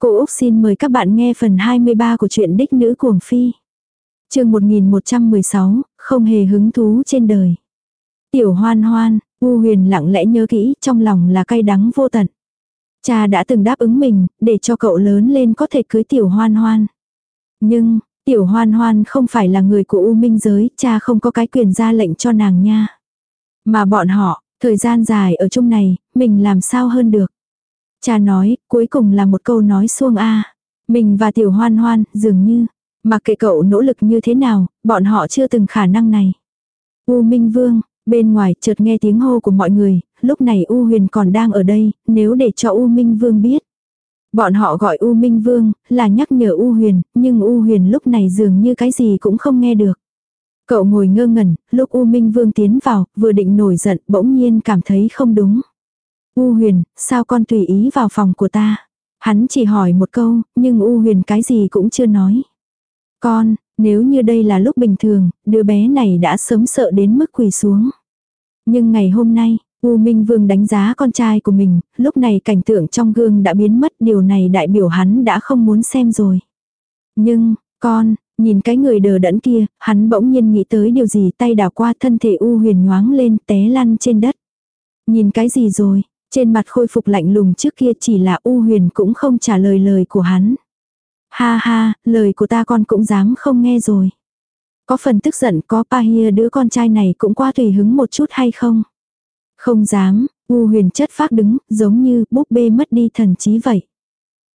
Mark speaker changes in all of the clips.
Speaker 1: Cô Úc xin mời các bạn nghe phần 23 của truyện Đích Nữ Cuồng Phi. chương 1116, không hề hứng thú trên đời. Tiểu hoan hoan, U huyền lặng lẽ nhớ kỹ, trong lòng là cay đắng vô tận. Cha đã từng đáp ứng mình, để cho cậu lớn lên có thể cưới tiểu hoan hoan. Nhưng, tiểu hoan hoan không phải là người của U Minh giới, cha không có cái quyền ra lệnh cho nàng nha. Mà bọn họ, thời gian dài ở chung này, mình làm sao hơn được. Cha nói, cuối cùng là một câu nói xuông a. Mình và tiểu hoan hoan, dường như, mặc kệ cậu nỗ lực như thế nào, bọn họ chưa từng khả năng này. U Minh Vương, bên ngoài chợt nghe tiếng hô của mọi người, lúc này U Huyền còn đang ở đây, nếu để cho U Minh Vương biết. Bọn họ gọi U Minh Vương, là nhắc nhở U Huyền, nhưng U Huyền lúc này dường như cái gì cũng không nghe được. Cậu ngồi ngơ ngẩn, lúc U Minh Vương tiến vào, vừa định nổi giận, bỗng nhiên cảm thấy không đúng. U huyền, sao con tùy ý vào phòng của ta? Hắn chỉ hỏi một câu, nhưng U huyền cái gì cũng chưa nói. Con, nếu như đây là lúc bình thường, đứa bé này đã sớm sợ đến mức quỳ xuống. Nhưng ngày hôm nay, U Minh Vương đánh giá con trai của mình, lúc này cảnh tượng trong gương đã biến mất, điều này đại biểu hắn đã không muốn xem rồi. Nhưng, con, nhìn cái người đờ đẫn kia, hắn bỗng nhiên nghĩ tới điều gì tay đảo qua thân thể U huyền nhoáng lên té lăn trên đất. Nhìn cái gì rồi, trên mặt khôi phục lạnh lùng trước kia chỉ là U huyền cũng không trả lời lời của hắn. Ha ha, lời của ta con cũng dám không nghe rồi. Có phần tức giận có pa hia đứa con trai này cũng qua tùy hứng một chút hay không? Không dám, U huyền chất phác đứng, giống như búp bê mất đi thần trí vậy.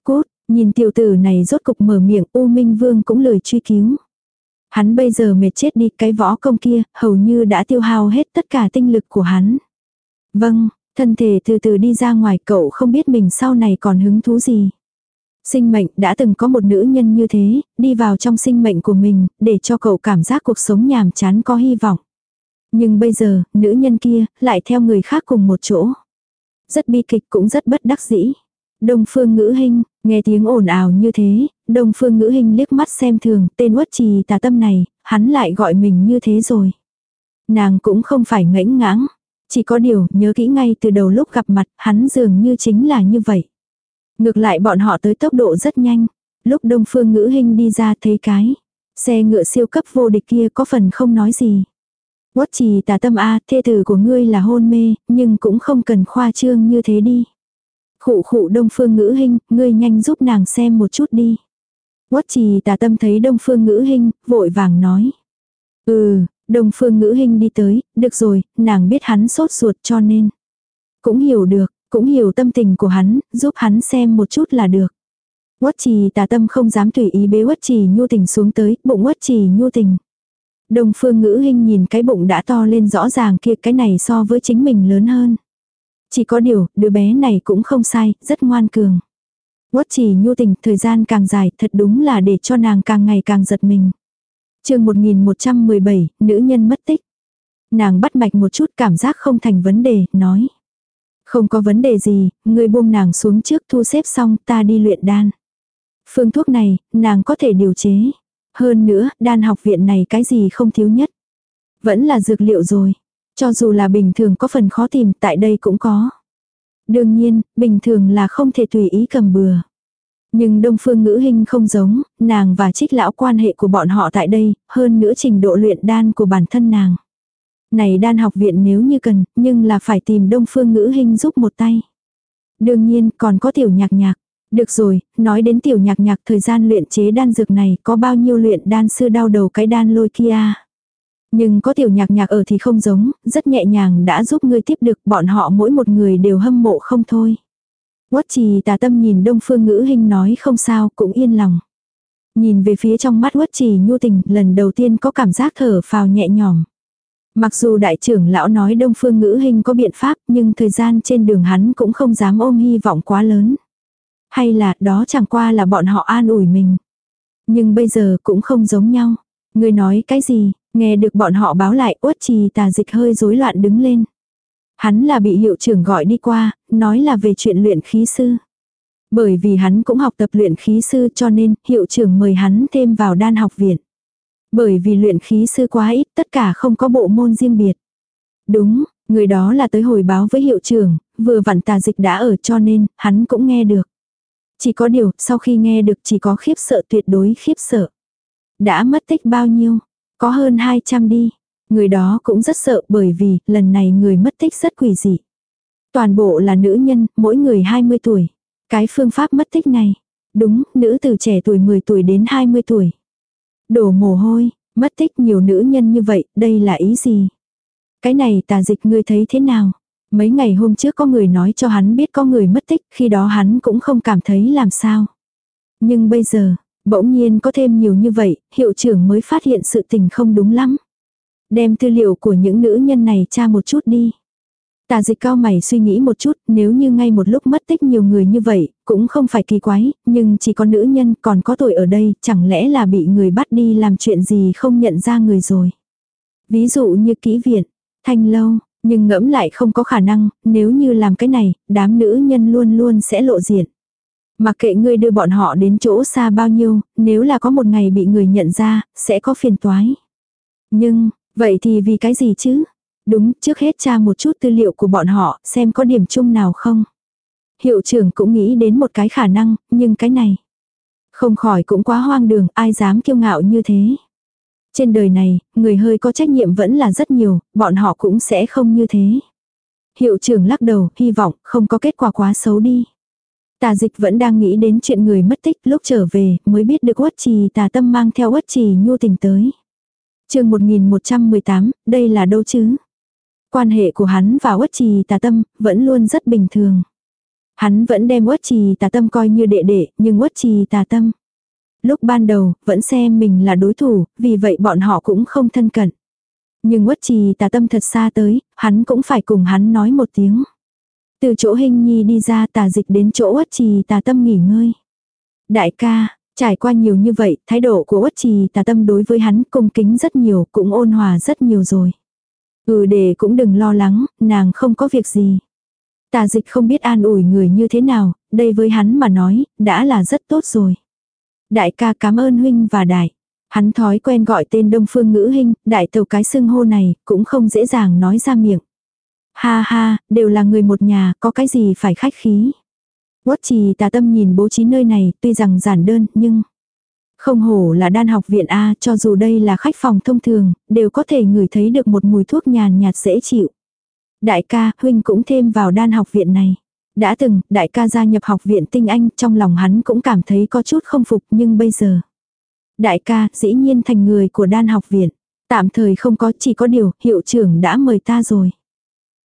Speaker 1: Cút, nhìn tiểu tử này rốt cục mở miệng U Minh Vương cũng lời truy cứu. Hắn bây giờ mệt chết đi cái võ công kia, hầu như đã tiêu hao hết tất cả tinh lực của hắn. Vâng, Thân thể từ từ đi ra ngoài cậu không biết mình sau này còn hứng thú gì. Sinh mệnh đã từng có một nữ nhân như thế, đi vào trong sinh mệnh của mình, để cho cậu cảm giác cuộc sống nhàm chán có hy vọng. Nhưng bây giờ, nữ nhân kia, lại theo người khác cùng một chỗ. Rất bi kịch cũng rất bất đắc dĩ. Đông phương ngữ hình, nghe tiếng ồn ào như thế, đông phương ngữ hình liếc mắt xem thường, tên uất trì tà tâm này, hắn lại gọi mình như thế rồi. Nàng cũng không phải ngãnh ngãng, chỉ có điều, nhớ kỹ ngay từ đầu lúc gặp mặt, hắn dường như chính là như vậy. Ngược lại bọn họ tới tốc độ rất nhanh. Lúc đông phương ngữ hình đi ra thấy cái. Xe ngựa siêu cấp vô địch kia có phần không nói gì. Quất trì tà tâm A, thê tử của ngươi là hôn mê, nhưng cũng không cần khoa trương như thế đi. Khụ khụ đông phương ngữ hình, ngươi nhanh giúp nàng xem một chút đi. Quất trì tà tâm thấy đông phương ngữ hình, vội vàng nói. Ừ, Đông phương ngữ hình đi tới, được rồi, nàng biết hắn sốt ruột cho nên. Cũng hiểu được, cũng hiểu tâm tình của hắn, giúp hắn xem một chút là được. Quất trì tà tâm không dám tùy ý bế quất trì nhu tình xuống tới, bụng quất trì nhu tình. Đông phương ngữ hình nhìn cái bụng đã to lên rõ ràng kia cái này so với chính mình lớn hơn. Chỉ có điều, đứa bé này cũng không sai, rất ngoan cường. Quất trì nhu tình, thời gian càng dài, thật đúng là để cho nàng càng ngày càng giật mình chương 1117, nữ nhân mất tích. Nàng bắt mạch một chút cảm giác không thành vấn đề, nói. Không có vấn đề gì, người buông nàng xuống trước thu xếp xong ta đi luyện đan. Phương thuốc này, nàng có thể điều chế. Hơn nữa, đan học viện này cái gì không thiếu nhất. Vẫn là dược liệu rồi. Cho dù là bình thường có phần khó tìm, tại đây cũng có. Đương nhiên, bình thường là không thể tùy ý cầm bừa. Nhưng đông phương ngữ hình không giống, nàng và trích lão quan hệ của bọn họ tại đây, hơn nữa trình độ luyện đan của bản thân nàng. Này đan học viện nếu như cần, nhưng là phải tìm đông phương ngữ hình giúp một tay. Đương nhiên còn có tiểu nhạc nhạc. Được rồi, nói đến tiểu nhạc nhạc thời gian luyện chế đan dược này có bao nhiêu luyện đan sư đau đầu cái đan lôi kia. Nhưng có tiểu nhạc nhạc ở thì không giống, rất nhẹ nhàng đã giúp ngươi tiếp được bọn họ mỗi một người đều hâm mộ không thôi. Quất trì tà tâm nhìn đông phương ngữ hình nói không sao cũng yên lòng. Nhìn về phía trong mắt quất trì nhu tình lần đầu tiên có cảm giác thở phào nhẹ nhõm. Mặc dù đại trưởng lão nói đông phương ngữ hình có biện pháp nhưng thời gian trên đường hắn cũng không dám ôm hy vọng quá lớn. Hay là đó chẳng qua là bọn họ an ủi mình. Nhưng bây giờ cũng không giống nhau. Người nói cái gì, nghe được bọn họ báo lại uất trì tà dịch hơi rối loạn đứng lên. Hắn là bị hiệu trưởng gọi đi qua, nói là về chuyện luyện khí sư. Bởi vì hắn cũng học tập luyện khí sư cho nên hiệu trưởng mời hắn thêm vào đan học viện. Bởi vì luyện khí sư quá ít tất cả không có bộ môn riêng biệt. Đúng, người đó là tới hồi báo với hiệu trưởng, vừa vặn tà dịch đã ở cho nên hắn cũng nghe được. Chỉ có điều, sau khi nghe được chỉ có khiếp sợ tuyệt đối khiếp sợ. Đã mất tích bao nhiêu? Có hơn 200 đi. Người đó cũng rất sợ bởi vì lần này người mất tích rất quỷ dị. Toàn bộ là nữ nhân, mỗi người 20 tuổi. Cái phương pháp mất tích này. Đúng, nữ từ trẻ tuổi 10 tuổi đến 20 tuổi. Đổ mồ hôi, mất tích nhiều nữ nhân như vậy, đây là ý gì? Cái này tà dịch ngươi thấy thế nào? Mấy ngày hôm trước có người nói cho hắn biết có người mất tích, khi đó hắn cũng không cảm thấy làm sao. Nhưng bây giờ, bỗng nhiên có thêm nhiều như vậy, hiệu trưởng mới phát hiện sự tình không đúng lắm. Đem tư liệu của những nữ nhân này tra một chút đi. Tà dịch cao mày suy nghĩ một chút, nếu như ngay một lúc mất tích nhiều người như vậy, cũng không phải kỳ quái, nhưng chỉ có nữ nhân còn có tội ở đây, chẳng lẽ là bị người bắt đi làm chuyện gì không nhận ra người rồi. Ví dụ như kỹ viện, thanh lâu, nhưng ngẫm lại không có khả năng, nếu như làm cái này, đám nữ nhân luôn luôn sẽ lộ diện. Mặc kệ ngươi đưa bọn họ đến chỗ xa bao nhiêu, nếu là có một ngày bị người nhận ra, sẽ có phiền toái. Nhưng, vậy thì vì cái gì chứ? Đúng, trước hết tra một chút tư liệu của bọn họ, xem có điểm chung nào không. Hiệu trưởng cũng nghĩ đến một cái khả năng, nhưng cái này. Không khỏi cũng quá hoang đường, ai dám kiêu ngạo như thế. Trên đời này, người hơi có trách nhiệm vẫn là rất nhiều, bọn họ cũng sẽ không như thế. Hiệu trưởng lắc đầu, hy vọng không có kết quả quá xấu đi. Tà dịch vẫn đang nghĩ đến chuyện người mất tích lúc trở về mới biết được uất trì tà tâm mang theo uất trì nhu tình tới chương 1118, đây là đâu chứ? Quan hệ của hắn và uất trì tà tâm vẫn luôn rất bình thường. Hắn vẫn đem uất trì tà tâm coi như đệ đệ, nhưng uất trì tà tâm. Lúc ban đầu, vẫn xem mình là đối thủ, vì vậy bọn họ cũng không thân cận. Nhưng uất trì tà tâm thật xa tới, hắn cũng phải cùng hắn nói một tiếng. Từ chỗ hình nhi đi ra tà dịch đến chỗ uất trì tà tâm nghỉ ngơi. Đại ca, trải qua nhiều như vậy, thái độ của uất trì tà tâm đối với hắn cung kính rất nhiều, cũng ôn hòa rất nhiều rồi. Ừ để cũng đừng lo lắng, nàng không có việc gì. Tà dịch không biết an ủi người như thế nào, đây với hắn mà nói, đã là rất tốt rồi. Đại ca cảm ơn huynh và đại. Hắn thói quen gọi tên đông phương ngữ hình, đại tàu cái xưng hô này, cũng không dễ dàng nói ra miệng. Ha ha, đều là người một nhà, có cái gì phải khách khí. Quốc trì tà tâm nhìn bố trí nơi này, tuy rằng giản đơn, nhưng... Không hổ là đan học viện A, cho dù đây là khách phòng thông thường, đều có thể ngửi thấy được một mùi thuốc nhàn nhạt dễ chịu. Đại ca, huynh cũng thêm vào đan học viện này. Đã từng, đại ca gia nhập học viện tinh anh, trong lòng hắn cũng cảm thấy có chút không phục, nhưng bây giờ... Đại ca, dĩ nhiên thành người của đan học viện. Tạm thời không có, chỉ có điều, hiệu trưởng đã mời ta rồi.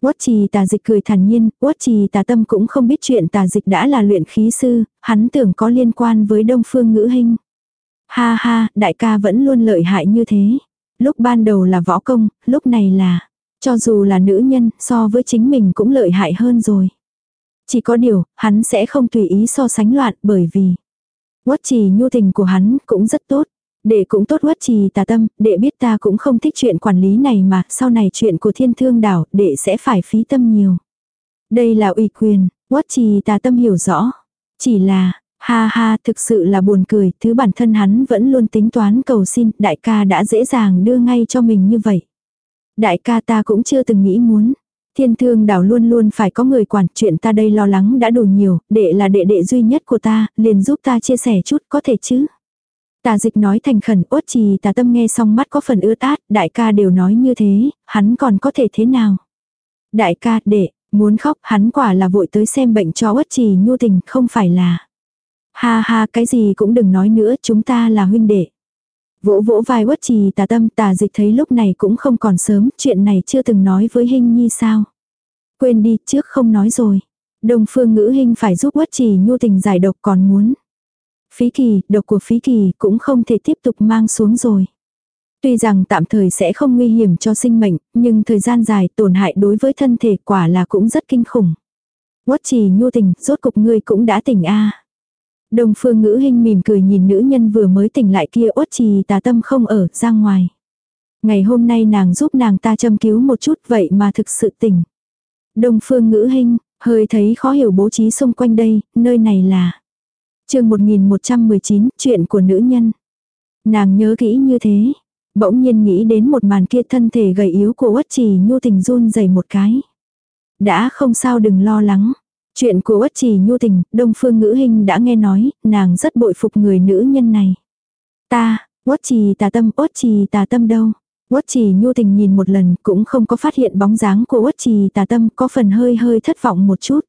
Speaker 1: Quất trì tà dịch cười thản nhiên, quất trì tà tâm cũng không biết chuyện tà dịch đã là luyện khí sư, hắn tưởng có liên quan với đông phương ngữ hình. Ha ha, đại ca vẫn luôn lợi hại như thế. Lúc ban đầu là võ công, lúc này là, cho dù là nữ nhân, so với chính mình cũng lợi hại hơn rồi. Chỉ có điều, hắn sẽ không tùy ý so sánh loạn bởi vì quất trì nhu tình của hắn cũng rất tốt. Đệ cũng tốt quất trì tà tâm, đệ biết ta cũng không thích chuyện quản lý này mà, sau này chuyện của thiên thương đảo, đệ sẽ phải phí tâm nhiều. Đây là ủy quyền, quất trì tà tâm hiểu rõ. Chỉ là, ha ha, thực sự là buồn cười, thứ bản thân hắn vẫn luôn tính toán cầu xin, đại ca đã dễ dàng đưa ngay cho mình như vậy. Đại ca ta cũng chưa từng nghĩ muốn. Thiên thương đảo luôn luôn phải có người quản chuyện ta đây lo lắng đã đủ nhiều, đệ là đệ đệ duy nhất của ta, liền giúp ta chia sẻ chút có thể chứ. Tà dịch nói thành khẩn uất trì tà tâm nghe xong mắt có phần ưa tát, đại ca đều nói như thế, hắn còn có thể thế nào. Đại ca, đệ, muốn khóc hắn quả là vội tới xem bệnh cho uất trì nhu tình không phải là. Ha ha cái gì cũng đừng nói nữa chúng ta là huynh đệ. Vỗ vỗ vai uất trì tà tâm tà dịch thấy lúc này cũng không còn sớm, chuyện này chưa từng nói với hình nhi sao. Quên đi, trước không nói rồi. Đồng phương ngữ hình phải giúp uất trì nhu tình giải độc còn muốn. Phí kỳ, độc của phí kỳ cũng không thể tiếp tục mang xuống rồi. Tuy rằng tạm thời sẽ không nguy hiểm cho sinh mệnh, nhưng thời gian dài tổn hại đối với thân thể quả là cũng rất kinh khủng. Quất trì nhu tình, rốt cục ngươi cũng đã tỉnh a Đồng phương ngữ hình mỉm cười nhìn nữ nhân vừa mới tỉnh lại kia uất trì tà tâm không ở ra ngoài. Ngày hôm nay nàng giúp nàng ta châm cứu một chút vậy mà thực sự tỉnh. Đồng phương ngữ hình, hơi thấy khó hiểu bố trí xung quanh đây, nơi này là chương 1119, chuyện của nữ nhân. Nàng nhớ kỹ như thế. Bỗng nhiên nghĩ đến một màn kia thân thể gầy yếu của uất trì nhu tình run dày một cái. Đã không sao đừng lo lắng. Chuyện của Uất Trì Nhu Tình, Đông Phương Ngữ Hinh đã nghe nói, nàng rất bội phục người nữ nhân này. Ta, Uất Trì tà tâm, Uất Trì tà tâm đâu? Uất Trì Nhu Tình nhìn một lần cũng không có phát hiện bóng dáng của Uất Trì tà tâm có phần hơi hơi thất vọng một chút.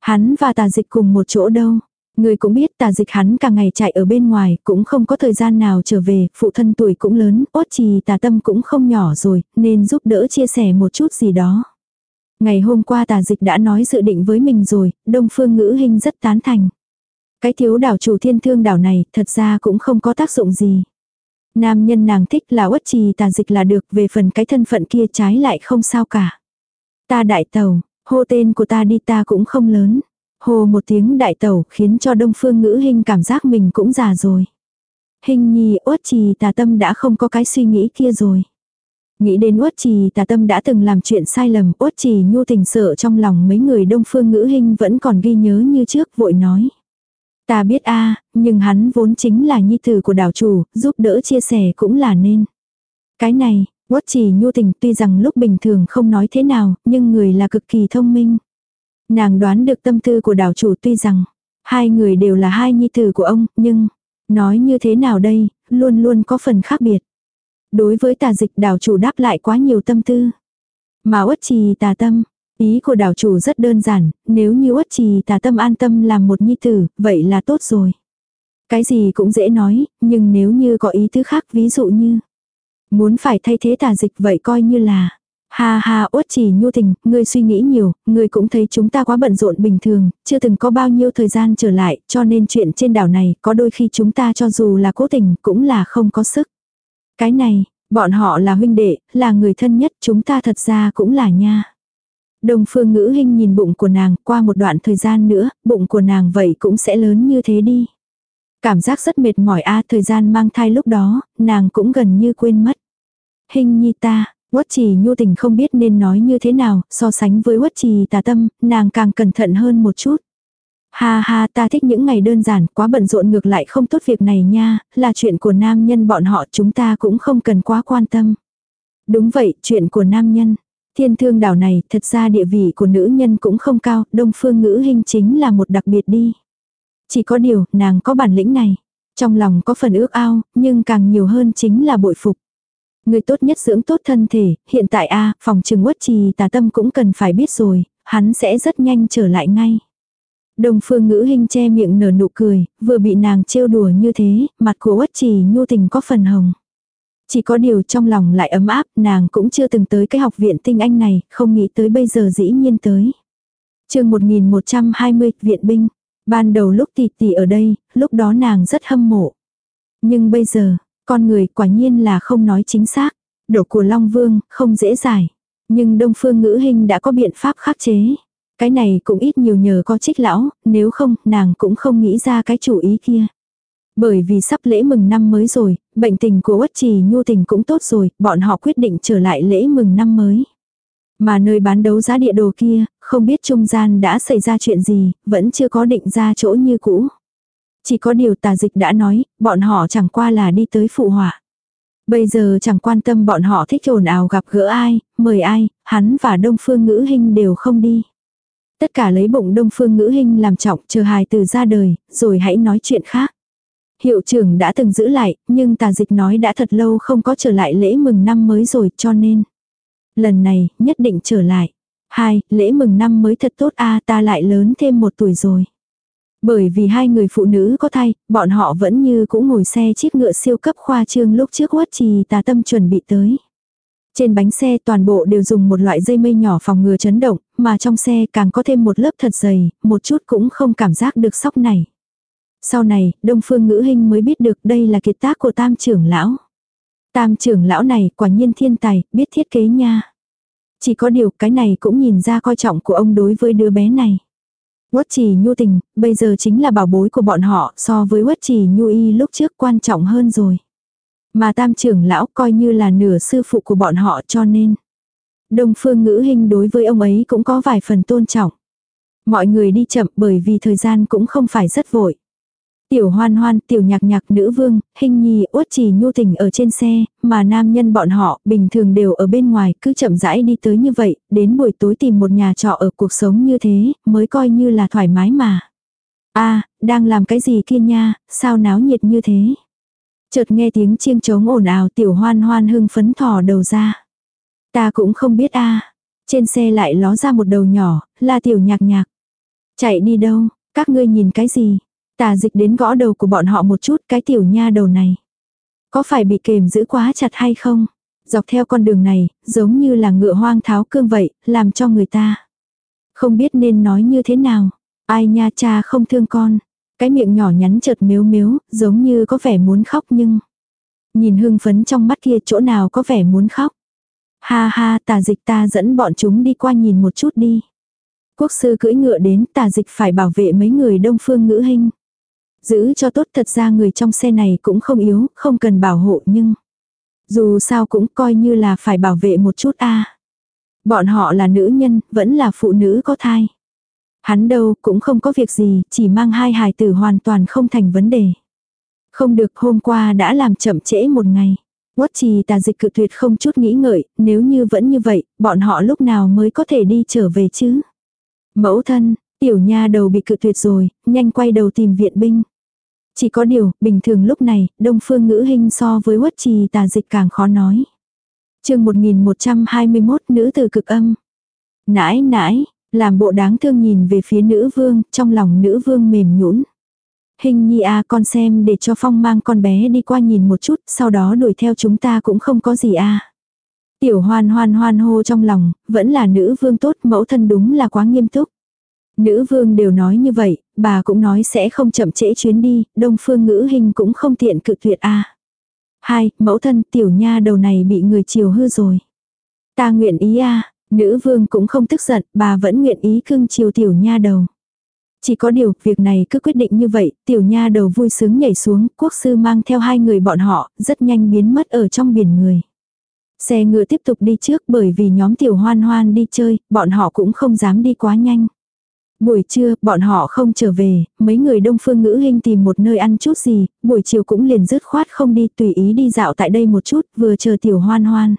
Speaker 1: Hắn và tà dịch cùng một chỗ đâu? Người cũng biết tà dịch hắn cả ngày chạy ở bên ngoài, cũng không có thời gian nào trở về, phụ thân tuổi cũng lớn, ốt trì tà tâm cũng không nhỏ rồi, nên giúp đỡ chia sẻ một chút gì đó. Ngày hôm qua tà dịch đã nói dự định với mình rồi, đông phương ngữ hình rất tán thành. Cái thiếu đảo chủ thiên thương đảo này thật ra cũng không có tác dụng gì. Nam nhân nàng thích là uất trì tà dịch là được về phần cái thân phận kia trái lại không sao cả. Ta đại tàu, hô tên của ta đi ta cũng không lớn. Hồ một tiếng đại tẩu khiến cho đông phương ngữ hình cảm giác mình cũng già rồi. Hình nhi uất trì tà tâm đã không có cái suy nghĩ kia rồi. Nghĩ đến uất trì tà tâm đã từng làm chuyện sai lầm uất trì nhu tình sợ trong lòng mấy người đông phương ngữ hình vẫn còn ghi nhớ như trước vội nói. Ta biết a nhưng hắn vốn chính là nhi tử của đảo chủ, giúp đỡ chia sẻ cũng là nên. Cái này, uất trì nhu tình tuy rằng lúc bình thường không nói thế nào, nhưng người là cực kỳ thông minh. Nàng đoán được tâm tư của đảo chủ tuy rằng, hai người đều là hai nhi tử của ông, nhưng, nói như thế nào đây, luôn luôn có phần khác biệt. Đối với tà dịch đảo chủ đáp lại quá nhiều tâm tư. Mà uất trì tà tâm, ý của đảo chủ rất đơn giản, nếu như uất trì tà tâm an tâm làm một nhi tử, vậy là tốt rồi. Cái gì cũng dễ nói, nhưng nếu như có ý thứ khác ví dụ như muốn phải thay thế tà dịch vậy coi như là Ha ha uất chỉ nhu tình, ngươi suy nghĩ nhiều, ngươi cũng thấy chúng ta quá bận rộn bình thường, chưa từng có bao nhiêu thời gian trở lại, cho nên chuyện trên đảo này có đôi khi chúng ta cho dù là cố tình cũng là không có sức. Cái này, bọn họ là huynh đệ, là người thân nhất, chúng ta thật ra cũng là nha. Đồng phương ngữ hình nhìn bụng của nàng, qua một đoạn thời gian nữa, bụng của nàng vậy cũng sẽ lớn như thế đi. Cảm giác rất mệt mỏi a thời gian mang thai lúc đó, nàng cũng gần như quên mất. Hình nhi ta, Quất trì nhu tình không biết nên nói như thế nào, so sánh với quất trì tà tâm, nàng càng cẩn thận hơn một chút. Ha ha ta thích những ngày đơn giản, quá bận rộn ngược lại không tốt việc này nha, là chuyện của nam nhân bọn họ chúng ta cũng không cần quá quan tâm. Đúng vậy, chuyện của nam nhân. Thiên thương đảo này thật ra địa vị của nữ nhân cũng không cao, đông phương ngữ hình chính là một đặc biệt đi. Chỉ có điều, nàng có bản lĩnh này. Trong lòng có phần ước ao, nhưng càng nhiều hơn chính là bội phục. Người tốt nhất dưỡng tốt thân thể, hiện tại a phòng trừng uất trì tà tâm cũng cần phải biết rồi, hắn sẽ rất nhanh trở lại ngay. Đồng phương ngữ hình che miệng nở nụ cười, vừa bị nàng trêu đùa như thế, mặt của uất trì nhu tình có phần hồng. Chỉ có điều trong lòng lại ấm áp, nàng cũng chưa từng tới cái học viện tinh anh này, không nghĩ tới bây giờ dĩ nhiên tới. chương 1120, viện binh. Ban đầu lúc tỷ tỷ ở đây, lúc đó nàng rất hâm mộ. Nhưng bây giờ, con người quả nhiên là không nói chính xác. Độ của Long Vương không dễ giải. Nhưng Đông Phương Ngữ Hình đã có biện pháp khắc chế. Cái này cũng ít nhiều nhờ có trích lão, nếu không, nàng cũng không nghĩ ra cái chủ ý kia. Bởi vì sắp lễ mừng năm mới rồi, bệnh tình của Uất Trì Nhu tình cũng tốt rồi, bọn họ quyết định trở lại lễ mừng năm mới. Mà nơi bán đấu giá địa đồ kia, không biết trung gian đã xảy ra chuyện gì, vẫn chưa có định ra chỗ như cũ. Chỉ có điều tà dịch đã nói, bọn họ chẳng qua là đi tới phụ họa. Bây giờ chẳng quan tâm bọn họ thích ồn ào gặp gỡ ai, mời ai, hắn và Đông Phương Ngữ Hinh đều không đi. Tất cả lấy bụng Đông Phương Ngữ Hinh làm trọng chờ hài từ ra đời, rồi hãy nói chuyện khác. Hiệu trưởng đã từng giữ lại, nhưng tà dịch nói đã thật lâu không có trở lại lễ mừng năm mới rồi cho nên. Lần này, nhất định trở lại. Hai, lễ mừng năm mới thật tốt a ta lại lớn thêm một tuổi rồi. Bởi vì hai người phụ nữ có thai, bọn họ vẫn như cũng ngồi xe chiếc ngựa siêu cấp khoa trương lúc trước quất trì tà tâm chuẩn bị tới. Trên bánh xe toàn bộ đều dùng một loại dây mây nhỏ phòng ngừa chấn động, mà trong xe càng có thêm một lớp thật dày, một chút cũng không cảm giác được sóc này. Sau này, Đông Phương Ngữ Hinh mới biết được đây là kiệt tác của tam trưởng lão. Tam trưởng lão này quả nhiên thiên tài, biết thiết kế nha. Chỉ có điều cái này cũng nhìn ra coi trọng của ông đối với đứa bé này. Quất trì nhu tình, bây giờ chính là bảo bối của bọn họ so với quất trì nhu y lúc trước quan trọng hơn rồi. Mà tam trưởng lão coi như là nửa sư phụ của bọn họ cho nên. Đông phương ngữ hình đối với ông ấy cũng có vài phần tôn trọng. Mọi người đi chậm bởi vì thời gian cũng không phải rất vội. Tiểu hoan hoan, tiểu nhạc nhạc nữ vương, hình nhi, uất trì nhu tình ở trên xe, mà nam nhân bọn họ bình thường đều ở bên ngoài cứ chậm rãi đi tới như vậy, đến buổi tối tìm một nhà trọ ở cuộc sống như thế, mới coi như là thoải mái mà. a đang làm cái gì kia nha, sao náo nhiệt như thế. Chợt nghe tiếng chiêng trống ồn ào tiểu hoan hoan hưng phấn thò đầu ra. Ta cũng không biết a Trên xe lại ló ra một đầu nhỏ, là tiểu nhạc nhạc. Chạy đi đâu, các ngươi nhìn cái gì, Tà dịch đến gõ đầu của bọn họ một chút cái tiểu nha đầu này. Có phải bị kềm giữ quá chặt hay không? Dọc theo con đường này, giống như là ngựa hoang tháo cương vậy, làm cho người ta. Không biết nên nói như thế nào. Ai nha cha không thương con. Cái miệng nhỏ nhắn chợt miếu miếu, giống như có vẻ muốn khóc nhưng. Nhìn hưng phấn trong mắt kia chỗ nào có vẻ muốn khóc. Ha ha tà dịch ta dẫn bọn chúng đi qua nhìn một chút đi. Quốc sư cưỡi ngựa đến tà dịch phải bảo vệ mấy người đông phương ngữ hình. Giữ cho tốt thật ra người trong xe này cũng không yếu, không cần bảo hộ nhưng... Dù sao cũng coi như là phải bảo vệ một chút a Bọn họ là nữ nhân, vẫn là phụ nữ có thai. Hắn đâu cũng không có việc gì, chỉ mang hai hài tử hoàn toàn không thành vấn đề. Không được hôm qua đã làm chậm trễ một ngày. Quất trì tà dịch cự tuyệt không chút nghĩ ngợi, nếu như vẫn như vậy, bọn họ lúc nào mới có thể đi trở về chứ. Mẫu thân, tiểu nha đầu bị cự tuyệt rồi, nhanh quay đầu tìm viện binh. Chỉ có điều, bình thường lúc này, đông phương ngữ hình so với quất trì tà dịch càng khó nói. chương 1121 nữ từ cực âm. Nãi nãi, làm bộ đáng thương nhìn về phía nữ vương, trong lòng nữ vương mềm nhũn Hình nhi a con xem để cho phong mang con bé đi qua nhìn một chút, sau đó đuổi theo chúng ta cũng không có gì a Tiểu hoan hoan hoan hô trong lòng, vẫn là nữ vương tốt mẫu thân đúng là quá nghiêm túc. Nữ vương đều nói như vậy, bà cũng nói sẽ không chậm trễ chuyến đi, đông phương ngữ hình cũng không tiện cự tuyệt a Hai, mẫu thân tiểu nha đầu này bị người chiều hư rồi. Ta nguyện ý a nữ vương cũng không tức giận, bà vẫn nguyện ý cưng chiều tiểu nha đầu. Chỉ có điều, việc này cứ quyết định như vậy, tiểu nha đầu vui sướng nhảy xuống, quốc sư mang theo hai người bọn họ, rất nhanh biến mất ở trong biển người. Xe ngựa tiếp tục đi trước bởi vì nhóm tiểu hoan hoan đi chơi, bọn họ cũng không dám đi quá nhanh. Buổi trưa, bọn họ không trở về, mấy người đông phương ngữ hình tìm một nơi ăn chút gì, buổi chiều cũng liền dứt khoát không đi tùy ý đi dạo tại đây một chút, vừa chờ tiểu hoan hoan.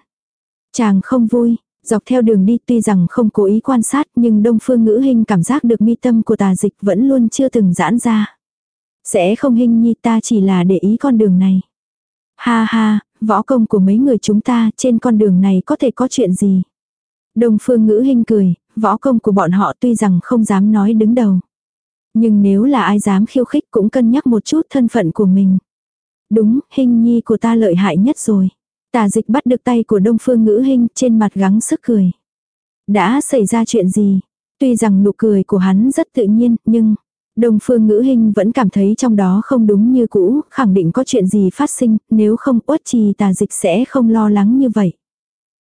Speaker 1: Chàng không vui, dọc theo đường đi tuy rằng không cố ý quan sát nhưng đông phương ngữ hình cảm giác được mi tâm của tà dịch vẫn luôn chưa từng giãn ra. Sẽ không hình nhi ta chỉ là để ý con đường này. Ha ha, võ công của mấy người chúng ta trên con đường này có thể có chuyện gì. Đông phương ngữ hình cười, võ công của bọn họ tuy rằng không dám nói đứng đầu. Nhưng nếu là ai dám khiêu khích cũng cân nhắc một chút thân phận của mình. Đúng, hình nhi của ta lợi hại nhất rồi. Tà dịch bắt được tay của đông phương ngữ hình trên mặt gắng sức cười. Đã xảy ra chuyện gì? Tuy rằng nụ cười của hắn rất tự nhiên, nhưng... Đông phương ngữ hình vẫn cảm thấy trong đó không đúng như cũ, khẳng định có chuyện gì phát sinh, nếu không uất trì tà dịch sẽ không lo lắng như vậy.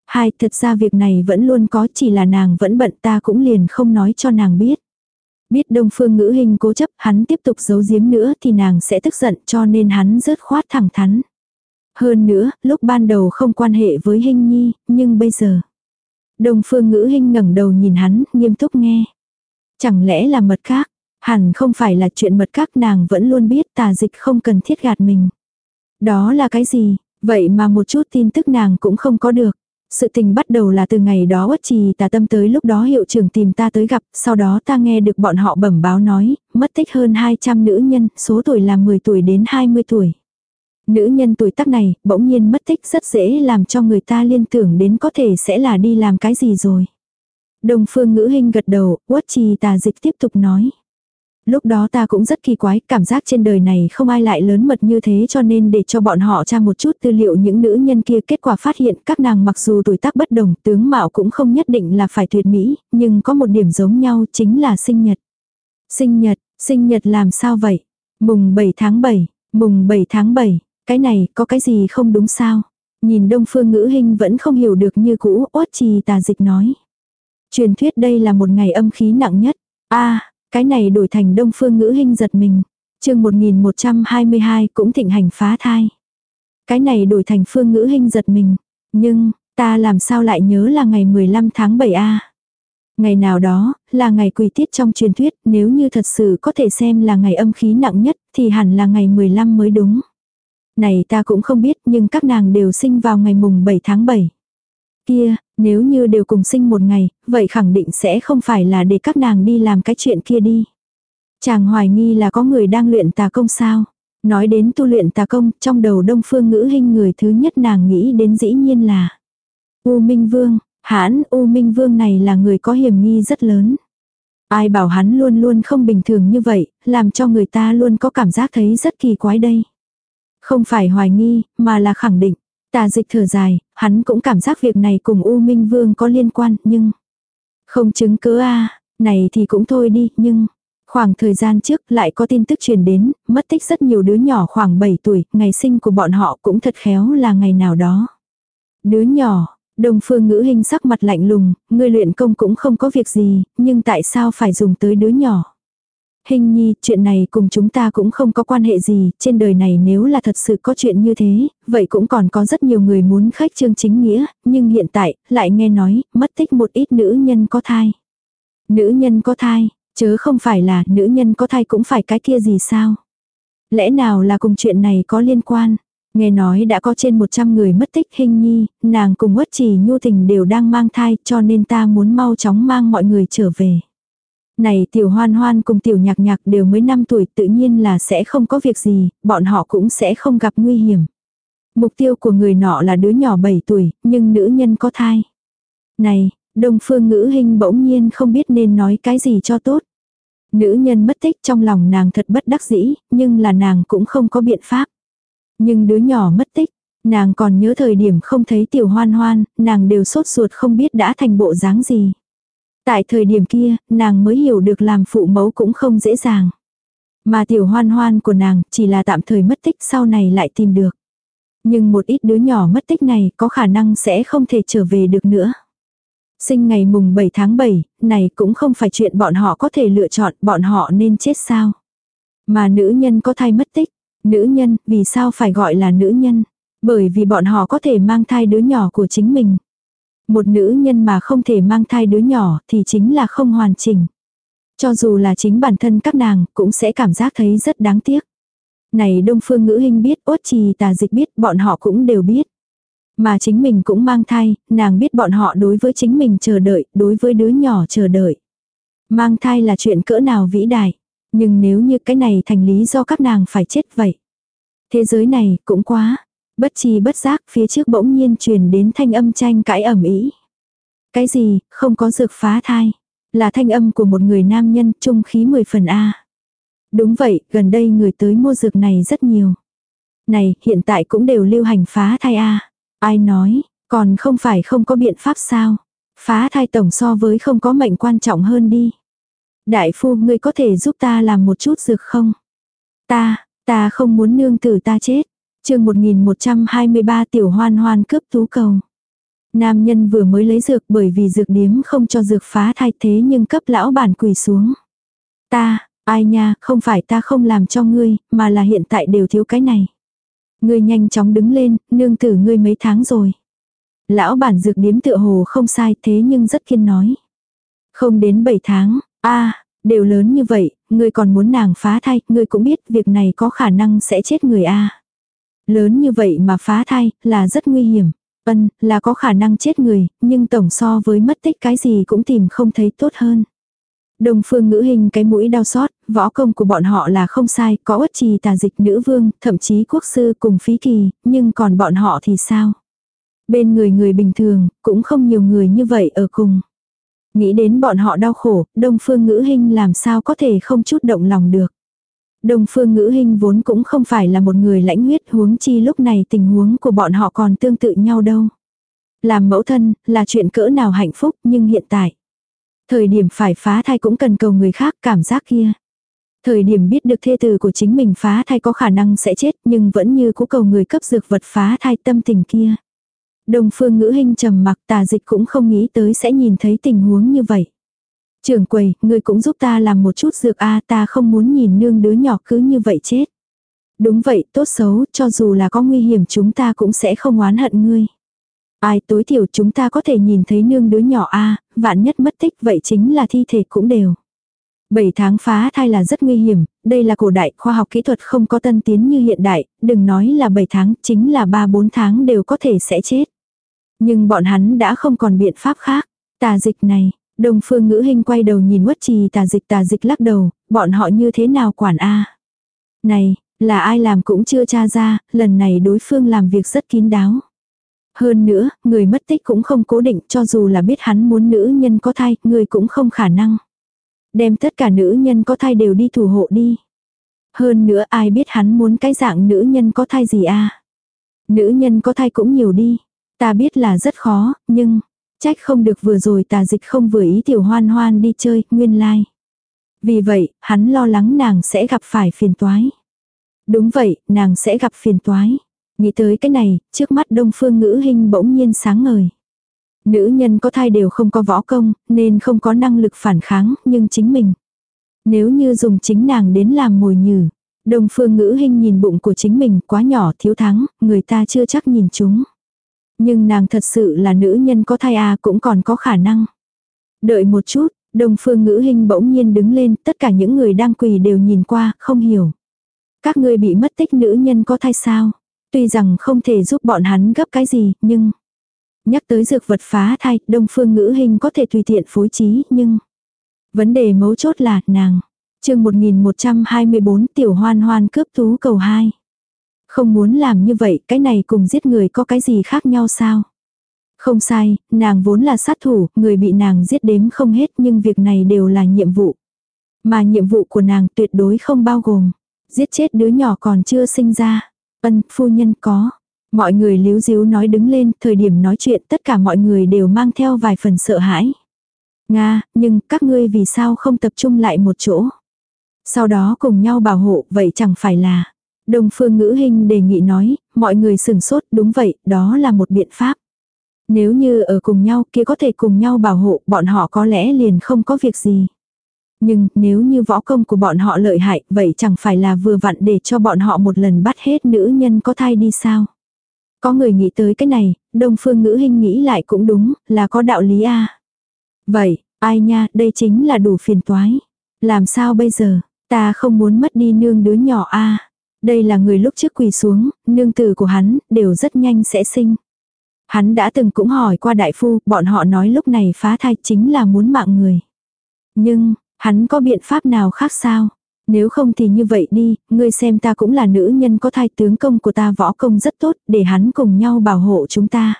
Speaker 1: Hai, thật ra việc này vẫn luôn có chỉ là nàng vẫn bận ta cũng liền không nói cho nàng biết. Biết đông phương ngữ hình cố chấp hắn tiếp tục giấu giếm nữa thì nàng sẽ tức giận cho nên hắn rớt khoát thẳng thắn. Hơn nữa, lúc ban đầu không quan hệ với hình nhi, nhưng bây giờ. Đông phương ngữ hình ngẩng đầu nhìn hắn, nghiêm túc nghe. Chẳng lẽ là mật khác? Hẳn không phải là chuyện mật các nàng vẫn luôn biết tà dịch không cần thiết gạt mình. Đó là cái gì? Vậy mà một chút tin tức nàng cũng không có được. Sự tình bắt đầu là từ ngày đó uất trì tà tâm tới lúc đó hiệu trưởng tìm ta tới gặp, sau đó ta nghe được bọn họ bẩm báo nói, mất tích hơn 200 nữ nhân, số tuổi là 10 tuổi đến 20 tuổi. Nữ nhân tuổi tác này, bỗng nhiên mất tích rất dễ làm cho người ta liên tưởng đến có thể sẽ là đi làm cái gì rồi. Đồng phương ngữ hình gật đầu, quất trì tà dịch tiếp tục nói. Lúc đó ta cũng rất kỳ quái, cảm giác trên đời này không ai lại lớn mật như thế cho nên để cho bọn họ tra một chút tư liệu những nữ nhân kia kết quả phát hiện các nàng mặc dù tuổi tác bất đồng, tướng mạo cũng không nhất định là phải tuyệt mỹ, nhưng có một điểm giống nhau chính là sinh nhật. Sinh nhật, sinh nhật làm sao vậy? Mùng 7 tháng 7, mùng 7 tháng 7, cái này có cái gì không đúng sao? Nhìn đông phương ngữ hình vẫn không hiểu được như cũ, ốt trì tà dịch nói. Truyền thuyết đây là một ngày âm khí nặng nhất. a cái này đổi thành đông phương ngữ hình giật mình. chương 1122 cũng thịnh hành phá thai. Cái này đổi thành phương ngữ hình giật mình. Nhưng, ta làm sao lại nhớ là ngày 15 tháng 7 a Ngày nào đó, là ngày quỳ tiết trong truyền thuyết, nếu như thật sự có thể xem là ngày âm khí nặng nhất, thì hẳn là ngày 15 mới đúng. Này ta cũng không biết nhưng các nàng đều sinh vào ngày mùng 7 tháng 7. Kia, nếu như đều cùng sinh một ngày, vậy khẳng định sẽ không phải là để các nàng đi làm cái chuyện kia đi. Chàng hoài nghi là có người đang luyện tà công sao. Nói đến tu luyện tà công, trong đầu đông phương ngữ hình người thứ nhất nàng nghĩ đến dĩ nhiên là U Minh Vương, hãn U Minh Vương này là người có hiểm nghi rất lớn. Ai bảo hắn luôn luôn không bình thường như vậy, làm cho người ta luôn có cảm giác thấy rất kỳ quái đây. Không phải hoài nghi, mà là khẳng định. Tà dịch thở dài, hắn cũng cảm giác việc này cùng U Minh Vương có liên quan, nhưng... Không chứng cứ a này thì cũng thôi đi, nhưng... Khoảng thời gian trước lại có tin tức truyền đến, mất tích rất nhiều đứa nhỏ khoảng 7 tuổi, ngày sinh của bọn họ cũng thật khéo là ngày nào đó. Đứa nhỏ, đồng phương ngữ hình sắc mặt lạnh lùng, người luyện công cũng không có việc gì, nhưng tại sao phải dùng tới đứa nhỏ? Hình nhi, chuyện này cùng chúng ta cũng không có quan hệ gì, trên đời này nếu là thật sự có chuyện như thế, vậy cũng còn có rất nhiều người muốn khách trương chính nghĩa, nhưng hiện tại, lại nghe nói, mất tích một ít nữ nhân có thai. Nữ nhân có thai, chớ không phải là nữ nhân có thai cũng phải cái kia gì sao? Lẽ nào là cùng chuyện này có liên quan? Nghe nói đã có trên 100 người mất tích hình nhi, nàng cùng uất trì nhu tình đều đang mang thai cho nên ta muốn mau chóng mang mọi người trở về. Này tiểu hoan hoan cùng tiểu nhạc nhạc đều mới 5 tuổi tự nhiên là sẽ không có việc gì, bọn họ cũng sẽ không gặp nguy hiểm. Mục tiêu của người nọ là đứa nhỏ 7 tuổi, nhưng nữ nhân có thai. Này, đông phương ngữ hình bỗng nhiên không biết nên nói cái gì cho tốt. Nữ nhân mất tích trong lòng nàng thật bất đắc dĩ, nhưng là nàng cũng không có biện pháp. Nhưng đứa nhỏ mất tích, nàng còn nhớ thời điểm không thấy tiểu hoan hoan, nàng đều sốt ruột không biết đã thành bộ dáng gì. Tại thời điểm kia, nàng mới hiểu được làm phụ mẫu cũng không dễ dàng. Mà tiểu hoan hoan của nàng chỉ là tạm thời mất tích sau này lại tìm được. Nhưng một ít đứa nhỏ mất tích này có khả năng sẽ không thể trở về được nữa. Sinh ngày mùng 7 tháng 7, này cũng không phải chuyện bọn họ có thể lựa chọn bọn họ nên chết sao. Mà nữ nhân có thai mất tích. Nữ nhân, vì sao phải gọi là nữ nhân? Bởi vì bọn họ có thể mang thai đứa nhỏ của chính mình. Một nữ nhân mà không thể mang thai đứa nhỏ thì chính là không hoàn chỉnh. Cho dù là chính bản thân các nàng cũng sẽ cảm giác thấy rất đáng tiếc. Này đông phương ngữ hình biết, ốt trì tà dịch biết, bọn họ cũng đều biết. Mà chính mình cũng mang thai, nàng biết bọn họ đối với chính mình chờ đợi, đối với đứa nhỏ chờ đợi. Mang thai là chuyện cỡ nào vĩ đại. Nhưng nếu như cái này thành lý do các nàng phải chết vậy. Thế giới này cũng quá, Bất chi bất giác phía trước bỗng nhiên truyền đến thanh âm tranh cãi ẩm ý. Cái gì, không có dược phá thai. Là thanh âm của một người nam nhân trung khí 10 phần A. Đúng vậy, gần đây người tới mua dược này rất nhiều. Này, hiện tại cũng đều lưu hành phá thai A. Ai nói, còn không phải không có biện pháp sao. Phá thai tổng so với không có mệnh quan trọng hơn đi. Đại phu, ngươi có thể giúp ta làm một chút dược không? Ta, ta không muốn nương tử ta chết chương 1123 tiểu hoan hoan cướp tú cầu. Nam nhân vừa mới lấy dược bởi vì dược điếm không cho dược phá thai thế nhưng cấp lão bản quỳ xuống. Ta, ai nha, không phải ta không làm cho ngươi, mà là hiện tại đều thiếu cái này. Ngươi nhanh chóng đứng lên, nương tử ngươi mấy tháng rồi. Lão bản dược điếm tựa hồ không sai thế nhưng rất kiên nói. Không đến 7 tháng, a đều lớn như vậy, ngươi còn muốn nàng phá thai, ngươi cũng biết việc này có khả năng sẽ chết người a Lớn như vậy mà phá thai, là rất nguy hiểm. Ân, là có khả năng chết người, nhưng tổng so với mất tích cái gì cũng tìm không thấy tốt hơn. Đồng phương ngữ hình cái mũi đau xót, võ công của bọn họ là không sai, có uất trì tà dịch nữ vương, thậm chí quốc sư cùng phí kỳ, nhưng còn bọn họ thì sao? Bên người người bình thường, cũng không nhiều người như vậy ở cùng. Nghĩ đến bọn họ đau khổ, đông phương ngữ hình làm sao có thể không chút động lòng được. Đông phương ngữ hình vốn cũng không phải là một người lãnh huyết huống chi lúc này tình huống của bọn họ còn tương tự nhau đâu. Làm mẫu thân là chuyện cỡ nào hạnh phúc nhưng hiện tại. Thời điểm phải phá thai cũng cần cầu người khác cảm giác kia. Thời điểm biết được thê tử của chính mình phá thai có khả năng sẽ chết nhưng vẫn như cũ cầu người cấp dược vật phá thai tâm tình kia. Đồng phương ngữ hình trầm mặc, tà dịch cũng không nghĩ tới sẽ nhìn thấy tình huống như vậy. Trưởng quầy, ngươi cũng giúp ta làm một chút dược a ta không muốn nhìn nương đứa nhỏ cứ như vậy chết. Đúng vậy, tốt xấu, cho dù là có nguy hiểm chúng ta cũng sẽ không oán hận ngươi. Ai tối thiểu chúng ta có thể nhìn thấy nương đứa nhỏ a vạn nhất mất tích vậy chính là thi thể cũng đều. 7 tháng phá thai là rất nguy hiểm, đây là cổ đại, khoa học kỹ thuật không có tân tiến như hiện đại, đừng nói là 7 tháng, chính là 3-4 tháng đều có thể sẽ chết. Nhưng bọn hắn đã không còn biện pháp khác. Tà dịch này, đồng phương ngữ hình quay đầu nhìn quất trì tà dịch tà dịch lắc đầu, bọn họ như thế nào quản a Này, là ai làm cũng chưa tra ra, lần này đối phương làm việc rất kín đáo. Hơn nữa, người mất tích cũng không cố định cho dù là biết hắn muốn nữ nhân có thai, người cũng không khả năng. Đem tất cả nữ nhân có thai đều đi thủ hộ đi. Hơn nữa ai biết hắn muốn cái dạng nữ nhân có thai gì a Nữ nhân có thai cũng nhiều đi. Ta biết là rất khó, nhưng, trách không được vừa rồi tà dịch không vừa ý tiểu hoan hoan đi chơi, nguyên lai. Like. Vì vậy, hắn lo lắng nàng sẽ gặp phải phiền toái. Đúng vậy, nàng sẽ gặp phiền toái. Nghĩ tới cái này, trước mắt đông phương ngữ hình bỗng nhiên sáng ngời. Nữ nhân có thai đều không có võ công, nên không có năng lực phản kháng, nhưng chính mình. Nếu như dùng chính nàng đến làm mồi nhử. Đông phương ngữ hình nhìn bụng của chính mình quá nhỏ thiếu thắng, người ta chưa chắc nhìn chúng. Nhưng nàng thật sự là nữ nhân có thai à cũng còn có khả năng. Đợi một chút, đông phương ngữ hình bỗng nhiên đứng lên, tất cả những người đang quỳ đều nhìn qua, không hiểu. Các ngươi bị mất tích nữ nhân có thai sao? Tuy rằng không thể giúp bọn hắn gấp cái gì, nhưng... Nhắc tới dược vật phá thai, đông phương ngữ hình có thể tùy tiện phối trí, nhưng... Vấn đề mấu chốt là, nàng. chương 1124 tiểu hoan hoan cướp tú cầu 2. Không muốn làm như vậy, cái này cùng giết người có cái gì khác nhau sao? Không sai, nàng vốn là sát thủ, người bị nàng giết đếm không hết nhưng việc này đều là nhiệm vụ. Mà nhiệm vụ của nàng tuyệt đối không bao gồm. Giết chết đứa nhỏ còn chưa sinh ra. Ân, phu nhân có. Mọi người líu díu nói đứng lên, thời điểm nói chuyện tất cả mọi người đều mang theo vài phần sợ hãi. Nga, nhưng các ngươi vì sao không tập trung lại một chỗ? Sau đó cùng nhau bảo hộ, vậy chẳng phải là... Đồng phương ngữ hình đề nghị nói, mọi người sừng sốt, đúng vậy, đó là một biện pháp. Nếu như ở cùng nhau kia có thể cùng nhau bảo hộ, bọn họ có lẽ liền không có việc gì. Nhưng nếu như võ công của bọn họ lợi hại, vậy chẳng phải là vừa vặn để cho bọn họ một lần bắt hết nữ nhân có thai đi sao? Có người nghĩ tới cái này, đông phương ngữ hình nghĩ lại cũng đúng, là có đạo lý a Vậy, ai nha, đây chính là đủ phiền toái. Làm sao bây giờ, ta không muốn mất đi nương đứa nhỏ a đây là người lúc trước quỳ xuống, nương tử của hắn, đều rất nhanh sẽ sinh. Hắn đã từng cũng hỏi qua đại phu, bọn họ nói lúc này phá thai chính là muốn mạng người. Nhưng, hắn có biện pháp nào khác sao? Nếu không thì như vậy đi, ngươi xem ta cũng là nữ nhân có thai tướng công của ta võ công rất tốt, để hắn cùng nhau bảo hộ chúng ta.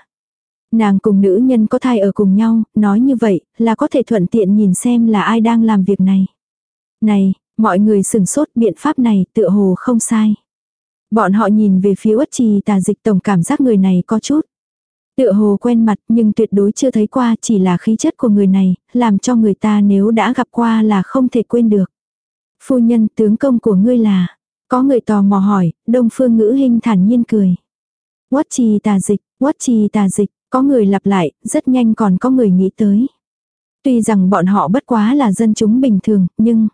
Speaker 1: Nàng cùng nữ nhân có thai ở cùng nhau, nói như vậy, là có thể thuận tiện nhìn xem là ai đang làm việc này. Này, mọi người sừng sốt biện pháp này tựa hồ không sai. Bọn họ nhìn về phía uất trì tà dịch tổng cảm giác người này có chút. Tựa hồ quen mặt nhưng tuyệt đối chưa thấy qua chỉ là khí chất của người này, làm cho người ta nếu đã gặp qua là không thể quên được. Phu nhân tướng công của ngươi là, có người tò mò hỏi, đông phương ngữ hình thản nhiên cười. Quất trì tà dịch, quất trì tà dịch, có người lặp lại, rất nhanh còn có người nghĩ tới. Tuy rằng bọn họ bất quá là dân chúng bình thường, nhưng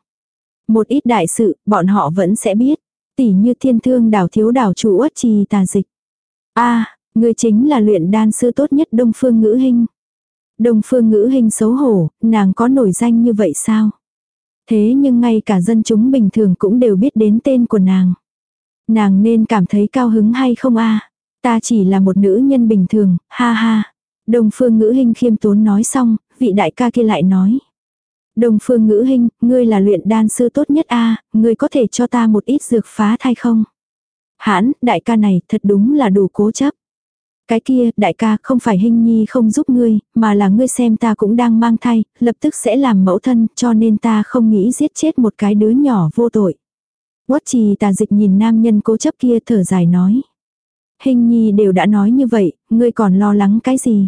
Speaker 1: một ít đại sự, bọn họ vẫn sẽ biết. Tỉ như thiên thương đảo thiếu đảo chủ uất trì tà dịch. a Người chính là luyện đan sư tốt nhất Đông Phương Ngữ hình. Đông Phương Ngữ hình xấu hổ, nàng có nổi danh như vậy sao? Thế nhưng ngay cả dân chúng bình thường cũng đều biết đến tên của nàng. Nàng nên cảm thấy cao hứng hay không a? Ta chỉ là một nữ nhân bình thường, ha ha. Đông Phương Ngữ hình khiêm tốn nói xong, vị đại ca kia lại nói. Đông Phương Ngữ Hinh, ngươi là luyện đan sư tốt nhất a, ngươi có thể cho ta một ít dược phá thai không? Hãn, đại ca này thật đúng là đủ cố chấp. Cái kia, đại ca, không phải hình nhi không giúp ngươi, mà là ngươi xem ta cũng đang mang thai, lập tức sẽ làm mẫu thân, cho nên ta không nghĩ giết chết một cái đứa nhỏ vô tội. Quất trì tà dịch nhìn nam nhân cố chấp kia thở dài nói. Hình nhi đều đã nói như vậy, ngươi còn lo lắng cái gì?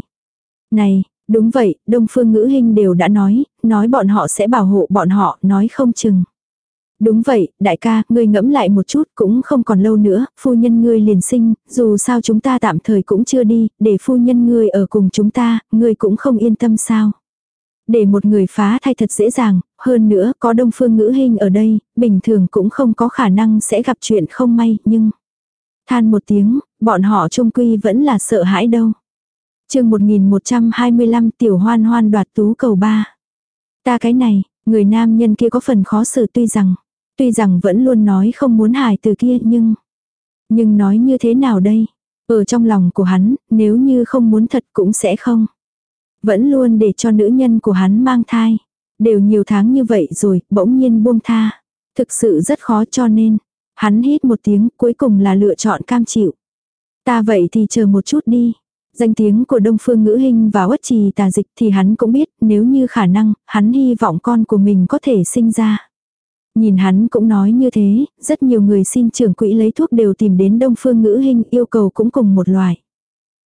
Speaker 1: Này, đúng vậy, đông phương ngữ hình đều đã nói, nói bọn họ sẽ bảo hộ bọn họ, nói không chừng. Đúng vậy, đại ca, ngươi ngẫm lại một chút cũng không còn lâu nữa, phu nhân ngươi liền sinh, dù sao chúng ta tạm thời cũng chưa đi, để phu nhân ngươi ở cùng chúng ta, ngươi cũng không yên tâm sao. Để một người phá thai thật dễ dàng, hơn nữa có đông phương ngữ hình ở đây, bình thường cũng không có khả năng sẽ gặp chuyện không may, nhưng... Than một tiếng, bọn họ trung quy vẫn là sợ hãi đâu chương 1125 tiểu hoan hoan đoạt tú cầu ba. Ta cái này, người nam nhân kia có phần khó xử tuy rằng, tuy rằng vẫn luôn nói không muốn hài từ kia nhưng, nhưng nói như thế nào đây? Ở trong lòng của hắn, nếu như không muốn thật cũng sẽ không. Vẫn luôn để cho nữ nhân của hắn mang thai. Đều nhiều tháng như vậy rồi, bỗng nhiên buông tha. Thực sự rất khó cho nên, hắn hít một tiếng cuối cùng là lựa chọn cam chịu. Ta vậy thì chờ một chút đi. Danh tiếng của Đông Phương Ngữ Hinh và Uất Trì tà dịch thì hắn cũng biết nếu như khả năng, hắn hy vọng con của mình có thể sinh ra. Nhìn hắn cũng nói như thế, rất nhiều người xin trưởng quỹ lấy thuốc đều tìm đến Đông Phương Ngữ Hinh yêu cầu cũng cùng một loại.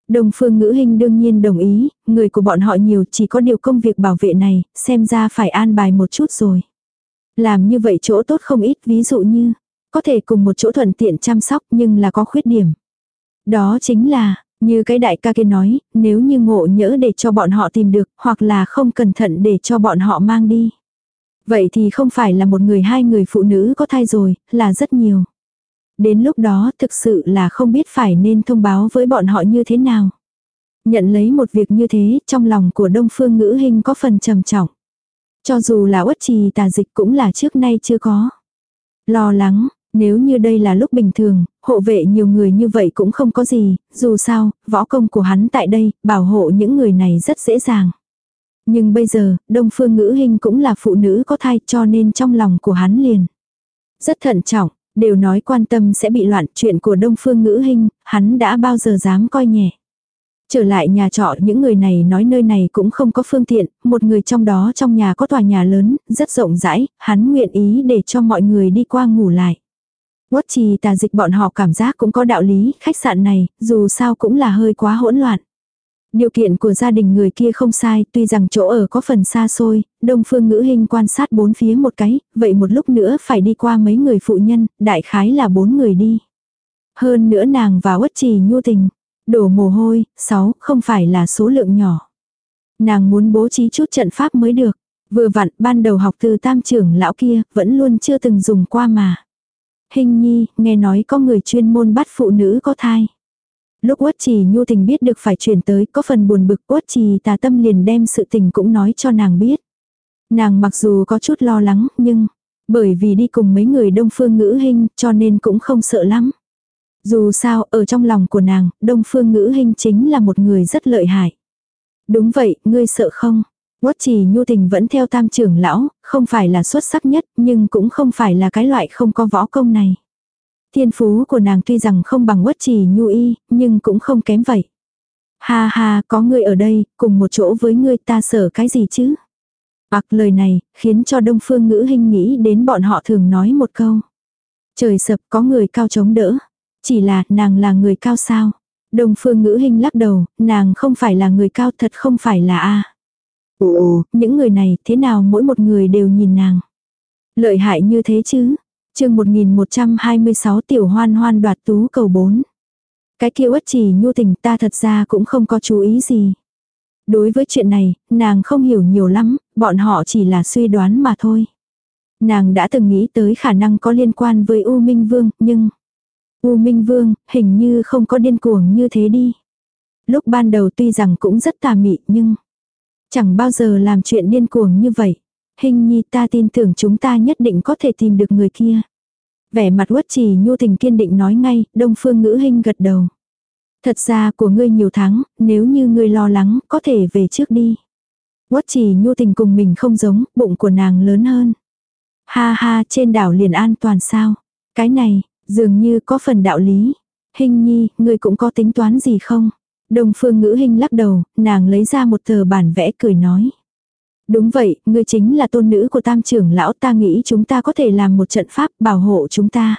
Speaker 1: Đông Phương Ngữ Hinh đương nhiên đồng ý, người của bọn họ nhiều chỉ có điều công việc bảo vệ này, xem ra phải an bài một chút rồi. Làm như vậy chỗ tốt không ít ví dụ như, có thể cùng một chỗ thuận tiện chăm sóc nhưng là có khuyết điểm. Đó chính là, như cái đại ca kia nói, nếu như ngộ nhỡ để cho bọn họ tìm được, hoặc là không cẩn thận để cho bọn họ mang đi. Vậy thì không phải là một người hai người phụ nữ có thai rồi, là rất nhiều. Đến lúc đó thực sự là không biết phải nên thông báo với bọn họ như thế nào. Nhận lấy một việc như thế, trong lòng của Đông Phương Ngữ Hinh có phần trầm trọng. Cho dù là uất trì tà dịch cũng là trước nay chưa có. Lo lắng, nếu như đây là lúc bình thường, hộ vệ nhiều người như vậy cũng không có gì, dù sao, võ công của hắn tại đây, bảo hộ những người này rất dễ dàng. Nhưng bây giờ, Đông Phương Ngữ Hinh cũng là phụ nữ có thai cho nên trong lòng của hắn liền. Rất thận trọng, đều nói quan tâm sẽ bị loạn chuyện của Đông Phương Ngữ Hinh, hắn đã bao giờ dám coi nhẹ. Trở lại nhà trọ những người này nói nơi này cũng không có phương tiện, một người trong đó trong nhà có tòa nhà lớn, rất rộng rãi, hắn nguyện ý để cho mọi người đi qua ngủ lại. Quất trì tà dịch bọn họ cảm giác cũng có đạo lý, khách sạn này, dù sao cũng là hơi quá hỗn loạn. Điều kiện của gia đình người kia không sai, tuy rằng chỗ ở có phần xa xôi, đông phương ngữ hình quan sát bốn phía một cái, vậy một lúc nữa phải đi qua mấy người phụ nhân, đại khái là bốn người đi. Hơn nữa nàng và quất trì nhu tình, đổ mồ hôi, sáu, không phải là số lượng nhỏ. Nàng muốn bố trí chút trận pháp mới được. Vừa vặn, ban đầu học từ tam trưởng lão kia, vẫn luôn chưa từng dùng qua mà. Hình nhi, nghe nói có người chuyên môn bắt phụ nữ có thai. Lúc uất trì nhu tình biết được phải chuyển tới có phần buồn bực uất trì tà tâm liền đem sự tình cũng nói cho nàng biết. Nàng mặc dù có chút lo lắng nhưng bởi vì đi cùng mấy người đông phương ngữ hình cho nên cũng không sợ lắm. Dù sao ở trong lòng của nàng đông phương ngữ hình chính là một người rất lợi hại. Đúng vậy, ngươi sợ không? Quất trì nhu tình vẫn theo tam trưởng lão, không phải là xuất sắc nhất nhưng cũng không phải là cái loại không có võ công này. Thiên phú của nàng tuy rằng không bằng quất trì nhu y, nhưng cũng không kém vậy. Ha ha, có ngươi ở đây, cùng một chỗ với ngươi ta sợ cái gì chứ? Bạc lời này, khiến cho đông phương ngữ hình nghĩ đến bọn họ thường nói một câu. Trời sập có người cao chống đỡ. Chỉ là nàng là người cao sao? Đông phương ngữ hình lắc đầu, nàng không phải là người cao thật không phải là a Ồ, những người này thế nào mỗi một người đều nhìn nàng. Lợi hại như thế chứ. chương 1126 tiểu hoan hoan đoạt tú cầu 4. Cái kia uất chỉ nhu tình ta thật ra cũng không có chú ý gì. Đối với chuyện này, nàng không hiểu nhiều lắm, bọn họ chỉ là suy đoán mà thôi. Nàng đã từng nghĩ tới khả năng có liên quan với U Minh Vương, nhưng... U Minh Vương, hình như không có điên cuồng như thế đi. Lúc ban đầu tuy rằng cũng rất tà mị nhưng... Chẳng bao giờ làm chuyện điên cuồng như vậy. Hình nhi ta tin tưởng chúng ta nhất định có thể tìm được người kia. Vẻ mặt uất trì nhu tình kiên định nói ngay, đông phương ngữ hình gật đầu. Thật ra của ngươi nhiều tháng, nếu như ngươi lo lắng, có thể về trước đi. Quất trì nhu tình cùng mình không giống, bụng của nàng lớn hơn. Ha ha, trên đảo liền an toàn sao? Cái này, dường như có phần đạo lý. Hình nhi, ngươi cũng có tính toán gì không? Đồng phương ngữ hình lắc đầu, nàng lấy ra một tờ bản vẽ cười nói. Đúng vậy, ngươi chính là tôn nữ của tam trưởng lão ta nghĩ chúng ta có thể làm một trận pháp bảo hộ chúng ta.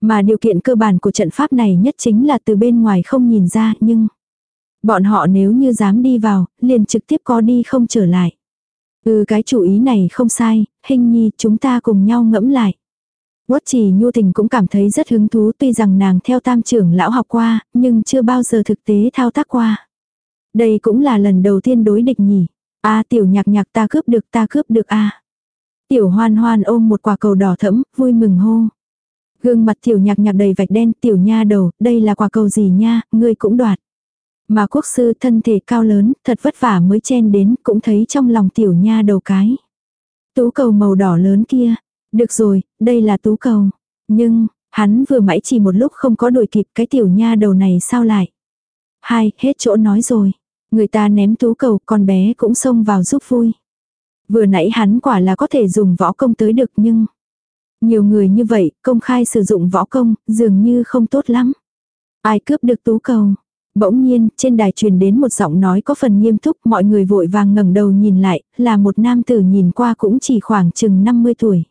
Speaker 1: Mà điều kiện cơ bản của trận pháp này nhất chính là từ bên ngoài không nhìn ra nhưng bọn họ nếu như dám đi vào, liền trực tiếp có đi không trở lại. Ừ cái chủ ý này không sai, hình nhi chúng ta cùng nhau ngẫm lại. Quất trì nhu tình cũng cảm thấy rất hứng thú tuy rằng nàng theo tam trưởng lão học qua, nhưng chưa bao giờ thực tế thao tác qua. Đây cũng là lần đầu tiên đối địch nhỉ. a tiểu nhạc nhạc ta cướp được ta cướp được a Tiểu hoan hoan ôm một quả cầu đỏ thẫm, vui mừng hô. Gương mặt tiểu nhạc nhạc đầy vạch đen tiểu nha đầu, đây là quả cầu gì nha, ngươi cũng đoạt. Mà quốc sư thân thể cao lớn, thật vất vả mới chen đến, cũng thấy trong lòng tiểu nha đầu cái. Tú cầu màu đỏ lớn kia. Được rồi, đây là tú cầu. Nhưng, hắn vừa mãi chỉ một lúc không có đuổi kịp cái tiểu nha đầu này sao lại. Hai, hết chỗ nói rồi. Người ta ném tú cầu, con bé cũng xông vào giúp vui. Vừa nãy hắn quả là có thể dùng võ công tới được nhưng... Nhiều người như vậy, công khai sử dụng võ công, dường như không tốt lắm. Ai cướp được tú cầu? Bỗng nhiên, trên đài truyền đến một giọng nói có phần nghiêm túc, mọi người vội vàng ngẩng đầu nhìn lại, là một nam tử nhìn qua cũng chỉ khoảng chừng 50 tuổi.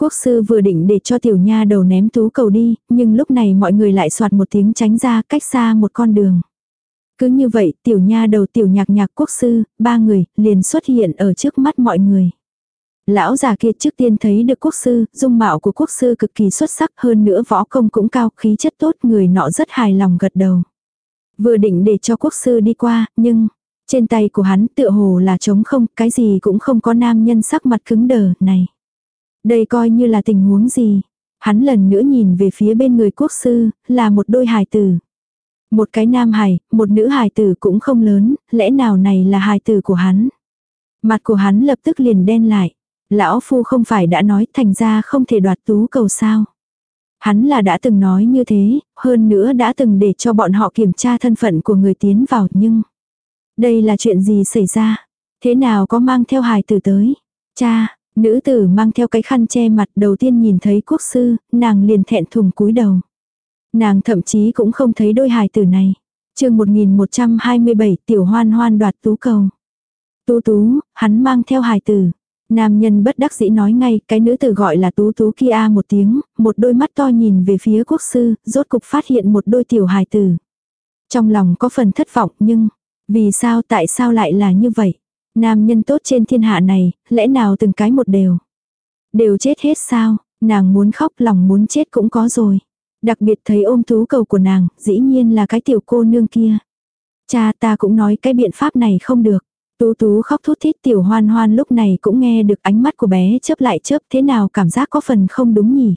Speaker 1: Quốc sư vừa định để cho tiểu nha đầu ném tú cầu đi, nhưng lúc này mọi người lại soạt một tiếng tránh ra cách xa một con đường. Cứ như vậy, tiểu nha đầu tiểu nhạc nhạc quốc sư, ba người, liền xuất hiện ở trước mắt mọi người. Lão già kia trước tiên thấy được quốc sư, dung mạo của quốc sư cực kỳ xuất sắc hơn nữa võ công cũng cao, khí chất tốt, người nọ rất hài lòng gật đầu. Vừa định để cho quốc sư đi qua, nhưng, trên tay của hắn tựa hồ là trống không, cái gì cũng không có nam nhân sắc mặt cứng đờ, này. Đây coi như là tình huống gì. Hắn lần nữa nhìn về phía bên người quốc sư, là một đôi hài tử. Một cái nam hài, một nữ hài tử cũng không lớn, lẽ nào này là hài tử của hắn. Mặt của hắn lập tức liền đen lại. Lão phu không phải đã nói thành ra không thể đoạt tú cầu sao. Hắn là đã từng nói như thế, hơn nữa đã từng để cho bọn họ kiểm tra thân phận của người tiến vào nhưng... Đây là chuyện gì xảy ra? Thế nào có mang theo hài tử tới? Cha, nữ tử mang theo cái khăn che mặt đầu tiên nhìn thấy quốc sư, nàng liền thẹn thùng cúi đầu. Nàng thậm chí cũng không thấy đôi hài tử này. chương 1127 tiểu hoan hoan đoạt tú cầu. Tú tú, hắn mang theo hài tử. Nam nhân bất đắc dĩ nói ngay, cái nữ tử gọi là tú tú kia một tiếng, một đôi mắt to nhìn về phía quốc sư, rốt cục phát hiện một đôi tiểu hài tử. Trong lòng có phần thất vọng nhưng, vì sao tại sao lại là như vậy? Nam nhân tốt trên thiên hạ này, lẽ nào từng cái một đều? Đều chết hết sao? Nàng muốn khóc lòng muốn chết cũng có rồi. Đặc biệt thấy ôm tú cầu của nàng, dĩ nhiên là cái tiểu cô nương kia. Cha ta cũng nói cái biện pháp này không được. Tú tú khóc thút thít tiểu hoan hoan lúc này cũng nghe được ánh mắt của bé chớp lại chớp thế nào cảm giác có phần không đúng nhỉ.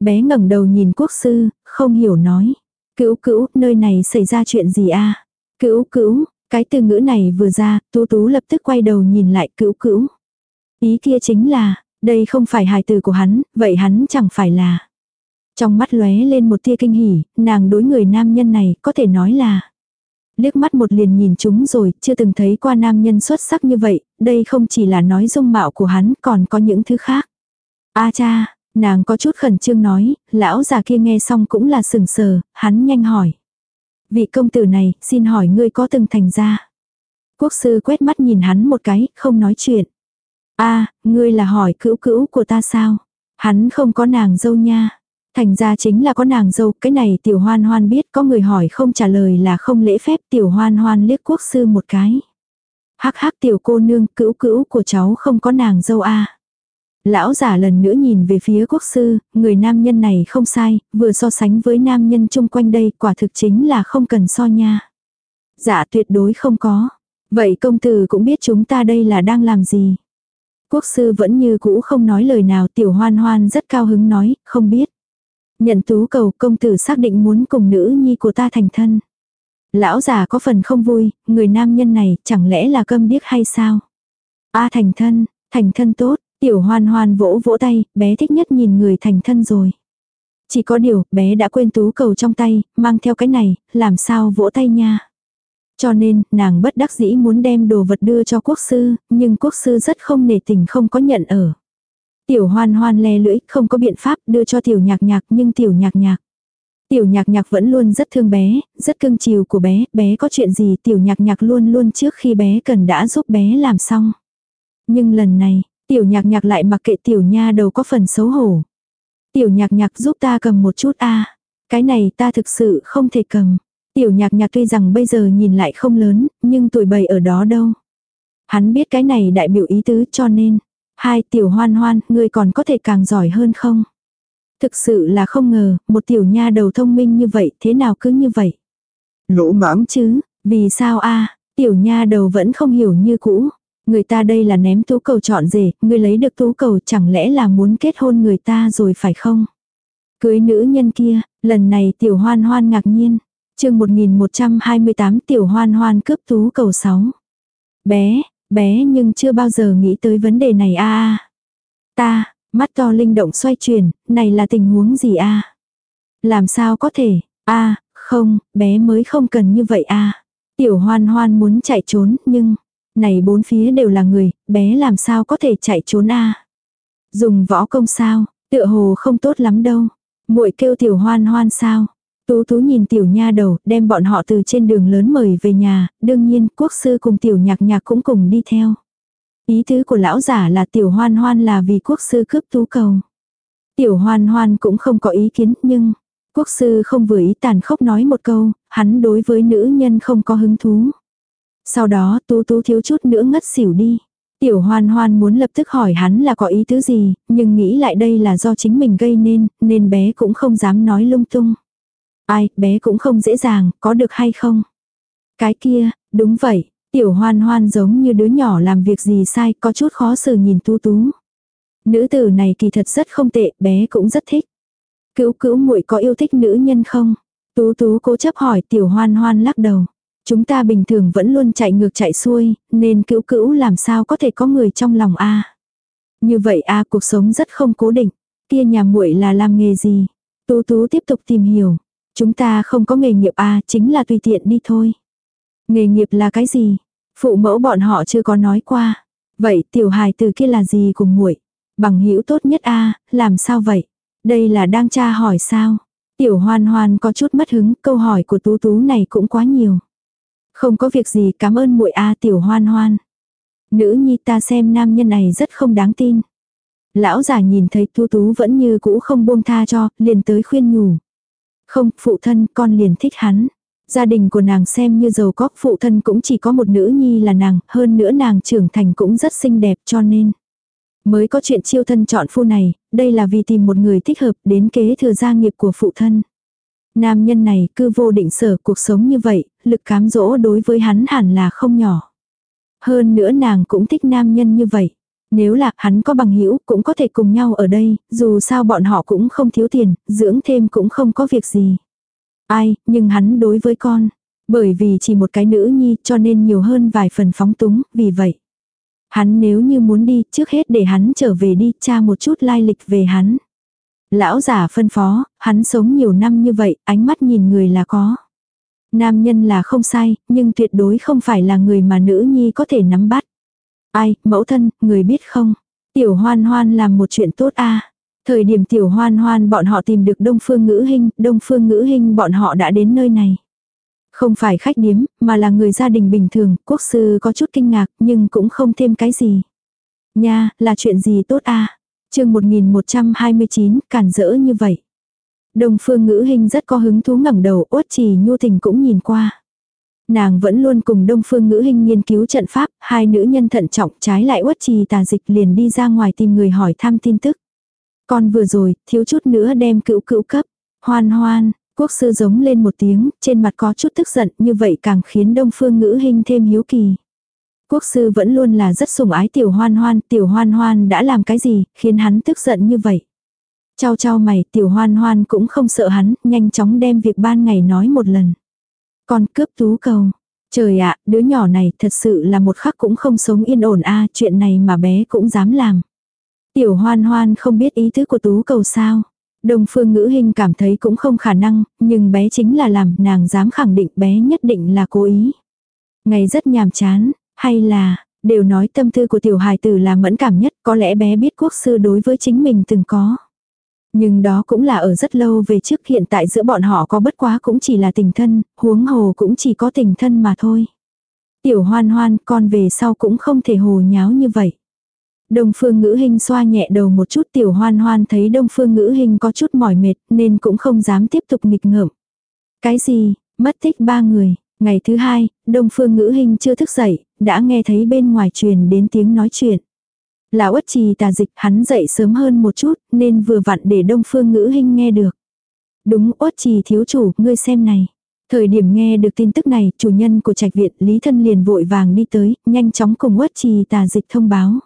Speaker 1: Bé ngẩng đầu nhìn quốc sư, không hiểu nói. Cữu cữu, nơi này xảy ra chuyện gì a à? Cữu cữu, cái từ ngữ này vừa ra, tú tú lập tức quay đầu nhìn lại cữu cữu. Ý kia chính là, đây không phải hài từ của hắn, vậy hắn chẳng phải là. Trong mắt lóe lên một tia kinh hỉ, nàng đối người nam nhân này có thể nói là liếc mắt một liền nhìn chúng rồi, chưa từng thấy qua nam nhân xuất sắc như vậy, đây không chỉ là nói dung mạo của hắn, còn có những thứ khác. A cha, nàng có chút khẩn trương nói, lão già kia nghe xong cũng là sừng sờ, hắn nhanh hỏi. Vị công tử này, xin hỏi ngươi có từng thành ra. Quốc sư quét mắt nhìn hắn một cái, không nói chuyện. a ngươi là hỏi cữu cữu của ta sao? Hắn không có nàng dâu nha. Thành ra chính là có nàng dâu, cái này tiểu hoan hoan biết có người hỏi không trả lời là không lễ phép tiểu hoan hoan liếc quốc sư một cái. Hắc hắc tiểu cô nương cữu cữu của cháu không có nàng dâu a Lão giả lần nữa nhìn về phía quốc sư, người nam nhân này không sai, vừa so sánh với nam nhân chung quanh đây quả thực chính là không cần so nha. Dạ tuyệt đối không có. Vậy công tử cũng biết chúng ta đây là đang làm gì. Quốc sư vẫn như cũ không nói lời nào tiểu hoan hoan rất cao hứng nói, không biết. Nhận tú cầu công tử xác định muốn cùng nữ nhi của ta thành thân. Lão già có phần không vui, người nam nhân này chẳng lẽ là câm điếc hay sao? A thành thân, thành thân tốt, tiểu hoan hoan vỗ vỗ tay, bé thích nhất nhìn người thành thân rồi. Chỉ có điều, bé đã quên tú cầu trong tay, mang theo cái này, làm sao vỗ tay nha. Cho nên, nàng bất đắc dĩ muốn đem đồ vật đưa cho quốc sư, nhưng quốc sư rất không nể tình không có nhận ở. Tiểu hoan hoan le lưỡi, không có biện pháp đưa cho tiểu nhạc nhạc nhưng tiểu nhạc nhạc. Tiểu nhạc nhạc vẫn luôn rất thương bé, rất cưng chiều của bé, bé có chuyện gì tiểu nhạc nhạc luôn luôn trước khi bé cần đã giúp bé làm xong. Nhưng lần này, tiểu nhạc nhạc lại mặc kệ tiểu nha đầu có phần xấu hổ. Tiểu nhạc nhạc giúp ta cầm một chút a Cái này ta thực sự không thể cầm. Tiểu nhạc nhạc tuy rằng bây giờ nhìn lại không lớn, nhưng tuổi bầy ở đó đâu. Hắn biết cái này đại biểu ý tứ cho nên, Hai tiểu hoan hoan, ngươi còn có thể càng giỏi hơn không? Thực sự là không ngờ, một tiểu nha đầu thông minh như vậy, thế nào cứ như vậy?
Speaker 2: Lỗ mãng
Speaker 1: chứ, vì sao a tiểu nha đầu vẫn không hiểu như cũ. Người ta đây là ném tú cầu chọn rể, ngươi lấy được tú cầu chẳng lẽ là muốn kết hôn người ta rồi phải không? Cưới nữ nhân kia, lần này tiểu hoan hoan ngạc nhiên. chương 1128 tiểu hoan hoan cướp tú cầu 6. Bé, bé nhưng chưa bao giờ nghĩ tới vấn đề này a a. Ta, mắt to linh động xoay chuyển, này là tình huống gì a? Làm sao có thể, a, không, bé mới không cần như vậy a. Tiểu hoan hoan muốn chạy trốn, nhưng, này bốn phía đều là người, bé làm sao có thể chạy trốn a. Dùng võ công sao, tựa hồ không tốt lắm đâu. muội kêu tiểu hoan hoan sao. Tú tú nhìn tiểu nha đầu, đem bọn họ từ trên đường lớn mời về nhà, đương nhiên quốc sư cùng tiểu nhạc nhạc cũng cùng đi theo. Ý tứ của lão giả là tiểu hoan hoan là vì quốc sư cướp tú cầu. Tiểu hoan hoan cũng không có ý kiến nhưng, quốc sư không vừa ý tàn khốc nói một câu, hắn đối với nữ nhân không có hứng thú. Sau đó tú tú thiếu chút nữa ngất xỉu đi. Tiểu hoan hoan muốn lập tức hỏi hắn là có ý tứ gì, nhưng nghĩ lại đây là do chính mình gây nên, nên bé cũng không dám nói lung tung. Ai, bé cũng không dễ dàng, có được hay không? Cái kia, đúng vậy, tiểu hoan hoan giống như đứa nhỏ làm việc gì sai, có chút khó xử nhìn tú tú. Nữ tử này kỳ thật rất không tệ, bé cũng rất thích. Cữu cữu muội có yêu thích nữ nhân không? Tú tú cố chấp hỏi tiểu hoan hoan lắc đầu. Chúng ta bình thường vẫn luôn chạy ngược chạy xuôi, nên cữu cữu làm sao có thể có người trong lòng a Như vậy a cuộc sống rất không cố định. Kia nhà muội là làm nghề gì? Tú tú tiếp tục tìm hiểu. Chúng ta không có nghề nghiệp a chính là tùy tiện đi thôi. Nghề nghiệp là cái gì? Phụ mẫu bọn họ chưa có nói qua. Vậy tiểu hài từ kia là gì cùng muội? Bằng hữu tốt nhất a làm sao vậy? Đây là đang tra hỏi sao? Tiểu hoan hoan có chút mất hứng, câu hỏi của tú tú này cũng quá nhiều. Không có việc gì cảm ơn muội a tiểu hoan hoan. Nữ nhi ta xem nam nhân này rất không đáng tin. Lão già nhìn thấy tu tú vẫn như cũ không buông tha cho, liền tới khuyên nhủ. Không, phụ thân con liền thích hắn. Gia đình của nàng xem như giàu có, phụ thân cũng chỉ có một nữ nhi là nàng, hơn nữa nàng trưởng thành cũng rất xinh đẹp cho nên. Mới có chuyện chiêu thân chọn phu này, đây là vì tìm một người thích hợp đến kế thừa gia nghiệp của phụ thân. Nam nhân này cư vô định sở cuộc sống như vậy, lực cám dỗ đối với hắn hẳn là không nhỏ. Hơn nữa nàng cũng thích nam nhân như vậy. Nếu là hắn có bằng hữu cũng có thể cùng nhau ở đây, dù sao bọn họ cũng không thiếu tiền, dưỡng thêm cũng không có việc gì. Ai, nhưng hắn đối với con, bởi vì chỉ một cái nữ nhi cho nên nhiều hơn vài phần phóng túng, vì vậy. Hắn nếu như muốn đi, trước hết để hắn trở về đi, tra một chút lai lịch về hắn. Lão giả phân phó, hắn sống nhiều năm như vậy, ánh mắt nhìn người là có. Nam nhân là không sai, nhưng tuyệt đối không phải là người mà nữ nhi có thể nắm bắt. Ai, mẫu thân, người biết không? Tiểu hoan hoan làm một chuyện tốt a Thời điểm tiểu hoan hoan bọn họ tìm được đông phương ngữ hình, đông phương ngữ hình bọn họ đã đến nơi này. Không phải khách điếm, mà là người gia đình bình thường, quốc sư có chút kinh ngạc nhưng cũng không thêm cái gì. Nha, là chuyện gì tốt a chương 1129, cản rỡ như vậy. Đông phương ngữ hình rất có hứng thú ngẩng đầu, ốt trì nhu tình cũng nhìn qua. Nàng vẫn luôn cùng đông phương ngữ hình nghiên cứu trận pháp, hai nữ nhân thận trọng trái lại uất trì tà dịch liền đi ra ngoài tìm người hỏi thăm tin tức. Con vừa rồi, thiếu chút nữa đem cựu cựu cấp. Hoan hoan, quốc sư giống lên một tiếng, trên mặt có chút tức giận, như vậy càng khiến đông phương ngữ hình thêm hiếu kỳ. Quốc sư vẫn luôn là rất sủng ái tiểu hoan hoan, tiểu hoan hoan đã làm cái gì, khiến hắn tức giận như vậy trao trao mày, tiểu hoan hoan cũng không sợ hắn, nhanh chóng đem việc ban ngày nói một lần. Con cướp tú cầu. Trời ạ, đứa nhỏ này thật sự là một khắc cũng không sống yên ổn a chuyện này mà bé cũng dám làm. Tiểu hoan hoan không biết ý tứ của tú cầu sao. Đồng phương ngữ hình cảm thấy cũng không khả năng, nhưng bé chính là làm, nàng dám khẳng định bé nhất định là cố ý. Ngày rất nhàm chán, hay là, đều nói tâm tư của tiểu hài tử là mẫn cảm nhất, có lẽ bé biết quốc sư đối với chính mình từng có. Nhưng đó cũng là ở rất lâu về trước hiện tại giữa bọn họ có bất quá cũng chỉ là tình thân, huống hồ cũng chỉ có tình thân mà thôi. Tiểu hoan hoan con về sau cũng không thể hồ nháo như vậy. Đông phương ngữ hình xoa nhẹ đầu một chút tiểu hoan hoan thấy đông phương ngữ hình có chút mỏi mệt nên cũng không dám tiếp tục nghịch ngợm. Cái gì, mất tích ba người, ngày thứ hai, đông phương ngữ hình chưa thức dậy, đã nghe thấy bên ngoài truyền đến tiếng nói chuyện. Là uất trì tà dịch hắn dậy sớm hơn một chút nên vừa vặn để đông phương ngữ hình nghe được. Đúng uất trì thiếu chủ, ngươi xem này. Thời điểm nghe được tin tức này, chủ nhân của trạch viện Lý Thân liền vội vàng đi tới, nhanh chóng cùng uất trì tà dịch thông báo.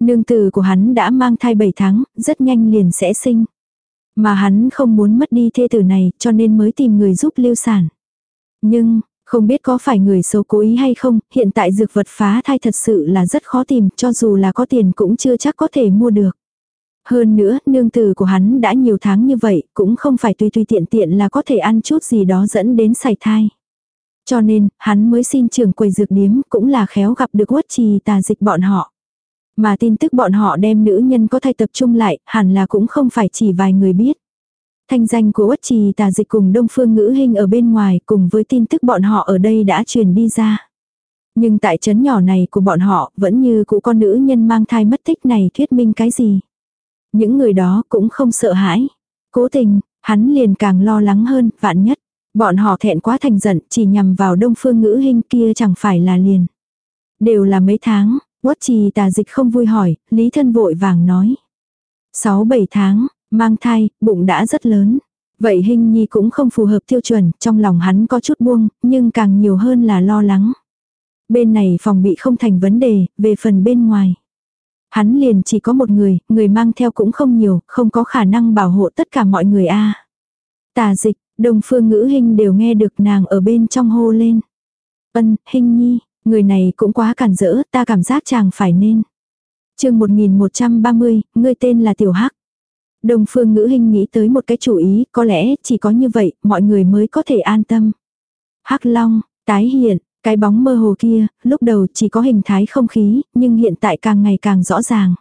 Speaker 1: Nương tử của hắn đã mang thai 7 tháng, rất nhanh liền sẽ sinh. Mà hắn không muốn mất đi thê tử này cho nên mới tìm người giúp lưu sản. Nhưng, không biết có phải người xấu cố ý hay không, hiện tại dược vật phá thai thật sự là rất khó tìm, cho dù là có tiền cũng chưa chắc có thể mua được. Hơn nữa, nương tử của hắn đã nhiều tháng như vậy, cũng không phải tùy tùy tiện tiện là có thể ăn chút gì đó dẫn đến sảy thai. Cho nên, hắn mới xin trưởng quầy dược điếm, cũng là khéo gặp được quất trì tà dịch bọn họ. Mà tin tức bọn họ đem nữ nhân có thai tập trung lại, hẳn là cũng không phải chỉ vài người biết. Thanh danh của Uất Trì tà dịch cùng Đông Phương Ngữ Hình ở bên ngoài cùng với tin tức bọn họ ở đây đã truyền đi ra. Nhưng tại trấn nhỏ này của bọn họ vẫn như cụ con nữ nhân mang thai mất tích này thuyết minh cái gì. Những người đó cũng không sợ hãi. Cố tình, hắn liền càng lo lắng hơn, vạn nhất. Bọn họ thẹn quá thành giận chỉ nhằm vào Đông Phương Ngữ Hình kia chẳng phải là liền. Đều là mấy tháng, Quất trì tà dịch không vui hỏi, Lý thân vội vàng nói. Sáu bảy tháng, mang thai, bụng đã rất lớn. Vậy hình nhi cũng không phù hợp tiêu chuẩn, trong lòng hắn có chút buông, nhưng càng nhiều hơn là lo lắng. Bên này phòng bị không thành vấn đề, về phần bên ngoài. Hắn liền chỉ có một người, người mang theo cũng không nhiều, không có khả năng bảo hộ tất cả mọi người a. Tà dịch, đồng phương ngữ hình đều nghe được nàng ở bên trong hô lên. Ân, hình nhi, Người này cũng quá cản rỡ, ta cảm giác chàng phải nên. chương 1130, người tên là Tiểu Hắc. Đồng phương ngữ hình nghĩ tới một cái chủ ý, có lẽ chỉ có như vậy, mọi người mới có thể an tâm. Hắc Long, tái hiện, cái bóng mơ hồ kia, lúc đầu chỉ có hình thái không khí, nhưng hiện tại càng ngày càng rõ ràng.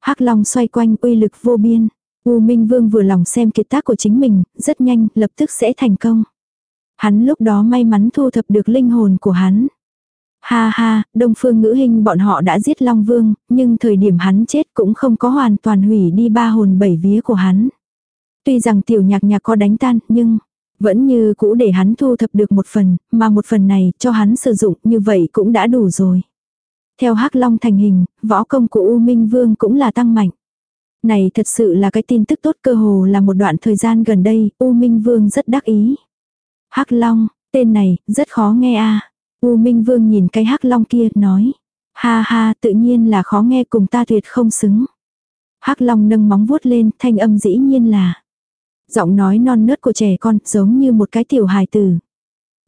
Speaker 1: Hắc Long xoay quanh uy lực vô biên. U Minh Vương vừa lòng xem kiệt tác của chính mình, rất nhanh, lập tức sẽ thành công. Hắn lúc đó may mắn thu thập được linh hồn của hắn. Ha ha, đông phương ngữ hình bọn họ đã giết Long Vương, nhưng thời điểm hắn chết cũng không có hoàn toàn hủy đi ba hồn bảy vía của hắn. Tuy rằng tiểu nhạc nhạc có đánh tan, nhưng vẫn như cũ để hắn thu thập được một phần, mà một phần này cho hắn sử dụng như vậy cũng đã đủ rồi. Theo hắc long thành hình, võ công của U Minh Vương cũng là tăng mạnh. Này thật sự là cái tin tức tốt cơ hồ là một đoạn thời gian gần đây, U Minh Vương rất đắc ý. hắc long, tên này, rất khó nghe a U Minh Vương nhìn cái hắc long kia, nói. Ha ha, tự nhiên là khó nghe cùng ta tuyệt không xứng. hắc long nâng móng vuốt lên, thanh âm dĩ nhiên là. Giọng nói non nớt của trẻ con, giống như một cái tiểu hài tử.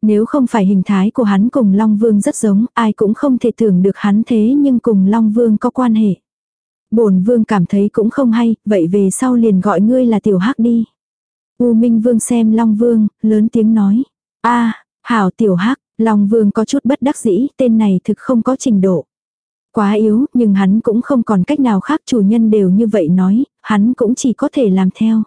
Speaker 1: Nếu không phải hình thái của hắn cùng Long Vương rất giống, ai cũng không thể tưởng được hắn thế nhưng cùng Long Vương có quan hệ. Bổn Vương cảm thấy cũng không hay, vậy về sau liền gọi ngươi là tiểu hắc đi. U Minh Vương xem Long Vương, lớn tiếng nói. a hảo tiểu hắc, Long Vương có chút bất đắc dĩ, tên này thực không có trình độ. Quá yếu, nhưng hắn cũng không còn cách nào khác chủ nhân đều như vậy nói, hắn cũng chỉ có thể làm theo.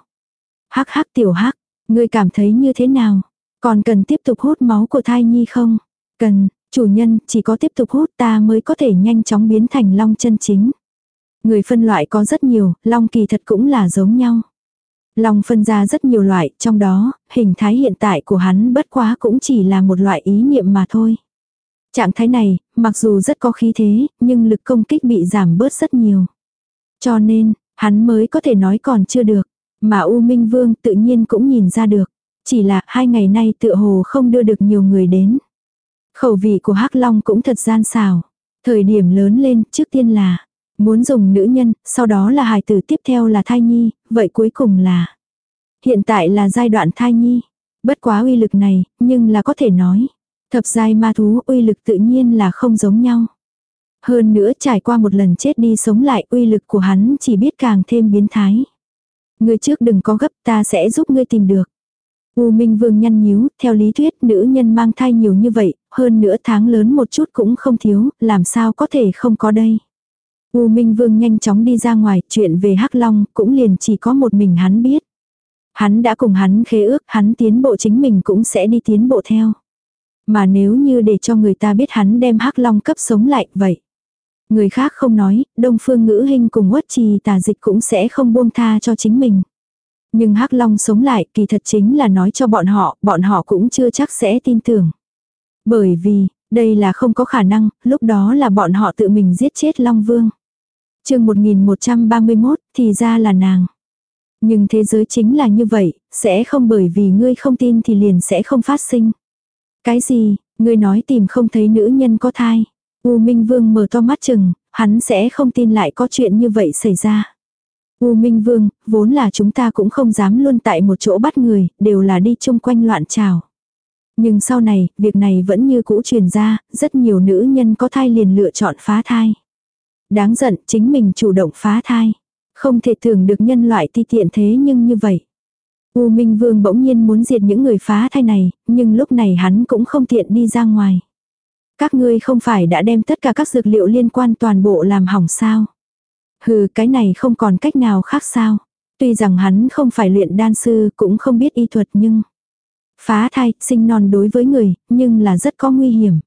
Speaker 1: Hắc hắc tiểu hắc, ngươi cảm thấy như thế nào? Còn cần tiếp tục hút máu của thai nhi không? Cần, chủ nhân chỉ có tiếp tục hút ta mới có thể nhanh chóng biến thành long chân chính. Người phân loại có rất nhiều, long kỳ thật cũng là giống nhau. Long phân ra rất nhiều loại, trong đó, hình thái hiện tại của hắn bất quá cũng chỉ là một loại ý niệm mà thôi. Trạng thái này, mặc dù rất có khí thế, nhưng lực công kích bị giảm bớt rất nhiều. Cho nên, hắn mới có thể nói còn chưa được. Mà U Minh Vương tự nhiên cũng nhìn ra được. Chỉ là hai ngày nay tựa hồ không đưa được nhiều người đến. Khẩu vị của hắc Long cũng thật gian xào. Thời điểm lớn lên trước tiên là Muốn dùng nữ nhân, sau đó là hài tử tiếp theo là thai nhi, vậy cuối cùng là. Hiện tại là giai đoạn thai nhi. Bất quá uy lực này, nhưng là có thể nói. Thập giai ma thú uy lực tự nhiên là không giống nhau. Hơn nữa trải qua một lần chết đi sống lại uy lực của hắn chỉ biết càng thêm biến thái. Ngươi trước đừng có gấp ta sẽ giúp ngươi tìm được. U Minh Vương nhăn nhíu, theo lý thuyết nữ nhân mang thai nhiều như vậy, hơn nữa tháng lớn một chút cũng không thiếu, làm sao có thể không có đây. U Minh Vương nhanh chóng đi ra ngoài, chuyện về Hắc Long cũng liền chỉ có một mình hắn biết. Hắn đã cùng hắn khế ước, hắn tiến bộ chính mình cũng sẽ đi tiến bộ theo. Mà nếu như để cho người ta biết hắn đem Hắc Long cấp sống lại, vậy. Người khác không nói, Đông Phương Ngữ Hinh cùng Uất Trì tà dịch cũng sẽ không buông tha cho chính mình. Nhưng Hắc Long sống lại kỳ thật chính là nói cho bọn họ, bọn họ cũng chưa chắc sẽ tin tưởng. Bởi vì, đây là không có khả năng, lúc đó là bọn họ tự mình giết chết Long Vương chương 1131 thì ra là nàng. Nhưng thế giới chính là như vậy, sẽ không bởi vì ngươi không tin thì liền sẽ không phát sinh. Cái gì, ngươi nói tìm không thấy nữ nhân có thai. U Minh Vương mở to mắt chừng, hắn sẽ không tin lại có chuyện như vậy xảy ra. U Minh Vương, vốn là chúng ta cũng không dám luôn tại một chỗ bắt người, đều là đi chung quanh loạn trào. Nhưng sau này, việc này vẫn như cũ truyền ra, rất nhiều nữ nhân có thai liền lựa chọn phá thai. Đáng giận, chính mình chủ động phá thai. Không thể tưởng được nhân loại ti tiện thế nhưng như vậy. U Minh Vương bỗng nhiên muốn diệt những người phá thai này, nhưng lúc này hắn cũng không tiện đi ra ngoài. Các ngươi không phải đã đem tất cả các dược liệu liên quan toàn bộ làm hỏng sao? Hừ, cái này không còn cách nào khác sao? Tuy rằng hắn không phải luyện đan sư, cũng không biết y thuật nhưng... Phá thai, sinh non đối với người, nhưng là rất có nguy hiểm.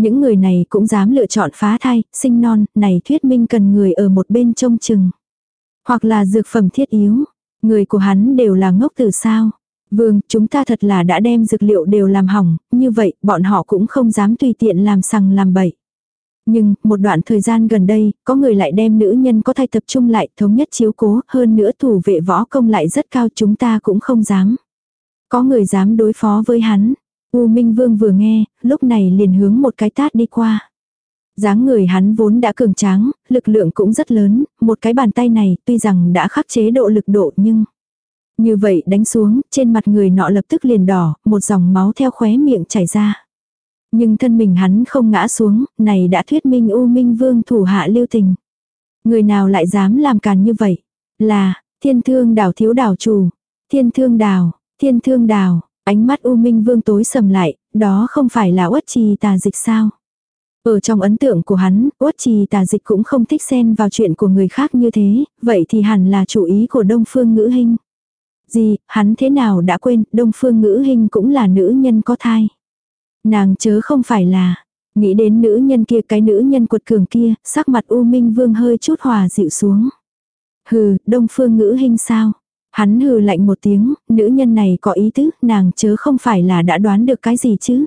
Speaker 1: Những người này cũng dám lựa chọn phá thai, sinh non, này thuyết minh cần người ở một bên trông chừng. Hoặc là dược phẩm thiết yếu. Người của hắn đều là ngốc từ sao. Vương, chúng ta thật là đã đem dược liệu đều làm hỏng, như vậy bọn họ cũng không dám tùy tiện làm sằng làm bậy. Nhưng, một đoạn thời gian gần đây, có người lại đem nữ nhân có thai tập trung lại thống nhất chiếu cố, hơn nữa thủ vệ võ công lại rất cao chúng ta cũng không dám. Có người dám đối phó với hắn. U Minh Vương vừa nghe, lúc này liền hướng một cái tát đi qua. dáng người hắn vốn đã cường tráng, lực lượng cũng rất lớn, một cái bàn tay này tuy rằng đã khắc chế độ lực độ nhưng... Như vậy đánh xuống, trên mặt người nọ lập tức liền đỏ, một dòng máu theo khóe miệng chảy ra. Nhưng thân mình hắn không ngã xuống, này đã thuyết minh U Minh Vương thủ hạ lưu tình. Người nào lại dám làm càn như vậy? Là, thiên thương đảo thiếu đảo chủ. Thiên thương đảo, thiên thương đảo, ánh mắt U Minh Vương tối sầm lại, đó không phải là uất trì tà dịch sao? Ở trong ấn tượng của hắn, uất trì tà dịch cũng không thích xen vào chuyện của người khác như thế, vậy thì hẳn là chủ ý của Đông Phương Ngữ Hinh. Gì, hắn thế nào đã quên, Đông Phương Ngữ Hinh cũng là nữ nhân có thai. Nàng chớ không phải là, nghĩ đến nữ nhân kia cái nữ nhân cuột cường kia, sắc mặt U Minh Vương hơi chút hòa dịu xuống. Hừ, Đông Phương Ngữ Hinh sao? Hắn hừ lạnh một tiếng, nữ nhân này có ý tứ, nàng chớ không phải là đã đoán được cái gì chứ.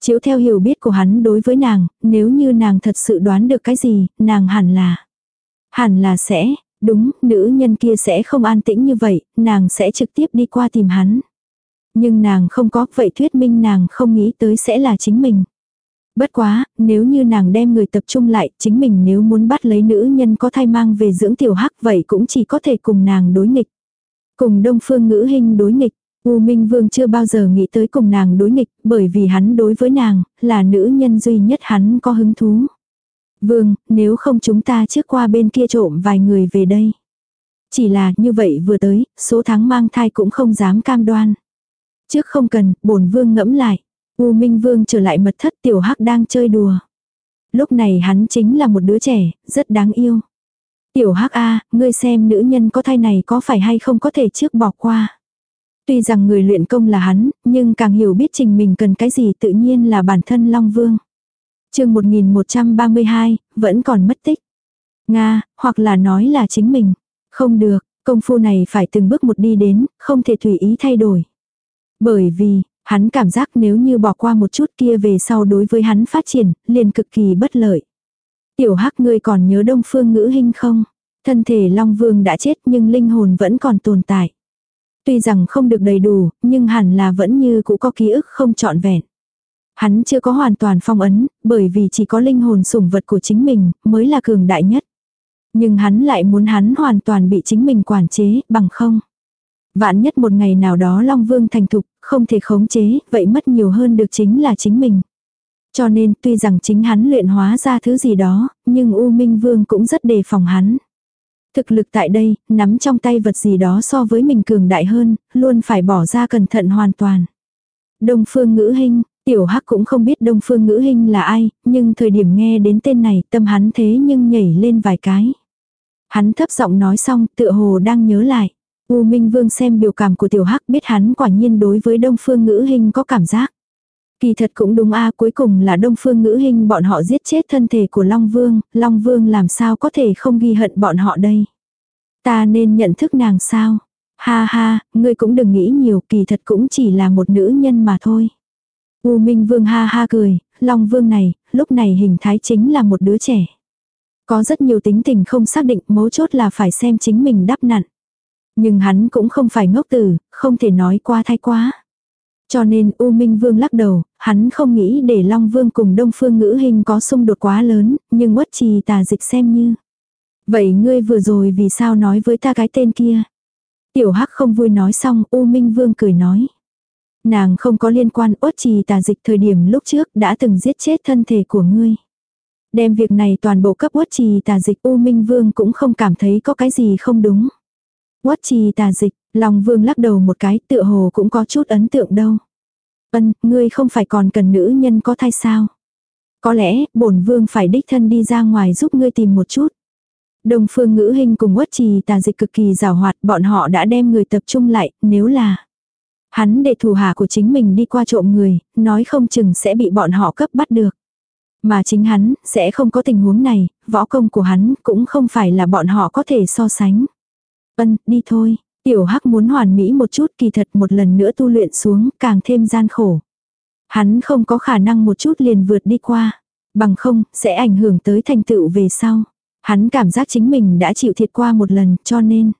Speaker 1: Chiếu theo hiểu biết của hắn đối với nàng, nếu như nàng thật sự đoán được cái gì, nàng hẳn là. Hẳn là sẽ, đúng, nữ nhân kia sẽ không an tĩnh như vậy, nàng sẽ trực tiếp đi qua tìm hắn. Nhưng nàng không có, vậy thuyết minh nàng không nghĩ tới sẽ là chính mình. Bất quá, nếu như nàng đem người tập trung lại, chính mình nếu muốn bắt lấy nữ nhân có thai mang về dưỡng tiểu hắc vậy cũng chỉ có thể cùng nàng đối nghịch. Cùng đông phương ngữ hình đối nghịch, U Minh Vương chưa bao giờ nghĩ tới cùng nàng đối nghịch, bởi vì hắn đối với nàng, là nữ nhân duy nhất hắn có hứng thú. Vương, nếu không chúng ta trước qua bên kia trộm vài người về đây. Chỉ là như vậy vừa tới, số tháng mang thai cũng không dám cam đoan. Trước không cần, bổn vương ngẫm lại. U Minh Vương trở lại mật thất tiểu hắc đang chơi đùa. Lúc này hắn chính là một đứa trẻ, rất đáng yêu. Tiểu hắc a, ngươi xem nữ nhân có thai này có phải hay không có thể trước bỏ qua. Tuy rằng người luyện công là hắn, nhưng càng hiểu biết trình mình cần cái gì tự nhiên là bản thân Long Vương. chương 1132, vẫn còn mất tích. Nga, hoặc là nói là chính mình. Không được, công phu này phải từng bước một đi đến, không thể tùy ý thay đổi. Bởi vì, hắn cảm giác nếu như bỏ qua một chút kia về sau đối với hắn phát triển, liền cực kỳ bất lợi. Tiểu hắc ngươi còn nhớ đông phương ngữ hình không? Thân thể Long Vương đã chết nhưng linh hồn vẫn còn tồn tại. Tuy rằng không được đầy đủ, nhưng hẳn là vẫn như cũ có ký ức không trọn vẹn. Hắn chưa có hoàn toàn phong ấn, bởi vì chỉ có linh hồn sủng vật của chính mình mới là cường đại nhất. Nhưng hắn lại muốn hắn hoàn toàn bị chính mình quản chế, bằng không. Vạn nhất một ngày nào đó Long Vương thành thục, không thể khống chế, vậy mất nhiều hơn được chính là chính mình. Cho nên tuy rằng chính hắn luyện hóa ra thứ gì đó, nhưng U Minh Vương cũng rất đề phòng hắn. Thực lực tại đây, nắm trong tay vật gì đó so với mình cường đại hơn, luôn phải bỏ ra cẩn thận hoàn toàn. Đông Phương Ngữ Hinh, Tiểu Hắc cũng không biết Đông Phương Ngữ Hinh là ai, nhưng thời điểm nghe đến tên này tâm hắn thế nhưng nhảy lên vài cái. Hắn thấp giọng nói xong tựa hồ đang nhớ lại. U Minh Vương xem biểu cảm của Tiểu Hắc biết hắn quả nhiên đối với Đông Phương Ngữ Hinh có cảm giác. Kỳ thật cũng đúng a cuối cùng là Đông Phương Ngữ hình bọn họ giết chết thân thể của Long Vương, Long Vương làm sao có thể không ghi hận bọn họ đây. Ta nên nhận thức nàng sao? Ha ha, ngươi cũng đừng nghĩ nhiều kỳ thật cũng chỉ là một nữ nhân mà thôi. U Minh Vương ha ha cười, Long Vương này, lúc này hình thái chính là một đứa trẻ. Có rất nhiều tính tình không xác định mấu chốt là phải xem chính mình đắp nặn. Nhưng hắn cũng không phải ngốc tử, không thể nói qua thay quá. Cho nên U Minh Vương lắc đầu, hắn không nghĩ để Long Vương cùng Đông Phương Ngữ Hình có xung đột quá lớn, nhưng quất trì tà dịch xem như. Vậy ngươi vừa rồi vì sao nói với ta cái tên kia? Tiểu Hắc không vui nói xong, U Minh Vương cười nói. Nàng không có liên quan uất trì tà dịch thời điểm lúc trước đã từng giết chết thân thể của ngươi. Đem việc này toàn bộ cấp uất trì tà dịch U Minh Vương cũng không cảm thấy có cái gì không đúng. Uất trì tà dịch, Long Vương lắc đầu một cái tựa hồ cũng có chút ấn tượng đâu. Ân, ngươi không phải còn cần nữ nhân có thai sao? Có lẽ, bổn vương phải đích thân đi ra ngoài giúp ngươi tìm một chút. Đông phương ngữ hình cùng quất trì tà dịch cực kỳ rào hoạt, bọn họ đã đem người tập trung lại, nếu là hắn để thủ hạ của chính mình đi qua trộm người, nói không chừng sẽ bị bọn họ cấp bắt được. Mà chính hắn, sẽ không có tình huống này, võ công của hắn cũng không phải là bọn họ có thể so sánh. Ân, đi thôi. Tiểu Hắc muốn hoàn mỹ một chút kỳ thật một lần nữa tu luyện xuống càng thêm gian khổ. Hắn không có khả năng một chút liền vượt đi qua. Bằng không, sẽ ảnh hưởng tới thành tựu về sau. Hắn cảm giác chính mình đã chịu thiệt qua một lần cho nên.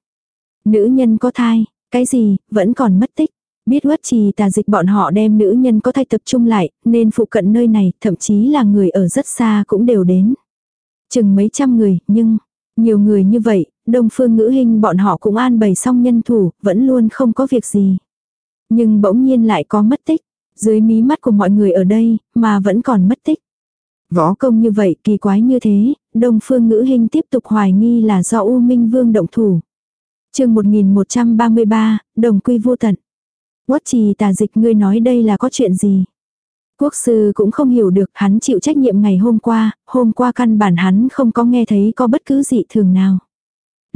Speaker 1: Nữ nhân có thai, cái gì, vẫn còn mất tích. Biết quất trì tà dịch bọn họ đem nữ nhân có thai tập trung lại, nên phụ cận nơi này, thậm chí là người ở rất xa cũng đều đến. Chừng mấy trăm người, nhưng, nhiều người như vậy, đông phương ngữ hình bọn họ cũng an bày xong nhân thủ, vẫn luôn không có việc gì. Nhưng bỗng nhiên lại có mất tích, dưới mí mắt của mọi người ở đây, mà vẫn còn mất tích. Võ công như vậy, kỳ quái như thế, đông phương ngữ hình tiếp tục hoài nghi là do U Minh Vương động thủ. chương 1133, đồng quy vô tận. Quất trì tà dịch ngươi nói đây là có chuyện gì? Quốc sư cũng không hiểu được hắn chịu trách nhiệm ngày hôm qua, hôm qua căn bản hắn không có nghe thấy có bất cứ dị thường nào.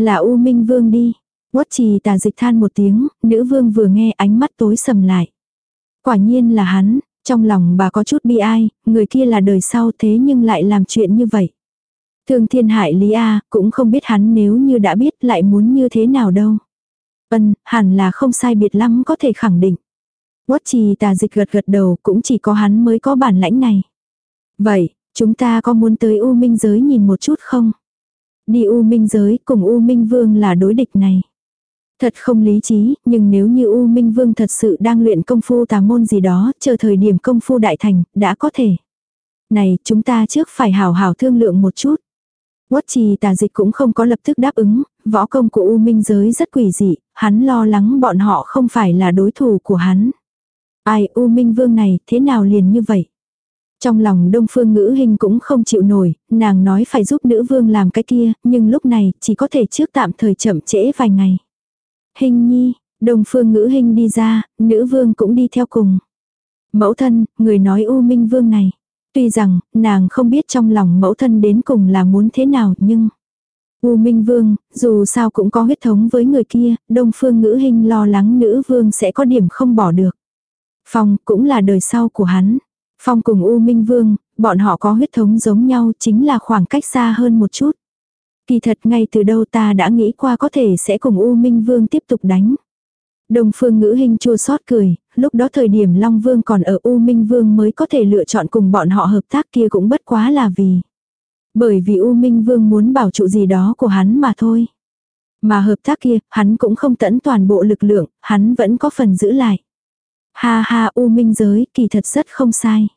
Speaker 1: Là U Minh Vương đi. Quất trì tà dịch than một tiếng, nữ vương vừa nghe ánh mắt tối sầm lại. Quả nhiên là hắn, trong lòng bà có chút bi ai, người kia là đời sau thế nhưng lại làm chuyện như vậy. Thương thiên hại Lý A, cũng không biết hắn nếu như đã biết lại muốn như thế nào đâu. Ân, hẳn là không sai biệt lắm có thể khẳng định. Quất trì tà dịch gật gật đầu cũng chỉ có hắn mới có bản lãnh này. Vậy, chúng ta có muốn tới U Minh giới nhìn một chút không? Đi U Minh giới cùng U Minh Vương là đối địch này. Thật không lý trí, nhưng nếu như U Minh Vương thật sự đang luyện công phu tà môn gì đó, chờ thời điểm công phu đại thành, đã có thể. Này, chúng ta trước phải hào hào thương lượng một chút. Quất trì tà dịch cũng không có lập tức đáp ứng, võ công của U Minh giới rất quỷ dị, hắn lo lắng bọn họ không phải là đối thủ của hắn. Ai U Minh Vương này thế nào liền như vậy? Trong lòng đông phương ngữ hình cũng không chịu nổi, nàng nói phải giúp nữ vương làm cái kia, nhưng lúc này chỉ có thể trước tạm thời chậm trễ vài ngày. Hình nhi, đông phương ngữ hình đi ra, nữ vương cũng đi theo cùng. Mẫu thân, người nói U Minh Vương này. Tuy rằng, nàng không biết trong lòng mẫu thân đến cùng là muốn thế nào nhưng... U Minh Vương, dù sao cũng có huyết thống với người kia, đông phương ngữ hình lo lắng nữ vương sẽ có điểm không bỏ được. Phong cũng là đời sau của hắn. Phong cùng U Minh Vương, bọn họ có huyết thống giống nhau chính là khoảng cách xa hơn một chút. Kỳ thật ngay từ đâu ta đã nghĩ qua có thể sẽ cùng U Minh Vương tiếp tục đánh. Đông phương ngữ hình chua xót cười, lúc đó thời điểm Long Vương còn ở U Minh Vương mới có thể lựa chọn cùng bọn họ hợp tác kia cũng bất quá là vì. Bởi vì U Minh Vương muốn bảo trụ gì đó của hắn mà thôi. Mà hợp tác kia, hắn cũng không tẫn toàn bộ lực lượng, hắn vẫn có phần giữ lại. Ha ha U Minh giới, kỳ thật rất không sai.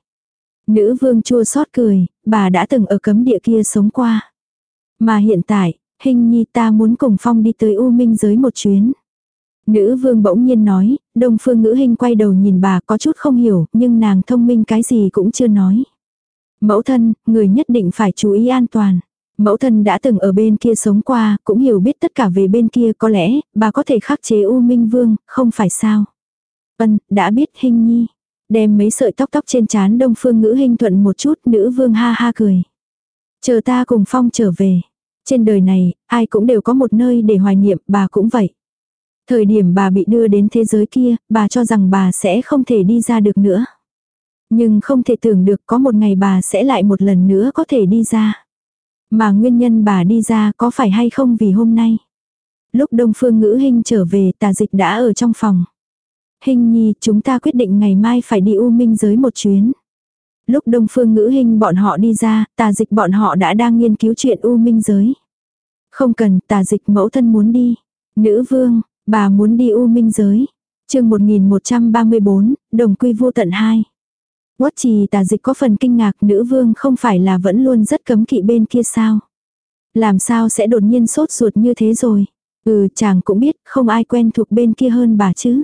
Speaker 1: Nữ vương chua xót cười, bà đã từng ở cấm địa kia sống qua. Mà hiện tại, hình nhi ta muốn cùng Phong đi tới U Minh giới một chuyến. Nữ vương bỗng nhiên nói, đông phương ngữ hình quay đầu nhìn bà có chút không hiểu, nhưng nàng thông minh cái gì cũng chưa nói. Mẫu thân, người nhất định phải chú ý an toàn. Mẫu thân đã từng ở bên kia sống qua, cũng hiểu biết tất cả về bên kia có lẽ, bà có thể khắc chế U Minh Vương, không phải sao. Ân, đã biết hình nhi. Đem mấy sợi tóc tóc trên trán đông phương ngữ hình thuận một chút, nữ vương ha ha cười. Chờ ta cùng phong trở về. Trên đời này, ai cũng đều có một nơi để hoài niệm, bà cũng vậy. Thời điểm bà bị đưa đến thế giới kia, bà cho rằng bà sẽ không thể đi ra được nữa. Nhưng không thể tưởng được có một ngày bà sẽ lại một lần nữa có thể đi ra. Mà nguyên nhân bà đi ra có phải hay không vì hôm nay. Lúc Đông Phương Ngữ Hinh trở về tà dịch đã ở trong phòng. Hình nhi chúng ta quyết định ngày mai phải đi U Minh giới một chuyến. Lúc Đông Phương Ngữ hình bọn họ đi ra, tà dịch bọn họ đã đang nghiên cứu chuyện U Minh giới. Không cần, tà dịch mẫu thân muốn đi. Nữ vương, bà muốn đi U Minh giới. chương 1134, đồng quy vô tận 2. Quất trì tà dịch có phần kinh ngạc nữ vương không phải là vẫn luôn rất cấm kỵ bên kia sao. Làm sao sẽ đột nhiên sốt ruột như thế rồi. Ừ chàng cũng biết không ai quen thuộc bên kia hơn bà chứ.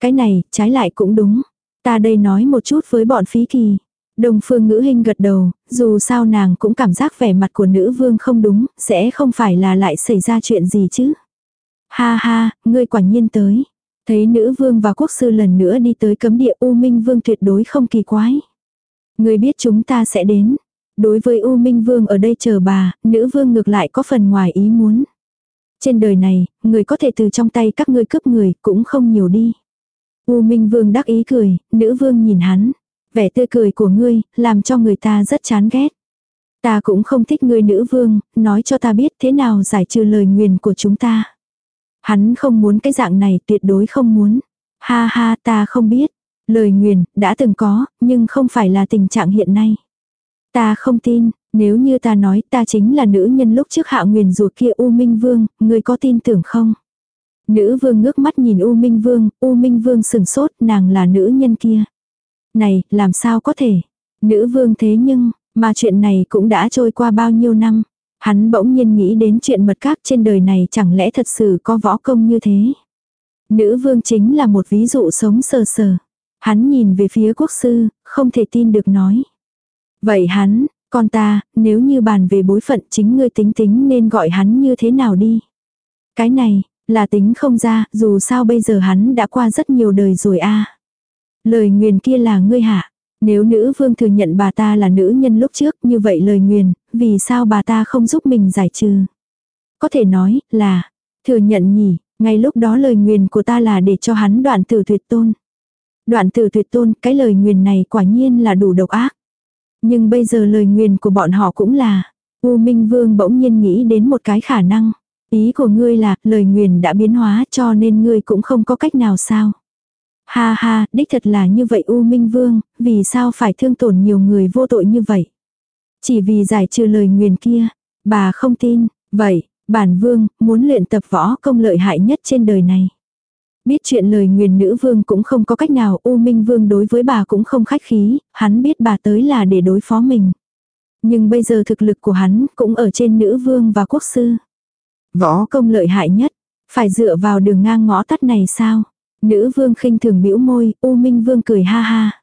Speaker 1: Cái này, trái lại cũng đúng. Ta đây nói một chút với bọn phí kỳ. Đồng phương ngữ hình gật đầu, dù sao nàng cũng cảm giác vẻ mặt của nữ vương không đúng, sẽ không phải là lại xảy ra chuyện gì chứ. Ha ha, ngươi quả nhiên tới. Thấy nữ vương và quốc sư lần nữa đi tới cấm địa U Minh Vương tuyệt đối không kỳ quái. Ngươi biết chúng ta sẽ đến. Đối với U Minh Vương ở đây chờ bà, nữ vương ngược lại có phần ngoài ý muốn. Trên đời này, người có thể từ trong tay các ngươi cướp người cũng không nhiều đi. U Minh Vương đắc ý cười, nữ vương nhìn hắn. Vẻ tươi cười của ngươi, làm cho người ta rất chán ghét. Ta cũng không thích ngươi nữ vương, nói cho ta biết thế nào giải trừ lời nguyền của chúng ta. Hắn không muốn cái dạng này, tuyệt đối không muốn. Ha ha ta không biết. Lời nguyền, đã từng có, nhưng không phải là tình trạng hiện nay. Ta không tin, nếu như ta nói ta chính là nữ nhân lúc trước hạ nguyền ruột kia U Minh Vương, ngươi có tin tưởng không? Nữ vương ngước mắt nhìn U Minh Vương, U Minh Vương sừng sốt, nàng là nữ nhân kia. Này, làm sao có thể? Nữ vương thế nhưng, mà chuyện này cũng đã trôi qua bao nhiêu năm. Hắn bỗng nhiên nghĩ đến chuyện mật các trên đời này chẳng lẽ thật sự có võ công như thế. Nữ vương chính là một ví dụ sống sờ sờ. Hắn nhìn về phía quốc sư, không thể tin được nói. Vậy hắn, con ta, nếu như bàn về bối phận chính ngươi tính tính nên gọi hắn như thế nào đi. Cái này, là tính không ra, dù sao bây giờ hắn đã qua rất nhiều đời rồi a Lời nguyền kia là ngươi hạ. Nếu nữ vương thừa nhận bà ta là nữ nhân lúc trước như vậy lời nguyền, vì sao bà ta không giúp mình giải trừ? Có thể nói là, thừa nhận nhỉ, ngay lúc đó lời nguyền của ta là để cho hắn đoạn tử tuyệt tôn. Đoạn tử tuyệt tôn, cái lời nguyền này quả nhiên là đủ độc ác. Nhưng bây giờ lời nguyền của bọn họ cũng là, U Minh Vương bỗng nhiên nghĩ đến một cái khả năng. Ý của ngươi là, lời nguyền đã biến hóa cho nên ngươi cũng không có cách nào sao. Ha ha, đích thật là như vậy U Minh Vương, vì sao phải thương tổn nhiều người vô tội như vậy? Chỉ vì giải trừ lời nguyền kia, bà không tin, vậy, bản vương, muốn luyện tập võ công lợi hại nhất trên đời này. Biết chuyện lời nguyền nữ vương cũng không có cách nào, U Minh Vương đối với bà cũng không khách khí, hắn biết bà tới là để đối phó mình. Nhưng bây giờ thực lực của hắn cũng ở trên nữ vương và quốc sư. Võ công lợi hại nhất, phải dựa vào đường ngang ngõ tắt này sao? Nữ vương khinh thường bĩu môi, U Minh Vương cười ha ha.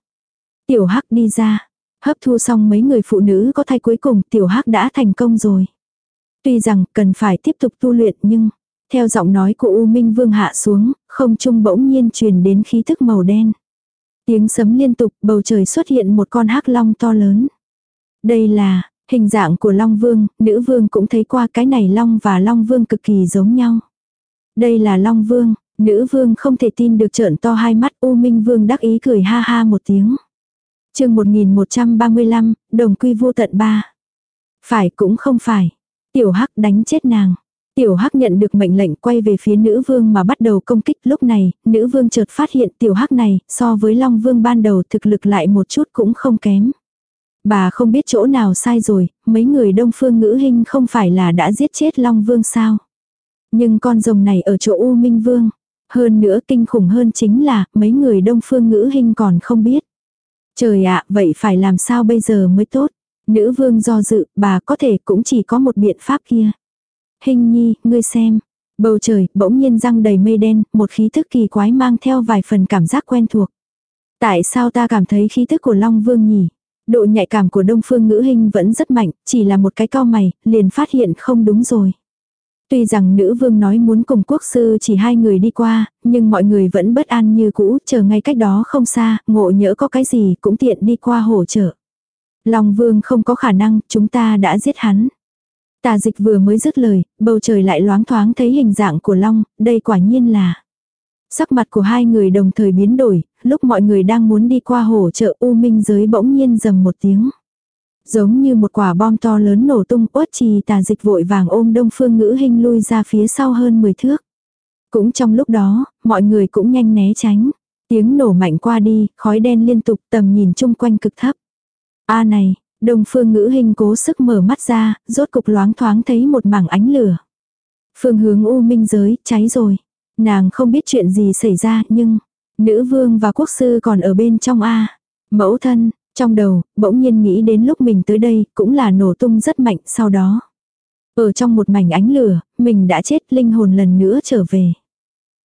Speaker 1: Tiểu Hắc đi ra, hấp thu xong mấy người phụ nữ có thai cuối cùng Tiểu Hắc đã thành công rồi. Tuy rằng cần phải tiếp tục tu luyện nhưng, theo giọng nói của U Minh Vương hạ xuống, không trung bỗng nhiên truyền đến khí thức màu đen. Tiếng sấm liên tục, bầu trời xuất hiện một con hắc long to lớn. Đây là, hình dạng của Long Vương, nữ vương cũng thấy qua cái này Long và Long Vương cực kỳ giống nhau. Đây là Long Vương, Nữ vương không thể tin được trợn to hai mắt U Minh vương đắc ý cười ha ha một tiếng. chương 1135, đồng quy vô tận ba. Phải cũng không phải. Tiểu Hắc đánh chết nàng. Tiểu Hắc nhận được mệnh lệnh quay về phía nữ vương mà bắt đầu công kích lúc này, nữ vương chợt phát hiện tiểu Hắc này so với Long vương ban đầu thực lực lại một chút cũng không kém. Bà không biết chỗ nào sai rồi, mấy người đông phương ngữ hình không phải là đã giết chết Long vương sao. Nhưng con rồng này ở chỗ U Minh Vương, hơn nữa kinh khủng hơn chính là mấy người đông phương ngữ hình còn không biết. Trời ạ, vậy phải làm sao bây giờ mới tốt? Nữ vương do dự, bà có thể cũng chỉ có một biện pháp kia. Hình nhi, ngươi xem. Bầu trời, bỗng nhiên răng đầy mây đen, một khí thức kỳ quái mang theo vài phần cảm giác quen thuộc. Tại sao ta cảm thấy khí thức của Long Vương nhỉ? Độ nhạy cảm của Đông Phương Ngữ Hình vẫn rất mạnh, chỉ là một cái cao mày, liền phát hiện không đúng rồi. Tuy rằng nữ vương nói muốn cùng quốc sư chỉ hai người đi qua, nhưng mọi người vẫn bất an như cũ, chờ ngay cách đó không xa, ngộ nhỡ có cái gì cũng tiện đi qua hỗ trợ. Long vương không có khả năng, chúng ta đã giết hắn. Tà dịch vừa mới dứt lời, bầu trời lại loáng thoáng thấy hình dạng của Long, đây quả nhiên là. Sắc mặt của hai người đồng thời biến đổi, lúc mọi người đang muốn đi qua hồ chợ U Minh giới bỗng nhiên rầm một tiếng. Giống như một quả bom to lớn nổ tung uất trì tà dịch vội vàng ôm đông phương ngữ hình lui ra phía sau hơn 10 thước. Cũng trong lúc đó, mọi người cũng nhanh né tránh. Tiếng nổ mạnh qua đi, khói đen liên tục tầm nhìn chung quanh cực thấp. A này, đông phương ngữ hình cố sức mở mắt ra, rốt cục loáng thoáng thấy một mảng ánh lửa. Phương hướng u minh giới, cháy rồi. Nàng không biết chuyện gì xảy ra nhưng, nữ vương và quốc sư còn ở bên trong A. Mẫu thân, trong đầu, bỗng nhiên nghĩ đến lúc mình tới đây, cũng là nổ tung rất mạnh sau đó. Ở trong một mảnh ánh lửa, mình đã chết linh hồn lần nữa trở về.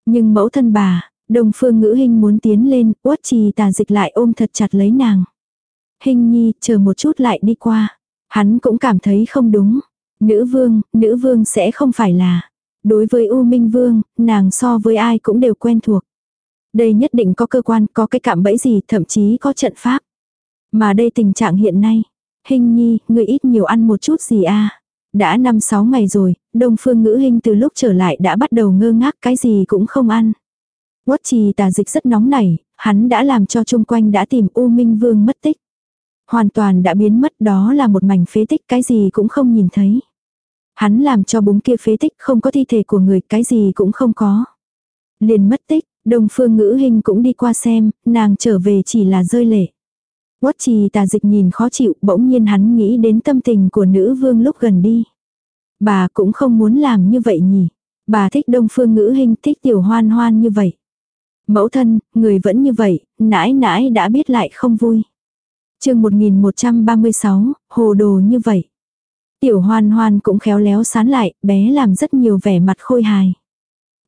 Speaker 1: Nhưng mẫu thân bà, đồng phương ngữ hình muốn tiến lên, uất trì tà dịch lại ôm thật chặt lấy nàng. Hình nhi, chờ một chút lại đi qua. Hắn cũng cảm thấy không đúng. Nữ vương, nữ vương sẽ không phải là. Đối với U Minh Vương, nàng so với ai cũng đều quen thuộc. Đây nhất định có cơ quan, có cái cạm bẫy gì, thậm chí có trận pháp. Mà đây tình trạng hiện nay. Hình nhi, người ít nhiều ăn một chút gì a Đã năm sáu ngày rồi, đông phương ngữ hình từ lúc trở lại đã bắt đầu ngơ ngác cái gì cũng không ăn. Quất trì tà dịch rất nóng nảy, hắn đã làm cho chung quanh đã tìm U Minh Vương mất tích. Hoàn toàn đã biến mất đó là một mảnh phế tích cái gì cũng không nhìn thấy. Hắn làm cho búng kia phế tích không có thi thể của người cái gì cũng không có. Liền mất tích, đông phương ngữ hình cũng đi qua xem, nàng trở về chỉ là rơi lệ. Quất trì tà dịch nhìn khó chịu, bỗng nhiên hắn nghĩ đến tâm tình của nữ vương lúc gần đi. Bà cũng không muốn làm như vậy nhỉ. Bà thích đông phương ngữ hình, thích tiểu hoan hoan như vậy. Mẫu thân, người vẫn như vậy, nãi nãi đã biết lại không vui. chương 1136, hồ đồ như vậy. Tiểu hoan hoan cũng khéo léo sán lại, bé làm rất nhiều vẻ mặt khôi hài.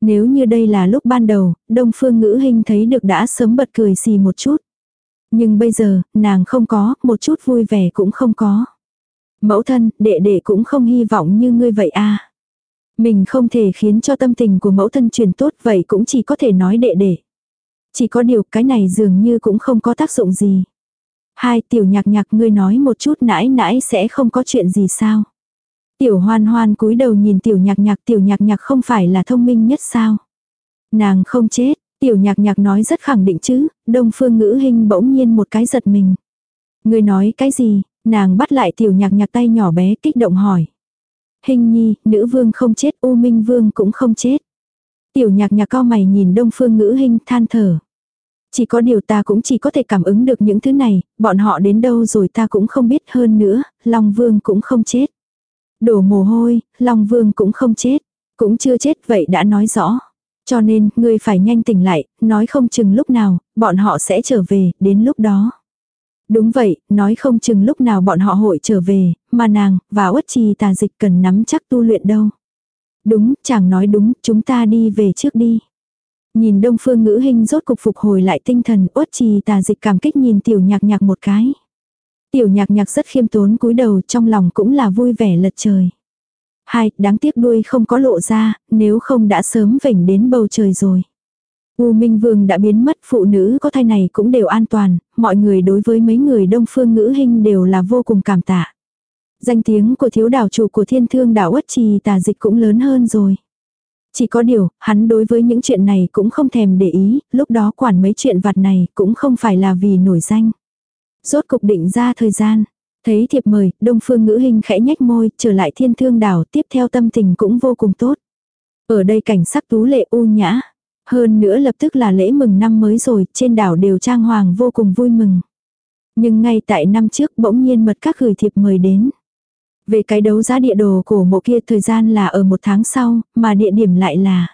Speaker 1: Nếu như đây là lúc ban đầu, đông phương ngữ hình thấy được đã sớm bật cười xì một chút. Nhưng bây giờ, nàng không có, một chút vui vẻ cũng không có. Mẫu thân, đệ đệ cũng không hy vọng như ngươi vậy a Mình không thể khiến cho tâm tình của mẫu thân truyền tốt vậy cũng chỉ có thể nói đệ đệ. Chỉ có điều cái này dường như cũng không có tác dụng gì. Hai tiểu nhạc nhạc ngươi nói một chút nãi nãi sẽ không có chuyện gì sao. Tiểu hoan hoan cúi đầu nhìn tiểu nhạc nhạc tiểu nhạc nhạc không phải là thông minh nhất sao. Nàng không chết, tiểu nhạc nhạc nói rất khẳng định chứ, đông phương ngữ hình bỗng nhiên một cái giật mình. Ngươi nói cái gì, nàng bắt lại tiểu nhạc nhạc tay nhỏ bé kích động hỏi. Hình nhi, nữ vương không chết, u minh vương cũng không chết. Tiểu nhạc nhạc cao mày nhìn đông phương ngữ hình than thở. Chỉ có điều ta cũng chỉ có thể cảm ứng được những thứ này, bọn họ đến đâu rồi ta cũng không biết hơn nữa, Long Vương cũng không chết. Đổ mồ hôi, Long Vương cũng không chết. Cũng chưa chết vậy đã nói rõ. Cho nên, ngươi phải nhanh tỉnh lại, nói không chừng lúc nào, bọn họ sẽ trở về, đến lúc đó. Đúng vậy, nói không chừng lúc nào bọn họ hội trở về, mà nàng, và uất trì tà dịch cần nắm chắc tu luyện đâu. Đúng, chàng nói đúng, chúng ta đi về trước đi. Nhìn đông phương ngữ hình rốt cục phục hồi lại tinh thần uất trì tà dịch cảm kích nhìn tiểu nhạc nhạc một cái. Tiểu nhạc nhạc rất khiêm tốn cúi đầu trong lòng cũng là vui vẻ lật trời. Hai, đáng tiếc đuôi không có lộ ra, nếu không đã sớm vểnh đến bầu trời rồi. U Minh Vương đã biến mất, phụ nữ có thai này cũng đều an toàn, mọi người đối với mấy người đông phương ngữ hình đều là vô cùng cảm tạ. Danh tiếng của thiếu đảo chủ của thiên thương đảo Uất Trì tà dịch cũng lớn hơn rồi. Chỉ có điều, hắn đối với những chuyện này cũng không thèm để ý, lúc đó quản mấy chuyện vặt này cũng không phải là vì nổi danh. Rốt cục định ra thời gian. Thấy thiệp mời, đông phương ngữ hình khẽ nhách môi, trở lại thiên thương đảo, tiếp theo tâm tình cũng vô cùng tốt. Ở đây cảnh sắc tú lệ u nhã. Hơn nữa lập tức là lễ mừng năm mới rồi, trên đảo đều trang hoàng vô cùng vui mừng. Nhưng ngay tại năm trước bỗng nhiên mật các gửi thiệp mời đến. Về cái đấu giá địa đồ cổ mộ kia thời gian là ở một tháng sau, mà địa điểm lại là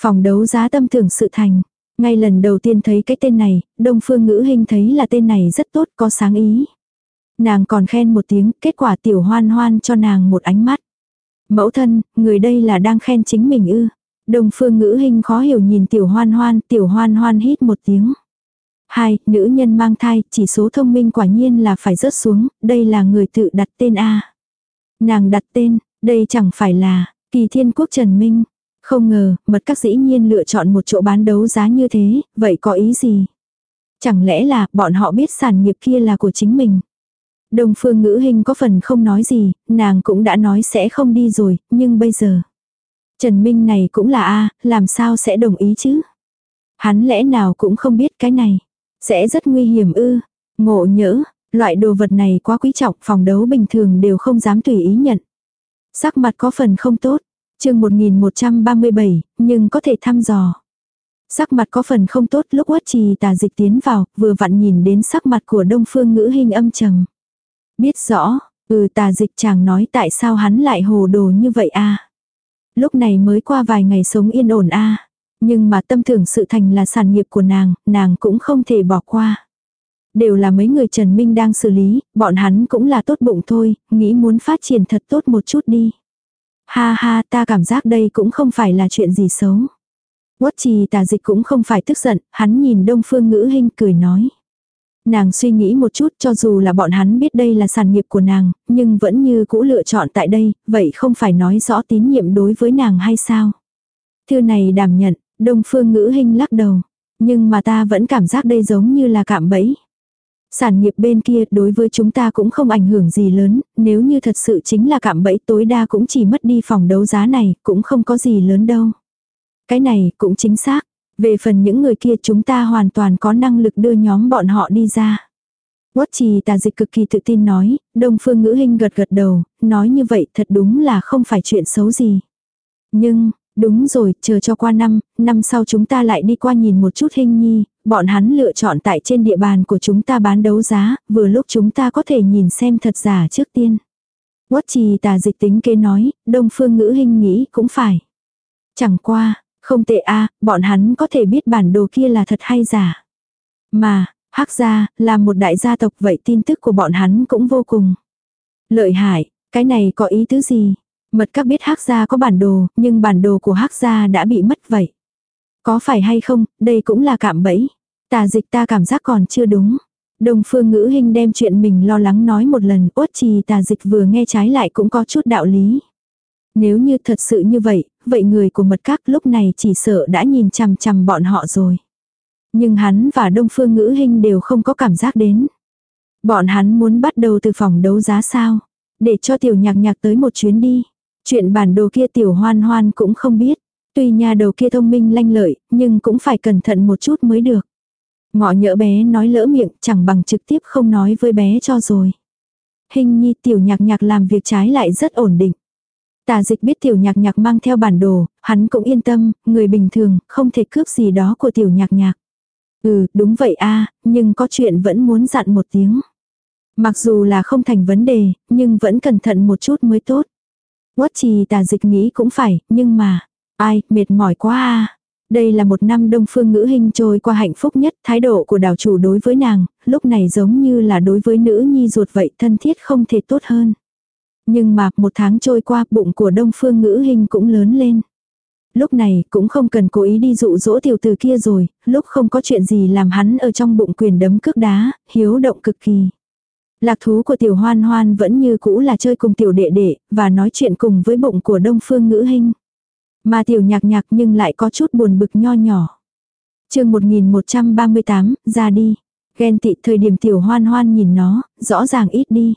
Speaker 1: phòng đấu giá tâm tưởng sự thành. Ngay lần đầu tiên thấy cái tên này, Đông Phương Ngữ Hình thấy là tên này rất tốt, có sáng ý. Nàng còn khen một tiếng, kết quả tiểu hoan hoan cho nàng một ánh mắt. Mẫu thân, người đây là đang khen chính mình ư. Đông Phương Ngữ Hình khó hiểu nhìn tiểu hoan hoan, tiểu hoan hoan hít một tiếng. Hai, nữ nhân mang thai, chỉ số thông minh quả nhiên là phải rớt xuống, đây là người tự đặt tên A. Nàng đặt tên, đây chẳng phải là, kỳ thiên quốc Trần Minh. Không ngờ, mật các dĩ nhiên lựa chọn một chỗ bán đấu giá như thế, vậy có ý gì? Chẳng lẽ là bọn họ biết sản nghiệp kia là của chính mình? Đông phương ngữ hình có phần không nói gì, nàng cũng đã nói sẽ không đi rồi, nhưng bây giờ. Trần Minh này cũng là A, làm sao sẽ đồng ý chứ? Hắn lẽ nào cũng không biết cái này. Sẽ rất nguy hiểm ư. Ngộ nhỡ, Loại đồ vật này quá quý trọng, phòng đấu bình thường đều không dám tùy ý nhận. Sắc mặt có phần không tốt, chương 1137, nhưng có thể thăm dò. Sắc mặt có phần không tốt lúc uất trì tà dịch tiến vào, vừa vặn nhìn đến sắc mặt của đông phương ngữ hình âm trầm. Biết rõ, ừ tà dịch chàng nói tại sao hắn lại hồ đồ như vậy a Lúc này mới qua vài ngày sống yên ổn a Nhưng mà tâm tưởng sự thành là sản nghiệp của nàng, nàng cũng không thể bỏ qua. Đều là mấy người Trần Minh đang xử lý, bọn hắn cũng là tốt bụng thôi, nghĩ muốn phát triển thật tốt một chút đi. Ha ha ta cảm giác đây cũng không phải là chuyện gì xấu. Quất trì tà dịch cũng không phải tức giận, hắn nhìn đông phương ngữ hình cười nói. Nàng suy nghĩ một chút cho dù là bọn hắn biết đây là sản nghiệp của nàng, nhưng vẫn như cũ lựa chọn tại đây, vậy không phải nói rõ tín nhiệm đối với nàng hay sao? Thư này đảm nhận, đông phương ngữ hình lắc đầu. Nhưng mà ta vẫn cảm giác đây giống như là cạm bẫy. Sản nghiệp bên kia đối với chúng ta cũng không ảnh hưởng gì lớn, nếu như thật sự chính là cạm bẫy tối đa cũng chỉ mất đi phòng đấu giá này, cũng không có gì lớn đâu. Cái này cũng chính xác. Về phần những người kia chúng ta hoàn toàn có năng lực đưa nhóm bọn họ đi ra. Quất trì tà dịch cực kỳ tự tin nói, đông phương ngữ hình gật gật đầu, nói như vậy thật đúng là không phải chuyện xấu gì. Nhưng, đúng rồi, chờ cho qua năm, năm sau chúng ta lại đi qua nhìn một chút hình nhi, bọn hắn lựa chọn tại trên địa bàn của chúng ta bán đấu giá, vừa lúc chúng ta có thể nhìn xem thật giả trước tiên. Quất trì tà dịch tính kế nói, đông phương ngữ hình nghĩ cũng phải. Chẳng qua, không tệ a bọn hắn có thể biết bản đồ kia là thật hay giả. Mà, hắc gia, là một đại gia tộc vậy tin tức của bọn hắn cũng vô cùng. Lợi hại, cái này có ý tứ gì? Mật các biết hắc gia có bản đồ, nhưng bản đồ của hắc gia đã bị mất vậy. Có phải hay không, đây cũng là cạm bẫy. Tà dịch ta cảm giác còn chưa đúng. Đồng phương ngữ hình đem chuyện mình lo lắng nói một lần, uất trì tà dịch vừa nghe trái lại cũng có chút đạo lý. Nếu như thật sự như vậy, vậy người của mật các lúc này chỉ sợ đã nhìn chằm chằm bọn họ rồi. Nhưng hắn và Đông Phương Ngữ Hinh đều không có cảm giác đến. Bọn hắn muốn bắt đầu từ phòng đấu giá sao? Để cho tiểu nhạc nhạc tới một chuyến đi. Chuyện bản đồ kia tiểu hoan hoan cũng không biết. Tuy nhà đầu kia thông minh lanh lợi, nhưng cũng phải cẩn thận một chút mới được. Ngọ nhỡ bé nói lỡ miệng chẳng bằng trực tiếp không nói với bé cho rồi. Hình nhi tiểu nhạc nhạc làm việc trái lại rất ổn định. Tà dịch biết tiểu nhạc nhạc mang theo bản đồ, hắn cũng yên tâm, người bình thường, không thể cướp gì đó của tiểu nhạc nhạc. Ừ, đúng vậy a nhưng có chuyện vẫn muốn dặn một tiếng. Mặc dù là không thành vấn đề, nhưng vẫn cẩn thận một chút mới tốt. Quất trì tà dịch nghĩ cũng phải, nhưng mà, ai, mệt mỏi quá à. Đây là một năm đông phương ngữ hình trôi qua hạnh phúc nhất, thái độ của đảo chủ đối với nàng, lúc này giống như là đối với nữ nhi ruột vậy thân thiết không thể tốt hơn. Nhưng mà một tháng trôi qua bụng của đông phương ngữ hình cũng lớn lên. Lúc này cũng không cần cố ý đi dụ dỗ tiểu từ kia rồi, lúc không có chuyện gì làm hắn ở trong bụng quyền đấm cước đá, hiếu động cực kỳ. Lạc thú của tiểu hoan hoan vẫn như cũ là chơi cùng tiểu đệ đệ, và nói chuyện cùng với bụng của đông phương ngữ hình. Mà tiểu nhạc nhạc nhưng lại có chút buồn bực nho nhỏ. chương 1138, ra đi. Ghen tị thời điểm tiểu hoan hoan nhìn nó, rõ ràng ít đi.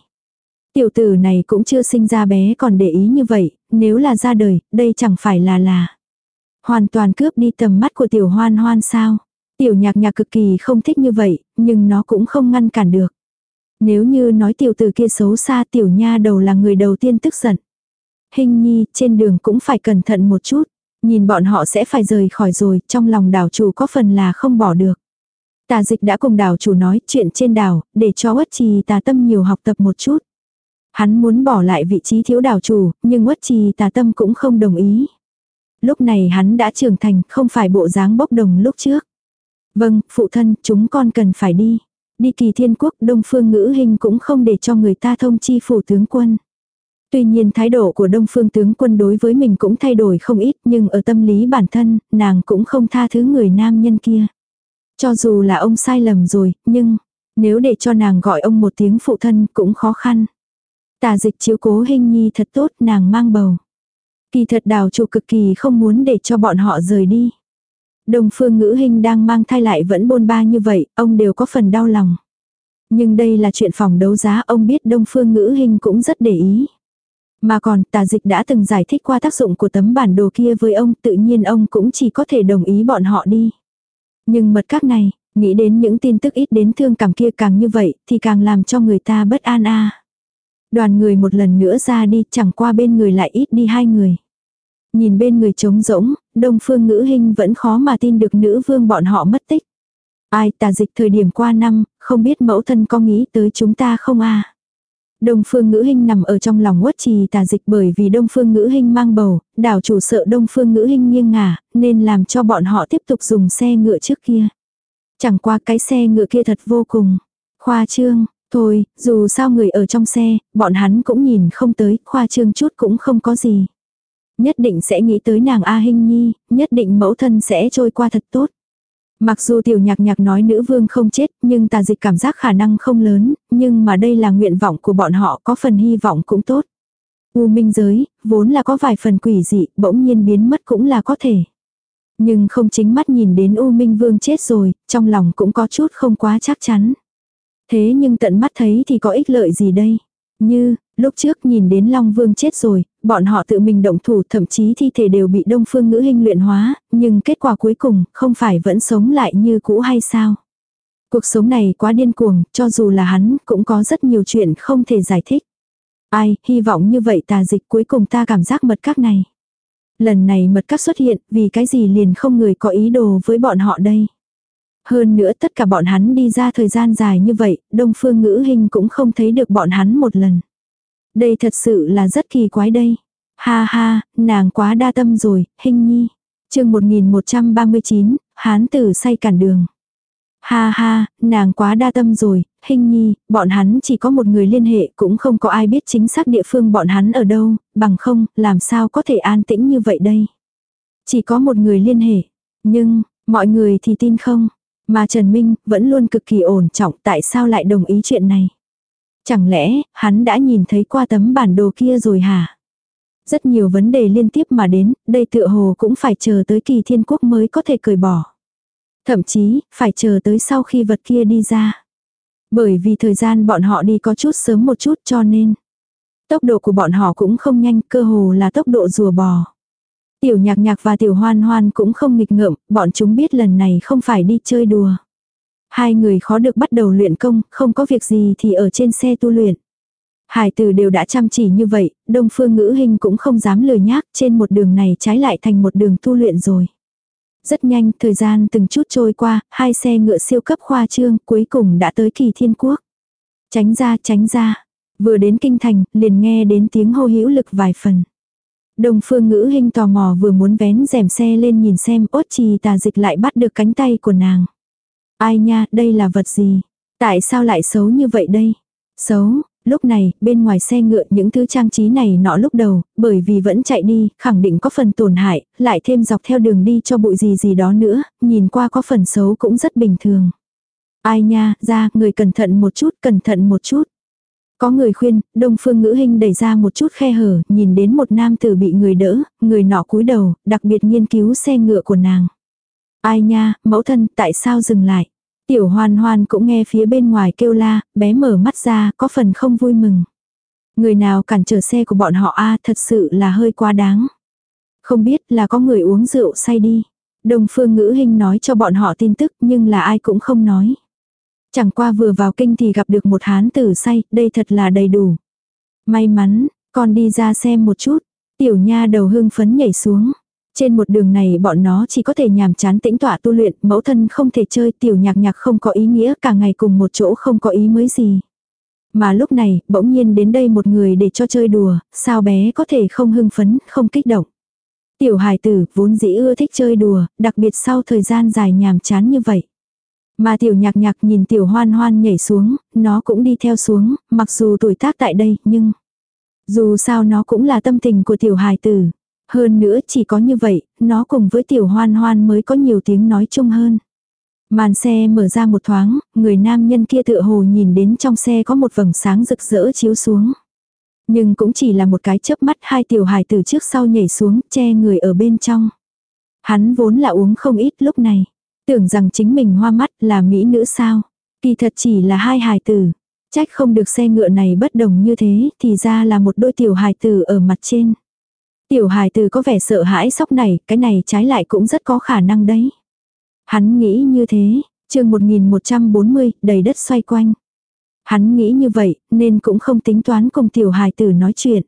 Speaker 1: Tiểu tử này cũng chưa sinh ra bé còn để ý như vậy, nếu là ra đời, đây chẳng phải là là. Hoàn toàn cướp đi tầm mắt của tiểu hoan hoan sao. Tiểu nhạc nhạc cực kỳ không thích như vậy, nhưng nó cũng không ngăn cản được. Nếu như nói tiểu tử kia xấu xa tiểu nha đầu là người đầu tiên tức giận. Hình nhi trên đường cũng phải cẩn thận một chút. Nhìn bọn họ sẽ phải rời khỏi rồi, trong lòng đảo chủ có phần là không bỏ được. Tà dịch đã cùng đảo chủ nói chuyện trên đảo, để cho uất trì tà tâm nhiều học tập một chút. Hắn muốn bỏ lại vị trí thiếu đảo chủ, nhưng uất trì tà tâm cũng không đồng ý. Lúc này hắn đã trưởng thành, không phải bộ dáng bốc đồng lúc trước. Vâng, phụ thân, chúng con cần phải đi. Đi kỳ thiên quốc đông phương ngữ hình cũng không để cho người ta thông chi phủ tướng quân. Tuy nhiên thái độ của đông phương tướng quân đối với mình cũng thay đổi không ít nhưng ở tâm lý bản thân, nàng cũng không tha thứ người nam nhân kia. Cho dù là ông sai lầm rồi, nhưng nếu để cho nàng gọi ông một tiếng phụ thân cũng khó khăn. Tà dịch chiếu cố hình nhi thật tốt nàng mang bầu. Kỳ thật đào chủ cực kỳ không muốn để cho bọn họ rời đi. Đồng phương ngữ hình đang mang thai lại vẫn bôn ba như vậy, ông đều có phần đau lòng. Nhưng đây là chuyện phòng đấu giá ông biết đông phương ngữ hình cũng rất để ý. Mà còn tà dịch đã từng giải thích qua tác dụng của tấm bản đồ kia với ông tự nhiên ông cũng chỉ có thể đồng ý bọn họ đi. Nhưng mật các này, nghĩ đến những tin tức ít đến thương cảm kia càng như vậy thì càng làm cho người ta bất an a Đoàn người một lần nữa ra đi chẳng qua bên người lại ít đi hai người. Nhìn bên người trống rỗng, đông phương ngữ hình vẫn khó mà tin được nữ vương bọn họ mất tích. Ai tà dịch thời điểm qua năm, không biết mẫu thân có nghĩ tới chúng ta không a Đông phương ngữ hình nằm ở trong lòng quất trì tà dịch bởi vì đông phương ngữ hình mang bầu, đảo chủ sợ đông phương ngữ hình nghiêng ngả, nên làm cho bọn họ tiếp tục dùng xe ngựa trước kia. Chẳng qua cái xe ngựa kia thật vô cùng. Khoa trương, Thôi, dù sao người ở trong xe, bọn hắn cũng nhìn không tới, khoa trương chút cũng không có gì. Nhất định sẽ nghĩ tới nàng A Hinh Nhi, nhất định mẫu thân sẽ trôi qua thật tốt. Mặc dù tiểu nhạc nhạc nói nữ vương không chết, nhưng tà dịch cảm giác khả năng không lớn, nhưng mà đây là nguyện vọng của bọn họ có phần hy vọng cũng tốt. U minh giới, vốn là có vài phần quỷ dị, bỗng nhiên biến mất cũng là có thể. Nhưng không chính mắt nhìn đến U Minh Vương chết rồi, trong lòng cũng có chút không quá chắc chắn. Thế nhưng tận mắt thấy thì có ích lợi gì đây? Như, lúc trước nhìn đến Long Vương chết rồi, bọn họ tự mình động thủ thậm chí thi thể đều bị Đông Phương ngữ hình luyện hóa, nhưng kết quả cuối cùng không phải vẫn sống lại như cũ hay sao? Cuộc sống này quá điên cuồng, cho dù là hắn cũng có rất nhiều chuyện không thể giải thích. Ai, hy vọng như vậy tà dịch cuối cùng ta cảm giác mật các này. Lần này mật các xuất hiện, vì cái gì liền không người có ý đồ với bọn họ đây. Hơn nữa tất cả bọn hắn đi ra thời gian dài như vậy, đông phương ngữ hình cũng không thấy được bọn hắn một lần. Đây thật sự là rất kỳ quái đây. Ha ha, nàng quá đa tâm rồi, hình nhi. chương 1139, hán tử say cản đường. Ha ha, nàng quá đa tâm rồi, hình nhi, bọn hắn chỉ có một người liên hệ cũng không có ai biết chính xác địa phương bọn hắn ở đâu, bằng không, làm sao có thể an tĩnh như vậy đây. Chỉ có một người liên hệ, nhưng, mọi người thì tin không. Mà Trần Minh vẫn luôn cực kỳ ổn trọng tại sao lại đồng ý chuyện này. Chẳng lẽ, hắn đã nhìn thấy qua tấm bản đồ kia rồi hả? Rất nhiều vấn đề liên tiếp mà đến, đây tựa hồ cũng phải chờ tới kỳ thiên quốc mới có thể cởi bỏ. Thậm chí, phải chờ tới sau khi vật kia đi ra. Bởi vì thời gian bọn họ đi có chút sớm một chút cho nên. Tốc độ của bọn họ cũng không nhanh, cơ hồ là tốc độ rùa bò. Tiểu nhạc nhạc và tiểu hoan hoan cũng không nghịch ngợm, bọn chúng biết lần này không phải đi chơi đùa. Hai người khó được bắt đầu luyện công, không có việc gì thì ở trên xe tu luyện. Hải tử đều đã chăm chỉ như vậy, đông phương ngữ hình cũng không dám lười nhác, trên một đường này trái lại thành một đường tu luyện rồi. Rất nhanh, thời gian từng chút trôi qua, hai xe ngựa siêu cấp khoa trương cuối cùng đã tới kỳ thiên quốc. Tránh ra, tránh ra. Vừa đến kinh thành, liền nghe đến tiếng hô hữu lực vài phần. Đông phương ngữ hình tò mò vừa muốn vén rèm xe lên nhìn xem ốt trì tà dịch lại bắt được cánh tay của nàng. Ai nha, đây là vật gì? Tại sao lại xấu như vậy đây? Xấu, lúc này, bên ngoài xe ngựa những thứ trang trí này nọ lúc đầu, bởi vì vẫn chạy đi, khẳng định có phần tổn hại, lại thêm dọc theo đường đi cho bụi gì gì đó nữa, nhìn qua có phần xấu cũng rất bình thường. Ai nha, ra, người cẩn thận một chút, cẩn thận một chút. Có người khuyên, đông phương ngữ hình đẩy ra một chút khe hở, nhìn đến một nam tử bị người đỡ, người nọ cúi đầu, đặc biệt nghiên cứu xe ngựa của nàng. Ai nha, mẫu thân, tại sao dừng lại? Tiểu hoan hoan cũng nghe phía bên ngoài kêu la, bé mở mắt ra, có phần không vui mừng. Người nào cản trở xe của bọn họ a thật sự là hơi quá đáng. Không biết là có người uống rượu say đi. Đông phương ngữ hình nói cho bọn họ tin tức nhưng là ai cũng không nói. Chẳng qua vừa vào kinh thì gặp được một hán tử say, đây thật là đầy đủ. May mắn, con đi ra xem một chút. Tiểu nha đầu hưng phấn nhảy xuống. Trên một đường này bọn nó chỉ có thể nhàm chán tĩnh tọa tu luyện, mẫu thân không thể chơi, tiểu nhạc nhạc không có ý nghĩa, cả ngày cùng một chỗ không có ý mới gì. Mà lúc này, bỗng nhiên đến đây một người để cho chơi đùa, sao bé có thể không hưng phấn, không kích động. Tiểu hài tử vốn dĩ ưa thích chơi đùa, đặc biệt sau thời gian dài nhàm chán như vậy. Mà tiểu nhạc nhạc nhìn tiểu hoan hoan nhảy xuống, nó cũng đi theo xuống, mặc dù tuổi tác tại đây, nhưng... Dù sao nó cũng là tâm tình của tiểu hài tử. Hơn nữa chỉ có như vậy, nó cùng với tiểu hoan hoan mới có nhiều tiếng nói chung hơn. Màn xe mở ra một thoáng, người nam nhân kia tựa hồ nhìn đến trong xe có một vầng sáng rực rỡ chiếu xuống. Nhưng cũng chỉ là một cái chớp mắt hai tiểu hài từ trước sau nhảy xuống, che người ở bên trong. Hắn vốn là uống không ít lúc này. Tưởng rằng chính mình hoa mắt là mỹ nữ sao. Kỳ thật chỉ là hai hài tử. Trách không được xe ngựa này bất đồng như thế thì ra là một đôi tiểu hài tử ở mặt trên. Tiểu hài tử có vẻ sợ hãi sóc này, cái này trái lại cũng rất có khả năng đấy. Hắn nghĩ như thế, chương 1140, đầy đất xoay quanh. Hắn nghĩ như vậy, nên cũng không tính toán cùng tiểu hài tử nói chuyện.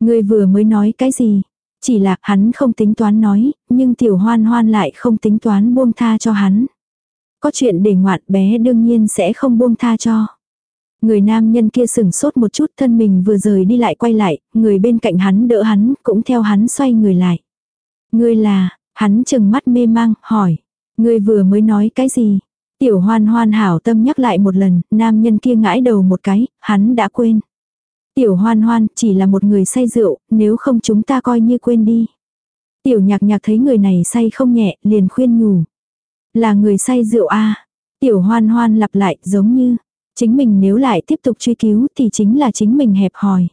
Speaker 1: Người vừa mới nói cái gì? Chỉ là hắn không tính toán nói, nhưng tiểu hoan hoan lại không tính toán buông tha cho hắn. Có chuyện để ngoạn bé đương nhiên sẽ không buông tha cho. Người nam nhân kia sừng sốt một chút thân mình vừa rời đi lại quay lại, người bên cạnh hắn đỡ hắn, cũng theo hắn xoay người lại. Ngươi là, hắn chừng mắt mê mang, hỏi. Ngươi vừa mới nói cái gì? Tiểu hoan hoan hảo tâm nhắc lại một lần, nam nhân kia ngãi đầu một cái, hắn đã quên. Tiểu hoan hoan chỉ là một người say rượu, nếu không chúng ta coi như quên đi. Tiểu nhạc nhạc thấy người này say không nhẹ, liền khuyên nhủ. Là người say rượu a Tiểu hoan hoan lặp lại giống như, chính mình nếu lại tiếp tục truy cứu thì chính là chính mình hẹp hòi.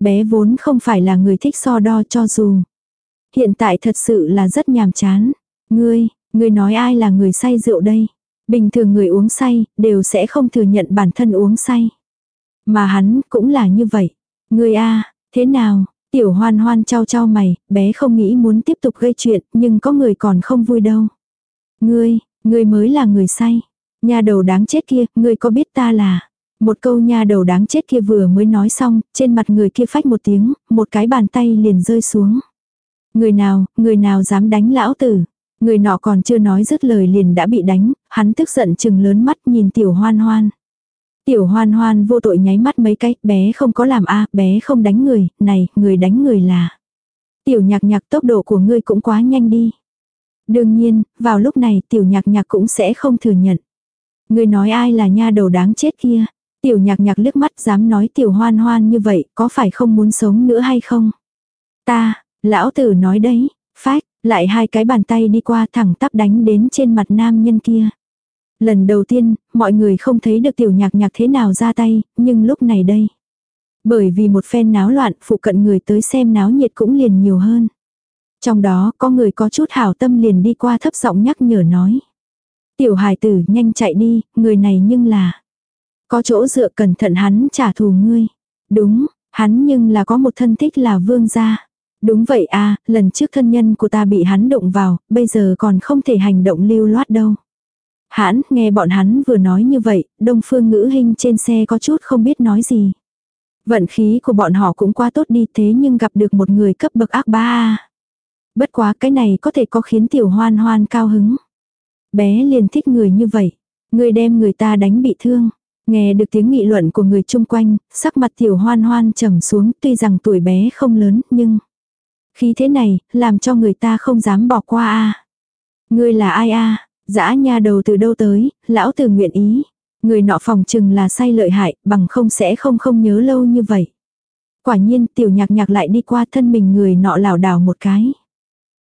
Speaker 1: Bé vốn không phải là người thích so đo cho dù. Hiện tại thật sự là rất nhàm chán. Ngươi, ngươi nói ai là người say rượu đây? Bình thường người uống say, đều sẽ không thừa nhận bản thân uống say. Mà hắn cũng là như vậy. người a thế nào? Tiểu hoan hoan trao trao mày, bé không nghĩ muốn tiếp tục gây chuyện, nhưng có người còn không vui đâu. Ngươi, ngươi mới là người say. Nhà đầu đáng chết kia, ngươi có biết ta là... Một câu nha đầu đáng chết kia vừa mới nói xong, trên mặt người kia phách một tiếng, một cái bàn tay liền rơi xuống. Người nào, người nào dám đánh lão tử. Người nọ còn chưa nói dứt lời liền đã bị đánh, hắn tức giận chừng lớn mắt nhìn tiểu hoan hoan. Tiểu hoan hoan vô tội nháy mắt mấy cái, bé không có làm a bé không đánh người, này, người đánh người là. Tiểu nhạc nhạc tốc độ của ngươi cũng quá nhanh đi. Đương nhiên, vào lúc này tiểu nhạc nhạc cũng sẽ không thừa nhận. Ngươi nói ai là nha đầu đáng chết kia. Tiểu nhạc nhạc liếc mắt dám nói tiểu hoan hoan như vậy, có phải không muốn sống nữa hay không? Ta, lão tử nói đấy, phách, lại hai cái bàn tay đi qua thẳng tắp đánh đến trên mặt nam nhân kia. Lần đầu tiên, mọi người không thấy được tiểu nhạc nhạc thế nào ra tay, nhưng lúc này đây. Bởi vì một phen náo loạn, phụ cận người tới xem náo nhiệt cũng liền nhiều hơn. Trong đó, có người có chút hảo tâm liền đi qua thấp giọng nhắc nhở nói. Tiểu hài tử nhanh chạy đi, người này nhưng là. Có chỗ dựa cẩn thận hắn trả thù ngươi. Đúng, hắn nhưng là có một thân thích là vương gia. Đúng vậy à, lần trước thân nhân của ta bị hắn động vào, bây giờ còn không thể hành động lưu loát đâu. Hãn, nghe bọn hắn vừa nói như vậy, đông phương ngữ hình trên xe có chút không biết nói gì. Vận khí của bọn họ cũng quá tốt đi thế nhưng gặp được một người cấp bậc ác ba Bất quá cái này có thể có khiến tiểu hoan hoan cao hứng. Bé liền thích người như vậy. Người đem người ta đánh bị thương. Nghe được tiếng nghị luận của người chung quanh, sắc mặt tiểu hoan hoan trầm xuống tuy rằng tuổi bé không lớn nhưng... Khí thế này, làm cho người ta không dám bỏ qua a Ngươi là ai a Dã nha đầu từ đâu tới, lão tử nguyện ý. Người nọ phòng chừng là say lợi hại, bằng không sẽ không không nhớ lâu như vậy. Quả nhiên tiểu nhạc nhạc lại đi qua thân mình người nọ lảo đảo một cái.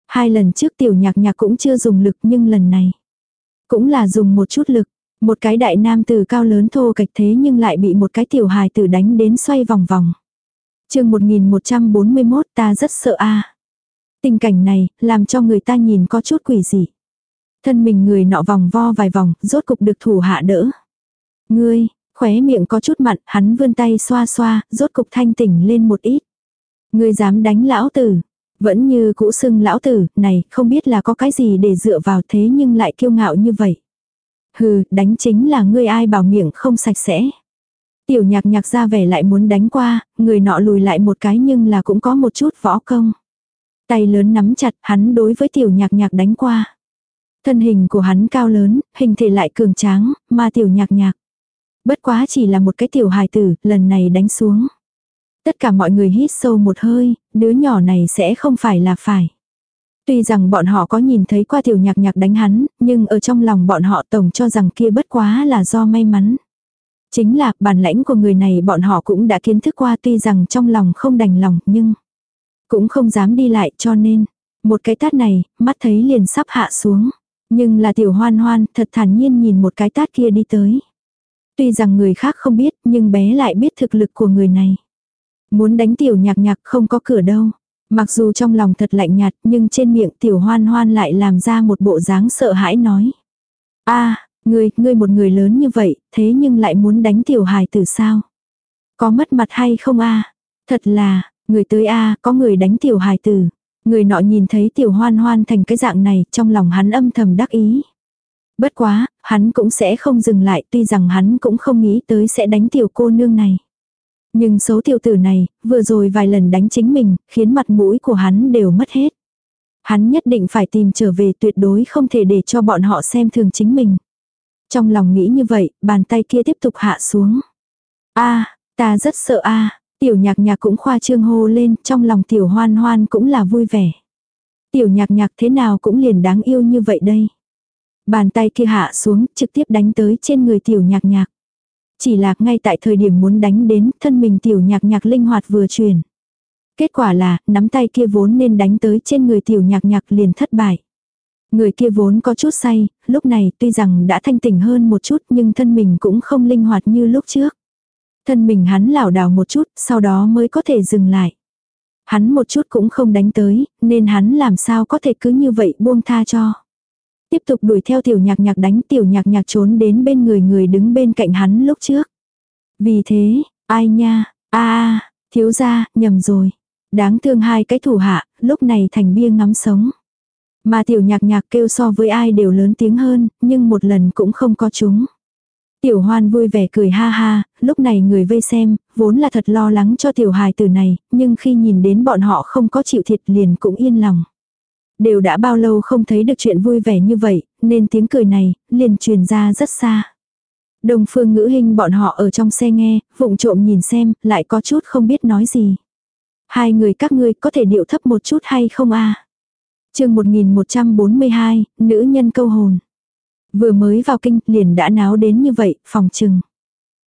Speaker 1: Hai lần trước tiểu nhạc nhạc cũng chưa dùng lực nhưng lần này. Cũng là dùng một chút lực. Một cái đại nam từ cao lớn thô kịch thế nhưng lại bị một cái tiểu hài tử đánh đến xoay vòng vòng. chương 1141 ta rất sợ a Tình cảnh này làm cho người ta nhìn có chút quỷ dị. Thân mình người nọ vòng vo vài vòng, rốt cục được thủ hạ đỡ. Ngươi, khóe miệng có chút mặn, hắn vươn tay xoa xoa, rốt cục thanh tỉnh lên một ít. Ngươi dám đánh lão tử. Vẫn như cũ xưng lão tử, này, không biết là có cái gì để dựa vào thế nhưng lại kiêu ngạo như vậy. Hừ, đánh chính là ngươi ai bảo miệng không sạch sẽ. Tiểu nhạc nhạc ra vẻ lại muốn đánh qua, người nọ lùi lại một cái nhưng là cũng có một chút võ công. Tay lớn nắm chặt hắn đối với tiểu nhạc nhạc đánh qua. Thân hình của hắn cao lớn, hình thể lại cường tráng, mà tiểu nhạc nhạc. Bất quá chỉ là một cái tiểu hài tử, lần này đánh xuống. Tất cả mọi người hít sâu một hơi, đứa nhỏ này sẽ không phải là phải. Tuy rằng bọn họ có nhìn thấy qua tiểu nhạc nhạc đánh hắn, nhưng ở trong lòng bọn họ tổng cho rằng kia bất quá là do may mắn. Chính là bản lãnh của người này bọn họ cũng đã kiến thức qua tuy rằng trong lòng không đành lòng nhưng cũng không dám đi lại cho nên một cái tát này mắt thấy liền sắp hạ xuống. Nhưng là tiểu hoan hoan thật thản nhiên nhìn một cái tát kia đi tới. Tuy rằng người khác không biết nhưng bé lại biết thực lực của người này. Muốn đánh tiểu nhạc nhạc không có cửa đâu. Mặc dù trong lòng thật lạnh nhạt nhưng trên miệng tiểu hoan hoan lại làm ra một bộ dáng sợ hãi nói. a ngươi, ngươi một người lớn như vậy, thế nhưng lại muốn đánh tiểu hài từ sao? Có mất mặt hay không a Thật là, người tới a có người đánh tiểu hài tử. Người nọ nhìn thấy tiểu hoan hoan thành cái dạng này, trong lòng hắn âm thầm đắc ý. Bất quá, hắn cũng sẽ không dừng lại, tuy rằng hắn cũng không nghĩ tới sẽ đánh tiểu cô nương này. Nhưng xấu tiểu tử này, vừa rồi vài lần đánh chính mình, khiến mặt mũi của hắn đều mất hết. Hắn nhất định phải tìm trở về tuyệt đối không thể để cho bọn họ xem thường chính mình. Trong lòng nghĩ như vậy, bàn tay kia tiếp tục hạ xuống. a ta rất sợ a Tiểu nhạc nhạc cũng khoa trương hô lên, trong lòng tiểu hoan hoan cũng là vui vẻ. Tiểu nhạc nhạc thế nào cũng liền đáng yêu như vậy đây. Bàn tay kia hạ xuống, trực tiếp đánh tới trên người tiểu nhạc nhạc. Chỉ là ngay tại thời điểm muốn đánh đến, thân mình tiểu nhạc nhạc linh hoạt vừa chuyển. Kết quả là, nắm tay kia vốn nên đánh tới trên người tiểu nhạc nhạc liền thất bại. Người kia vốn có chút say, lúc này tuy rằng đã thanh tỉnh hơn một chút nhưng thân mình cũng không linh hoạt như lúc trước. Thân mình hắn lảo đảo một chút, sau đó mới có thể dừng lại. Hắn một chút cũng không đánh tới, nên hắn làm sao có thể cứ như vậy buông tha cho. Tiếp tục đuổi theo tiểu nhạc nhạc đánh tiểu nhạc nhạc trốn đến bên người người đứng bên cạnh hắn lúc trước. Vì thế, ai nha, a thiếu gia, nhầm rồi. Đáng thương hai cái thủ hạ, lúc này thành bia ngắm sống. Mà tiểu nhạc nhạc kêu so với ai đều lớn tiếng hơn, nhưng một lần cũng không có chúng. Tiểu hoan vui vẻ cười ha ha, lúc này người vây xem, vốn là thật lo lắng cho tiểu hài tử này, nhưng khi nhìn đến bọn họ không có chịu thiệt liền cũng yên lòng. Đều đã bao lâu không thấy được chuyện vui vẻ như vậy, nên tiếng cười này, liền truyền ra rất xa. Đồng phương ngữ hình bọn họ ở trong xe nghe, vụng trộm nhìn xem, lại có chút không biết nói gì. Hai người các ngươi có thể điệu thấp một chút hay không a à? chương 1142, nữ nhân câu hồn. Vừa mới vào kinh liền đã náo đến như vậy, phòng trừng.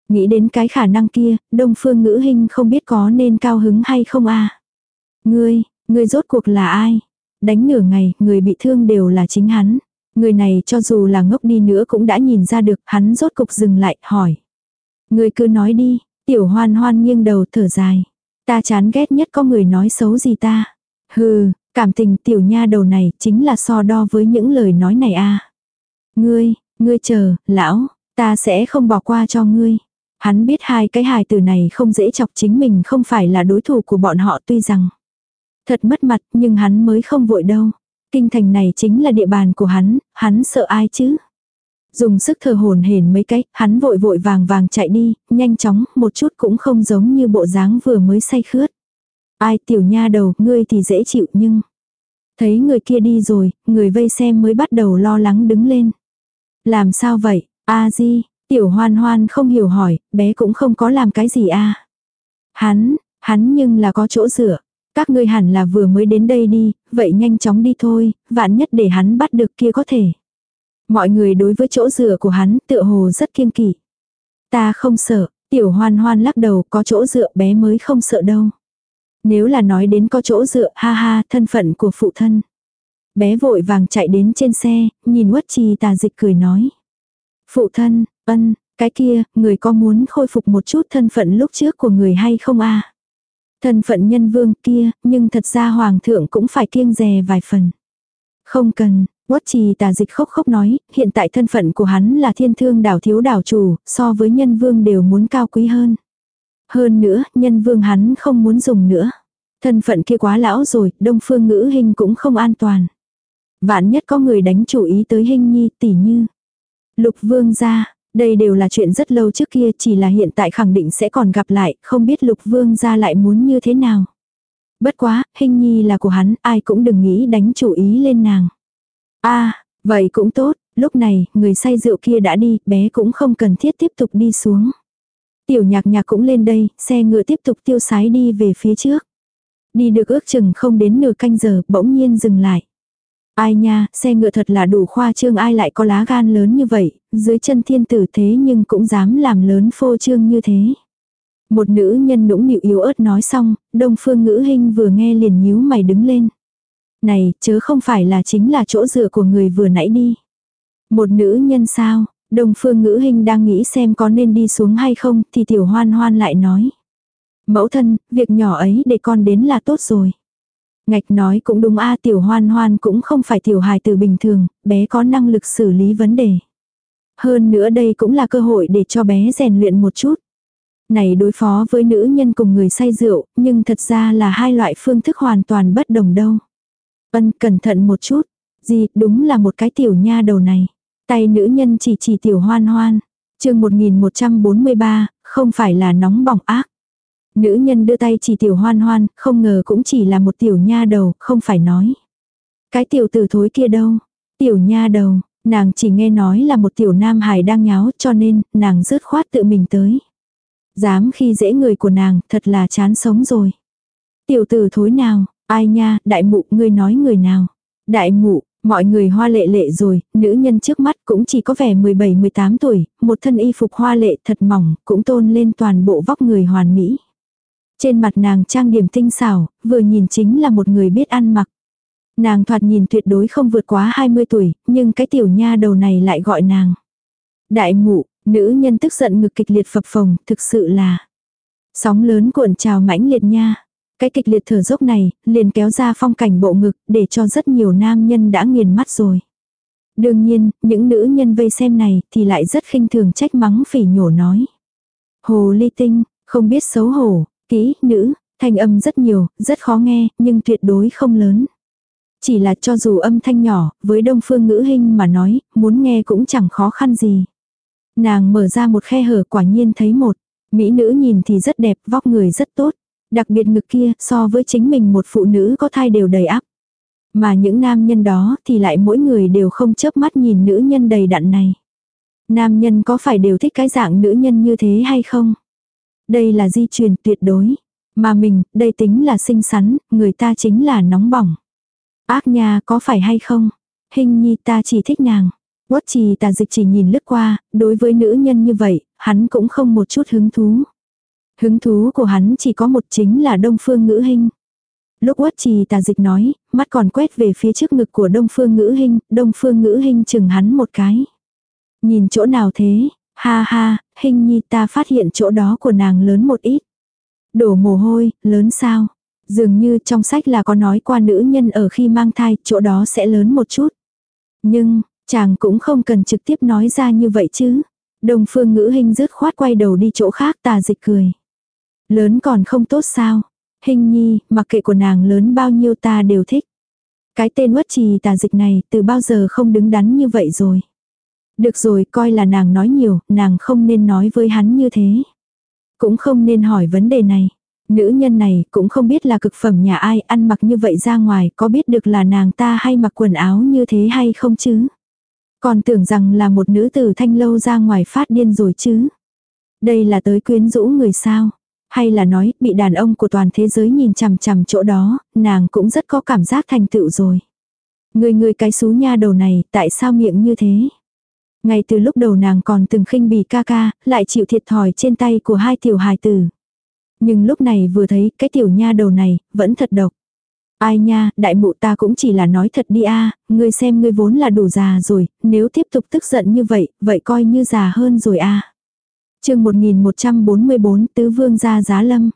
Speaker 1: Nghĩ đến cái khả năng kia, đông phương ngữ hình không biết có nên cao hứng hay không a Ngươi, ngươi rốt cuộc là ai? Đánh nửa ngày, người bị thương đều là chính hắn. Người này cho dù là ngốc đi nữa cũng đã nhìn ra được, hắn rốt cục dừng lại, hỏi. Người cứ nói đi, tiểu hoan hoan nghiêng đầu thở dài. Ta chán ghét nhất có người nói xấu gì ta. Hừ, cảm tình tiểu nha đầu này chính là so đo với những lời nói này a Ngươi, ngươi chờ, lão, ta sẽ không bỏ qua cho ngươi. Hắn biết hai cái hài tử này không dễ chọc chính mình không phải là đối thủ của bọn họ tuy rằng. Thật mất mặt nhưng hắn mới không vội đâu. Kinh thành này chính là địa bàn của hắn, hắn sợ ai chứ. Dùng sức thở hồn hển mấy cách, hắn vội vội vàng vàng chạy đi, nhanh chóng, một chút cũng không giống như bộ dáng vừa mới say khướt. Ai tiểu nha đầu, ngươi thì dễ chịu nhưng... Thấy người kia đi rồi, người vây xem mới bắt đầu lo lắng đứng lên. Làm sao vậy, a di, tiểu hoan hoan không hiểu hỏi, bé cũng không có làm cái gì a Hắn, hắn nhưng là có chỗ dựa. Các ngươi hẳn là vừa mới đến đây đi, vậy nhanh chóng đi thôi, vạn nhất để hắn bắt được kia có thể. Mọi người đối với chỗ dựa của hắn tựa hồ rất kiên kỵ. Ta không sợ, tiểu hoan hoan lắc đầu có chỗ dựa bé mới không sợ đâu. Nếu là nói đến có chỗ dựa ha ha thân phận của phụ thân. Bé vội vàng chạy đến trên xe, nhìn quất trì tà dịch cười nói. Phụ thân, ân, cái kia, người có muốn khôi phục một chút thân phận lúc trước của người hay không a Thân phận nhân vương kia, nhưng thật ra hoàng thượng cũng phải kiêng dè vài phần. Không cần, Quất trì tà dịch khóc khóc nói, hiện tại thân phận của hắn là thiên thương đảo thiếu đảo chủ, so với nhân vương đều muốn cao quý hơn. Hơn nữa, nhân vương hắn không muốn dùng nữa. Thân phận kia quá lão rồi, đông phương ngữ hình cũng không an toàn. Vạn nhất có người đánh chủ ý tới hình nhi tỷ như. Lục vương gia, đây đều là chuyện rất lâu trước kia chỉ là hiện tại khẳng định sẽ còn gặp lại, không biết lục vương gia lại muốn như thế nào. Bất quá, hình nhi là của hắn, ai cũng đừng nghĩ đánh chủ ý lên nàng. a vậy cũng tốt, lúc này, người say rượu kia đã đi, bé cũng không cần thiết tiếp tục đi xuống. Tiểu nhạc nhạc cũng lên đây, xe ngựa tiếp tục tiêu sái đi về phía trước. Đi được ước chừng không đến nửa canh giờ, bỗng nhiên dừng lại. Ai nha, xe ngựa thật là đủ khoa trương ai lại có lá gan lớn như vậy, dưới chân thiên tử thế nhưng cũng dám làm lớn phô trương như thế. Một nữ nhân nũng nịu yếu ớt nói xong, đông phương ngữ hình vừa nghe liền nhíu mày đứng lên. Này, chớ không phải là chính là chỗ dựa của người vừa nãy đi. Một nữ nhân sao, đông phương ngữ hình đang nghĩ xem có nên đi xuống hay không, thì tiểu hoan hoan lại nói. Mẫu thân, việc nhỏ ấy để con đến là tốt rồi. Ngạch nói cũng đúng a tiểu hoan hoan cũng không phải tiểu hài từ bình thường, bé có năng lực xử lý vấn đề. Hơn nữa đây cũng là cơ hội để cho bé rèn luyện một chút. Này đối phó với nữ nhân cùng người say rượu, nhưng thật ra là hai loại phương thức hoàn toàn bất đồng đâu. Ân cẩn thận một chút. Gì, đúng là một cái tiểu nha đầu này. Tay nữ nhân chỉ chỉ tiểu hoan hoan. chương 1143, không phải là nóng bỏng ác. Nữ nhân đưa tay chỉ tiểu hoan hoan, không ngờ cũng chỉ là một tiểu nha đầu, không phải nói. Cái tiểu tử thối kia đâu? Tiểu nha đầu, nàng chỉ nghe nói là một tiểu nam hài đang nháo cho nên nàng rớt khoát tự mình tới. Dám khi dễ người của nàng, thật là chán sống rồi. Tiểu tử thối nào, ai nha, đại mụ, ngươi nói người nào. Đại mụ, Mọi người hoa lệ lệ rồi, nữ nhân trước mắt cũng chỉ có vẻ 17-18 tuổi, một thân y phục hoa lệ thật mỏng, cũng tôn lên toàn bộ vóc người hoàn mỹ. Trên mặt nàng trang điểm tinh xảo, vừa nhìn chính là một người biết ăn mặc. Nàng thoạt nhìn tuyệt đối không vượt quá 20 tuổi, nhưng cái tiểu nha đầu này lại gọi nàng. Đại mụ, nữ nhân tức giận ngực kịch liệt phập phồng, thực sự là. Sóng lớn cuộn trào mãnh liệt nha. Cái kịch liệt thở dốc này, liền kéo ra phong cảnh bộ ngực, để cho rất nhiều nam nhân đã nghiền mắt rồi. Đương nhiên, những nữ nhân vây xem này thì lại rất khinh thường trách mắng phỉ nhổ nói. Hồ ly tinh, không biết xấu hổ, kỹ, nữ, thanh âm rất nhiều, rất khó nghe, nhưng tuyệt đối không lớn. Chỉ là cho dù âm thanh nhỏ, với đông phương ngữ hình mà nói, muốn nghe cũng chẳng khó khăn gì. Nàng mở ra một khe hở quả nhiên thấy một. Mỹ nữ nhìn thì rất đẹp, vóc người rất tốt. Đặc biệt ngực kia so với chính mình một phụ nữ có thai đều đầy áp. Mà những nam nhân đó thì lại mỗi người đều không chớp mắt nhìn nữ nhân đầy đặn này. Nam nhân có phải đều thích cái dạng nữ nhân như thế hay không? Đây là di truyền tuyệt đối. Mà mình, đây tính là xinh xắn, người ta chính là nóng bỏng. Ác nha có phải hay không? Hình nhi ta chỉ thích nàng. Quất trì tà dịch chỉ nhìn lướt qua, đối với nữ nhân như vậy, hắn cũng không một chút hứng thú. Hứng thú của hắn chỉ có một chính là đông phương ngữ hình. Lúc quất trì tà dịch nói, mắt còn quét về phía trước ngực của đông phương ngữ hình, đông phương ngữ hình chừng hắn một cái. Nhìn chỗ nào thế, ha ha, hình nhi ta phát hiện chỗ đó của nàng lớn một ít. Đổ mồ hôi, lớn sao? Dường như trong sách là có nói qua nữ nhân ở khi mang thai, chỗ đó sẽ lớn một chút. Nhưng, chàng cũng không cần trực tiếp nói ra như vậy chứ. Đồng phương ngữ hình rứt khoát quay đầu đi chỗ khác tà dịch cười. Lớn còn không tốt sao. Hình nhi, mặc kệ của nàng lớn bao nhiêu ta đều thích. Cái tên uất trì tà dịch này từ bao giờ không đứng đắn như vậy rồi. Được rồi, coi là nàng nói nhiều, nàng không nên nói với hắn như thế. Cũng không nên hỏi vấn đề này. Nữ nhân này cũng không biết là cực phẩm nhà ai ăn mặc như vậy ra ngoài có biết được là nàng ta hay mặc quần áo như thế hay không chứ. Còn tưởng rằng là một nữ tử thanh lâu ra ngoài phát điên rồi chứ. Đây là tới quyến rũ người sao. Hay là nói bị đàn ông của toàn thế giới nhìn chằm chằm chỗ đó, nàng cũng rất có cảm giác thành tựu rồi. Người người cái xú nha đầu này tại sao miệng như thế. Ngay từ lúc đầu nàng còn từng khinh bỉ ca ca, lại chịu thiệt thòi trên tay của hai tiểu hài tử. Nhưng lúc này vừa thấy cái tiểu nha đầu này, vẫn thật độc. Ai nha, đại mụ ta cũng chỉ là nói thật đi a ngươi xem ngươi vốn là đủ già rồi, nếu tiếp tục tức giận như vậy, vậy coi như già hơn rồi a à. chương 1144 Tứ Vương gia giá lâm.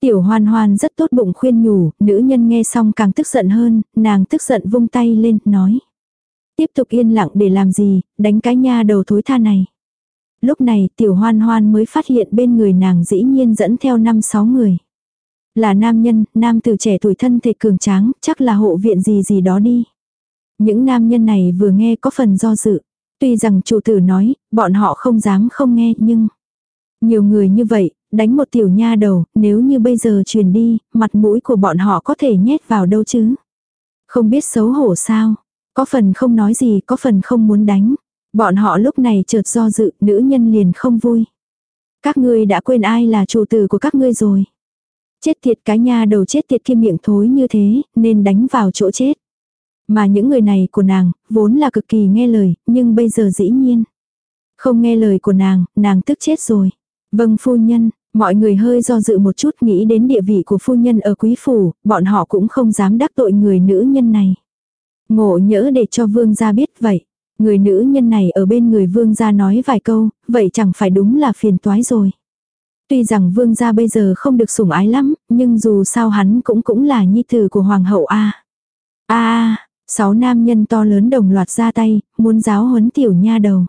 Speaker 1: Tiểu hoan hoan rất tốt bụng khuyên nhủ, nữ nhân nghe xong càng tức giận hơn, nàng tức giận vung tay lên, nói. Tiếp tục yên lặng để làm gì, đánh cái nha đầu thối tha này. Lúc này tiểu hoan hoan mới phát hiện bên người nàng dĩ nhiên dẫn theo năm sáu người. Là nam nhân, nam từ trẻ tuổi thân thể cường tráng, chắc là hộ viện gì gì đó đi. Những nam nhân này vừa nghe có phần do dự. Tuy rằng chủ tử nói, bọn họ không dám không nghe nhưng... Nhiều người như vậy, đánh một tiểu nha đầu, nếu như bây giờ truyền đi, mặt mũi của bọn họ có thể nhét vào đâu chứ. Không biết xấu hổ sao. Có phần không nói gì, có phần không muốn đánh. Bọn họ lúc này chợt do dự, nữ nhân liền không vui. Các ngươi đã quên ai là chủ tử của các ngươi rồi. Chết tiệt cái nha đầu chết tiệt kia miệng thối như thế, nên đánh vào chỗ chết. Mà những người này của nàng, vốn là cực kỳ nghe lời, nhưng bây giờ dĩ nhiên. Không nghe lời của nàng, nàng tức chết rồi. Vâng phu nhân, mọi người hơi do dự một chút nghĩ đến địa vị của phu nhân ở quý phủ, bọn họ cũng không dám đắc tội người nữ nhân này. Ngộ nhỡ để cho vương gia biết vậy. Người nữ nhân này ở bên người vương gia nói vài câu, vậy chẳng phải đúng là phiền toái rồi. Tuy rằng vương gia bây giờ không được sủng ái lắm, nhưng dù sao hắn cũng cũng là nhi tử của hoàng hậu A. A, sáu nam nhân to lớn đồng loạt ra tay, muốn giáo huấn tiểu nha đầu.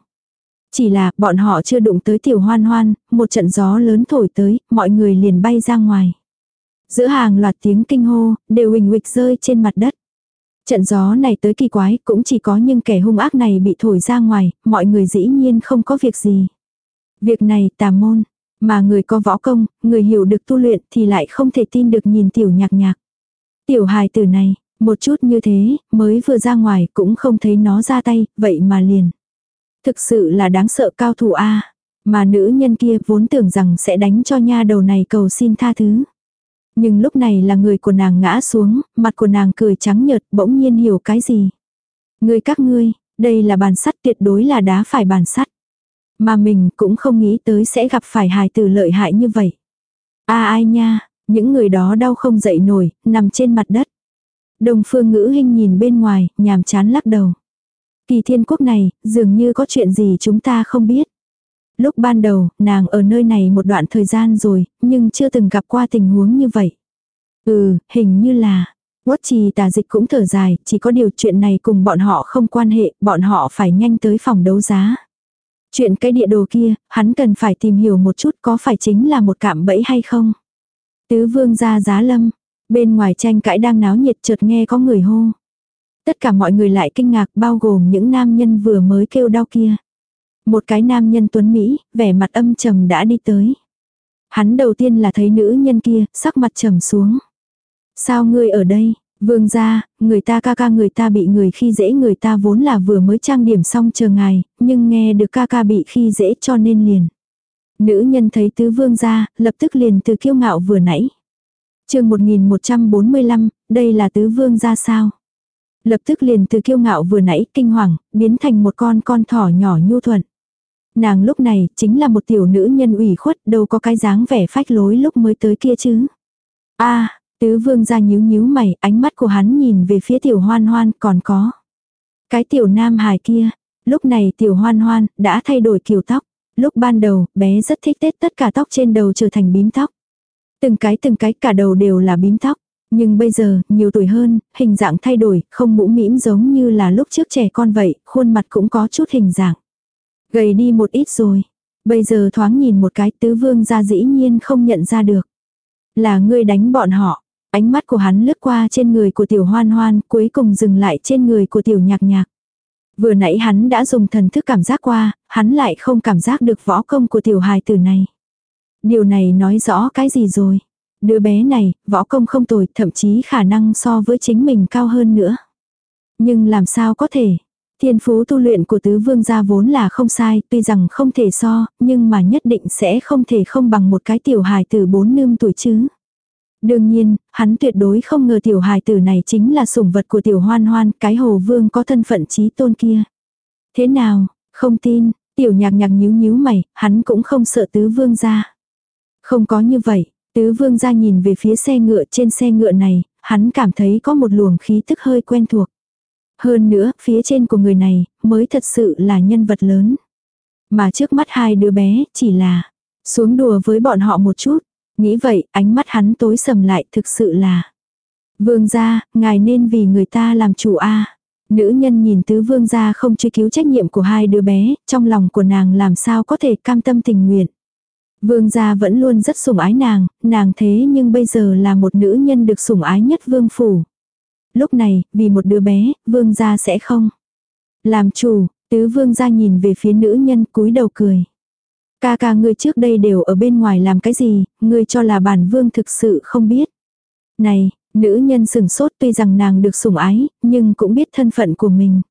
Speaker 1: Chỉ là bọn họ chưa đụng tới tiểu hoan hoan, một trận gió lớn thổi tới, mọi người liền bay ra ngoài. Giữa hàng loạt tiếng kinh hô, đều huỳnh huịch rơi trên mặt đất. Trận gió này tới kỳ quái, cũng chỉ có những kẻ hung ác này bị thổi ra ngoài, mọi người dĩ nhiên không có việc gì. Việc này tà môn, mà người có võ công, người hiểu được tu luyện thì lại không thể tin được nhìn tiểu nhạc nhạc. Tiểu hài tử này, một chút như thế, mới vừa ra ngoài cũng không thấy nó ra tay, vậy mà liền. Thực sự là đáng sợ cao thủ A. Mà nữ nhân kia vốn tưởng rằng sẽ đánh cho nha đầu này cầu xin tha thứ. Nhưng lúc này là người của nàng ngã xuống, mặt của nàng cười trắng nhợt bỗng nhiên hiểu cái gì. người các ngươi, đây là bàn sắt tuyệt đối là đá phải bàn sắt. Mà mình cũng không nghĩ tới sẽ gặp phải hài tử lợi hại như vậy. a ai nha, những người đó đau không dậy nổi, nằm trên mặt đất. Đồng phương ngữ hình nhìn bên ngoài, nhàm chán lắc đầu. Kỳ thiên quốc này, dường như có chuyện gì chúng ta không biết. Lúc ban đầu, nàng ở nơi này một đoạn thời gian rồi, nhưng chưa từng gặp qua tình huống như vậy. Ừ, hình như là, Quất trì tà dịch cũng thở dài, chỉ có điều chuyện này cùng bọn họ không quan hệ, bọn họ phải nhanh tới phòng đấu giá. Chuyện cái địa đồ kia, hắn cần phải tìm hiểu một chút có phải chính là một cạm bẫy hay không. Tứ vương ra giá lâm, bên ngoài tranh cãi đang náo nhiệt chợt nghe có người hô. Tất cả mọi người lại kinh ngạc bao gồm những nam nhân vừa mới kêu đau kia. Một cái nam nhân tuấn Mỹ, vẻ mặt âm trầm đã đi tới. Hắn đầu tiên là thấy nữ nhân kia, sắc mặt trầm xuống. Sao ngươi ở đây? Vương gia, người ta ca ca người ta bị người khi dễ người ta vốn là vừa mới trang điểm xong chờ ngài, nhưng nghe được ca ca bị khi dễ cho nên liền. Nữ nhân thấy tứ vương gia, lập tức liền từ kiêu ngạo vừa nãy. chương 1145, đây là tứ vương gia sao? Lập tức liền từ kiêu ngạo vừa nãy kinh hoàng, biến thành một con con thỏ nhỏ nhu thuận. Nàng lúc này chính là một tiểu nữ nhân ủy khuất đâu có cái dáng vẻ phách lối lúc mới tới kia chứ. a Tứ vương ra nhíu nhíu mày, ánh mắt của hắn nhìn về phía tiểu hoan hoan còn có. Cái tiểu nam hài kia, lúc này tiểu hoan hoan đã thay đổi kiểu tóc. Lúc ban đầu, bé rất thích tết tất cả tóc trên đầu trở thành bím tóc. Từng cái từng cái cả đầu đều là bím tóc. Nhưng bây giờ, nhiều tuổi hơn, hình dạng thay đổi, không mũ mĩm giống như là lúc trước trẻ con vậy, khuôn mặt cũng có chút hình dạng. Gầy đi một ít rồi. Bây giờ thoáng nhìn một cái tứ vương ra dĩ nhiên không nhận ra được. Là ngươi đánh bọn họ. Ánh mắt của hắn lướt qua trên người của tiểu hoan hoan, cuối cùng dừng lại trên người của tiểu nhạc nhạc. Vừa nãy hắn đã dùng thần thức cảm giác qua, hắn lại không cảm giác được võ công của tiểu hài tử này. Điều này nói rõ cái gì rồi? Đứa bé này, võ công không tồi, thậm chí khả năng so với chính mình cao hơn nữa. Nhưng làm sao có thể? Thiên phú tu luyện của tứ vương gia vốn là không sai, tuy rằng không thể so, nhưng mà nhất định sẽ không thể không bằng một cái tiểu hài từ bốn nương tuổi chứ. Đương nhiên, hắn tuyệt đối không ngờ tiểu hài tử này chính là sủng vật của tiểu hoan hoan, cái hồ vương có thân phận trí tôn kia. Thế nào, không tin, tiểu nhạc nhạc nhíu nhíu mày, hắn cũng không sợ tứ vương ra. Không có như vậy, tứ vương ra nhìn về phía xe ngựa trên xe ngựa này, hắn cảm thấy có một luồng khí tức hơi quen thuộc. Hơn nữa, phía trên của người này, mới thật sự là nhân vật lớn. Mà trước mắt hai đứa bé, chỉ là xuống đùa với bọn họ một chút. Nghĩ vậy, ánh mắt hắn tối sầm lại thực sự là. Vương gia, ngài nên vì người ta làm chủ a Nữ nhân nhìn tứ vương gia không truy cứu trách nhiệm của hai đứa bé, trong lòng của nàng làm sao có thể cam tâm tình nguyện. Vương gia vẫn luôn rất sủng ái nàng, nàng thế nhưng bây giờ là một nữ nhân được sủng ái nhất vương phủ. Lúc này, vì một đứa bé, vương gia sẽ không. Làm chủ, tứ vương gia nhìn về phía nữ nhân cúi đầu cười. Ca ca ngươi trước đây đều ở bên ngoài làm cái gì, ngươi cho là bản vương thực sự không biết. Này, nữ nhân sừng sốt tuy rằng nàng được sủng ái, nhưng cũng biết thân phận của mình.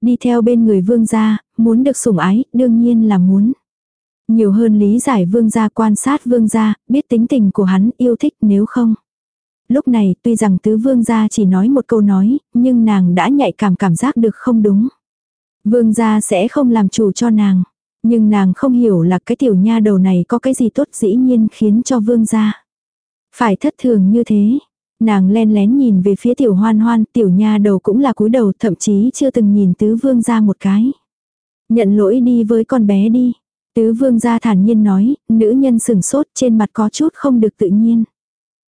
Speaker 1: Đi theo bên người vương gia, muốn được sủng ái, đương nhiên là muốn. Nhiều hơn lý giải vương gia quan sát vương gia, biết tính tình của hắn yêu thích nếu không. Lúc này tuy rằng tứ vương gia chỉ nói một câu nói, nhưng nàng đã nhạy cảm cảm giác được không đúng. Vương gia sẽ không làm chủ cho nàng. Nhưng nàng không hiểu là cái tiểu nha đầu này có cái gì tốt dĩ nhiên khiến cho vương gia. Phải thất thường như thế. Nàng len lén nhìn về phía tiểu hoan hoan, tiểu nha đầu cũng là cúi đầu thậm chí chưa từng nhìn tứ vương gia một cái. Nhận lỗi đi với con bé đi. Tứ vương gia thản nhiên nói, nữ nhân sừng sốt trên mặt có chút không được tự nhiên.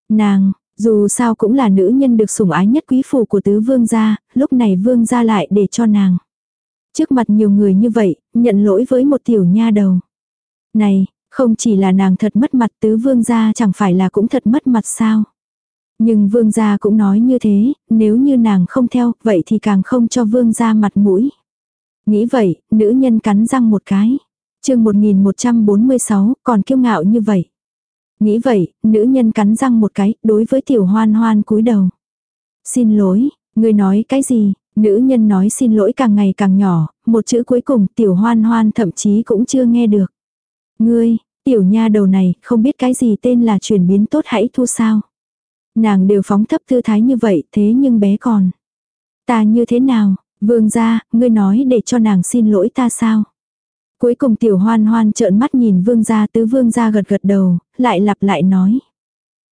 Speaker 1: Nàng, dù sao cũng là nữ nhân được sủng ái nhất quý phủ của tứ vương gia, lúc này vương gia lại để cho nàng. Trước mặt nhiều người như vậy, nhận lỗi với một tiểu nha đầu. Này, không chỉ là nàng thật mất mặt tứ vương gia chẳng phải là cũng thật mất mặt sao. Nhưng vương gia cũng nói như thế, nếu như nàng không theo, vậy thì càng không cho vương gia mặt mũi. Nghĩ vậy, nữ nhân cắn răng một cái. chương 1146, còn kiêu ngạo như vậy. Nghĩ vậy, nữ nhân cắn răng một cái, đối với tiểu hoan hoan cúi đầu. Xin lỗi, người nói cái gì, Nữ nhân nói xin lỗi càng ngày càng nhỏ, một chữ cuối cùng tiểu hoan hoan thậm chí cũng chưa nghe được. Ngươi, tiểu nha đầu này, không biết cái gì tên là chuyển biến tốt hãy thu sao. Nàng đều phóng thấp tư thái như vậy thế nhưng bé còn. Ta như thế nào, Vương gia, ngươi nói để cho nàng xin lỗi ta sao? Cuối cùng tiểu hoan hoan trợn mắt nhìn vương gia tứ vương gia gật gật đầu, lại lặp lại nói.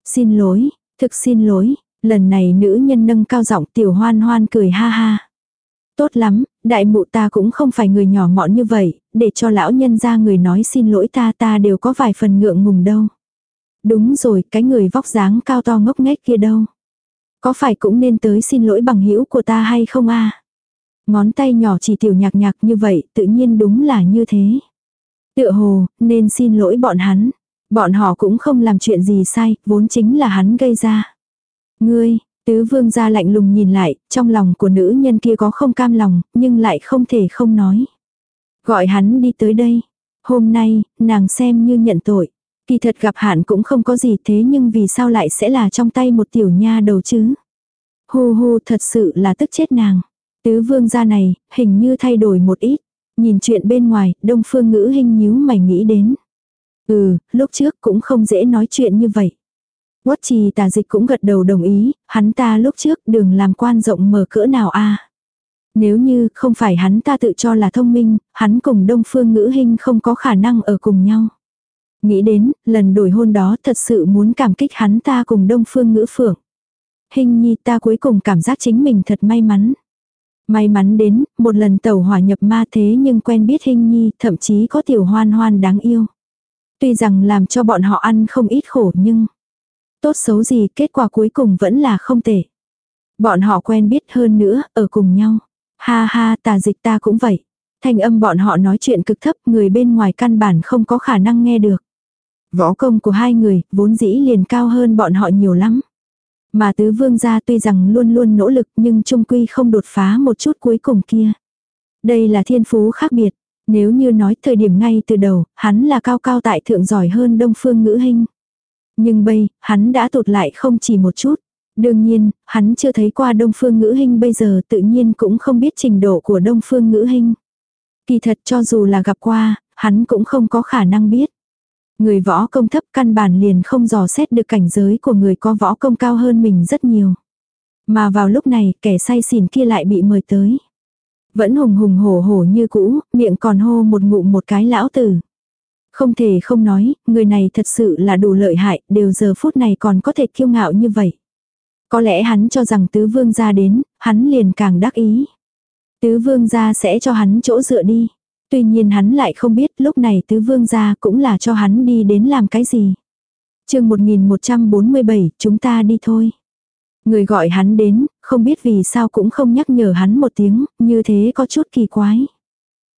Speaker 1: Xin lỗi, thực xin lỗi, lần này nữ nhân nâng cao giọng tiểu hoan hoan cười ha ha. Tốt lắm, đại mụ ta cũng không phải người nhỏ mọn như vậy, để cho lão nhân ra người nói xin lỗi ta ta đều có vài phần ngượng ngùng đâu. Đúng rồi, cái người vóc dáng cao to ngốc nghếch kia đâu. Có phải cũng nên tới xin lỗi bằng hữu của ta hay không a Ngón tay nhỏ chỉ tiểu nhạc nhạc như vậy, tự nhiên đúng là như thế. Tựa hồ, nên xin lỗi bọn hắn. Bọn họ cũng không làm chuyện gì sai, vốn chính là hắn gây ra. Ngươi, tứ vương ra lạnh lùng nhìn lại, trong lòng của nữ nhân kia có không cam lòng, nhưng lại không thể không nói. Gọi hắn đi tới đây. Hôm nay, nàng xem như nhận tội. Kỳ thật gặp hạn cũng không có gì thế nhưng vì sao lại sẽ là trong tay một tiểu nha đầu chứ. Hô hô thật sự là tức chết nàng. Tứ vương gia này, hình như thay đổi một ít. Nhìn chuyện bên ngoài, đông phương ngữ hình nhíu mày nghĩ đến. Ừ, lúc trước cũng không dễ nói chuyện như vậy. Quất trì tà dịch cũng gật đầu đồng ý, hắn ta lúc trước đường làm quan rộng mở cỡ nào a Nếu như không phải hắn ta tự cho là thông minh, hắn cùng đông phương ngữ hình không có khả năng ở cùng nhau. Nghĩ đến, lần đổi hôn đó thật sự muốn cảm kích hắn ta cùng đông phương ngữ phượng. Hình nhi ta cuối cùng cảm giác chính mình thật may mắn. May mắn đến, một lần tàu hỏa nhập ma thế nhưng quen biết hình nhi, thậm chí có tiểu hoan hoan đáng yêu. Tuy rằng làm cho bọn họ ăn không ít khổ nhưng, tốt xấu gì kết quả cuối cùng vẫn là không tệ. Bọn họ quen biết hơn nữa, ở cùng nhau. Ha ha tà dịch ta cũng vậy. Thanh âm bọn họ nói chuyện cực thấp, người bên ngoài căn bản không có khả năng nghe được. Võ công của hai người, vốn dĩ liền cao hơn bọn họ nhiều lắm. Mà tứ vương gia tuy rằng luôn luôn nỗ lực nhưng trung quy không đột phá một chút cuối cùng kia. Đây là thiên phú khác biệt. Nếu như nói thời điểm ngay từ đầu, hắn là cao cao tại thượng giỏi hơn đông phương ngữ hình. Nhưng bây, hắn đã tụt lại không chỉ một chút. Đương nhiên, hắn chưa thấy qua đông phương ngữ hình bây giờ tự nhiên cũng không biết trình độ của đông phương ngữ hình. Kỳ thật cho dù là gặp qua, hắn cũng không có khả năng biết. Người võ công thấp căn bản liền không dò xét được cảnh giới của người có võ công cao hơn mình rất nhiều. Mà vào lúc này, kẻ say xỉn kia lại bị mời tới. Vẫn hùng hùng hổ hổ như cũ, miệng còn hô một ngụm một cái lão tử. Không thể không nói, người này thật sự là đủ lợi hại, đều giờ phút này còn có thể kiêu ngạo như vậy. Có lẽ hắn cho rằng tứ vương gia đến, hắn liền càng đắc ý. Tứ vương gia sẽ cho hắn chỗ dựa đi. Tuy nhiên hắn lại không biết lúc này tứ vương gia cũng là cho hắn đi đến làm cái gì. chương 1147, chúng ta đi thôi. Người gọi hắn đến, không biết vì sao cũng không nhắc nhở hắn một tiếng, như thế có chút kỳ quái.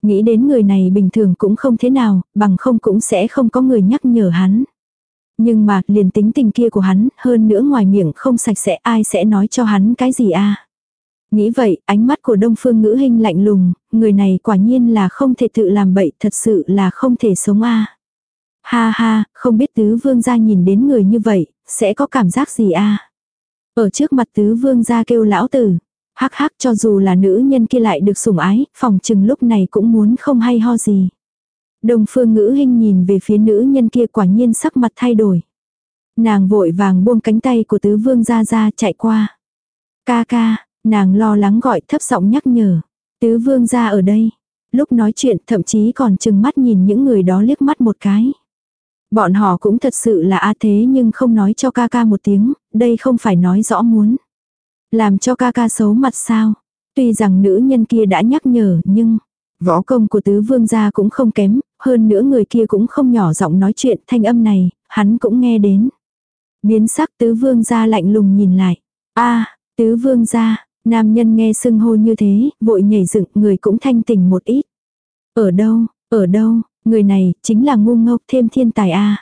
Speaker 1: Nghĩ đến người này bình thường cũng không thế nào, bằng không cũng sẽ không có người nhắc nhở hắn. Nhưng mà, liền tính tình kia của hắn, hơn nữa ngoài miệng không sạch sẽ ai sẽ nói cho hắn cái gì a Nghĩ vậy, ánh mắt của đông phương ngữ hình lạnh lùng, người này quả nhiên là không thể tự làm bậy, thật sự là không thể sống a Ha ha, không biết tứ vương gia nhìn đến người như vậy, sẽ có cảm giác gì a Ở trước mặt tứ vương gia kêu lão tử, hắc hắc cho dù là nữ nhân kia lại được sủng ái, phòng chừng lúc này cũng muốn không hay ho gì. Đông phương ngữ hình nhìn về phía nữ nhân kia quả nhiên sắc mặt thay đổi. Nàng vội vàng buông cánh tay của tứ vương ra ra chạy qua. Ca ca, nàng lo lắng gọi thấp giọng nhắc nhở. Tứ vương ra ở đây. Lúc nói chuyện thậm chí còn chừng mắt nhìn những người đó liếc mắt một cái. Bọn họ cũng thật sự là a thế nhưng không nói cho ca ca một tiếng, đây không phải nói rõ muốn. Làm cho ca ca xấu mặt sao. Tuy rằng nữ nhân kia đã nhắc nhở nhưng, võ công của tứ vương gia cũng không kém, hơn nữa người kia cũng không nhỏ giọng nói chuyện thanh âm này, hắn cũng nghe đến. Biến sắc tứ vương gia lạnh lùng nhìn lại. a tứ vương gia, nam nhân nghe sưng hô như thế, vội nhảy dựng người cũng thanh tỉnh một ít. Ở đâu, ở đâu, người này chính là ngu ngốc thêm thiên tài a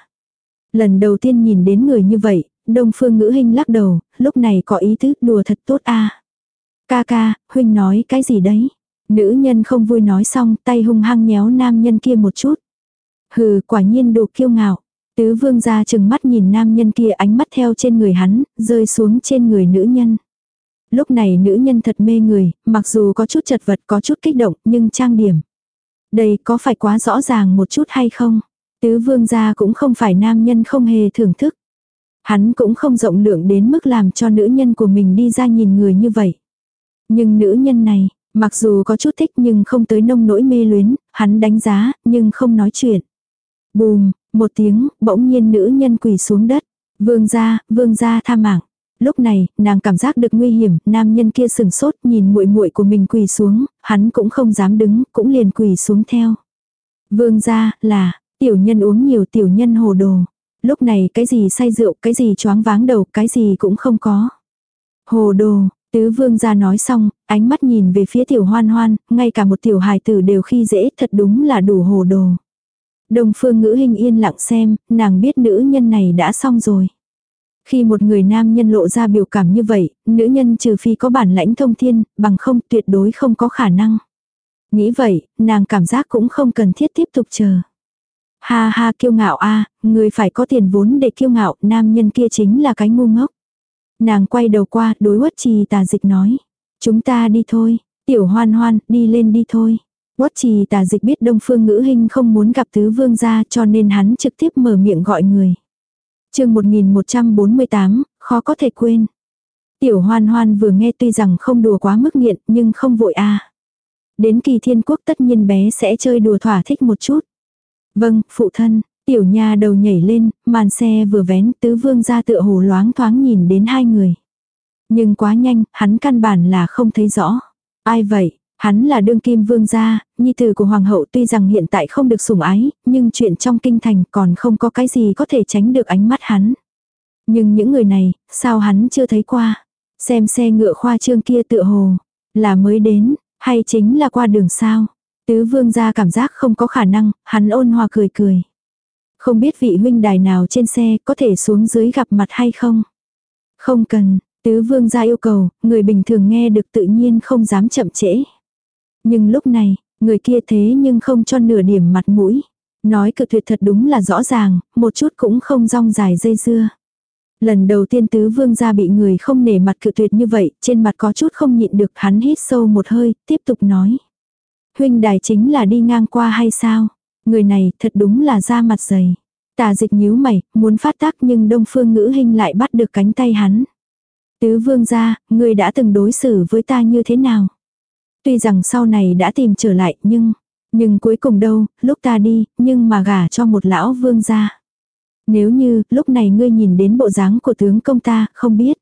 Speaker 1: Lần đầu tiên nhìn đến người như vậy, đông phương ngữ hình lắc đầu, lúc này có ý tứ đùa thật tốt a Ca ca, huynh nói cái gì đấy? Nữ nhân không vui nói xong tay hung hăng nhéo nam nhân kia một chút. Hừ, quả nhiên đồ kiêu ngạo. Tứ vương ra chừng mắt nhìn nam nhân kia ánh mắt theo trên người hắn, rơi xuống trên người nữ nhân. Lúc này nữ nhân thật mê người, mặc dù có chút chật vật có chút kích động nhưng trang điểm. Đây có phải quá rõ ràng một chút hay không? Tứ vương gia cũng không phải nam nhân không hề thưởng thức. Hắn cũng không rộng lượng đến mức làm cho nữ nhân của mình đi ra nhìn người như vậy. Nhưng nữ nhân này, Mặc dù có chút thích nhưng không tới nông nỗi mê luyến, hắn đánh giá, nhưng không nói chuyện. Bùm, một tiếng, bỗng nhiên nữ nhân quỳ xuống đất. Vương gia, vương gia tha mạng. Lúc này, nàng cảm giác được nguy hiểm, nam nhân kia sừng sốt nhìn muội muội của mình quỳ xuống, hắn cũng không dám đứng, cũng liền quỳ xuống theo. Vương gia, là, tiểu nhân uống nhiều tiểu nhân hồ đồ. Lúc này cái gì say rượu, cái gì choáng váng đầu, cái gì cũng không có. Hồ đồ, tứ vương gia nói xong, ánh mắt nhìn về phía tiểu hoan hoan, ngay cả một tiểu hài tử đều khi dễ, thật đúng là đủ hồ đồ. Đông phương ngữ hình yên lặng xem, nàng biết nữ nhân này đã xong rồi. Khi một người nam nhân lộ ra biểu cảm như vậy, nữ nhân trừ phi có bản lãnh thông thiên, bằng không tuyệt đối không có khả năng. Nghĩ vậy, nàng cảm giác cũng không cần thiết tiếp tục chờ. Ha ha kiêu ngạo a người phải có tiền vốn để kiêu ngạo, nam nhân kia chính là cái ngu ngốc. Nàng quay đầu qua, đối quất trì tà dịch nói. Chúng ta đi thôi, tiểu hoan hoan, đi lên đi thôi. Quất trì tà dịch biết đông phương ngữ hình không muốn gặp tứ vương gia cho nên hắn trực tiếp mở miệng gọi người chương 1148, khó có thể quên. Tiểu hoan hoan vừa nghe tuy rằng không đùa quá mức nghiện nhưng không vội a Đến kỳ thiên quốc tất nhiên bé sẽ chơi đùa thỏa thích một chút. Vâng, phụ thân, tiểu nha đầu nhảy lên, màn xe vừa vén tứ vương ra tựa hồ loáng thoáng nhìn đến hai người. Nhưng quá nhanh, hắn căn bản là không thấy rõ. Ai vậy? Hắn là đương kim vương gia, nhi tử của hoàng hậu tuy rằng hiện tại không được sủng ái, nhưng chuyện trong kinh thành còn không có cái gì có thể tránh được ánh mắt hắn. Nhưng những người này, sao hắn chưa thấy qua? Xem xe ngựa khoa trương kia tựa hồ, là mới đến, hay chính là qua đường sao? Tứ vương gia cảm giác không có khả năng, hắn ôn hòa cười cười. Không biết vị huynh đài nào trên xe có thể xuống dưới gặp mặt hay không? Không cần, tứ vương gia yêu cầu, người bình thường nghe được tự nhiên không dám chậm trễ. Nhưng lúc này, người kia thế nhưng không cho nửa điểm mặt mũi. Nói cự tuyệt thật đúng là rõ ràng, một chút cũng không rong dài dây dưa. Lần đầu tiên tứ vương gia bị người không nể mặt cự tuyệt như vậy, trên mặt có chút không nhịn được hắn hít sâu một hơi, tiếp tục nói. Huynh đài chính là đi ngang qua hay sao? Người này thật đúng là da mặt dày. Tà dịch nhíu mày, muốn phát tác nhưng đông phương ngữ hình lại bắt được cánh tay hắn. Tứ vương gia, người đã từng đối xử với ta như thế nào? Tuy rằng sau này đã tìm trở lại nhưng, nhưng cuối cùng đâu, lúc ta đi, nhưng mà gả cho một lão vương gia. Nếu như, lúc này ngươi nhìn đến bộ dáng của tướng công ta, không biết.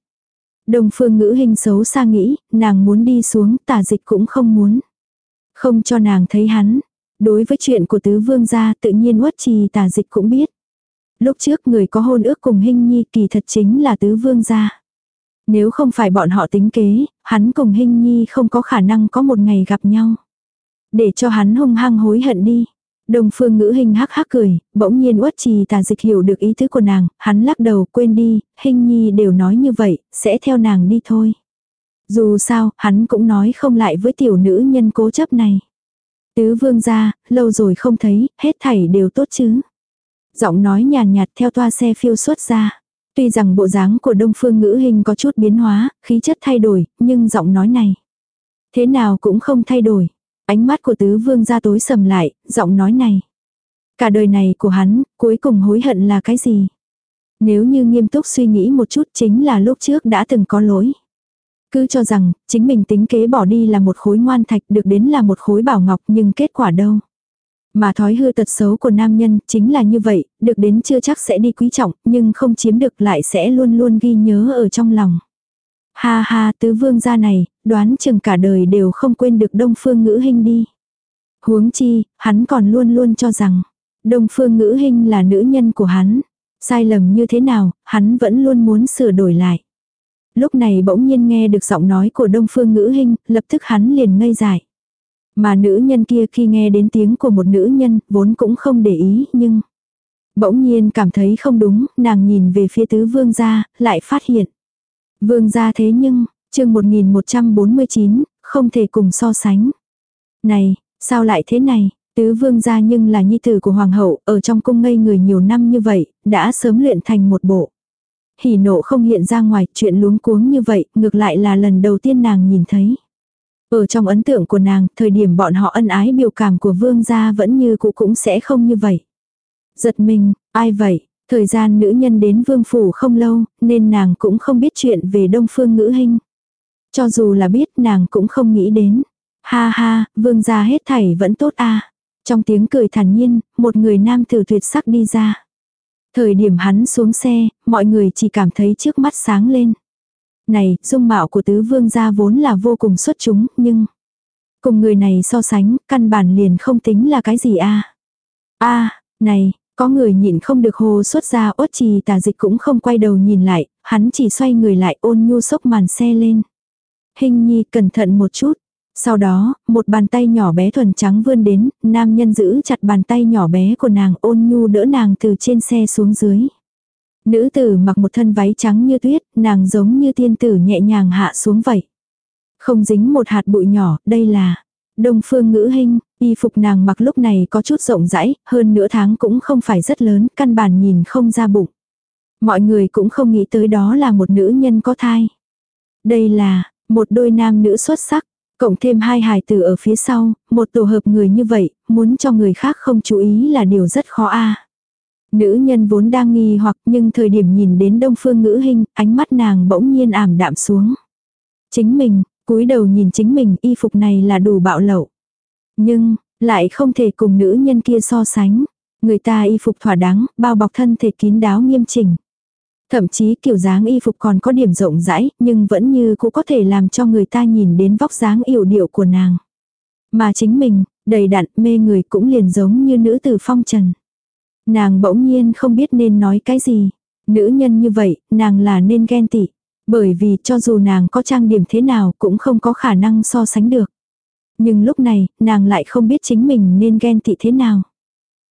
Speaker 1: Đồng phương ngữ hình xấu xa nghĩ, nàng muốn đi xuống, tả dịch cũng không muốn. Không cho nàng thấy hắn. Đối với chuyện của tứ vương gia tự nhiên uất trì tả dịch cũng biết. Lúc trước người có hôn ước cùng hình nhi kỳ thật chính là tứ vương gia. Nếu không phải bọn họ tính kế, hắn cùng Hinh Nhi không có khả năng có một ngày gặp nhau. Để cho hắn hung hăng hối hận đi. Đồng phương ngữ hình hắc hắc cười, bỗng nhiên uất trì tà dịch hiểu được ý tứ của nàng, hắn lắc đầu quên đi, Hinh Nhi đều nói như vậy, sẽ theo nàng đi thôi. Dù sao, hắn cũng nói không lại với tiểu nữ nhân cố chấp này. Tứ vương ra, lâu rồi không thấy, hết thảy đều tốt chứ. Giọng nói nhàn nhạt theo toa xe phiêu xuất ra. Tuy rằng bộ dáng của đông phương ngữ hình có chút biến hóa, khí chất thay đổi, nhưng giọng nói này. Thế nào cũng không thay đổi. Ánh mắt của tứ vương ra tối sầm lại, giọng nói này. Cả đời này của hắn, cuối cùng hối hận là cái gì? Nếu như nghiêm túc suy nghĩ một chút chính là lúc trước đã từng có lỗi. Cứ cho rằng, chính mình tính kế bỏ đi là một khối ngoan thạch được đến là một khối bảo ngọc nhưng kết quả đâu. Mà thói hư tật xấu của nam nhân chính là như vậy, được đến chưa chắc sẽ đi quý trọng, nhưng không chiếm được lại sẽ luôn luôn ghi nhớ ở trong lòng. Ha ha tứ vương gia này, đoán chừng cả đời đều không quên được đông phương ngữ hình đi. Huống chi, hắn còn luôn luôn cho rằng, đông phương ngữ hình là nữ nhân của hắn. Sai lầm như thế nào, hắn vẫn luôn muốn sửa đổi lại. Lúc này bỗng nhiên nghe được giọng nói của đông phương ngữ hình, lập tức hắn liền ngây dại. Mà nữ nhân kia khi nghe đến tiếng của một nữ nhân, vốn cũng không để ý, nhưng... Bỗng nhiên cảm thấy không đúng, nàng nhìn về phía tứ vương gia, lại phát hiện. Vương gia thế nhưng, chương 1149, không thể cùng so sánh. Này, sao lại thế này? Tứ vương gia nhưng là nhi tử của hoàng hậu, ở trong cung ngây người nhiều năm như vậy, đã sớm luyện thành một bộ. Hỉ nộ không hiện ra ngoài, chuyện luống cuống như vậy, ngược lại là lần đầu tiên nàng nhìn thấy. Ở trong ấn tượng của nàng, thời điểm bọn họ ân ái biểu cảm của vương gia vẫn như cũ cũng sẽ không như vậy. Giật mình, ai vậy? Thời gian nữ nhân đến vương phủ không lâu, nên nàng cũng không biết chuyện về đông phương ngữ hình. Cho dù là biết nàng cũng không nghĩ đến. Ha ha, vương gia hết thảy vẫn tốt a Trong tiếng cười thản nhiên, một người nam tử tuyệt sắc đi ra. Thời điểm hắn xuống xe, mọi người chỉ cảm thấy trước mắt sáng lên. Này, dung mạo của tứ vương gia vốn là vô cùng xuất chúng, nhưng... Cùng người này so sánh, căn bản liền không tính là cái gì a a này, có người nhìn không được hồ xuất ra ốt trì tà dịch cũng không quay đầu nhìn lại, hắn chỉ xoay người lại ôn nhu sốc màn xe lên. Hình nhi cẩn thận một chút. Sau đó, một bàn tay nhỏ bé thuần trắng vươn đến, nam nhân giữ chặt bàn tay nhỏ bé của nàng ôn nhu đỡ nàng từ trên xe xuống dưới. Nữ tử mặc một thân váy trắng như tuyết, nàng giống như tiên tử nhẹ nhàng hạ xuống vậy. Không dính một hạt bụi nhỏ, đây là Đông phương ngữ hình, y phục nàng mặc lúc này có chút rộng rãi, hơn nửa tháng cũng không phải rất lớn, căn bản nhìn không ra bụng. Mọi người cũng không nghĩ tới đó là một nữ nhân có thai. Đây là, một đôi nam nữ xuất sắc, cộng thêm hai hài tử ở phía sau, một tổ hợp người như vậy, muốn cho người khác không chú ý là điều rất khó a. Nữ nhân vốn đang nghi hoặc nhưng thời điểm nhìn đến đông phương ngữ hình, ánh mắt nàng bỗng nhiên ảm đạm xuống. Chính mình, cúi đầu nhìn chính mình y phục này là đủ bạo lậu. Nhưng, lại không thể cùng nữ nhân kia so sánh. Người ta y phục thỏa đáng, bao bọc thân thể kín đáo nghiêm chỉnh. Thậm chí kiểu dáng y phục còn có điểm rộng rãi, nhưng vẫn như cũng có thể làm cho người ta nhìn đến vóc dáng yểu điệu của nàng. Mà chính mình, đầy đặn mê người cũng liền giống như nữ tử phong trần. Nàng bỗng nhiên không biết nên nói cái gì. Nữ nhân như vậy, nàng là nên ghen tị. Bởi vì cho dù nàng có trang điểm thế nào cũng không có khả năng so sánh được. Nhưng lúc này, nàng lại không biết chính mình nên ghen tị thế nào.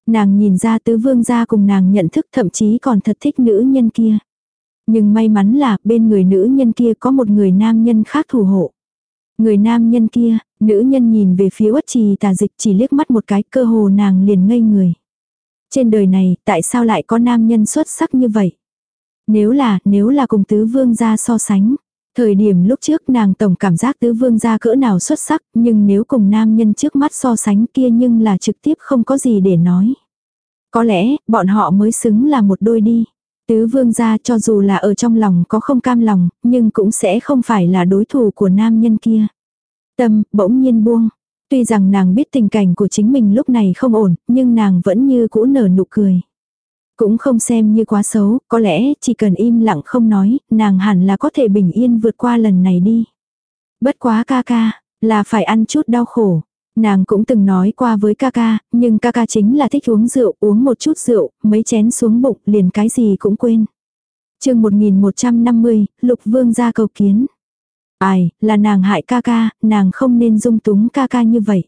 Speaker 1: Nàng nhìn ra tứ vương gia cùng nàng nhận thức thậm chí còn thật thích nữ nhân kia. Nhưng may mắn là bên người nữ nhân kia có một người nam nhân khác thủ hộ. Người nam nhân kia, nữ nhân nhìn về phía uất trì tà dịch chỉ liếc mắt một cái cơ hồ nàng liền ngây người. Trên đời này tại sao lại có nam nhân xuất sắc như vậy? Nếu là, nếu là cùng tứ vương gia so sánh. Thời điểm lúc trước nàng tổng cảm giác tứ vương gia cỡ nào xuất sắc, nhưng nếu cùng nam nhân trước mắt so sánh kia nhưng là trực tiếp không có gì để nói. Có lẽ, bọn họ mới xứng là một đôi đi. Tứ vương gia cho dù là ở trong lòng có không cam lòng, nhưng cũng sẽ không phải là đối thủ của nam nhân kia. Tâm, bỗng nhiên buông. Tuy rằng nàng biết tình cảnh của chính mình lúc này không ổn, nhưng nàng vẫn như cũ nở nụ cười. Cũng không xem như quá xấu, có lẽ chỉ cần im lặng không nói, nàng hẳn là có thể bình yên vượt qua lần này đi. Bất quá ca ca, là phải ăn chút đau khổ. Nàng cũng từng nói qua với ca ca, nhưng ca ca chính là thích uống rượu, uống một chút rượu, mấy chén xuống bụng, liền cái gì cũng quên. chương 1150, Lục Vương ra cầu kiến. Ai, là nàng hại ca ca, nàng không nên dung túng ca ca như vậy.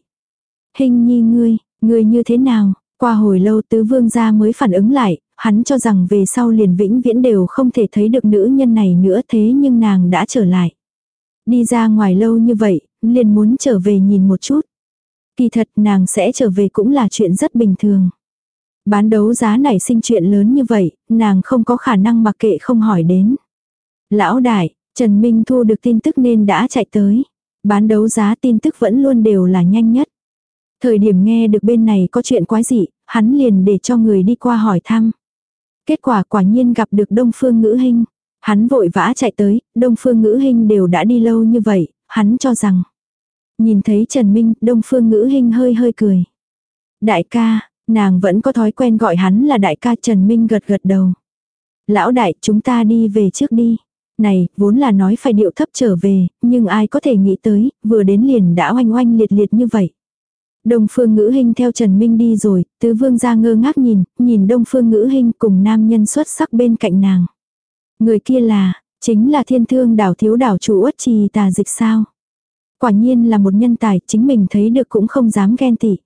Speaker 1: Hình nhi ngươi, ngươi như thế nào? Qua hồi lâu tứ vương gia mới phản ứng lại, hắn cho rằng về sau liền vĩnh viễn đều không thể thấy được nữ nhân này nữa thế nhưng nàng đã trở lại. Đi ra ngoài lâu như vậy, liền muốn trở về nhìn một chút. Kỳ thật nàng sẽ trở về cũng là chuyện rất bình thường. Bán đấu giá nảy sinh chuyện lớn như vậy, nàng không có khả năng mặc kệ không hỏi đến. Lão đại, Trần Minh thu được tin tức nên đã chạy tới. Bán đấu giá tin tức vẫn luôn đều là nhanh nhất. Thời điểm nghe được bên này có chuyện quái dị, hắn liền để cho người đi qua hỏi thăm. Kết quả quả nhiên gặp được Đông Phương Ngữ Hinh. Hắn vội vã chạy tới, Đông Phương Ngữ Hinh đều đã đi lâu như vậy, hắn cho rằng. Nhìn thấy Trần Minh, Đông Phương Ngữ Hinh hơi hơi cười. Đại ca, nàng vẫn có thói quen gọi hắn là đại ca Trần Minh gật gật đầu. Lão đại, chúng ta đi về trước đi. Này, vốn là nói phải điệu thấp trở về, nhưng ai có thể nghĩ tới, vừa đến liền đã oanh oanh liệt liệt như vậy. Đông Phương Ngữ hình theo Trần Minh đi rồi, tứ vương ra ngơ ngác nhìn, nhìn Đông Phương Ngữ hình cùng nam nhân xuất sắc bên cạnh nàng. Người kia là, chính là thiên thương đảo thiếu đảo chủ uất trì tà dịch sao. Quả nhiên là một nhân tài, chính mình thấy được cũng không dám ghen tị.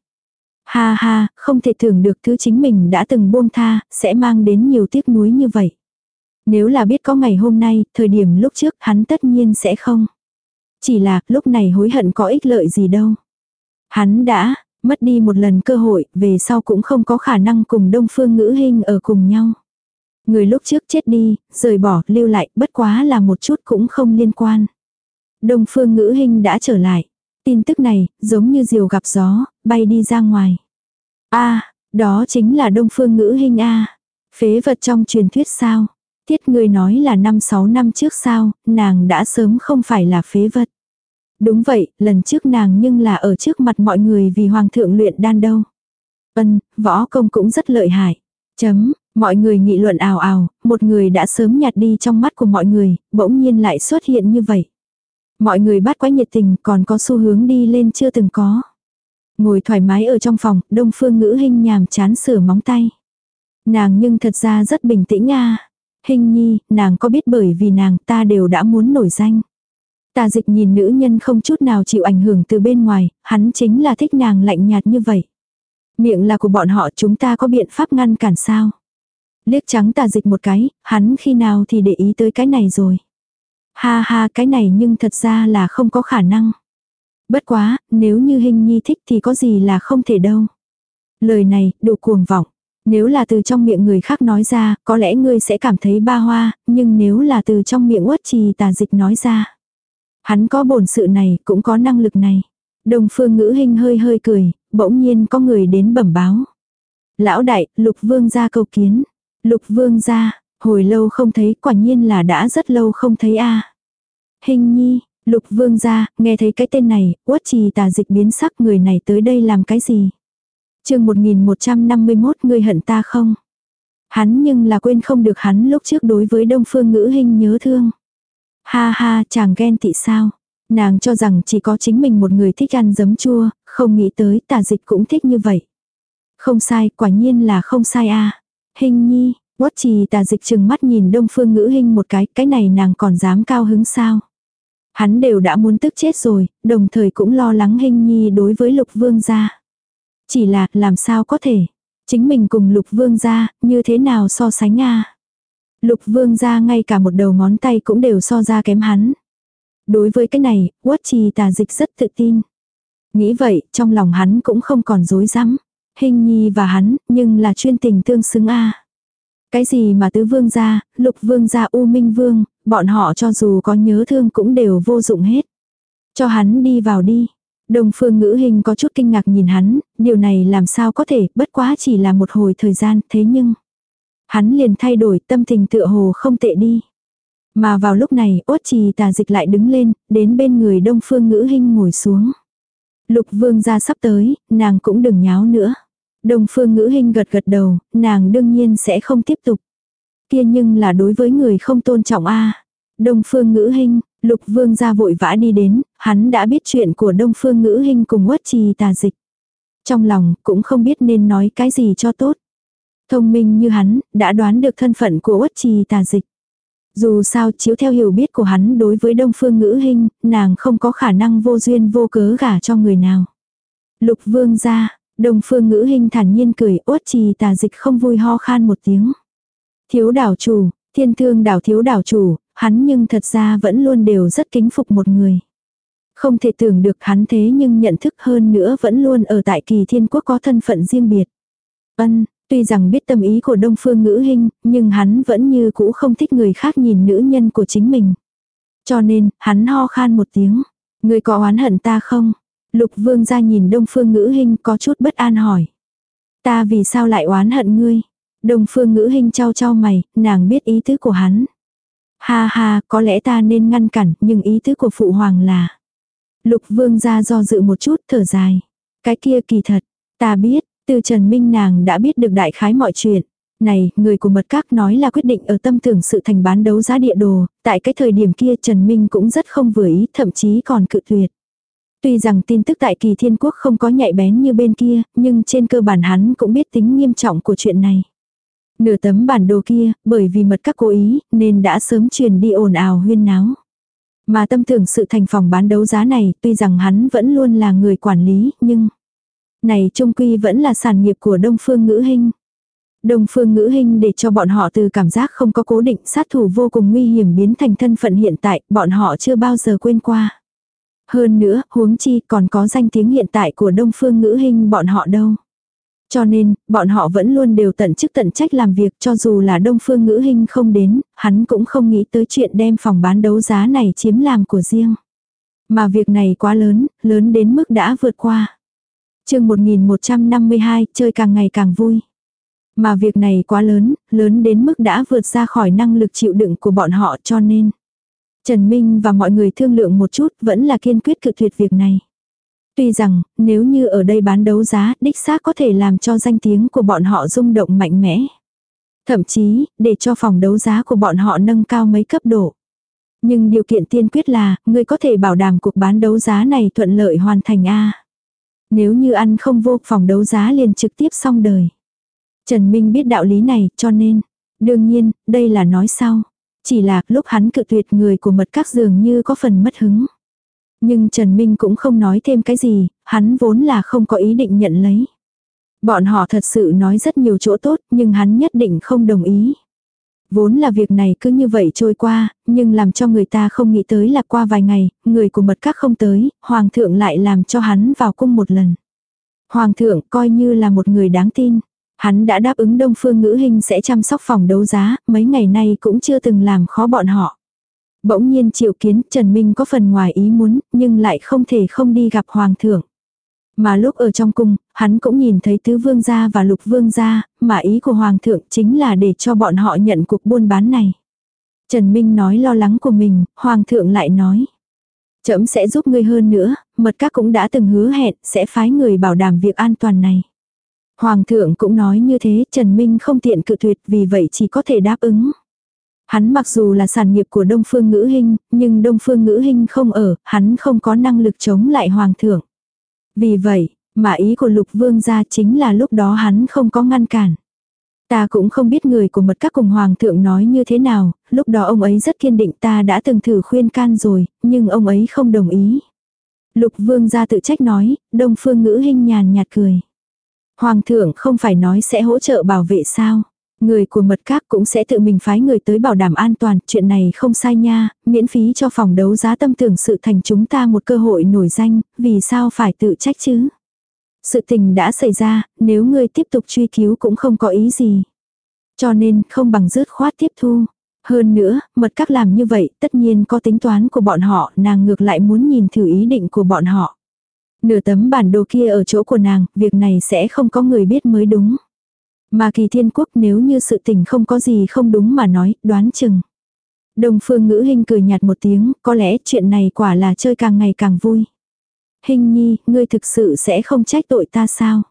Speaker 1: Ha ha, không thể tưởng được thứ chính mình đã từng buông tha, sẽ mang đến nhiều tiếc nuối như vậy. Nếu là biết có ngày hôm nay, thời điểm lúc trước hắn tất nhiên sẽ không. Chỉ là lúc này hối hận có ích lợi gì đâu. Hắn đã, mất đi một lần cơ hội, về sau cũng không có khả năng cùng đông phương ngữ hình ở cùng nhau. Người lúc trước chết đi, rời bỏ, lưu lại, bất quá là một chút cũng không liên quan. Đông phương ngữ hình đã trở lại. Tin tức này, giống như diều gặp gió, bay đi ra ngoài. a đó chính là đông phương ngữ hình a Phế vật trong truyền thuyết sao? Tiết người nói là năm sáu năm trước sao, nàng đã sớm không phải là phế vật. Đúng vậy, lần trước nàng nhưng là ở trước mặt mọi người vì hoàng thượng luyện đan đâu. Vân, võ công cũng rất lợi hại. Chấm, mọi người nghị luận ào ào, một người đã sớm nhạt đi trong mắt của mọi người, bỗng nhiên lại xuất hiện như vậy. Mọi người bắt quá nhiệt tình còn có xu hướng đi lên chưa từng có. Ngồi thoải mái ở trong phòng, đông phương ngữ hình nhàm chán sửa móng tay. Nàng nhưng thật ra rất bình tĩnh a Hình nhi, nàng có biết bởi vì nàng ta đều đã muốn nổi danh. Tà dịch nhìn nữ nhân không chút nào chịu ảnh hưởng từ bên ngoài, hắn chính là thích nàng lạnh nhạt như vậy. Miệng là của bọn họ chúng ta có biện pháp ngăn cản sao. Liếc trắng tà dịch một cái, hắn khi nào thì để ý tới cái này rồi. Ha ha cái này nhưng thật ra là không có khả năng. Bất quá, nếu như hình nhi thích thì có gì là không thể đâu. Lời này, đủ cuồng vọng. Nếu là từ trong miệng người khác nói ra, có lẽ ngươi sẽ cảm thấy ba hoa, nhưng nếu là từ trong miệng uất trì tà dịch nói ra. Hắn có bổn sự này, cũng có năng lực này. Đồng phương ngữ hình hơi hơi cười, bỗng nhiên có người đến bẩm báo. Lão đại, lục vương ra cầu kiến. Lục vương ra, hồi lâu không thấy, quả nhiên là đã rất lâu không thấy a Hình nhi, lục vương ra, nghe thấy cái tên này, uất trì tà dịch biến sắc người này tới đây làm cái gì? Chương 1151 người hận ta không? Hắn nhưng là quên không được hắn lúc trước đối với đông phương ngữ hình nhớ thương. Ha ha, chàng ghen tị sao? Nàng cho rằng chỉ có chính mình một người thích ăn giấm chua, không nghĩ tới tà dịch cũng thích như vậy. Không sai, quả nhiên là không sai a à. Hình nhi, quất trì tà dịch chừng mắt nhìn đông phương ngữ hình một cái, cái này nàng còn dám cao hứng sao? Hắn đều đã muốn tức chết rồi, đồng thời cũng lo lắng hình nhi đối với lục vương gia. Chỉ là, làm sao có thể? Chính mình cùng lục vương gia, như thế nào so sánh a Lục vương gia ngay cả một đầu ngón tay cũng đều so ra kém hắn. Đối với cái này, quất trì tà dịch rất tự tin. Nghĩ vậy, trong lòng hắn cũng không còn dối rắm Hình nhi và hắn, nhưng là chuyên tình tương xứng a Cái gì mà tứ vương gia, lục vương gia u minh vương, bọn họ cho dù có nhớ thương cũng đều vô dụng hết. Cho hắn đi vào đi. Đồng phương ngữ hình có chút kinh ngạc nhìn hắn, điều này làm sao có thể, bất quá chỉ là một hồi thời gian, thế nhưng... Hắn liền thay đổi tâm tình tựa hồ không tệ đi. Mà vào lúc này, ốt trì tà dịch lại đứng lên, đến bên người đông phương ngữ hình ngồi xuống. Lục vương ra sắp tới, nàng cũng đừng nháo nữa. Đông phương ngữ hình gật gật đầu, nàng đương nhiên sẽ không tiếp tục. Kia nhưng là đối với người không tôn trọng a Đông phương ngữ hình, lục vương ra vội vã đi đến, hắn đã biết chuyện của đông phương ngữ hình cùng Quất trì tà dịch. Trong lòng cũng không biết nên nói cái gì cho tốt. Thông minh như hắn, đã đoán được thân phận của Quất trì tà dịch. Dù sao chiếu theo hiểu biết của hắn đối với đông phương ngữ hình, nàng không có khả năng vô duyên vô cớ gả cho người nào. Lục vương gia đông phương ngữ hình thản nhiên cười Quất trì tà dịch không vui ho khan một tiếng. Thiếu đảo chủ, thiên thương đảo thiếu đảo chủ, hắn nhưng thật ra vẫn luôn đều rất kính phục một người. Không thể tưởng được hắn thế nhưng nhận thức hơn nữa vẫn luôn ở tại kỳ thiên quốc có thân phận riêng biệt. Ân, tuy rằng biết tâm ý của đông phương ngữ hình, nhưng hắn vẫn như cũ không thích người khác nhìn nữ nhân của chính mình. Cho nên, hắn ho khan một tiếng. Người có oán hận ta không? Lục vương ra nhìn đông phương ngữ hình có chút bất an hỏi. Ta vì sao lại oán hận ngươi? Đông phương ngữ hình trao trao mày, nàng biết ý tứ của hắn. Ha ha, có lẽ ta nên ngăn cản, nhưng ý tứ của phụ hoàng là. Lục vương ra do dự một chút, thở dài. Cái kia kỳ thật, ta biết, từ Trần Minh nàng đã biết được đại khái mọi chuyện. Này, người của mật các nói là quyết định ở tâm tưởng sự thành bán đấu giá địa đồ, tại cái thời điểm kia Trần Minh cũng rất không vừa ý, thậm chí còn cự tuyệt. Tuy rằng tin tức tại kỳ thiên quốc không có nhạy bén như bên kia, nhưng trên cơ bản hắn cũng biết tính nghiêm trọng của chuyện này. Nửa tấm bản đồ kia, bởi vì mật các cố ý, nên đã sớm truyền đi ồn ào huyên náo. Mà tâm tưởng sự thành phòng bán đấu giá này, tuy rằng hắn vẫn luôn là người quản lý, nhưng... Này trung quy vẫn là sản nghiệp của Đông Phương Ngữ Hinh. Đông Phương Ngữ Hinh để cho bọn họ từ cảm giác không có cố định sát thủ vô cùng nguy hiểm biến thành thân phận hiện tại, bọn họ chưa bao giờ quên qua. Hơn nữa, huống chi còn có danh tiếng hiện tại của Đông Phương Ngữ Hinh bọn họ đâu. Cho nên, bọn họ vẫn luôn đều tận chức tận trách làm việc cho dù là đông phương ngữ hình không đến, hắn cũng không nghĩ tới chuyện đem phòng bán đấu giá này chiếm làm của riêng. Mà việc này quá lớn, lớn đến mức đã vượt qua. chương 1152, chơi càng ngày càng vui. Mà việc này quá lớn, lớn đến mức đã vượt ra khỏi năng lực chịu đựng của bọn họ cho nên. Trần Minh và mọi người thương lượng một chút vẫn là kiên quyết cự tuyệt việc này. Tuy rằng, nếu như ở đây bán đấu giá, đích xác có thể làm cho danh tiếng của bọn họ rung động mạnh mẽ. Thậm chí, để cho phòng đấu giá của bọn họ nâng cao mấy cấp độ. Nhưng điều kiện tiên quyết là, người có thể bảo đảm cuộc bán đấu giá này thuận lợi hoàn thành A. Nếu như ăn không vô phòng đấu giá liền trực tiếp xong đời. Trần Minh biết đạo lý này, cho nên, đương nhiên, đây là nói sau. Chỉ là lúc hắn cự tuyệt người của mật các dường như có phần mất hứng. Nhưng Trần Minh cũng không nói thêm cái gì, hắn vốn là không có ý định nhận lấy. Bọn họ thật sự nói rất nhiều chỗ tốt nhưng hắn nhất định không đồng ý. Vốn là việc này cứ như vậy trôi qua, nhưng làm cho người ta không nghĩ tới là qua vài ngày, người của mật các không tới, hoàng thượng lại làm cho hắn vào cung một lần. Hoàng thượng coi như là một người đáng tin. Hắn đã đáp ứng Đông Phương Ngữ Hinh sẽ chăm sóc phòng đấu giá, mấy ngày nay cũng chưa từng làm khó bọn họ. Bỗng nhiên triệu kiến Trần Minh có phần ngoài ý muốn, nhưng lại không thể không đi gặp Hoàng thượng. Mà lúc ở trong cung, hắn cũng nhìn thấy tứ vương gia và lục vương gia, mà ý của Hoàng thượng chính là để cho bọn họ nhận cuộc buôn bán này. Trần Minh nói lo lắng của mình, Hoàng thượng lại nói. Chấm sẽ giúp ngươi hơn nữa, mật các cũng đã từng hứa hẹn sẽ phái người bảo đảm việc an toàn này. Hoàng thượng cũng nói như thế, Trần Minh không tiện cự tuyệt vì vậy chỉ có thể đáp ứng. Hắn mặc dù là sản nghiệp của Đông Phương Ngữ Hinh, nhưng Đông Phương Ngữ Hinh không ở, hắn không có năng lực chống lại Hoàng thượng. Vì vậy, mà ý của Lục Vương gia chính là lúc đó hắn không có ngăn cản. Ta cũng không biết người của mật các cùng Hoàng thượng nói như thế nào, lúc đó ông ấy rất kiên định ta đã từng thử khuyên can rồi, nhưng ông ấy không đồng ý. Lục Vương gia tự trách nói, Đông Phương Ngữ Hinh nhàn nhạt cười. Hoàng thượng không phải nói sẽ hỗ trợ bảo vệ sao. Người của mật các cũng sẽ tự mình phái người tới bảo đảm an toàn, chuyện này không sai nha, miễn phí cho phòng đấu giá tâm tưởng sự thành chúng ta một cơ hội nổi danh, vì sao phải tự trách chứ? Sự tình đã xảy ra, nếu ngươi tiếp tục truy cứu cũng không có ý gì. Cho nên không bằng rớt khoát tiếp thu. Hơn nữa, mật các làm như vậy tất nhiên có tính toán của bọn họ, nàng ngược lại muốn nhìn thử ý định của bọn họ. Nửa tấm bản đồ kia ở chỗ của nàng, việc này sẽ không có người biết mới đúng. Mà kỳ thiên quốc nếu như sự tình không có gì không đúng mà nói, đoán chừng. Đồng phương ngữ hình cười nhạt một tiếng, có lẽ chuyện này quả là chơi càng ngày càng vui. Hình nhi, ngươi thực sự sẽ không trách tội ta sao?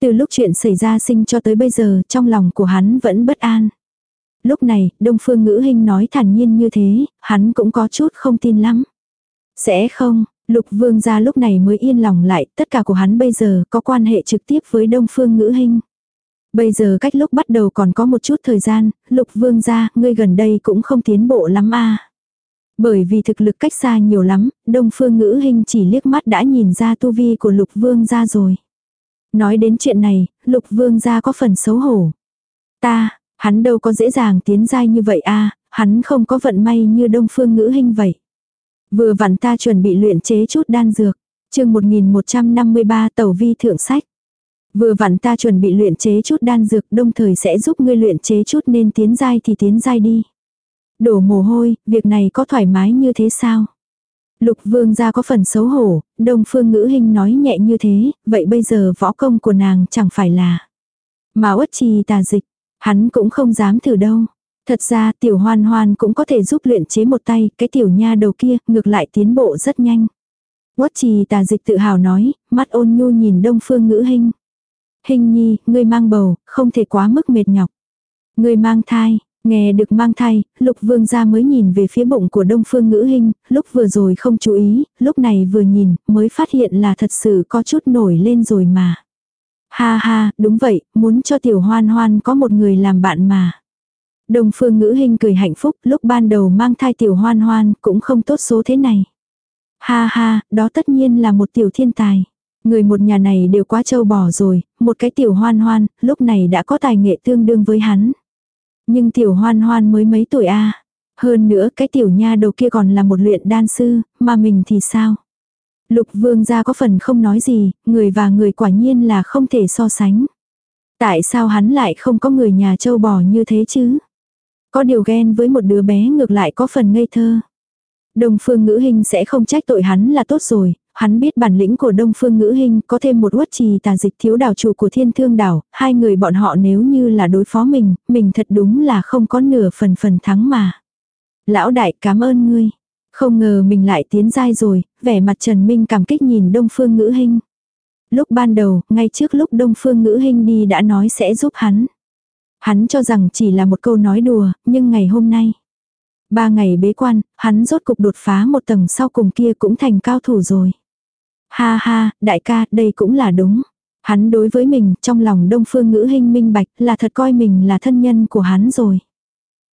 Speaker 1: Từ lúc chuyện xảy ra sinh cho tới bây giờ, trong lòng của hắn vẫn bất an. Lúc này, Đông Phương Ngữ hình nói thản nhiên như thế, hắn cũng có chút không tin lắm. Sẽ không, Lục Vương gia lúc này mới yên lòng lại, tất cả của hắn bây giờ có quan hệ trực tiếp với Đông Phương Ngữ hình Bây giờ cách lúc bắt đầu còn có một chút thời gian, lục vương gia, ngươi gần đây cũng không tiến bộ lắm a Bởi vì thực lực cách xa nhiều lắm, đông phương ngữ hình chỉ liếc mắt đã nhìn ra tu vi của lục vương gia rồi. Nói đến chuyện này, lục vương gia có phần xấu hổ. Ta, hắn đâu có dễ dàng tiến giai như vậy a hắn không có vận may như đông phương ngữ hình vậy. Vừa vặn ta chuẩn bị luyện chế chút đan dược. chương 1153 tàu vi thượng sách. Vừa vặn ta chuẩn bị luyện chế chút đan dược đồng thời sẽ giúp ngươi luyện chế chút nên tiến giai thì tiến giai đi. Đổ mồ hôi, việc này có thoải mái như thế sao? Lục vương gia có phần xấu hổ, đông phương ngữ hình nói nhẹ như thế, vậy bây giờ võ công của nàng chẳng phải là. Mà uất trì tà dịch, hắn cũng không dám thử đâu. Thật ra tiểu hoan hoan cũng có thể giúp luyện chế một tay, cái tiểu nha đầu kia ngược lại tiến bộ rất nhanh. Quất trì tà dịch tự hào nói, mắt ôn nhu nhìn đông phương ngữ hình. Hình nhi, ngươi mang bầu, không thể quá mức mệt nhọc. Ngươi mang thai, nghe được mang thai, lục vương gia mới nhìn về phía bụng của đông phương ngữ hình, lúc vừa rồi không chú ý, lúc này vừa nhìn, mới phát hiện là thật sự có chút nổi lên rồi mà. Ha ha, đúng vậy, muốn cho tiểu hoan hoan có một người làm bạn mà. Đông phương ngữ hình cười hạnh phúc, lúc ban đầu mang thai tiểu hoan hoan cũng không tốt số thế này. Ha ha, đó tất nhiên là một tiểu thiên tài. Người một nhà này đều quá trâu bò rồi, một cái tiểu hoan hoan, lúc này đã có tài nghệ tương đương với hắn. Nhưng tiểu hoan hoan mới mấy tuổi a Hơn nữa cái tiểu nha đầu kia còn là một luyện đan sư, mà mình thì sao? Lục vương gia có phần không nói gì, người và người quả nhiên là không thể so sánh. Tại sao hắn lại không có người nhà châu bò như thế chứ? Có điều ghen với một đứa bé ngược lại có phần ngây thơ. Đồng phương ngữ hình sẽ không trách tội hắn là tốt rồi, hắn biết bản lĩnh của Đông Phương Ngữ Hinh có thêm một uất trì tà dịch thiếu đảo chủ của thiên thương đảo, hai người bọn họ nếu như là đối phó mình, mình thật đúng là không có nửa phần phần thắng mà. Lão đại cảm ơn ngươi. Không ngờ mình lại tiến giai rồi, vẻ mặt Trần Minh cảm kích nhìn Đông Phương Ngữ Hinh. Lúc ban đầu, ngay trước lúc Đông Phương Ngữ Hinh đi đã nói sẽ giúp hắn. Hắn cho rằng chỉ là một câu nói đùa, nhưng ngày hôm nay. Ba ngày bế quan, hắn rốt cục đột phá một tầng sau cùng kia cũng thành cao thủ rồi. Ha ha, đại ca, đây cũng là đúng. Hắn đối với mình, trong lòng đông phương ngữ hình minh bạch, là thật coi mình là thân nhân của hắn rồi.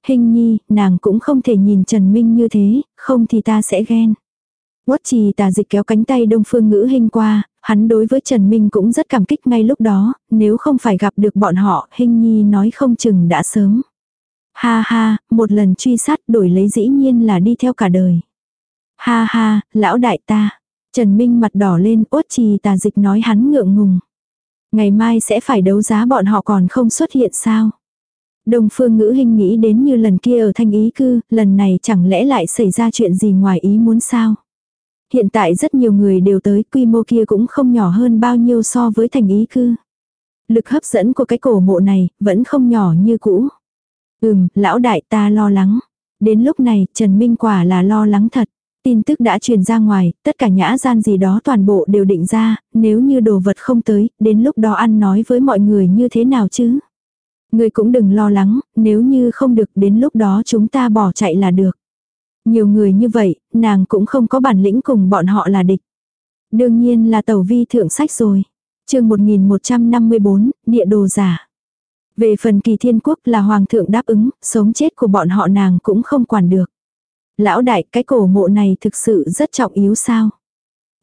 Speaker 1: Hình nhi, nàng cũng không thể nhìn Trần Minh như thế, không thì ta sẽ ghen. Quất trì tà dịch kéo cánh tay đông phương ngữ hình qua, hắn đối với Trần Minh cũng rất cảm kích ngay lúc đó, nếu không phải gặp được bọn họ, hình nhi nói không chừng đã sớm. Ha ha, một lần truy sát đổi lấy dĩ nhiên là đi theo cả đời. Ha ha, lão đại ta. Trần Minh mặt đỏ lên, uất trì tà dịch nói hắn ngượng ngùng. Ngày mai sẽ phải đấu giá bọn họ còn không xuất hiện sao? Đồng phương ngữ hình nghĩ đến như lần kia ở thanh ý cư, lần này chẳng lẽ lại xảy ra chuyện gì ngoài ý muốn sao? Hiện tại rất nhiều người đều tới, quy mô kia cũng không nhỏ hơn bao nhiêu so với thành ý cư. Lực hấp dẫn của cái cổ mộ này, vẫn không nhỏ như cũ. Ừm, lão đại ta lo lắng. Đến lúc này, Trần Minh quả là lo lắng thật. Tin tức đã truyền ra ngoài, tất cả nhã gian gì đó toàn bộ đều định ra, nếu như đồ vật không tới, đến lúc đó ăn nói với mọi người như thế nào chứ? Người cũng đừng lo lắng, nếu như không được đến lúc đó chúng ta bỏ chạy là được. Nhiều người như vậy, nàng cũng không có bản lĩnh cùng bọn họ là địch. Đương nhiên là tàu vi thượng sách rồi. chương 1154, địa đồ giả. Về phần kỳ thiên quốc là hoàng thượng đáp ứng, sống chết của bọn họ nàng cũng không quản được. Lão đại, cái cổ mộ này thực sự rất trọng yếu sao?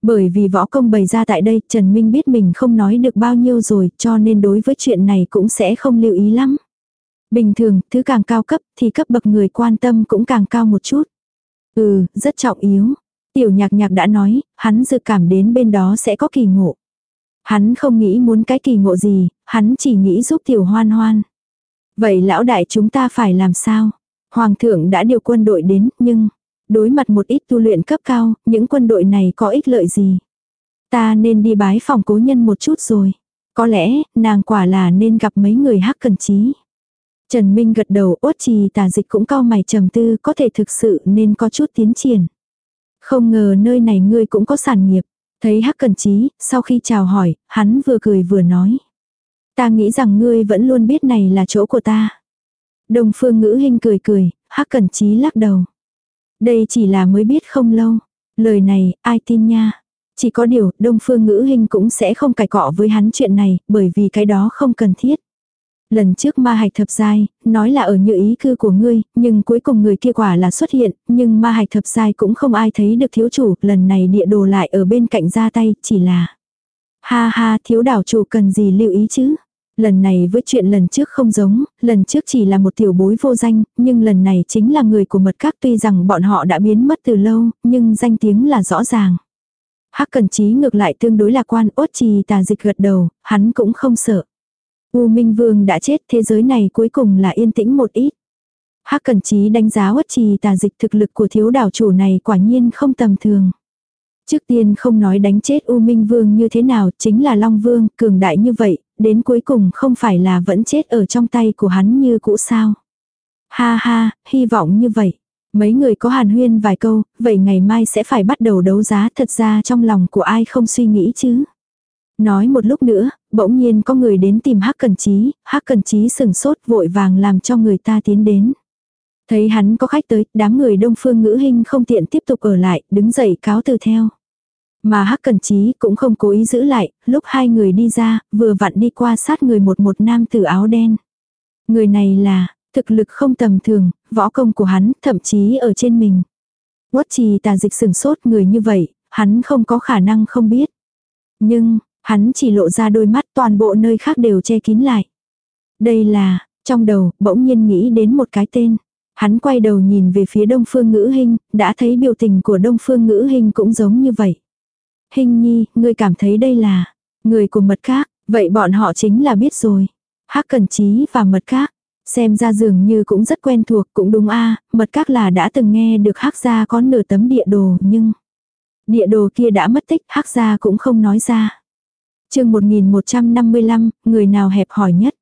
Speaker 1: Bởi vì võ công bày ra tại đây, Trần Minh biết mình không nói được bao nhiêu rồi, cho nên đối với chuyện này cũng sẽ không lưu ý lắm. Bình thường, thứ càng cao cấp, thì cấp bậc người quan tâm cũng càng cao một chút. Ừ, rất trọng yếu. Tiểu nhạc nhạc đã nói, hắn dự cảm đến bên đó sẽ có kỳ ngộ. Hắn không nghĩ muốn cái kỳ ngộ gì, hắn chỉ nghĩ giúp tiểu hoan hoan. Vậy lão đại chúng ta phải làm sao? Hoàng thượng đã điều quân đội đến, nhưng đối mặt một ít tu luyện cấp cao, những quân đội này có ích lợi gì? Ta nên đi bái phòng cố nhân một chút rồi. Có lẽ, nàng quả là nên gặp mấy người hắc cần trí. Trần Minh gật đầu ốt trì tà dịch cũng cao mày trầm tư có thể thực sự nên có chút tiến triển. Không ngờ nơi này ngươi cũng có sản nghiệp. Thấy hắc cần trí, sau khi chào hỏi, hắn vừa cười vừa nói. Ta nghĩ rằng ngươi vẫn luôn biết này là chỗ của ta. Đồng phương ngữ hình cười cười, hắc cẩn trí lắc đầu. Đây chỉ là mới biết không lâu. Lời này, ai tin nha. Chỉ có điều, đông phương ngữ hình cũng sẽ không cải cọ với hắn chuyện này, bởi vì cái đó không cần thiết. Lần trước ma hạch thập giai, nói là ở như ý cư của ngươi, nhưng cuối cùng người kia quả là xuất hiện, nhưng ma hạch thập giai cũng không ai thấy được thiếu chủ, lần này địa đồ lại ở bên cạnh ra tay, chỉ là... Ha ha, thiếu đảo chủ cần gì lưu ý chứ? Lần này với chuyện lần trước không giống, lần trước chỉ là một tiểu bối vô danh, nhưng lần này chính là người của mật các tuy rằng bọn họ đã biến mất từ lâu, nhưng danh tiếng là rõ ràng. Hắc Cần Chí ngược lại tương đối lạc quan, ốt trì tà dịch gật đầu, hắn cũng không sợ. U Minh Vương đã chết, thế giới này cuối cùng là yên tĩnh một ít. Hắc Cần Chí đánh giá ốt trì tà dịch thực lực của thiếu đảo chủ này quả nhiên không tầm thường. Trước tiên không nói đánh chết U Minh Vương như thế nào, chính là Long Vương, cường đại như vậy, đến cuối cùng không phải là vẫn chết ở trong tay của hắn như cũ sao. Ha ha, hy vọng như vậy. Mấy người có hàn huyên vài câu, vậy ngày mai sẽ phải bắt đầu đấu giá thật ra trong lòng của ai không suy nghĩ chứ. Nói một lúc nữa, bỗng nhiên có người đến tìm Hắc Cần Chí, Hắc Cần Chí sừng sốt vội vàng làm cho người ta tiến đến. Thấy hắn có khách tới, đám người đông phương ngữ hình không tiện tiếp tục ở lại, đứng dậy cáo từ theo. Mà Hắc Cần Chí cũng không cố ý giữ lại, lúc hai người đi ra, vừa vặn đi qua sát người một một nam tử áo đen. Người này là, thực lực không tầm thường, võ công của hắn, thậm chí ở trên mình. Quất trì tà dịch sừng sốt người như vậy, hắn không có khả năng không biết. Nhưng, hắn chỉ lộ ra đôi mắt toàn bộ nơi khác đều che kín lại. Đây là, trong đầu, bỗng nhiên nghĩ đến một cái tên. Hắn quay đầu nhìn về phía đông phương ngữ hình, đã thấy biểu tình của đông phương ngữ hình cũng giống như vậy. Hình nhi, ngươi cảm thấy đây là người của mật khác, vậy bọn họ chính là biết rồi. Hắc Cần trí và mật khác, xem ra dường như cũng rất quen thuộc, cũng đúng a, mật các là đã từng nghe được Hắc gia có nửa tấm địa đồ, nhưng địa đồ kia đã mất tích, Hắc gia cũng không nói ra. Chương 1155, người nào hẹp hỏi nhất?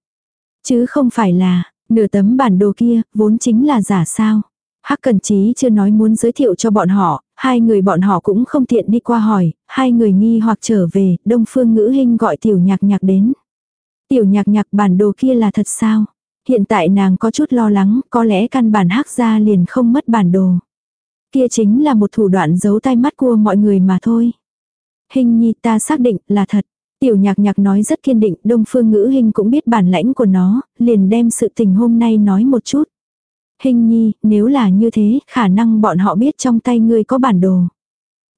Speaker 1: Chứ không phải là nửa tấm bản đồ kia vốn chính là giả sao? Hắc Cần Chí chưa nói muốn giới thiệu cho bọn họ, hai người bọn họ cũng không tiện đi qua hỏi, hai người nghi hoặc trở về, Đông Phương Ngữ Hinh gọi Tiểu Nhạc Nhạc đến. Tiểu Nhạc Nhạc bản đồ kia là thật sao? Hiện tại nàng có chút lo lắng, có lẽ căn bản Hắc gia liền không mất bản đồ. Kia chính là một thủ đoạn giấu tay mắt của mọi người mà thôi. Hình nhi ta xác định là thật. Tiểu nhạc nhạc nói rất kiên định, đông phương ngữ hình cũng biết bản lãnh của nó, liền đem sự tình hôm nay nói một chút. Hình nhi, nếu là như thế, khả năng bọn họ biết trong tay ngươi có bản đồ.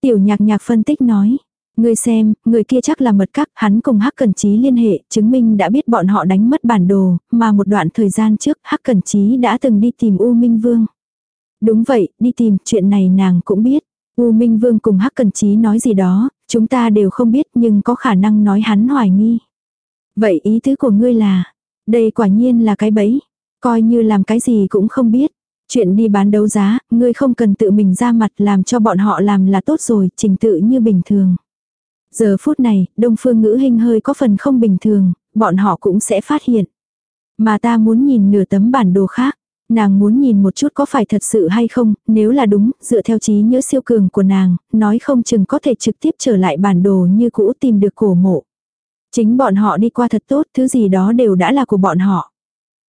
Speaker 1: Tiểu nhạc nhạc phân tích nói. Ngươi xem, người kia chắc là mật các, hắn cùng Hắc Cẩn Chí liên hệ, chứng minh đã biết bọn họ đánh mất bản đồ, mà một đoạn thời gian trước Hắc Cẩn Chí đã từng đi tìm U Minh Vương. Đúng vậy, đi tìm, chuyện này nàng cũng biết. U Minh Vương cùng Hắc Cẩn Chí nói gì đó, chúng ta đều không biết nhưng có khả năng nói hắn hoài nghi. Vậy ý tứ của ngươi là, đây quả nhiên là cái bẫy, coi như làm cái gì cũng không biết. Chuyện đi bán đấu giá, ngươi không cần tự mình ra mặt làm cho bọn họ làm là tốt rồi, trình tự như bình thường. Giờ phút này, đông phương ngữ hình hơi có phần không bình thường, bọn họ cũng sẽ phát hiện. Mà ta muốn nhìn nửa tấm bản đồ khác. Nàng muốn nhìn một chút có phải thật sự hay không, nếu là đúng, dựa theo trí nhớ siêu cường của nàng, nói không chừng có thể trực tiếp trở lại bản đồ như cũ tìm được cổ mộ. Chính bọn họ đi qua thật tốt, thứ gì đó đều đã là của bọn họ.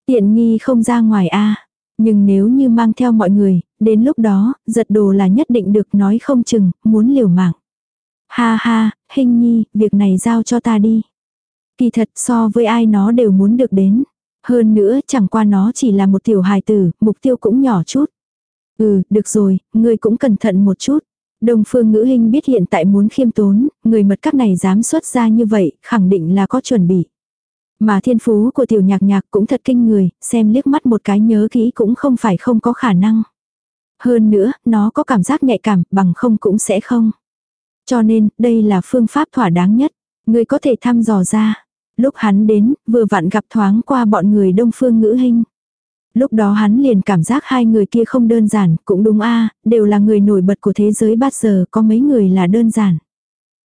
Speaker 1: Tiện nghi không ra ngoài a Nhưng nếu như mang theo mọi người, đến lúc đó, giật đồ là nhất định được nói không chừng, muốn liều mạng. Ha ha, hình nhi, việc này giao cho ta đi. Kỳ thật so với ai nó đều muốn được đến. Hơn nữa chẳng qua nó chỉ là một tiểu hài tử, mục tiêu cũng nhỏ chút. Ừ, được rồi, ngươi cũng cẩn thận một chút. Đồng phương ngữ hình biết hiện tại muốn khiêm tốn, người mật các này dám xuất ra như vậy, khẳng định là có chuẩn bị. Mà thiên phú của tiểu nhạc nhạc cũng thật kinh người, xem liếc mắt một cái nhớ kỹ cũng không phải không có khả năng. Hơn nữa, nó có cảm giác nhạy cảm, bằng không cũng sẽ không. Cho nên, đây là phương pháp thỏa đáng nhất. Người có thể thăm dò ra. Lúc hắn đến, vừa vặn gặp thoáng qua bọn người đông phương ngữ hình. Lúc đó hắn liền cảm giác hai người kia không đơn giản, cũng đúng a đều là người nổi bật của thế giới bát giờ, có mấy người là đơn giản.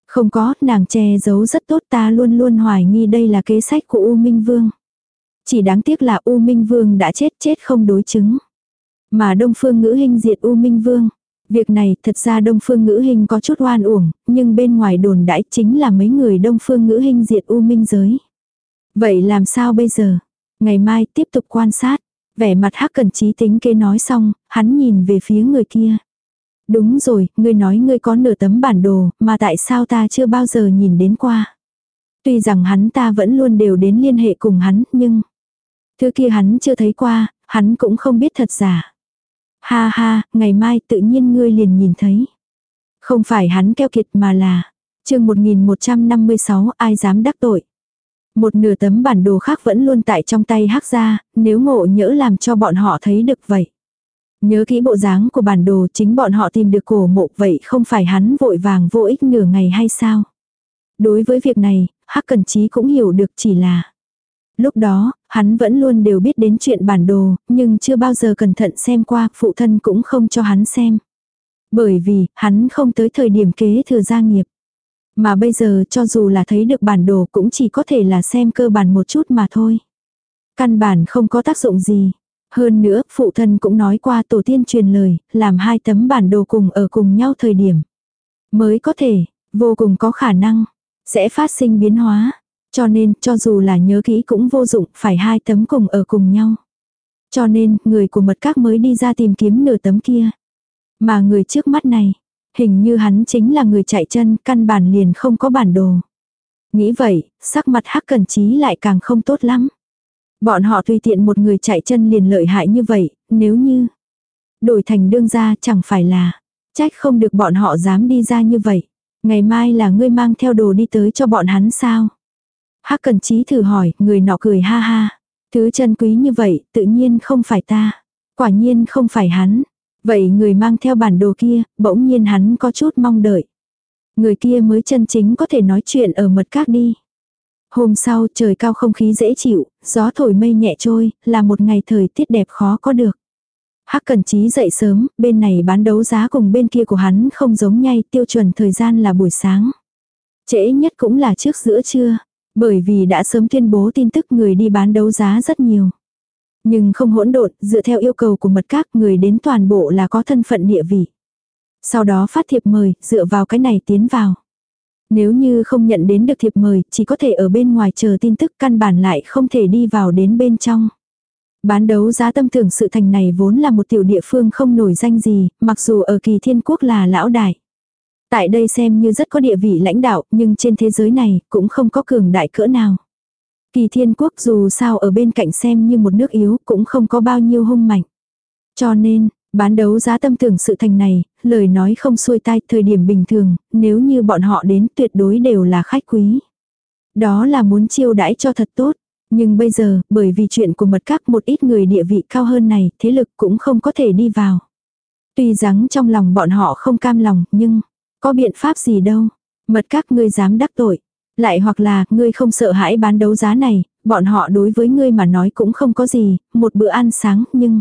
Speaker 1: Không có, nàng che giấu rất tốt ta luôn luôn hoài nghi đây là kế sách của U Minh Vương. Chỉ đáng tiếc là U Minh Vương đã chết chết không đối chứng. Mà Đông Phương Ngữ Hinh diệt U Minh Vương. Việc này thật ra Đông Phương Ngữ Hinh có chút oan uổng, nhưng bên ngoài đồn đãi chính là mấy người Đông Phương Ngữ Hinh diệt U Minh giới. Vậy làm sao bây giờ? Ngày mai tiếp tục quan sát. Vẻ mặt hắc cần trí tính kế nói xong, hắn nhìn về phía người kia. Đúng rồi, ngươi nói ngươi có nửa tấm bản đồ, mà tại sao ta chưa bao giờ nhìn đến qua. Tuy rằng hắn ta vẫn luôn đều đến liên hệ cùng hắn, nhưng... Thứ kia hắn chưa thấy qua, hắn cũng không biết thật giả. Ha ha, ngày mai tự nhiên ngươi liền nhìn thấy. Không phải hắn keo kiệt mà là... chương 1156 ai dám đắc tội. Một nửa tấm bản đồ khác vẫn luôn tại trong tay hắc ra, nếu ngộ nhỡ làm cho bọn họ thấy được vậy. Nhớ kỹ bộ dáng của bản đồ chính bọn họ tìm được cổ mộ vậy không phải hắn vội vàng vô ích nửa ngày hay sao? Đối với việc này, Hắc Cần trí cũng hiểu được chỉ là. Lúc đó, hắn vẫn luôn đều biết đến chuyện bản đồ, nhưng chưa bao giờ cẩn thận xem qua, phụ thân cũng không cho hắn xem. Bởi vì, hắn không tới thời điểm kế thừa gia nghiệp. Mà bây giờ cho dù là thấy được bản đồ cũng chỉ có thể là xem cơ bản một chút mà thôi. Căn bản không có tác dụng gì. Hơn nữa, phụ thân cũng nói qua tổ tiên truyền lời, làm hai tấm bản đồ cùng ở cùng nhau thời điểm. Mới có thể, vô cùng có khả năng, sẽ phát sinh biến hóa. Cho nên, cho dù là nhớ kỹ cũng vô dụng, phải hai tấm cùng ở cùng nhau. Cho nên, người của mật các mới đi ra tìm kiếm nửa tấm kia. Mà người trước mắt này, hình như hắn chính là người chạy chân, căn bản liền không có bản đồ. Nghĩ vậy, sắc mặt hắc cần trí lại càng không tốt lắm. Bọn họ tùy tiện một người chạy chân liền lợi hại như vậy, nếu như đổi thành đương gia chẳng phải là trách không được bọn họ dám đi ra như vậy. Ngày mai là ngươi mang theo đồ đi tới cho bọn hắn sao? Hắc cần trí thử hỏi, người nọ cười ha ha. Thứ chân quý như vậy, tự nhiên không phải ta. Quả nhiên không phải hắn. Vậy người mang theo bản đồ kia, bỗng nhiên hắn có chút mong đợi. Người kia mới chân chính có thể nói chuyện ở mật các đi. Hôm sau trời cao không khí dễ chịu, gió thổi mây nhẹ trôi, là một ngày thời tiết đẹp khó có được. Hắc Cần Chí dậy sớm, bên này bán đấu giá cùng bên kia của hắn không giống nhau, tiêu chuẩn thời gian là buổi sáng. Trễ nhất cũng là trước giữa trưa, bởi vì đã sớm tuyên bố tin tức người đi bán đấu giá rất nhiều. Nhưng không hỗn độn, dựa theo yêu cầu của mật các người đến toàn bộ là có thân phận địa vị. Sau đó phát thiệp mời, dựa vào cái này tiến vào. Nếu như không nhận đến được thiệp mời, chỉ có thể ở bên ngoài chờ tin tức căn bản lại không thể đi vào đến bên trong. Bán đấu giá tâm tưởng sự thành này vốn là một tiểu địa phương không nổi danh gì, mặc dù ở kỳ thiên quốc là lão đại. Tại đây xem như rất có địa vị lãnh đạo, nhưng trên thế giới này cũng không có cường đại cỡ nào. Kỳ thiên quốc dù sao ở bên cạnh xem như một nước yếu cũng không có bao nhiêu hung mạnh. Cho nên, bán đấu giá tâm tưởng sự thành này, lời nói không xuôi tai thời điểm bình thường, nếu như bọn họ đến tuyệt đối đều là khách quý. Đó là muốn chiêu đãi cho thật tốt. Nhưng bây giờ, bởi vì chuyện của mật các một ít người địa vị cao hơn này, thế lực cũng không có thể đi vào. Tuy rằng trong lòng bọn họ không cam lòng, nhưng có biện pháp gì đâu. Mật các ngươi dám đắc tội. Lại hoặc là, ngươi không sợ hãi bán đấu giá này, bọn họ đối với ngươi mà nói cũng không có gì, một bữa ăn sáng, nhưng...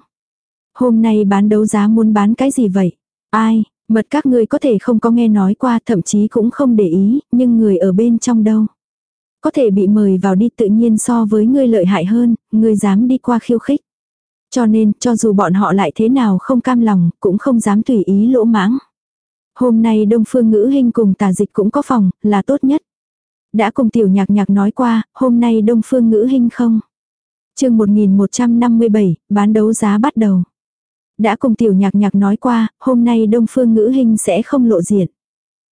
Speaker 1: Hôm nay bán đấu giá muốn bán cái gì vậy? Ai, mật các ngươi có thể không có nghe nói qua, thậm chí cũng không để ý, nhưng người ở bên trong đâu? Có thể bị mời vào đi tự nhiên so với ngươi lợi hại hơn, ngươi dám đi qua khiêu khích. Cho nên, cho dù bọn họ lại thế nào không cam lòng, cũng không dám tùy ý lỗ mãng. Hôm nay Đông Phương Ngữ Hinh cùng tà dịch cũng có phòng, là tốt nhất. Đã cùng tiểu nhạc nhạc nói qua, hôm nay Đông Phương Ngữ Hinh không. chương 1157, bán đấu giá bắt đầu. Đã cùng tiểu nhạc nhạc nói qua, hôm nay Đông Phương Ngữ Hinh sẽ không lộ diện.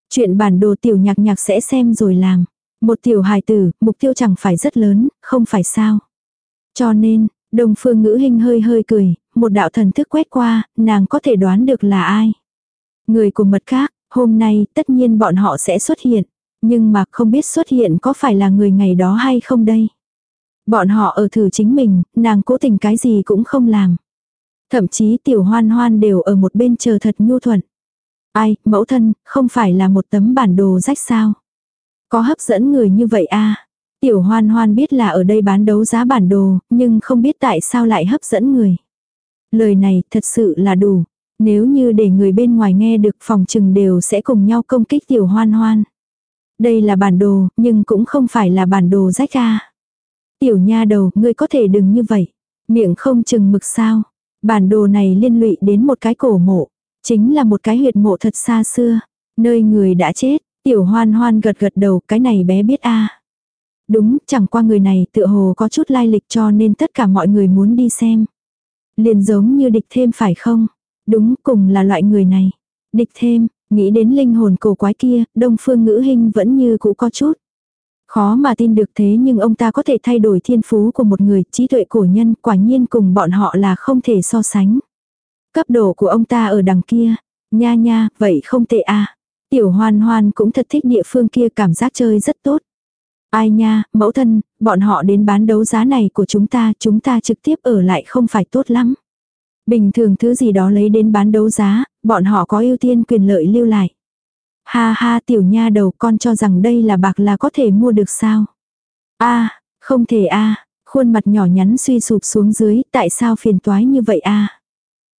Speaker 1: Chuyện bản đồ tiểu nhạc nhạc sẽ xem rồi làm. Một tiểu hài tử, mục tiêu chẳng phải rất lớn, không phải sao. Cho nên, Đông Phương Ngữ Hinh hơi hơi cười, một đạo thần thức quét qua, nàng có thể đoán được là ai. Người của mật khác, hôm nay tất nhiên bọn họ sẽ xuất hiện. Nhưng mà không biết xuất hiện có phải là người ngày đó hay không đây. Bọn họ ở thử chính mình, nàng cố tình cái gì cũng không làm. Thậm chí tiểu hoan hoan đều ở một bên chờ thật nhu thuận. Ai, mẫu thân, không phải là một tấm bản đồ rách sao? Có hấp dẫn người như vậy à? Tiểu hoan hoan biết là ở đây bán đấu giá bản đồ, nhưng không biết tại sao lại hấp dẫn người. Lời này thật sự là đủ. Nếu như để người bên ngoài nghe được phòng trừng đều sẽ cùng nhau công kích tiểu hoan hoan. Đây là bản đồ, nhưng cũng không phải là bản đồ rách ra. Tiểu nha đầu, ngươi có thể đừng như vậy. Miệng không chừng mực sao. Bản đồ này liên lụy đến một cái cổ mộ. Chính là một cái huyệt mộ thật xa xưa. Nơi người đã chết. Tiểu hoan hoan gật gật đầu, cái này bé biết a Đúng, chẳng qua người này tựa hồ có chút lai lịch cho nên tất cả mọi người muốn đi xem. Liền giống như địch thêm phải không? Đúng, cùng là loại người này. Địch thêm, nghĩ đến linh hồn cổ quái kia, đông phương ngữ hình vẫn như cũ có chút. Khó mà tin được thế nhưng ông ta có thể thay đổi thiên phú của một người, trí tuệ cổ nhân quả nhiên cùng bọn họ là không thể so sánh. Cấp độ của ông ta ở đằng kia, nha nha, vậy không tệ à. Tiểu hoan hoan cũng thật thích địa phương kia cảm giác chơi rất tốt. Ai nha, mẫu thân, bọn họ đến bán đấu giá này của chúng ta, chúng ta trực tiếp ở lại không phải tốt lắm. Bình thường thứ gì đó lấy đến bán đấu giá, bọn họ có ưu tiên quyền lợi lưu lại. Ha ha tiểu nha đầu con cho rằng đây là bạc là có thể mua được sao. a không thể a khuôn mặt nhỏ nhắn suy sụp xuống dưới, tại sao phiền toái như vậy a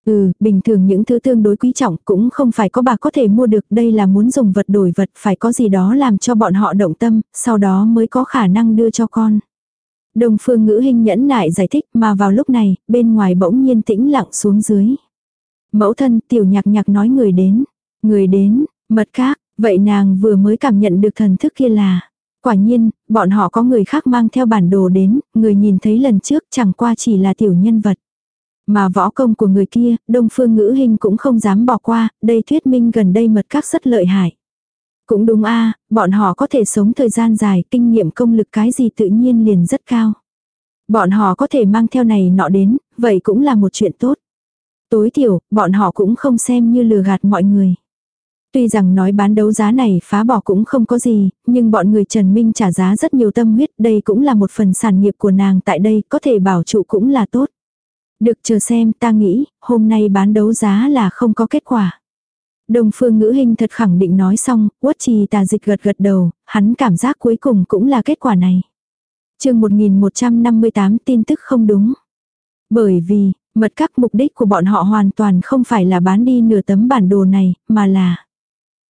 Speaker 1: Ừ, bình thường những thứ tương đối quý trọng cũng không phải có bạc có thể mua được, đây là muốn dùng vật đổi vật, phải có gì đó làm cho bọn họ động tâm, sau đó mới có khả năng đưa cho con. Đồng phương ngữ hình nhẫn nại giải thích mà vào lúc này, bên ngoài bỗng nhiên tĩnh lặng xuống dưới. Mẫu thân tiểu nhạc nhạc nói người đến. Người đến, mật khác, vậy nàng vừa mới cảm nhận được thần thức kia là. Quả nhiên, bọn họ có người khác mang theo bản đồ đến, người nhìn thấy lần trước chẳng qua chỉ là tiểu nhân vật. Mà võ công của người kia, đông phương ngữ hình cũng không dám bỏ qua, đây thuyết minh gần đây mật các rất lợi hại. Cũng đúng a bọn họ có thể sống thời gian dài, kinh nghiệm công lực cái gì tự nhiên liền rất cao. Bọn họ có thể mang theo này nọ đến, vậy cũng là một chuyện tốt. Tối thiểu, bọn họ cũng không xem như lừa gạt mọi người. Tuy rằng nói bán đấu giá này phá bỏ cũng không có gì, nhưng bọn người Trần Minh trả giá rất nhiều tâm huyết, đây cũng là một phần sản nghiệp của nàng tại đây, có thể bảo trụ cũng là tốt. Được chờ xem, ta nghĩ, hôm nay bán đấu giá là không có kết quả. Đồng phương ngữ hình thật khẳng định nói xong, quất trì tà dịch gật gật đầu, hắn cảm giác cuối cùng cũng là kết quả này. chương 1158 tin tức không đúng. Bởi vì, mật các mục đích của bọn họ hoàn toàn không phải là bán đi nửa tấm bản đồ này, mà là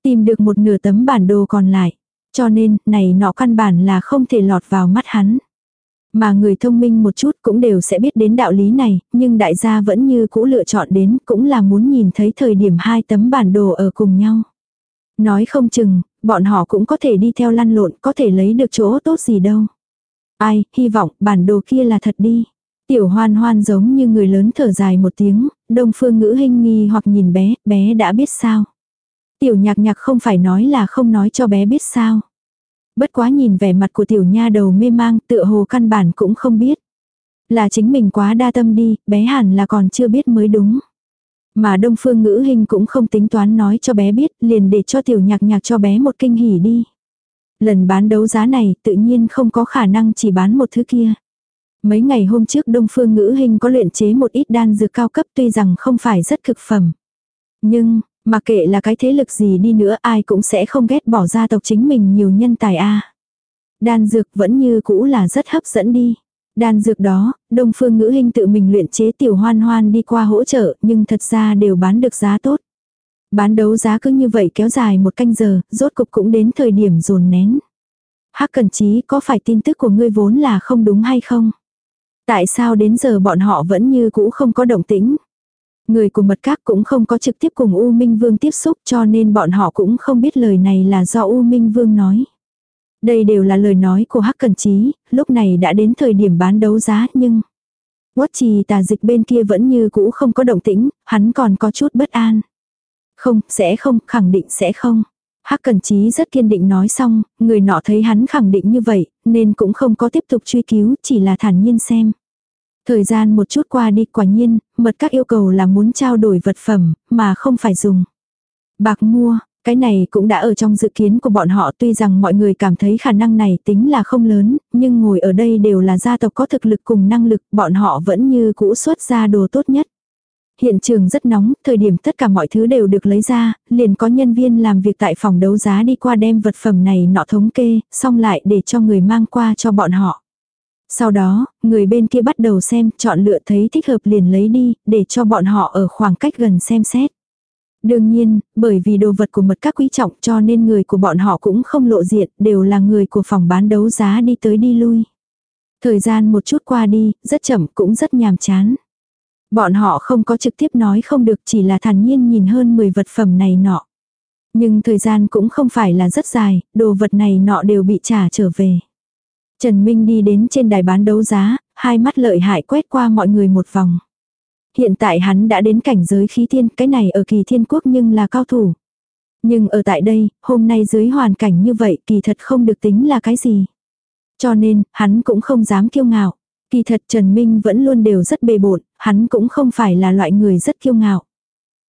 Speaker 1: tìm được một nửa tấm bản đồ còn lại. Cho nên, này nọ căn bản là không thể lọt vào mắt hắn. Mà người thông minh một chút cũng đều sẽ biết đến đạo lý này, nhưng đại gia vẫn như cũ lựa chọn đến cũng là muốn nhìn thấy thời điểm hai tấm bản đồ ở cùng nhau. Nói không chừng, bọn họ cũng có thể đi theo lăn lộn, có thể lấy được chỗ tốt gì đâu. Ai, hy vọng bản đồ kia là thật đi. Tiểu hoan hoan giống như người lớn thở dài một tiếng, đông phương ngữ hình nghi hoặc nhìn bé, bé đã biết sao. Tiểu nhạc nhạc không phải nói là không nói cho bé biết sao. Bất quá nhìn vẻ mặt của tiểu nha đầu mê mang tựa hồ căn bản cũng không biết. Là chính mình quá đa tâm đi, bé hẳn là còn chưa biết mới đúng. Mà đông phương ngữ hình cũng không tính toán nói cho bé biết, liền để cho tiểu nhạc nhạc cho bé một kinh hỉ đi. Lần bán đấu giá này tự nhiên không có khả năng chỉ bán một thứ kia. Mấy ngày hôm trước Đông Phương Ngữ Hình có luyện chế một ít đan dược cao cấp tuy rằng không phải rất cực phẩm. Nhưng, mà kệ là cái thế lực gì đi nữa ai cũng sẽ không ghét bỏ gia tộc chính mình nhiều nhân tài a Đan dược vẫn như cũ là rất hấp dẫn đi. Đan dược đó, Đông Phương Ngữ Hình tự mình luyện chế tiểu hoan hoan đi qua hỗ trợ nhưng thật ra đều bán được giá tốt. Bán đấu giá cứ như vậy kéo dài một canh giờ, rốt cục cũng đến thời điểm dồn nén. Hắc Cần Chí có phải tin tức của ngươi vốn là không đúng hay không? Tại sao đến giờ bọn họ vẫn như cũ không có động tĩnh? Người của mật các cũng không có trực tiếp cùng U Minh Vương tiếp xúc cho nên bọn họ cũng không biết lời này là do U Minh Vương nói. Đây đều là lời nói của Hắc Cần Chí, lúc này đã đến thời điểm bán đấu giá nhưng... Quất trì tà dịch bên kia vẫn như cũ không có động tĩnh, hắn còn có chút bất an. Không, sẽ không, khẳng định sẽ không. Hắc Cần Chí rất kiên định nói xong, người nọ thấy hắn khẳng định như vậy, nên cũng không có tiếp tục truy cứu, chỉ là thản nhiên xem. Thời gian một chút qua đi quả nhiên, mật các yêu cầu là muốn trao đổi vật phẩm, mà không phải dùng. Bạc mua, cái này cũng đã ở trong dự kiến của bọn họ tuy rằng mọi người cảm thấy khả năng này tính là không lớn, nhưng ngồi ở đây đều là gia tộc có thực lực cùng năng lực, bọn họ vẫn như cũ xuất ra đồ tốt nhất. Hiện trường rất nóng, thời điểm tất cả mọi thứ đều được lấy ra, liền có nhân viên làm việc tại phòng đấu giá đi qua đem vật phẩm này nọ thống kê, xong lại để cho người mang qua cho bọn họ. Sau đó, người bên kia bắt đầu xem, chọn lựa thấy thích hợp liền lấy đi, để cho bọn họ ở khoảng cách gần xem xét. Đương nhiên, bởi vì đồ vật của mật các quý trọng cho nên người của bọn họ cũng không lộ diện, đều là người của phòng bán đấu giá đi tới đi lui. Thời gian một chút qua đi, rất chậm cũng rất nhàm chán. Bọn họ không có trực tiếp nói không được chỉ là thản nhiên nhìn hơn 10 vật phẩm này nọ. Nhưng thời gian cũng không phải là rất dài, đồ vật này nọ đều bị trả trở về. Trần Minh đi đến trên đài bán đấu giá, hai mắt lợi hại quét qua mọi người một vòng. Hiện tại hắn đã đến cảnh giới khí thiên, cái này ở kỳ thiên quốc nhưng là cao thủ. Nhưng ở tại đây, hôm nay dưới hoàn cảnh như vậy kỳ thật không được tính là cái gì. Cho nên, hắn cũng không dám kiêu ngạo. Kỳ thật Trần Minh vẫn luôn đều rất bề bộn, hắn cũng không phải là loại người rất kiêu ngạo.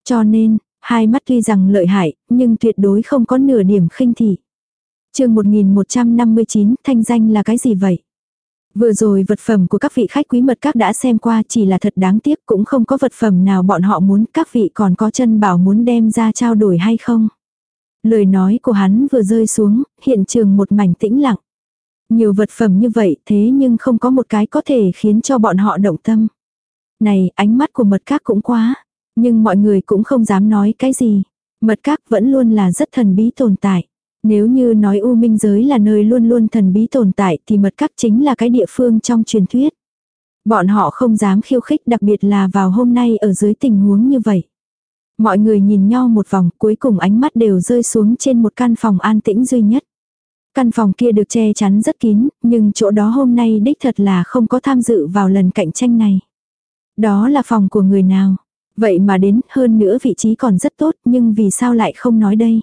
Speaker 1: Cho nên, hai mắt tuy rằng lợi hại, nhưng tuyệt đối không có nửa điểm khinh thị chương 1159 thanh danh là cái gì vậy? Vừa rồi vật phẩm của các vị khách quý mật các đã xem qua chỉ là thật đáng tiếc cũng không có vật phẩm nào bọn họ muốn các vị còn có chân bảo muốn đem ra trao đổi hay không. Lời nói của hắn vừa rơi xuống, hiện trường một mảnh tĩnh lặng. Nhiều vật phẩm như vậy thế nhưng không có một cái có thể khiến cho bọn họ động tâm. Này, ánh mắt của mật các cũng quá. Nhưng mọi người cũng không dám nói cái gì. Mật các vẫn luôn là rất thần bí tồn tại. Nếu như nói U Minh giới là nơi luôn luôn thần bí tồn tại thì mật các chính là cái địa phương trong truyền thuyết. Bọn họ không dám khiêu khích đặc biệt là vào hôm nay ở dưới tình huống như vậy. Mọi người nhìn nhau một vòng cuối cùng ánh mắt đều rơi xuống trên một căn phòng an tĩnh duy nhất. Căn phòng kia được che chắn rất kín, nhưng chỗ đó hôm nay đích thật là không có tham dự vào lần cạnh tranh này. Đó là phòng của người nào? Vậy mà đến hơn nữa vị trí còn rất tốt nhưng vì sao lại không nói đây?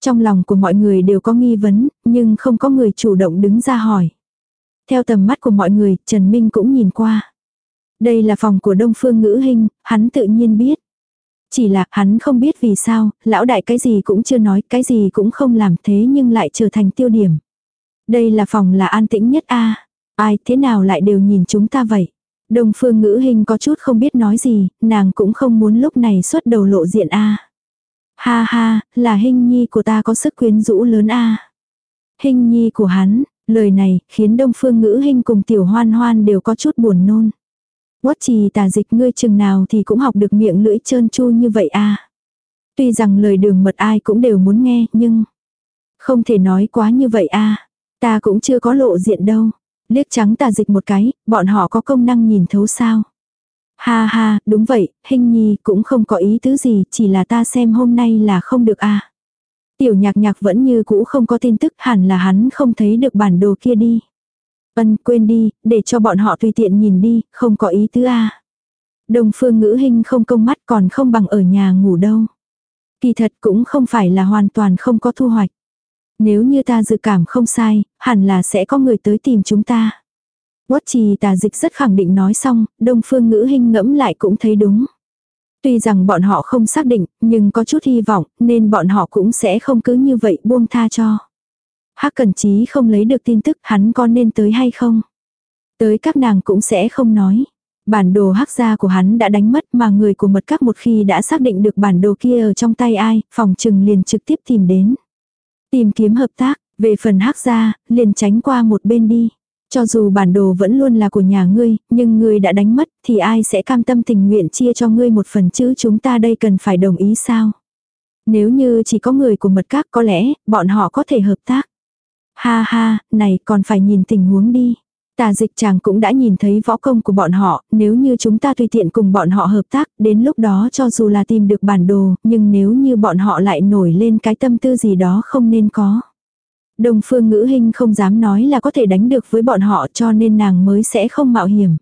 Speaker 1: Trong lòng của mọi người đều có nghi vấn, nhưng không có người chủ động đứng ra hỏi. Theo tầm mắt của mọi người, Trần Minh cũng nhìn qua. Đây là phòng của Đông Phương Ngữ Hinh, hắn tự nhiên biết. Chỉ là hắn không biết vì sao, lão đại cái gì cũng chưa nói, cái gì cũng không làm thế nhưng lại trở thành tiêu điểm. Đây là phòng là an tĩnh nhất a Ai thế nào lại đều nhìn chúng ta vậy? Đông phương ngữ hình có chút không biết nói gì, nàng cũng không muốn lúc này xuất đầu lộ diện a Ha ha, là hình nhi của ta có sức quyến rũ lớn a Hình nhi của hắn, lời này khiến đông phương ngữ hình cùng tiểu hoan hoan đều có chút buồn nôn. Quất trì tà dịch ngươi chừng nào thì cũng học được miệng lưỡi trơn chu như vậy à. Tuy rằng lời đường mật ai cũng đều muốn nghe, nhưng không thể nói quá như vậy à. Ta cũng chưa có lộ diện đâu. Liếc trắng tà dịch một cái, bọn họ có công năng nhìn thấu sao. Ha ha, đúng vậy, hình nhi cũng không có ý tứ gì, chỉ là ta xem hôm nay là không được à. Tiểu nhạc nhạc vẫn như cũ không có tin tức hẳn là hắn không thấy được bản đồ kia đi. Ân quên đi, để cho bọn họ tùy tiện nhìn đi, không có ý tứ à. Đồng phương ngữ hình không công mắt còn không bằng ở nhà ngủ đâu. Kỳ thật cũng không phải là hoàn toàn không có thu hoạch. Nếu như ta dự cảm không sai, hẳn là sẽ có người tới tìm chúng ta. Quất trì tà dịch rất khẳng định nói xong, đông phương ngữ hình ngẫm lại cũng thấy đúng. Tuy rằng bọn họ không xác định, nhưng có chút hy vọng, nên bọn họ cũng sẽ không cứ như vậy buông tha cho. Hắc Cẩn Chí không lấy được tin tức hắn có nên tới hay không. Tới các nàng cũng sẽ không nói. Bản đồ hắc gia của hắn đã đánh mất mà người của mật các một khi đã xác định được bản đồ kia ở trong tay ai, phòng trừng liền trực tiếp tìm đến. Tìm kiếm hợp tác, về phần hắc gia, liền tránh qua một bên đi. Cho dù bản đồ vẫn luôn là của nhà ngươi, nhưng ngươi đã đánh mất thì ai sẽ cam tâm tình nguyện chia cho ngươi một phần chứ chúng ta đây cần phải đồng ý sao? Nếu như chỉ có người của mật các có lẽ, bọn họ có thể hợp tác. Ha ha, này còn phải nhìn tình huống đi. Tà dịch chàng cũng đã nhìn thấy võ công của bọn họ, nếu như chúng ta tùy tiện cùng bọn họ hợp tác, đến lúc đó cho dù là tìm được bản đồ, nhưng nếu như bọn họ lại nổi lên cái tâm tư gì đó không nên có. Đồng phương ngữ hình không dám nói là có thể đánh được với bọn họ cho nên nàng mới sẽ không mạo hiểm.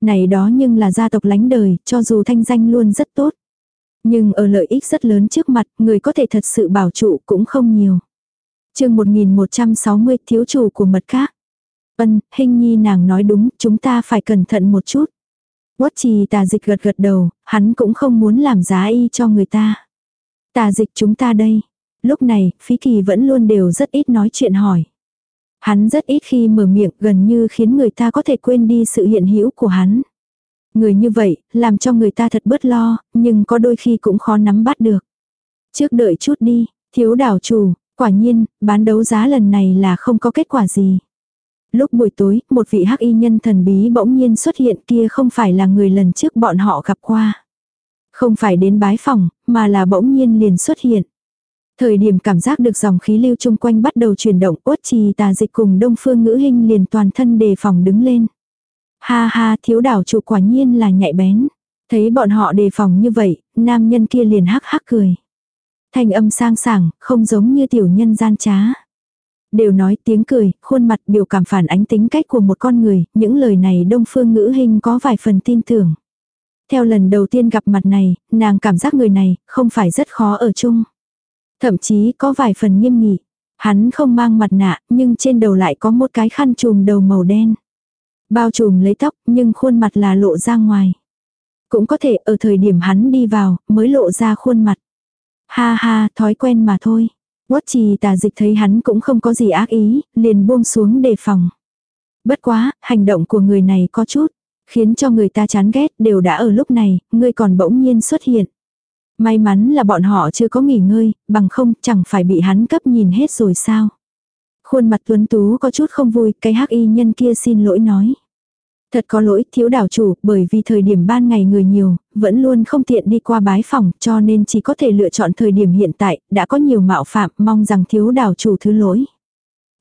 Speaker 1: Này đó nhưng là gia tộc lánh đời, cho dù thanh danh luôn rất tốt. Nhưng ở lợi ích rất lớn trước mặt, người có thể thật sự bảo trụ cũng không nhiều. chương 1160 thiếu chủ của mật khác. Ân, hình nhi nàng nói đúng, chúng ta phải cẩn thận một chút. Quất trì tà dịch gật gật đầu, hắn cũng không muốn làm giá y cho người ta. Tà dịch chúng ta đây. Lúc này, phí kỳ vẫn luôn đều rất ít nói chuyện hỏi. Hắn rất ít khi mở miệng gần như khiến người ta có thể quên đi sự hiện hữu của hắn. Người như vậy, làm cho người ta thật bớt lo, nhưng có đôi khi cũng khó nắm bắt được. Trước đợi chút đi, thiếu đảo chủ, quả nhiên, bán đấu giá lần này là không có kết quả gì. Lúc buổi tối, một vị hắc y nhân thần bí bỗng nhiên xuất hiện kia không phải là người lần trước bọn họ gặp qua. Không phải đến bái phòng, mà là bỗng nhiên liền xuất hiện. Thời điểm cảm giác được dòng khí lưu chung quanh bắt đầu chuyển động uất trì tà dịch cùng đông phương ngữ hình liền toàn thân đề phòng đứng lên. Ha ha thiếu đảo chủ quả nhiên là nhạy bén. Thấy bọn họ đề phòng như vậy, nam nhân kia liền hắc hắc cười. Thanh âm sang sảng, không giống như tiểu nhân gian trá. Đều nói tiếng cười, khuôn mặt biểu cảm phản ánh tính cách của một con người, những lời này đông phương ngữ hình có vài phần tin tưởng. Theo lần đầu tiên gặp mặt này, nàng cảm giác người này không phải rất khó ở chung. Thậm chí có vài phần nghiêm nghị. Hắn không mang mặt nạ, nhưng trên đầu lại có một cái khăn trùm đầu màu đen. Bao trùm lấy tóc, nhưng khuôn mặt là lộ ra ngoài. Cũng có thể ở thời điểm hắn đi vào, mới lộ ra khuôn mặt. Ha ha, thói quen mà thôi. Quất trì tà dịch thấy hắn cũng không có gì ác ý, liền buông xuống đề phòng. Bất quá, hành động của người này có chút, khiến cho người ta chán ghét đều đã ở lúc này, ngươi còn bỗng nhiên xuất hiện. May mắn là bọn họ chưa có nghỉ ngơi, bằng không chẳng phải bị hắn cấp nhìn hết rồi sao. Khuôn mặt tuấn tú có chút không vui, cái hắc y nhân kia xin lỗi nói. Thật có lỗi thiếu đảo chủ, bởi vì thời điểm ban ngày người nhiều, vẫn luôn không tiện đi qua bái phòng, cho nên chỉ có thể lựa chọn thời điểm hiện tại, đã có nhiều mạo phạm, mong rằng thiếu đảo chủ thứ lỗi.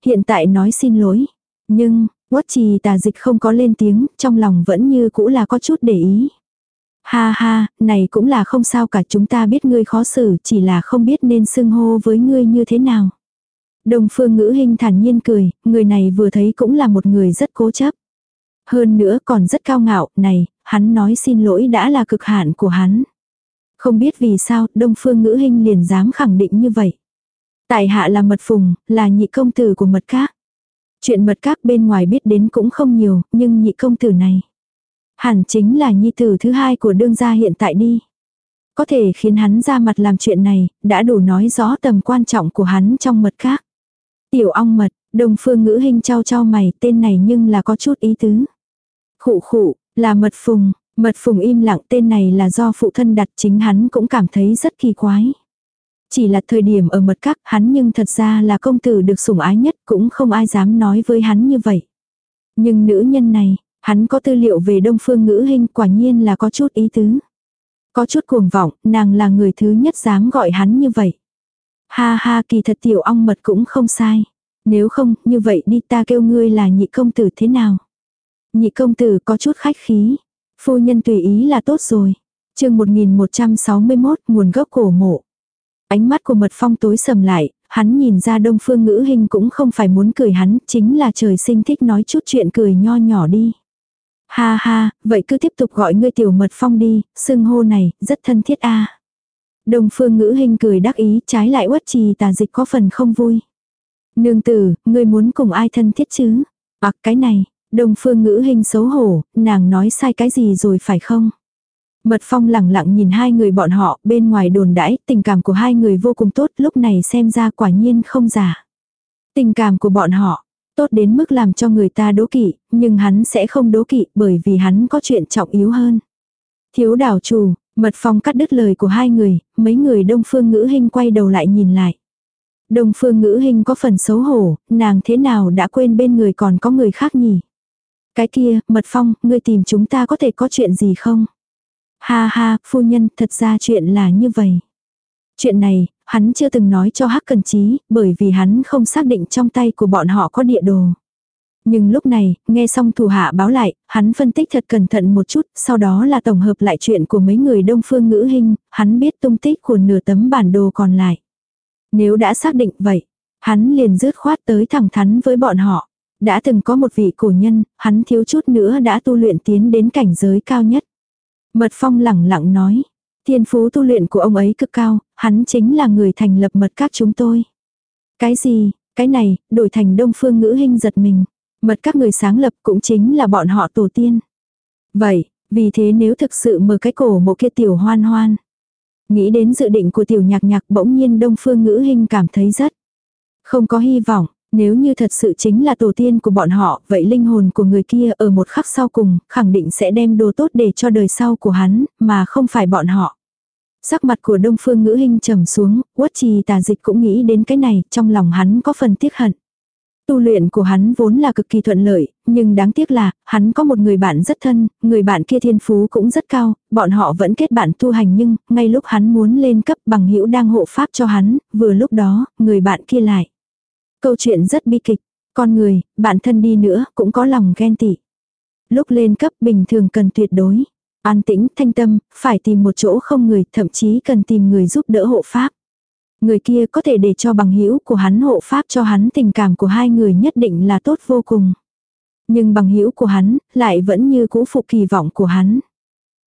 Speaker 1: Hiện tại nói xin lỗi, nhưng, quất trì tà dịch không có lên tiếng, trong lòng vẫn như cũ là có chút để ý. Ha ha, này cũng là không sao cả chúng ta biết ngươi khó xử, chỉ là không biết nên xưng hô với ngươi như thế nào. Đồng phương ngữ hình thản nhiên cười, người này vừa thấy cũng là một người rất cố chấp. Hơn nữa còn rất cao ngạo, này, hắn nói xin lỗi đã là cực hạn của hắn. Không biết vì sao, đông phương ngữ hình liền dám khẳng định như vậy. Tại hạ là mật phùng, là nhị công tử của mật các. Chuyện mật các bên ngoài biết đến cũng không nhiều, nhưng nhị công tử này. Hẳn chính là nhi tử thứ hai của đương gia hiện tại đi. Có thể khiến hắn ra mặt làm chuyện này, đã đủ nói rõ tầm quan trọng của hắn trong mật các. Tiểu ong mật, đồng phương ngữ hình trao trao mày tên này nhưng là có chút ý tứ. Khụ khụ, là mật phùng, mật phùng im lặng tên này là do phụ thân đặt chính hắn cũng cảm thấy rất kỳ quái. Chỉ là thời điểm ở mật các hắn nhưng thật ra là công tử được sủng ái nhất cũng không ai dám nói với hắn như vậy. Nhưng nữ nhân này, hắn có tư liệu về đông phương ngữ hình quả nhiên là có chút ý tứ. Có chút cuồng vọng, nàng là người thứ nhất dám gọi hắn như vậy. Ha ha kỳ thật tiểu ong mật cũng không sai. Nếu không, như vậy đi ta kêu ngươi là nhị công tử thế nào? Nhị công tử có chút khách khí. Phu nhân tùy ý là tốt rồi. chương 1161 nguồn gốc cổ mộ. Ánh mắt của mật phong tối sầm lại, hắn nhìn ra đông phương ngữ hình cũng không phải muốn cười hắn, chính là trời sinh thích nói chút chuyện cười nho nhỏ đi. Ha ha, vậy cứ tiếp tục gọi ngươi tiểu mật phong đi, xưng hô này, rất thân thiết a. Đồng phương ngữ hình cười đắc ý, trái lại uất trì tà dịch có phần không vui. Nương tử, ngươi muốn cùng ai thân thiết chứ? À, cái này, đồng phương ngữ hình xấu hổ, nàng nói sai cái gì rồi phải không? Mật phong lẳng lặng nhìn hai người bọn họ, bên ngoài đồn đãi, tình cảm của hai người vô cùng tốt, lúc này xem ra quả nhiên không giả. Tình cảm của bọn họ, tốt đến mức làm cho người ta đố kỵ, nhưng hắn sẽ không đố kỵ bởi vì hắn có chuyện trọng yếu hơn. Thiếu đảo chủ, mật phong cắt đứt lời của hai người, mấy người đông phương ngữ hình quay đầu lại nhìn lại. Đông phương ngữ hình có phần xấu hổ, nàng thế nào đã quên bên người còn có người khác nhỉ? Cái kia, mật phong, ngươi tìm chúng ta có thể có chuyện gì không? Ha ha, phu nhân, thật ra chuyện là như vậy. Chuyện này, hắn chưa từng nói cho Hắc Cần Chí, bởi vì hắn không xác định trong tay của bọn họ có địa đồ. Nhưng lúc này, nghe xong thủ hạ báo lại, hắn phân tích thật cẩn thận một chút, sau đó là tổng hợp lại chuyện của mấy người đông phương ngữ hình, hắn biết tung tích của nửa tấm bản đồ còn lại. Nếu đã xác định vậy, hắn liền rứt khoát tới thẳng thắn với bọn họ. Đã từng có một vị cổ nhân, hắn thiếu chút nữa đã tu luyện tiến đến cảnh giới cao nhất. Mật Phong lẳng lặng nói, thiên phú tu luyện của ông ấy cực cao, hắn chính là người thành lập mật các chúng tôi. Cái gì, cái này, đổi thành đông phương ngữ hình giật mình. Mật các người sáng lập cũng chính là bọn họ tổ tiên. Vậy, vì thế nếu thực sự mở cái cổ mộ kia tiểu hoan hoan. Nghĩ đến dự định của tiểu nhạc nhạc bỗng nhiên đông phương ngữ hình cảm thấy rất không có hy vọng. Nếu như thật sự chính là tổ tiên của bọn họ, vậy linh hồn của người kia ở một khắc sau cùng, khẳng định sẽ đem đồ tốt để cho đời sau của hắn, mà không phải bọn họ. Sắc mặt của đông phương ngữ hình trầm xuống, quất trì tà dịch cũng nghĩ đến cái này, trong lòng hắn có phần tiếc hận. Tu luyện của hắn vốn là cực kỳ thuận lợi, nhưng đáng tiếc là, hắn có một người bạn rất thân, người bạn kia thiên phú cũng rất cao, bọn họ vẫn kết bạn tu hành nhưng, ngay lúc hắn muốn lên cấp bằng hữu đang hộ pháp cho hắn, vừa lúc đó, người bạn kia lại. Câu chuyện rất bi kịch, con người, bạn thân đi nữa, cũng có lòng ghen tị. Lúc lên cấp bình thường cần tuyệt đối. An tĩnh, thanh tâm, phải tìm một chỗ không người, thậm chí cần tìm người giúp đỡ hộ pháp. Người kia có thể để cho bằng hữu của hắn hộ pháp cho hắn tình cảm của hai người nhất định là tốt vô cùng. Nhưng bằng hữu của hắn lại vẫn như cũ phụ kỳ vọng của hắn.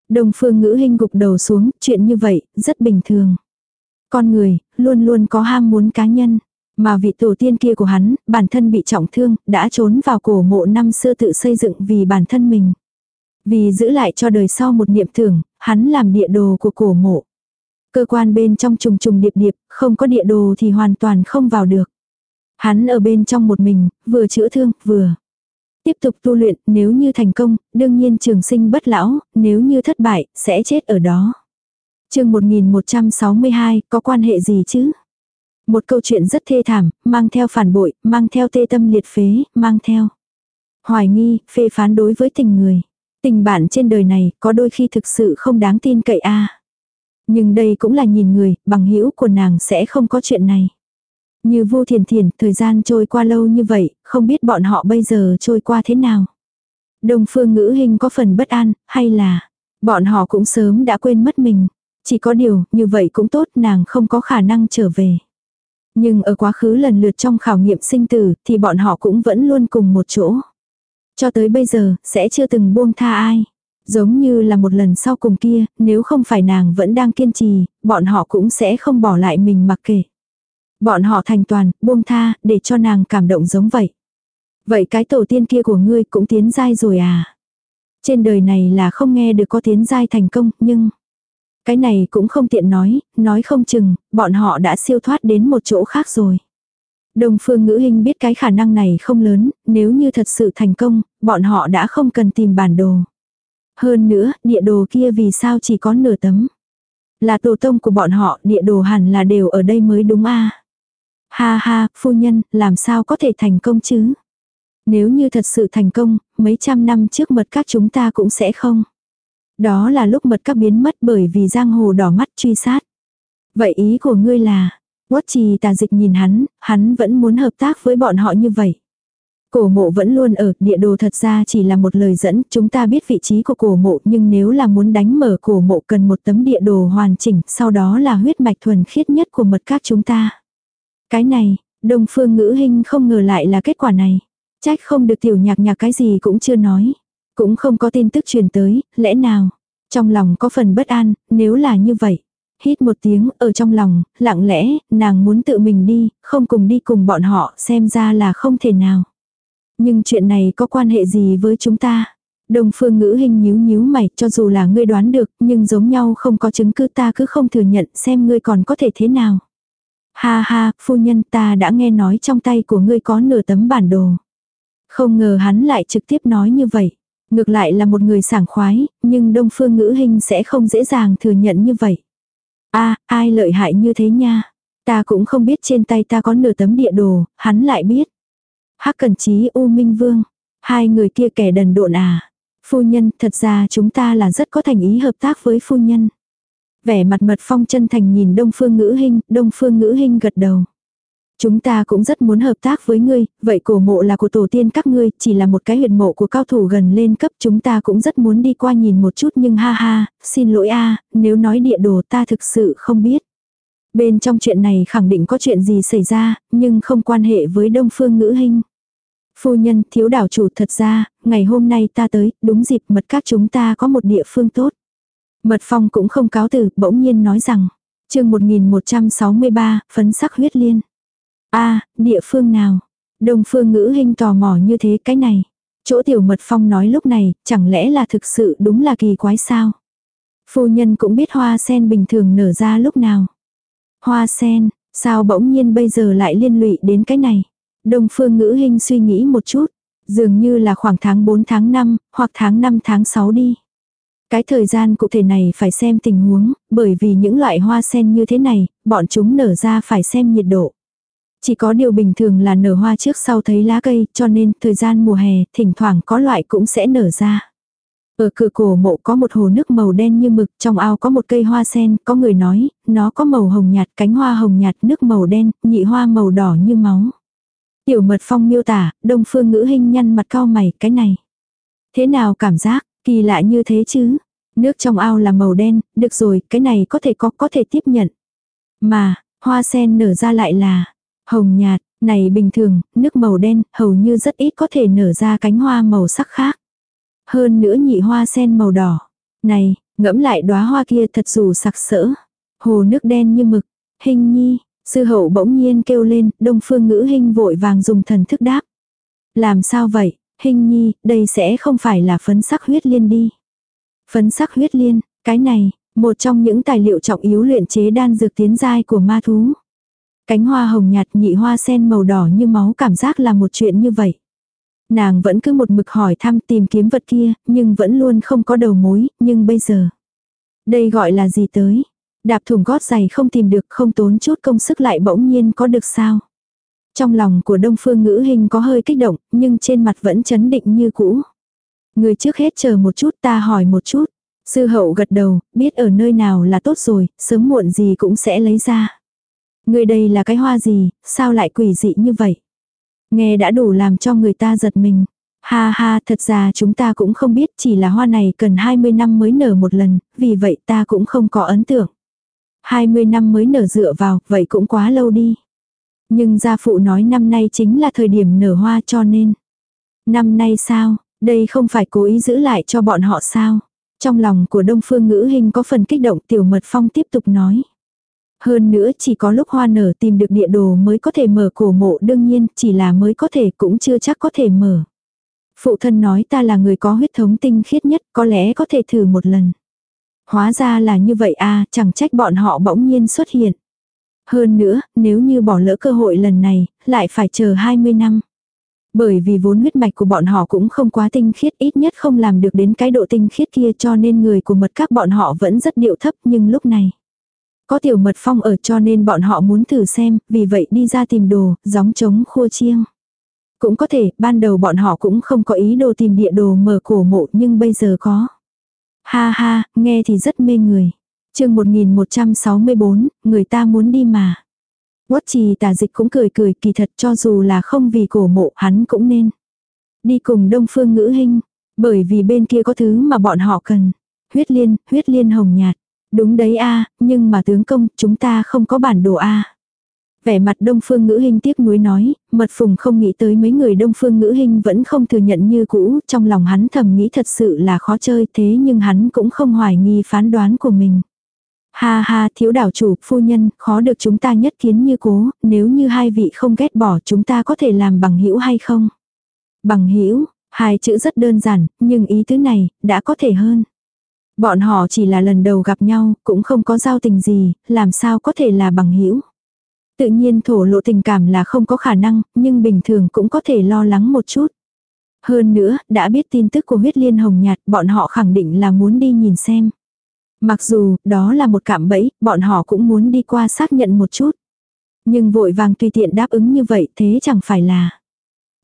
Speaker 1: Đông phương ngữ hình gục đầu xuống, chuyện như vậy, rất bình thường. Con người, luôn luôn có ham muốn cá nhân. Mà vị tổ tiên kia của hắn, bản thân bị trọng thương, đã trốn vào cổ mộ năm xưa tự xây dựng vì bản thân mình. Vì giữ lại cho đời sau một niệm tưởng, hắn làm địa đồ của cổ mộ. Cơ quan bên trong trùng trùng điệp điệp, không có địa đồ thì hoàn toàn không vào được. Hắn ở bên trong một mình, vừa chữa thương, vừa tiếp tục tu luyện, nếu như thành công, đương nhiên trường sinh bất lão, nếu như thất bại, sẽ chết ở đó. chương 1162, có quan hệ gì chứ? Một câu chuyện rất thê thảm, mang theo phản bội, mang theo tê tâm liệt phế, mang theo hoài nghi, phê phán đối với tình người. Tình bạn trên đời này có đôi khi thực sự không đáng tin cậy a. Nhưng đây cũng là nhìn người, bằng hữu của nàng sẽ không có chuyện này. Như vô thiền thiền, thời gian trôi qua lâu như vậy, không biết bọn họ bây giờ trôi qua thế nào. Đông phương ngữ hình có phần bất an, hay là bọn họ cũng sớm đã quên mất mình. Chỉ có điều, như vậy cũng tốt nàng không có khả năng trở về. Nhưng ở quá khứ lần lượt trong khảo nghiệm sinh tử thì bọn họ cũng vẫn luôn cùng một chỗ. Cho tới bây giờ, sẽ chưa từng buông tha ai. Giống như là một lần sau cùng kia, nếu không phải nàng vẫn đang kiên trì, bọn họ cũng sẽ không bỏ lại mình mặc kệ. Bọn họ thành toàn, buông tha, để cho nàng cảm động giống vậy. Vậy cái tổ tiên kia của ngươi cũng tiến giai rồi à? Trên đời này là không nghe được có tiến giai thành công, nhưng... Cái này cũng không tiện nói, nói không chừng, bọn họ đã siêu thoát đến một chỗ khác rồi. Đồng phương ngữ hình biết cái khả năng này không lớn, nếu như thật sự thành công, bọn họ đã không cần tìm bản đồ. Hơn nữa, địa đồ kia vì sao chỉ có nửa tấm. Là tổ tông của bọn họ, địa đồ hẳn là đều ở đây mới đúng a Ha ha, phu nhân, làm sao có thể thành công chứ? Nếu như thật sự thành công, mấy trăm năm trước mật các chúng ta cũng sẽ không. Đó là lúc mật các biến mất bởi vì giang hồ đỏ mắt truy sát. Vậy ý của ngươi là, Quất trì tà dịch nhìn hắn, hắn vẫn muốn hợp tác với bọn họ như vậy. Cổ mộ vẫn luôn ở, địa đồ thật ra chỉ là một lời dẫn, chúng ta biết vị trí của cổ mộ nhưng nếu là muốn đánh mở cổ mộ cần một tấm địa đồ hoàn chỉnh, sau đó là huyết mạch thuần khiết nhất của mật các chúng ta. Cái này, đông phương ngữ hình không ngờ lại là kết quả này. Trách không được tiểu nhạc nhạc cái gì cũng chưa nói. Cũng không có tin tức truyền tới, lẽ nào. Trong lòng có phần bất an, nếu là như vậy. Hít một tiếng ở trong lòng, lặng lẽ, nàng muốn tự mình đi, không cùng đi cùng bọn họ, xem ra là không thể nào. Nhưng chuyện này có quan hệ gì với chúng ta? Đông phương ngữ hình nhíu nhíu mày, cho dù là ngươi đoán được, nhưng giống nhau không có chứng cứ ta cứ không thừa nhận xem ngươi còn có thể thế nào. Ha ha, phu nhân ta đã nghe nói trong tay của ngươi có nửa tấm bản đồ. Không ngờ hắn lại trực tiếp nói như vậy. Ngược lại là một người sảng khoái, nhưng đông phương ngữ hình sẽ không dễ dàng thừa nhận như vậy. a ai lợi hại như thế nha. Ta cũng không biết trên tay ta có nửa tấm địa đồ, hắn lại biết. Hắc Cần Chí U Minh Vương. Hai người kia kẻ đần độn à. Phu nhân, thật ra chúng ta là rất có thành ý hợp tác với phu nhân. Vẻ mặt mật phong chân thành nhìn Đông Phương Ngữ Hinh, Đông Phương Ngữ Hinh gật đầu. Chúng ta cũng rất muốn hợp tác với ngươi, vậy cổ mộ là của tổ tiên các ngươi, chỉ là một cái huyệt mộ của cao thủ gần lên cấp, chúng ta cũng rất muốn đi qua nhìn một chút nhưng ha ha, xin lỗi a, nếu nói địa đồ ta thực sự không biết. Bên trong chuyện này khẳng định có chuyện gì xảy ra, nhưng không quan hệ với Đông Phương Ngữ hình Phu nhân, thiếu đảo chủ thật ra, ngày hôm nay ta tới, đúng dịp mật các chúng ta có một địa phương tốt. Mật phong cũng không cáo từ, bỗng nhiên nói rằng, chương 1163, phấn sắc huyết liên a địa phương nào? Đông phương ngữ hình tò mò như thế cái này. Chỗ tiểu mật phong nói lúc này, chẳng lẽ là thực sự đúng là kỳ quái sao? Phu nhân cũng biết hoa sen bình thường nở ra lúc nào. Hoa sen, sao bỗng nhiên bây giờ lại liên lụy đến cái này? Đông phương ngữ hình suy nghĩ một chút. Dường như là khoảng tháng 4 tháng 5, hoặc tháng 5 tháng 6 đi. Cái thời gian cụ thể này phải xem tình huống, bởi vì những loại hoa sen như thế này, bọn chúng nở ra phải xem nhiệt độ. Chỉ có điều bình thường là nở hoa trước sau thấy lá cây, cho nên thời gian mùa hè, thỉnh thoảng có loại cũng sẽ nở ra. Ở cửa cổ mộ có một hồ nước màu đen như mực, trong ao có một cây hoa sen, có người nói, nó có màu hồng nhạt, cánh hoa hồng nhạt, nước màu đen, nhị hoa màu đỏ như máu. Tiểu mật phong miêu tả, đông phương ngữ hình nhăn mặt cao mày, cái này. Thế nào cảm giác, kỳ lạ như thế chứ? Nước trong ao là màu đen, được rồi, cái này có thể có, có thể tiếp nhận. Mà, hoa sen nở ra lại là hồng nhạt, này bình thường, nước màu đen, hầu như rất ít có thể nở ra cánh hoa màu sắc khác. Hơn nữa nhị hoa sen màu đỏ. Này, ngẫm lại đóa hoa kia thật dù sặc sỡ. Hồ nước đen như mực. Hình nhi, Sư hậu bỗng nhiên kêu lên, đông phương ngữ hình vội vàng dùng thần thức đáp. Làm sao vậy, hình nhi, đây sẽ không phải là phấn sắc huyết liên đi. Phấn sắc huyết liên, cái này, một trong những tài liệu trọng yếu luyện chế đan dược tiến giai của ma thú. Cánh hoa hồng nhạt nhị hoa sen màu đỏ như máu cảm giác là một chuyện như vậy. Nàng vẫn cứ một mực hỏi thăm tìm kiếm vật kia, nhưng vẫn luôn không có đầu mối, nhưng bây giờ. Đây gọi là gì tới? Đạp thùng gót giày không tìm được không tốn chút công sức lại bỗng nhiên có được sao. Trong lòng của đông phương ngữ hình có hơi kích động, nhưng trên mặt vẫn chấn định như cũ. Người trước hết chờ một chút ta hỏi một chút. Sư hậu gật đầu, biết ở nơi nào là tốt rồi, sớm muộn gì cũng sẽ lấy ra. Người đây là cái hoa gì, sao lại quỷ dị như vậy? Nghe đã đủ làm cho người ta giật mình. Ha ha, thật ra chúng ta cũng không biết chỉ là hoa này cần 20 năm mới nở một lần, vì vậy ta cũng không có ấn tượng. 20 năm mới nở dựa vào, vậy cũng quá lâu đi. Nhưng gia phụ nói năm nay chính là thời điểm nở hoa cho nên. Năm nay sao, đây không phải cố ý giữ lại cho bọn họ sao. Trong lòng của đông phương ngữ hình có phần kích động tiểu mật phong tiếp tục nói. Hơn nữa chỉ có lúc hoa nở tìm được địa đồ mới có thể mở cổ mộ đương nhiên chỉ là mới có thể cũng chưa chắc có thể mở. Phụ thân nói ta là người có huyết thống tinh khiết nhất có lẽ có thể thử một lần. Hóa ra là như vậy à, chẳng trách bọn họ bỗng nhiên xuất hiện. Hơn nữa, nếu như bỏ lỡ cơ hội lần này, lại phải chờ 20 năm. Bởi vì vốn huyết mạch của bọn họ cũng không quá tinh khiết ít nhất không làm được đến cái độ tinh khiết kia cho nên người của mật các bọn họ vẫn rất điệu thấp nhưng lúc này. Có tiểu mật phong ở cho nên bọn họ muốn thử xem, vì vậy đi ra tìm đồ, gióng trống khua chiêng. Cũng có thể, ban đầu bọn họ cũng không có ý đồ tìm địa đồ mở cổ mộ nhưng bây giờ có. Ha ha, nghe thì rất mê người. chương 1164, người ta muốn đi mà. Quất trì tà dịch cũng cười cười kỳ thật cho dù là không vì cổ mộ hắn cũng nên. Đi cùng đông phương ngữ hình, bởi vì bên kia có thứ mà bọn họ cần. Huyết liên, huyết liên hồng nhạt. Đúng đấy a nhưng mà tướng công chúng ta không có bản đồ a Vẻ mặt đông phương ngữ hình tiếc nuối nói, mật phùng không nghĩ tới mấy người đông phương ngữ hình vẫn không thừa nhận như cũ, trong lòng hắn thầm nghĩ thật sự là khó chơi thế nhưng hắn cũng không hoài nghi phán đoán của mình. Ha ha thiếu đảo chủ, phu nhân, khó được chúng ta nhất kiến như cố, nếu như hai vị không ghét bỏ chúng ta có thể làm bằng hữu hay không? Bằng hữu hai chữ rất đơn giản, nhưng ý thứ này, đã có thể hơn. Bọn họ chỉ là lần đầu gặp nhau, cũng không có giao tình gì, làm sao có thể là bằng hữu Tự nhiên thổ lộ tình cảm là không có khả năng, nhưng bình thường cũng có thể lo lắng một chút. Hơn nữa, đã biết tin tức của huyết liên hồng nhạt, bọn họ khẳng định là muốn đi nhìn xem. Mặc dù, đó là một cạm bẫy, bọn họ cũng muốn đi qua xác nhận một chút. Nhưng vội vàng tùy tiện đáp ứng như vậy thế chẳng phải là.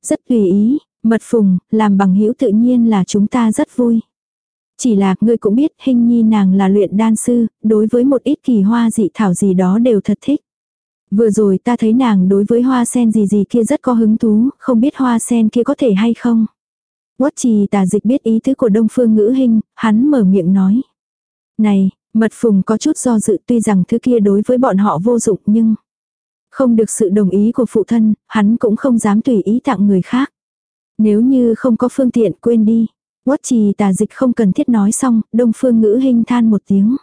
Speaker 1: Rất tùy ý, mật phùng, làm bằng hữu tự nhiên là chúng ta rất vui. Chỉ là, ngươi cũng biết, hình nhi nàng là luyện đan sư, đối với một ít kỳ hoa dị thảo gì đó đều thật thích. Vừa rồi ta thấy nàng đối với hoa sen gì gì kia rất có hứng thú, không biết hoa sen kia có thể hay không. Quất trì tà dịch biết ý tứ của đông phương ngữ hình, hắn mở miệng nói. Này, mật phùng có chút do dự tuy rằng thứ kia đối với bọn họ vô dụng nhưng không được sự đồng ý của phụ thân, hắn cũng không dám tùy ý tặng người khác. Nếu như không có phương tiện quên đi. Quất trì tà dịch không cần thiết nói xong, đông phương ngữ hình than một tiếng.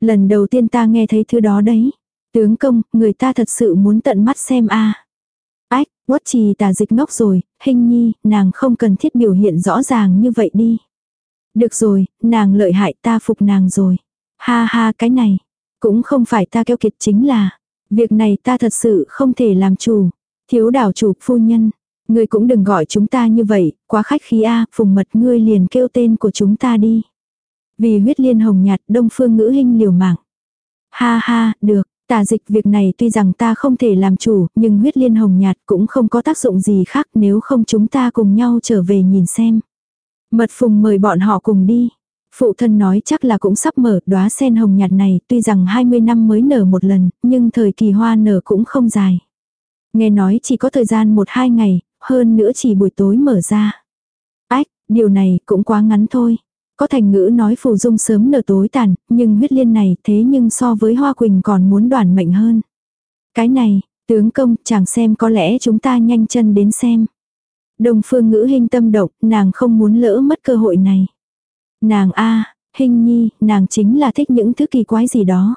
Speaker 1: Lần đầu tiên ta nghe thấy thứ đó đấy. Tướng công, người ta thật sự muốn tận mắt xem a Ách, quất trì tà dịch ngốc rồi, hình nhi, nàng không cần thiết biểu hiện rõ ràng như vậy đi. Được rồi, nàng lợi hại ta phục nàng rồi. Ha ha cái này, cũng không phải ta keo kiệt chính là, việc này ta thật sự không thể làm chủ. Thiếu đảo chủ phu nhân, ngươi cũng đừng gọi chúng ta như vậy, quá khách khí a, phùng mật ngươi liền kêu tên của chúng ta đi. Vì huyết liên hồng nhạt đông phương ngữ hình liều mạng. Ha ha, được, Tà dịch việc này tuy rằng ta không thể làm chủ, nhưng huyết liên hồng nhạt cũng không có tác dụng gì khác nếu không chúng ta cùng nhau trở về nhìn xem. Mật phùng mời bọn họ cùng đi. Phụ thân nói chắc là cũng sắp mở đóa sen hồng nhạt này, tuy rằng 20 năm mới nở một lần, nhưng thời kỳ hoa nở cũng không dài. Nghe nói chỉ có thời gian 1-2 ngày, hơn nữa chỉ buổi tối mở ra. Ách, điều này cũng quá ngắn thôi. Có thành ngữ nói phù dung sớm nở tối tàn, nhưng huyết liên này thế nhưng so với hoa quỳnh còn muốn đoàn mệnh hơn. Cái này, tướng công, chàng xem có lẽ chúng ta nhanh chân đến xem. Đồng phương ngữ hình tâm động, nàng không muốn lỡ mất cơ hội này. Nàng a hình nhi, nàng chính là thích những thứ kỳ quái gì đó.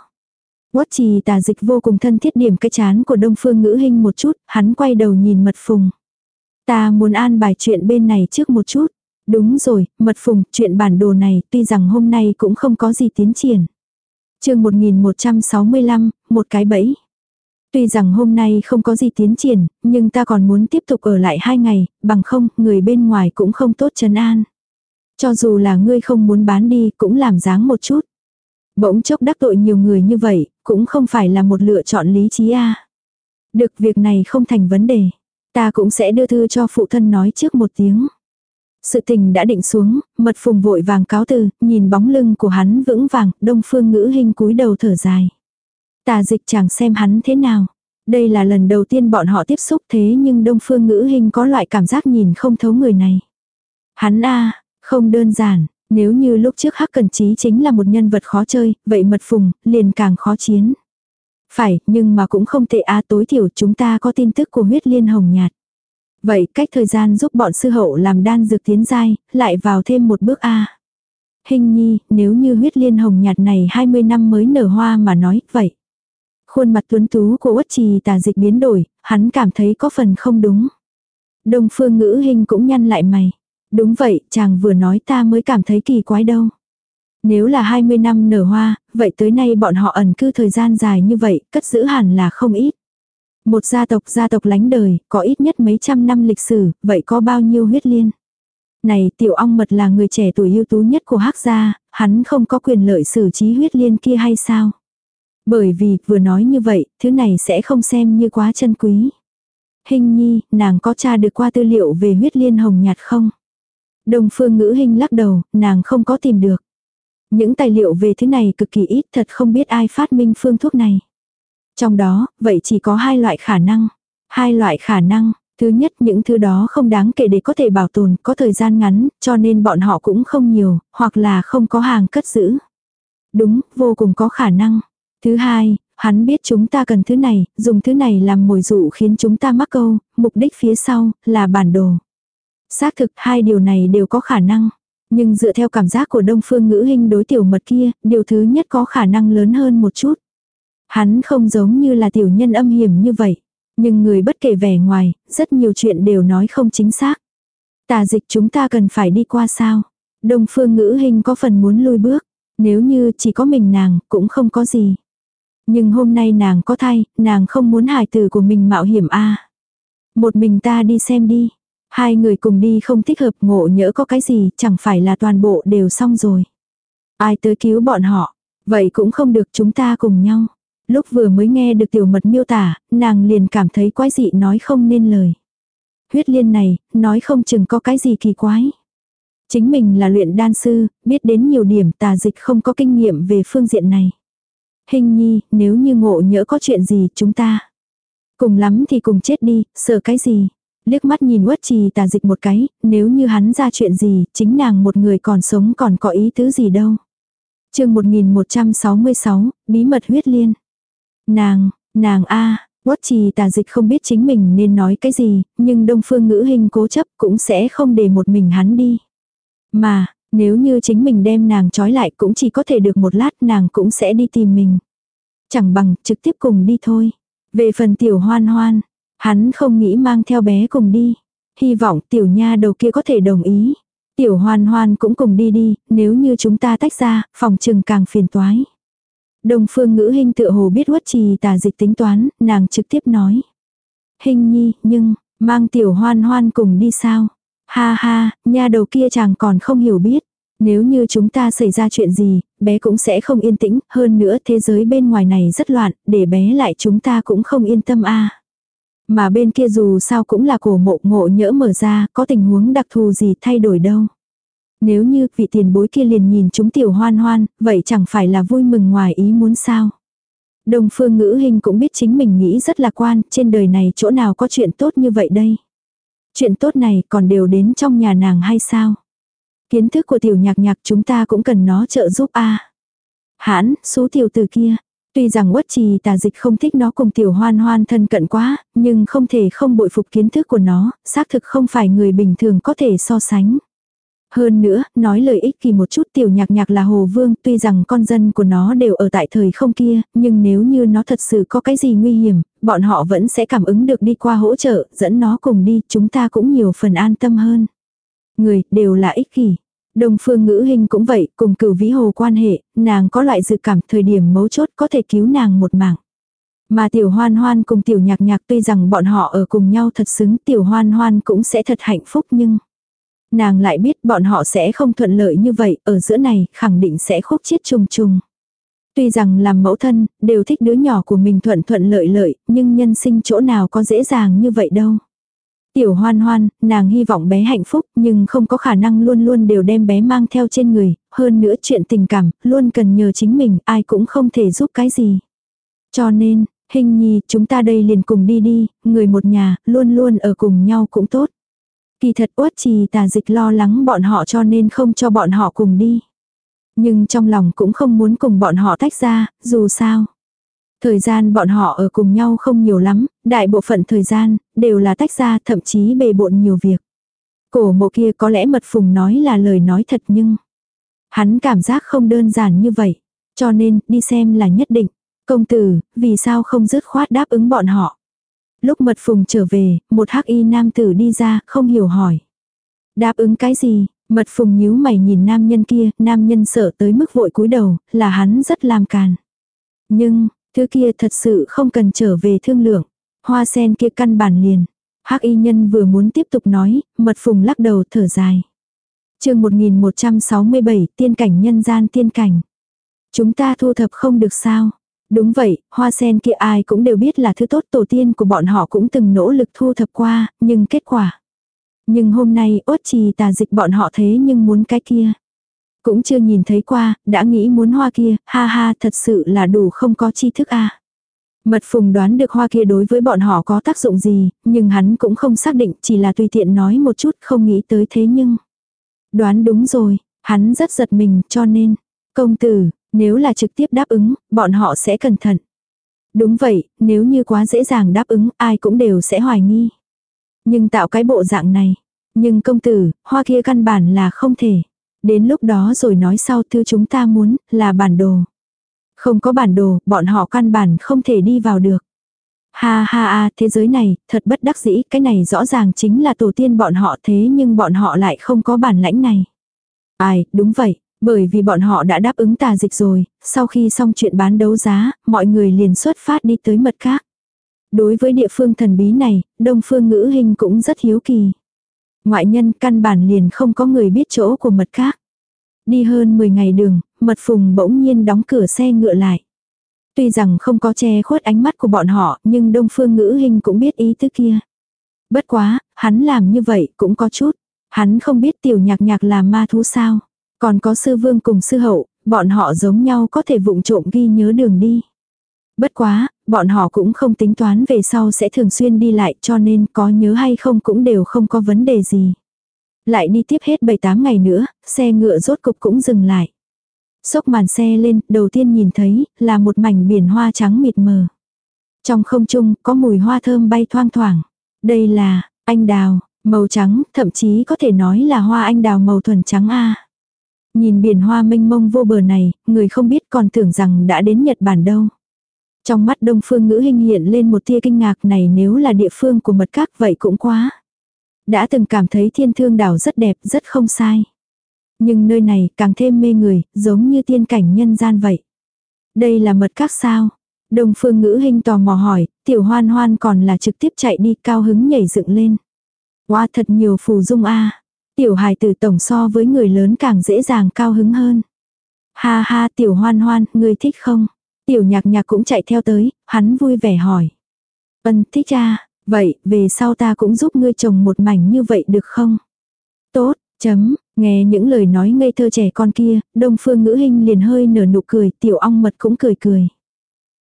Speaker 1: Quất trì tà dịch vô cùng thân thiết điểm cái chán của đông phương ngữ hình một chút, hắn quay đầu nhìn mật phùng. Ta muốn an bài chuyện bên này trước một chút. Đúng rồi, mật phùng, chuyện bản đồ này tuy rằng hôm nay cũng không có gì tiến triển. chương 1165, một cái bẫy. Tuy rằng hôm nay không có gì tiến triển, nhưng ta còn muốn tiếp tục ở lại hai ngày, bằng không, người bên ngoài cũng không tốt trấn an. Cho dù là ngươi không muốn bán đi, cũng làm dáng một chút. Bỗng chốc đắc tội nhiều người như vậy, cũng không phải là một lựa chọn lý trí a Được việc này không thành vấn đề. Ta cũng sẽ đưa thư cho phụ thân nói trước một tiếng. Sự tình đã định xuống, mật phùng vội vàng cáo từ, nhìn bóng lưng của hắn vững vàng, đông phương ngữ hình cúi đầu thở dài. Tà dịch chẳng xem hắn thế nào. Đây là lần đầu tiên bọn họ tiếp xúc thế nhưng đông phương ngữ hình có loại cảm giác nhìn không thấu người này. Hắn a không đơn giản, nếu như lúc trước Hắc Cần Chí chính là một nhân vật khó chơi, vậy mật phùng, liền càng khó chiến. Phải, nhưng mà cũng không tệ a tối thiểu chúng ta có tin tức của huyết liên hồng nhạt. Vậy cách thời gian giúp bọn sư hậu làm đan dược tiến giai, lại vào thêm một bước A. Hình nhi, nếu như huyết liên hồng nhạt này 20 năm mới nở hoa mà nói, vậy. Khuôn mặt tuấn tú của uất trì tà dịch biến đổi, hắn cảm thấy có phần không đúng. Đông phương ngữ hình cũng nhăn lại mày. Đúng vậy, chàng vừa nói ta mới cảm thấy kỳ quái đâu. Nếu là 20 năm nở hoa, vậy tới nay bọn họ ẩn cư thời gian dài như vậy, cất giữ hẳn là không ít. Một gia tộc gia tộc lánh đời, có ít nhất mấy trăm năm lịch sử, vậy có bao nhiêu huyết liên? Này tiểu ong mật là người trẻ tuổi ưu tú nhất của hắc gia, hắn không có quyền lợi xử trí huyết liên kia hay sao? Bởi vì vừa nói như vậy, thứ này sẽ không xem như quá chân quý. Hình nhi, nàng có tra được qua tư liệu về huyết liên hồng nhạt không? Đồng phương ngữ hình lắc đầu, nàng không có tìm được. Những tài liệu về thứ này cực kỳ ít thật không biết ai phát minh phương thuốc này. Trong đó, vậy chỉ có hai loại khả năng. Hai loại khả năng, thứ nhất những thứ đó không đáng kể để có thể bảo tồn, có thời gian ngắn, cho nên bọn họ cũng không nhiều, hoặc là không có hàng cất giữ. Đúng, vô cùng có khả năng. Thứ hai, hắn biết chúng ta cần thứ này, dùng thứ này làm mồi dụ khiến chúng ta mắc câu, mục đích phía sau là bản đồ. Xác thực hai điều này đều có khả năng. Nhưng dựa theo cảm giác của đông phương ngữ hình đối tiểu mật kia, điều thứ nhất có khả năng lớn hơn một chút. Hắn không giống như là tiểu nhân âm hiểm như vậy. Nhưng người bất kể vẻ ngoài, rất nhiều chuyện đều nói không chính xác. Tà dịch chúng ta cần phải đi qua sao? Đông phương ngữ hình có phần muốn lui bước. Nếu như chỉ có mình nàng, cũng không có gì. Nhưng hôm nay nàng có thai, nàng không muốn hài tử của mình mạo hiểm a Một mình ta đi xem đi. Hai người cùng đi không thích hợp ngộ nhỡ có cái gì, chẳng phải là toàn bộ đều xong rồi. Ai tới cứu bọn họ. Vậy cũng không được chúng ta cùng nhau. Lúc vừa mới nghe được tiểu mật miêu tả, nàng liền cảm thấy quái dị nói không nên lời. Huyết liên này, nói không chừng có cái gì kỳ quái. Chính mình là luyện đan sư, biết đến nhiều điểm tà dịch không có kinh nghiệm về phương diện này. Hình nhi, nếu như ngộ nhỡ có chuyện gì chúng ta. Cùng lắm thì cùng chết đi, sợ cái gì. Liếc mắt nhìn uất trì tà dịch một cái, nếu như hắn ra chuyện gì, chính nàng một người còn sống còn có ý tứ gì đâu. chương 1166, bí mật huyết liên. Nàng, nàng a Quất trì tà dịch không biết chính mình nên nói cái gì, nhưng đông phương ngữ hình cố chấp cũng sẽ không để một mình hắn đi. Mà, nếu như chính mình đem nàng trói lại cũng chỉ có thể được một lát nàng cũng sẽ đi tìm mình. Chẳng bằng trực tiếp cùng đi thôi. Về phần tiểu hoan hoan, hắn không nghĩ mang theo bé cùng đi. Hy vọng tiểu nha đầu kia có thể đồng ý. Tiểu hoan hoan cũng cùng đi đi, nếu như chúng ta tách ra, phòng trừng càng phiền toái. Đông phương ngữ hình tựa hồ biết quất trì tà dịch tính toán, nàng trực tiếp nói. Hình nhi, nhưng, mang tiểu hoan hoan cùng đi sao? Ha ha, nha đầu kia chàng còn không hiểu biết. Nếu như chúng ta xảy ra chuyện gì, bé cũng sẽ không yên tĩnh, hơn nữa thế giới bên ngoài này rất loạn, để bé lại chúng ta cũng không yên tâm a. Mà bên kia dù sao cũng là cổ mộ ngộ nhỡ mở ra, có tình huống đặc thù gì thay đổi đâu. Nếu như vị tiền bối kia liền nhìn chúng tiểu hoan hoan, vậy chẳng phải là vui mừng ngoài ý muốn sao. Đồng phương ngữ hình cũng biết chính mình nghĩ rất lạc quan, trên đời này chỗ nào có chuyện tốt như vậy đây. Chuyện tốt này còn đều đến trong nhà nàng hay sao? Kiến thức của tiểu nhạc nhạc chúng ta cũng cần nó trợ giúp a Hãn, số tiểu từ kia. Tuy rằng quất trì tà dịch không thích nó cùng tiểu hoan hoan thân cận quá, nhưng không thể không bội phục kiến thức của nó, xác thực không phải người bình thường có thể so sánh. Hơn nữa, nói lời ích kỳ một chút tiểu nhạc nhạc là hồ vương, tuy rằng con dân của nó đều ở tại thời không kia, nhưng nếu như nó thật sự có cái gì nguy hiểm, bọn họ vẫn sẽ cảm ứng được đi qua hỗ trợ, dẫn nó cùng đi, chúng ta cũng nhiều phần an tâm hơn. Người, đều là ích kỷ. Đông phương ngữ hình cũng vậy, cùng cửu vĩ hồ quan hệ, nàng có loại dự cảm thời điểm mấu chốt có thể cứu nàng một mạng. Mà tiểu hoan hoan cùng tiểu nhạc nhạc tuy rằng bọn họ ở cùng nhau thật xứng tiểu hoan hoan cũng sẽ thật hạnh phúc nhưng nàng lại biết bọn họ sẽ không thuận lợi như vậy, ở giữa này khẳng định sẽ khúc chiết trùng trùng. Tuy rằng làm mẫu thân, đều thích đứa nhỏ của mình thuận thuận lợi lợi, nhưng nhân sinh chỗ nào có dễ dàng như vậy đâu. Tiểu hoan hoan, nàng hy vọng bé hạnh phúc nhưng không có khả năng luôn luôn đều đem bé mang theo trên người, hơn nữa chuyện tình cảm, luôn cần nhờ chính mình, ai cũng không thể giúp cái gì. Cho nên, hình nhi, chúng ta đây liền cùng đi đi, người một nhà, luôn luôn ở cùng nhau cũng tốt. Kỳ thật uất trì tà dịch lo lắng bọn họ cho nên không cho bọn họ cùng đi. Nhưng trong lòng cũng không muốn cùng bọn họ tách ra, dù sao. Thời gian bọn họ ở cùng nhau không nhiều lắm, đại bộ phận thời gian, đều là tách ra thậm chí bề bộn nhiều việc. Cổ mộ kia có lẽ mật phùng nói là lời nói thật nhưng. Hắn cảm giác không đơn giản như vậy. Cho nên, đi xem là nhất định. Công tử, vì sao không dứt khoát đáp ứng bọn họ. Lúc mật phùng trở về, một hắc y nam tử đi ra, không hiểu hỏi. Đáp ứng cái gì? Mật phùng nhíu mày nhìn nam nhân kia, nam nhân sợ tới mức vội cúi đầu, là hắn rất làm càn. Nhưng, thứ kia thật sự không cần trở về thương lượng. Hoa sen kia căn bản liền. hắc y nhân vừa muốn tiếp tục nói, mật phùng lắc đầu thở dài. chương 1167, tiên cảnh nhân gian tiên cảnh. Chúng ta thu thập không được sao. Đúng vậy, hoa sen kia ai cũng đều biết là thứ tốt tổ tiên của bọn họ cũng từng nỗ lực thu thập qua, nhưng kết quả. Nhưng hôm nay ốt trì tà dịch bọn họ thế nhưng muốn cái kia. Cũng chưa nhìn thấy qua, đã nghĩ muốn hoa kia, ha ha thật sự là đủ không có tri thức a Mật phùng đoán được hoa kia đối với bọn họ có tác dụng gì, nhưng hắn cũng không xác định, chỉ là tùy tiện nói một chút không nghĩ tới thế nhưng. Đoán đúng rồi, hắn rất giật mình cho nên, công tử, nếu là trực tiếp đáp ứng, bọn họ sẽ cẩn thận. Đúng vậy, nếu như quá dễ dàng đáp ứng, ai cũng đều sẽ hoài nghi. Nhưng tạo cái bộ dạng này. Nhưng công tử, hoa kia căn bản là không thể. Đến lúc đó rồi nói sau thứ chúng ta muốn, là bản đồ. Không có bản đồ, bọn họ căn bản không thể đi vào được. Ha ha ha, thế giới này, thật bất đắc dĩ, cái này rõ ràng chính là tổ tiên bọn họ thế nhưng bọn họ lại không có bản lãnh này. Ai, đúng vậy, bởi vì bọn họ đã đáp ứng tà dịch rồi, sau khi xong chuyện bán đấu giá, mọi người liền xuất phát đi tới mật khác. Đối với địa phương thần bí này, đông phương ngữ hình cũng rất hiếu kỳ. Ngoại nhân căn bản liền không có người biết chỗ của mật khác. Đi hơn 10 ngày đường, mật phùng bỗng nhiên đóng cửa xe ngựa lại. Tuy rằng không có che khuất ánh mắt của bọn họ, nhưng đông phương ngữ hình cũng biết ý tứ kia. Bất quá, hắn làm như vậy cũng có chút. Hắn không biết tiểu nhạc nhạc là ma thú sao. Còn có sư vương cùng sư hậu, bọn họ giống nhau có thể vụng trộm ghi nhớ đường đi. Bất quá, bọn họ cũng không tính toán về sau sẽ thường xuyên đi lại cho nên có nhớ hay không cũng đều không có vấn đề gì. Lại đi tiếp hết 7-8 ngày nữa, xe ngựa rốt cục cũng dừng lại. Xốc màn xe lên, đầu tiên nhìn thấy, là một mảnh biển hoa trắng mịt mờ. Trong không trung, có mùi hoa thơm bay thoang thoảng. Đây là, anh đào, màu trắng, thậm chí có thể nói là hoa anh đào màu thuần trắng A. Nhìn biển hoa mênh mông vô bờ này, người không biết còn tưởng rằng đã đến Nhật Bản đâu. Trong mắt đông phương ngữ hình hiện lên một tia kinh ngạc này nếu là địa phương của mật các vậy cũng quá. Đã từng cảm thấy thiên thương đảo rất đẹp, rất không sai. Nhưng nơi này càng thêm mê người, giống như tiên cảnh nhân gian vậy. Đây là mật các sao? Đông phương ngữ hình tò mò hỏi, tiểu hoan hoan còn là trực tiếp chạy đi cao hứng nhảy dựng lên. Wow thật nhiều phù dung a Tiểu hài tử tổng so với người lớn càng dễ dàng cao hứng hơn. Ha ha tiểu hoan hoan, người thích không? Tiểu nhạc nhạc cũng chạy theo tới, hắn vui vẻ hỏi. Ân thích cha, vậy về sau ta cũng giúp ngươi trồng một mảnh như vậy được không? Tốt, chấm, nghe những lời nói ngây thơ trẻ con kia, đông phương ngữ hình liền hơi nở nụ cười, tiểu ong mật cũng cười cười.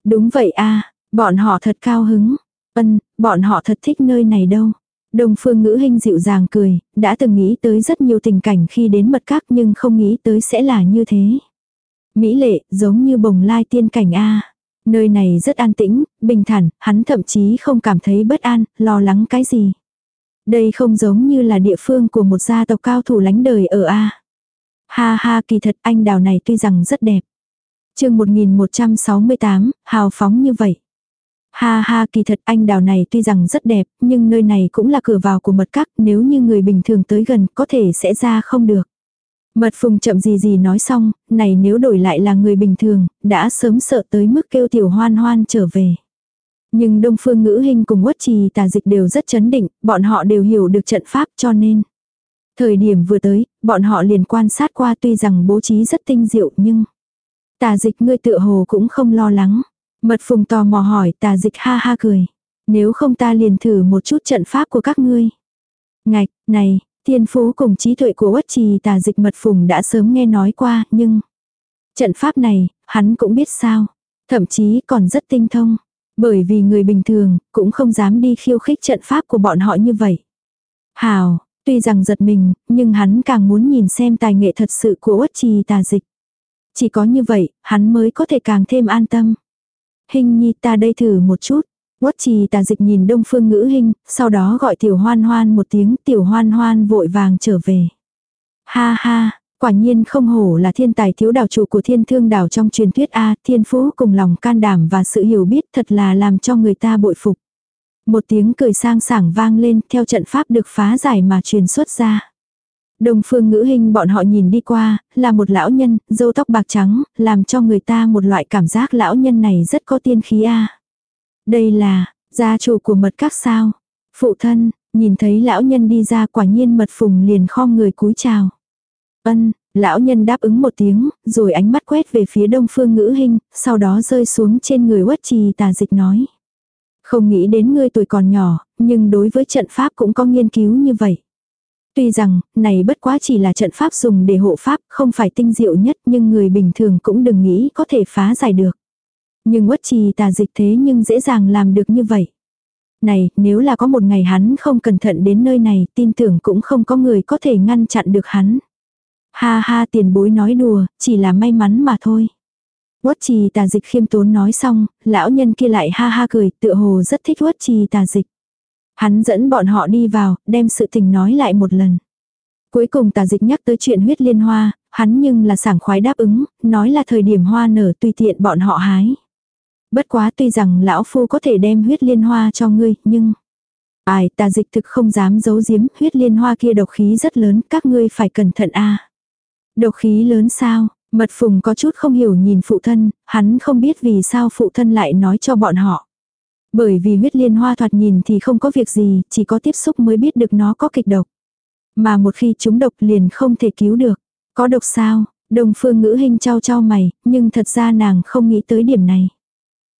Speaker 1: Đúng vậy a bọn họ thật cao hứng. Ân, bọn họ thật thích nơi này đâu. Đông phương ngữ hình dịu dàng cười, đã từng nghĩ tới rất nhiều tình cảnh khi đến mật các nhưng không nghĩ tới sẽ là như thế. Mỹ lệ, giống như bồng lai tiên cảnh A. Nơi này rất an tĩnh, bình thản, hắn thậm chí không cảm thấy bất an, lo lắng cái gì. Đây không giống như là địa phương của một gia tộc cao thủ lánh đời ở A. Ha ha kỳ thật anh đào này tuy rằng rất đẹp. chương 1168, hào phóng như vậy. Ha ha kỳ thật anh đào này tuy rằng rất đẹp, nhưng nơi này cũng là cửa vào của mật các, nếu như người bình thường tới gần có thể sẽ ra không được. Mật phùng chậm gì gì nói xong, này nếu đổi lại là người bình thường, đã sớm sợ tới mức kêu tiểu hoan hoan trở về. Nhưng đông phương ngữ hình cùng quất trì tà dịch đều rất chấn định, bọn họ đều hiểu được trận pháp cho nên. Thời điểm vừa tới, bọn họ liền quan sát qua tuy rằng bố trí rất tinh diệu nhưng. Tà dịch ngươi tựa hồ cũng không lo lắng. Mật phùng tò mò hỏi tà dịch ha ha cười. Nếu không ta liền thử một chút trận pháp của các ngươi. Ngạch, này, thiên phú cùng trí tuệ của uất trì tà dịch mật phùng đã sớm nghe nói qua, nhưng... Trận pháp này, hắn cũng biết sao. Thậm chí còn rất tinh thông. Bởi vì người bình thường, cũng không dám đi khiêu khích trận pháp của bọn họ như vậy. Hào, tuy rằng giật mình, nhưng hắn càng muốn nhìn xem tài nghệ thật sự của uất trì tà dịch. Chỉ có như vậy, hắn mới có thể càng thêm an tâm. Hình nhi ta đây thử một chút. Quất trì tà dịch nhìn đông phương ngữ hình, sau đó gọi tiểu hoan hoan một tiếng tiểu hoan hoan vội vàng trở về. Ha ha, quả nhiên không hổ là thiên tài thiếu đảo chủ của thiên thương đảo trong truyền thuyết A, thiên phú cùng lòng can đảm và sự hiểu biết thật là làm cho người ta bội phục. Một tiếng cười sang sảng vang lên theo trận pháp được phá giải mà truyền xuất ra. Đồng phương ngữ hình bọn họ nhìn đi qua, là một lão nhân, râu tóc bạc trắng, làm cho người ta một loại cảm giác lão nhân này rất có tiên khí a. Đây là, gia chủ của mật các sao. Phụ thân, nhìn thấy lão nhân đi ra quả nhiên mật phùng liền khom người cúi chào. Ân, lão nhân đáp ứng một tiếng, rồi ánh mắt quét về phía đông phương ngữ hình, sau đó rơi xuống trên người quất trì tà dịch nói. Không nghĩ đến ngươi tuổi còn nhỏ, nhưng đối với trận pháp cũng có nghiên cứu như vậy. Tuy rằng, này bất quá chỉ là trận pháp dùng để hộ pháp, không phải tinh diệu nhất nhưng người bình thường cũng đừng nghĩ có thể phá giải được. Nhưng uất trì tà dịch thế nhưng dễ dàng làm được như vậy. Này, nếu là có một ngày hắn không cẩn thận đến nơi này, tin tưởng cũng không có người có thể ngăn chặn được hắn. Ha ha tiền bối nói đùa, chỉ là may mắn mà thôi. Uất trì tà dịch khiêm tốn nói xong, lão nhân kia lại ha ha cười, tựa hồ rất thích uất trì tà dịch. Hắn dẫn bọn họ đi vào, đem sự tình nói lại một lần. Cuối cùng tà dịch nhắc tới chuyện huyết liên hoa, hắn nhưng là sảng khoái đáp ứng, nói là thời điểm hoa nở tùy tiện bọn họ hái. Bất quá tuy rằng lão phu có thể đem huyết liên hoa cho ngươi, nhưng... Ai, tà dịch thực không dám giấu giếm, huyết liên hoa kia độc khí rất lớn, các ngươi phải cẩn thận a Độc khí lớn sao? Mật phùng có chút không hiểu nhìn phụ thân, hắn không biết vì sao phụ thân lại nói cho bọn họ. Bởi vì huyết liên hoa thoạt nhìn thì không có việc gì, chỉ có tiếp xúc mới biết được nó có kịch độc. Mà một khi chúng độc liền không thể cứu được. Có độc sao? Đồng phương ngữ hình trao trao mày, nhưng thật ra nàng không nghĩ tới điểm này.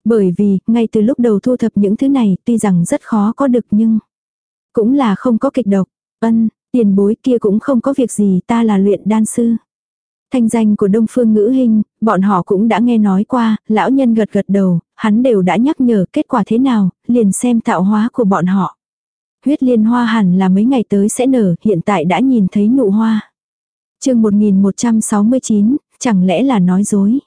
Speaker 1: Bởi vì, ngay từ lúc đầu thu thập những thứ này, tuy rằng rất khó có được nhưng cũng là không có kịch độc. Ân, tiền bối kia cũng không có việc gì ta là luyện đan sư. Thanh danh của Đông Phương Ngữ Hinh, bọn họ cũng đã nghe nói qua, lão nhân gật gật đầu, hắn đều đã nhắc nhở kết quả thế nào, liền xem tạo hóa của bọn họ. Huyết liên hoa hẳn là mấy ngày tới sẽ nở, hiện tại đã nhìn thấy nụ hoa. chương 1169, chẳng lẽ là nói dối.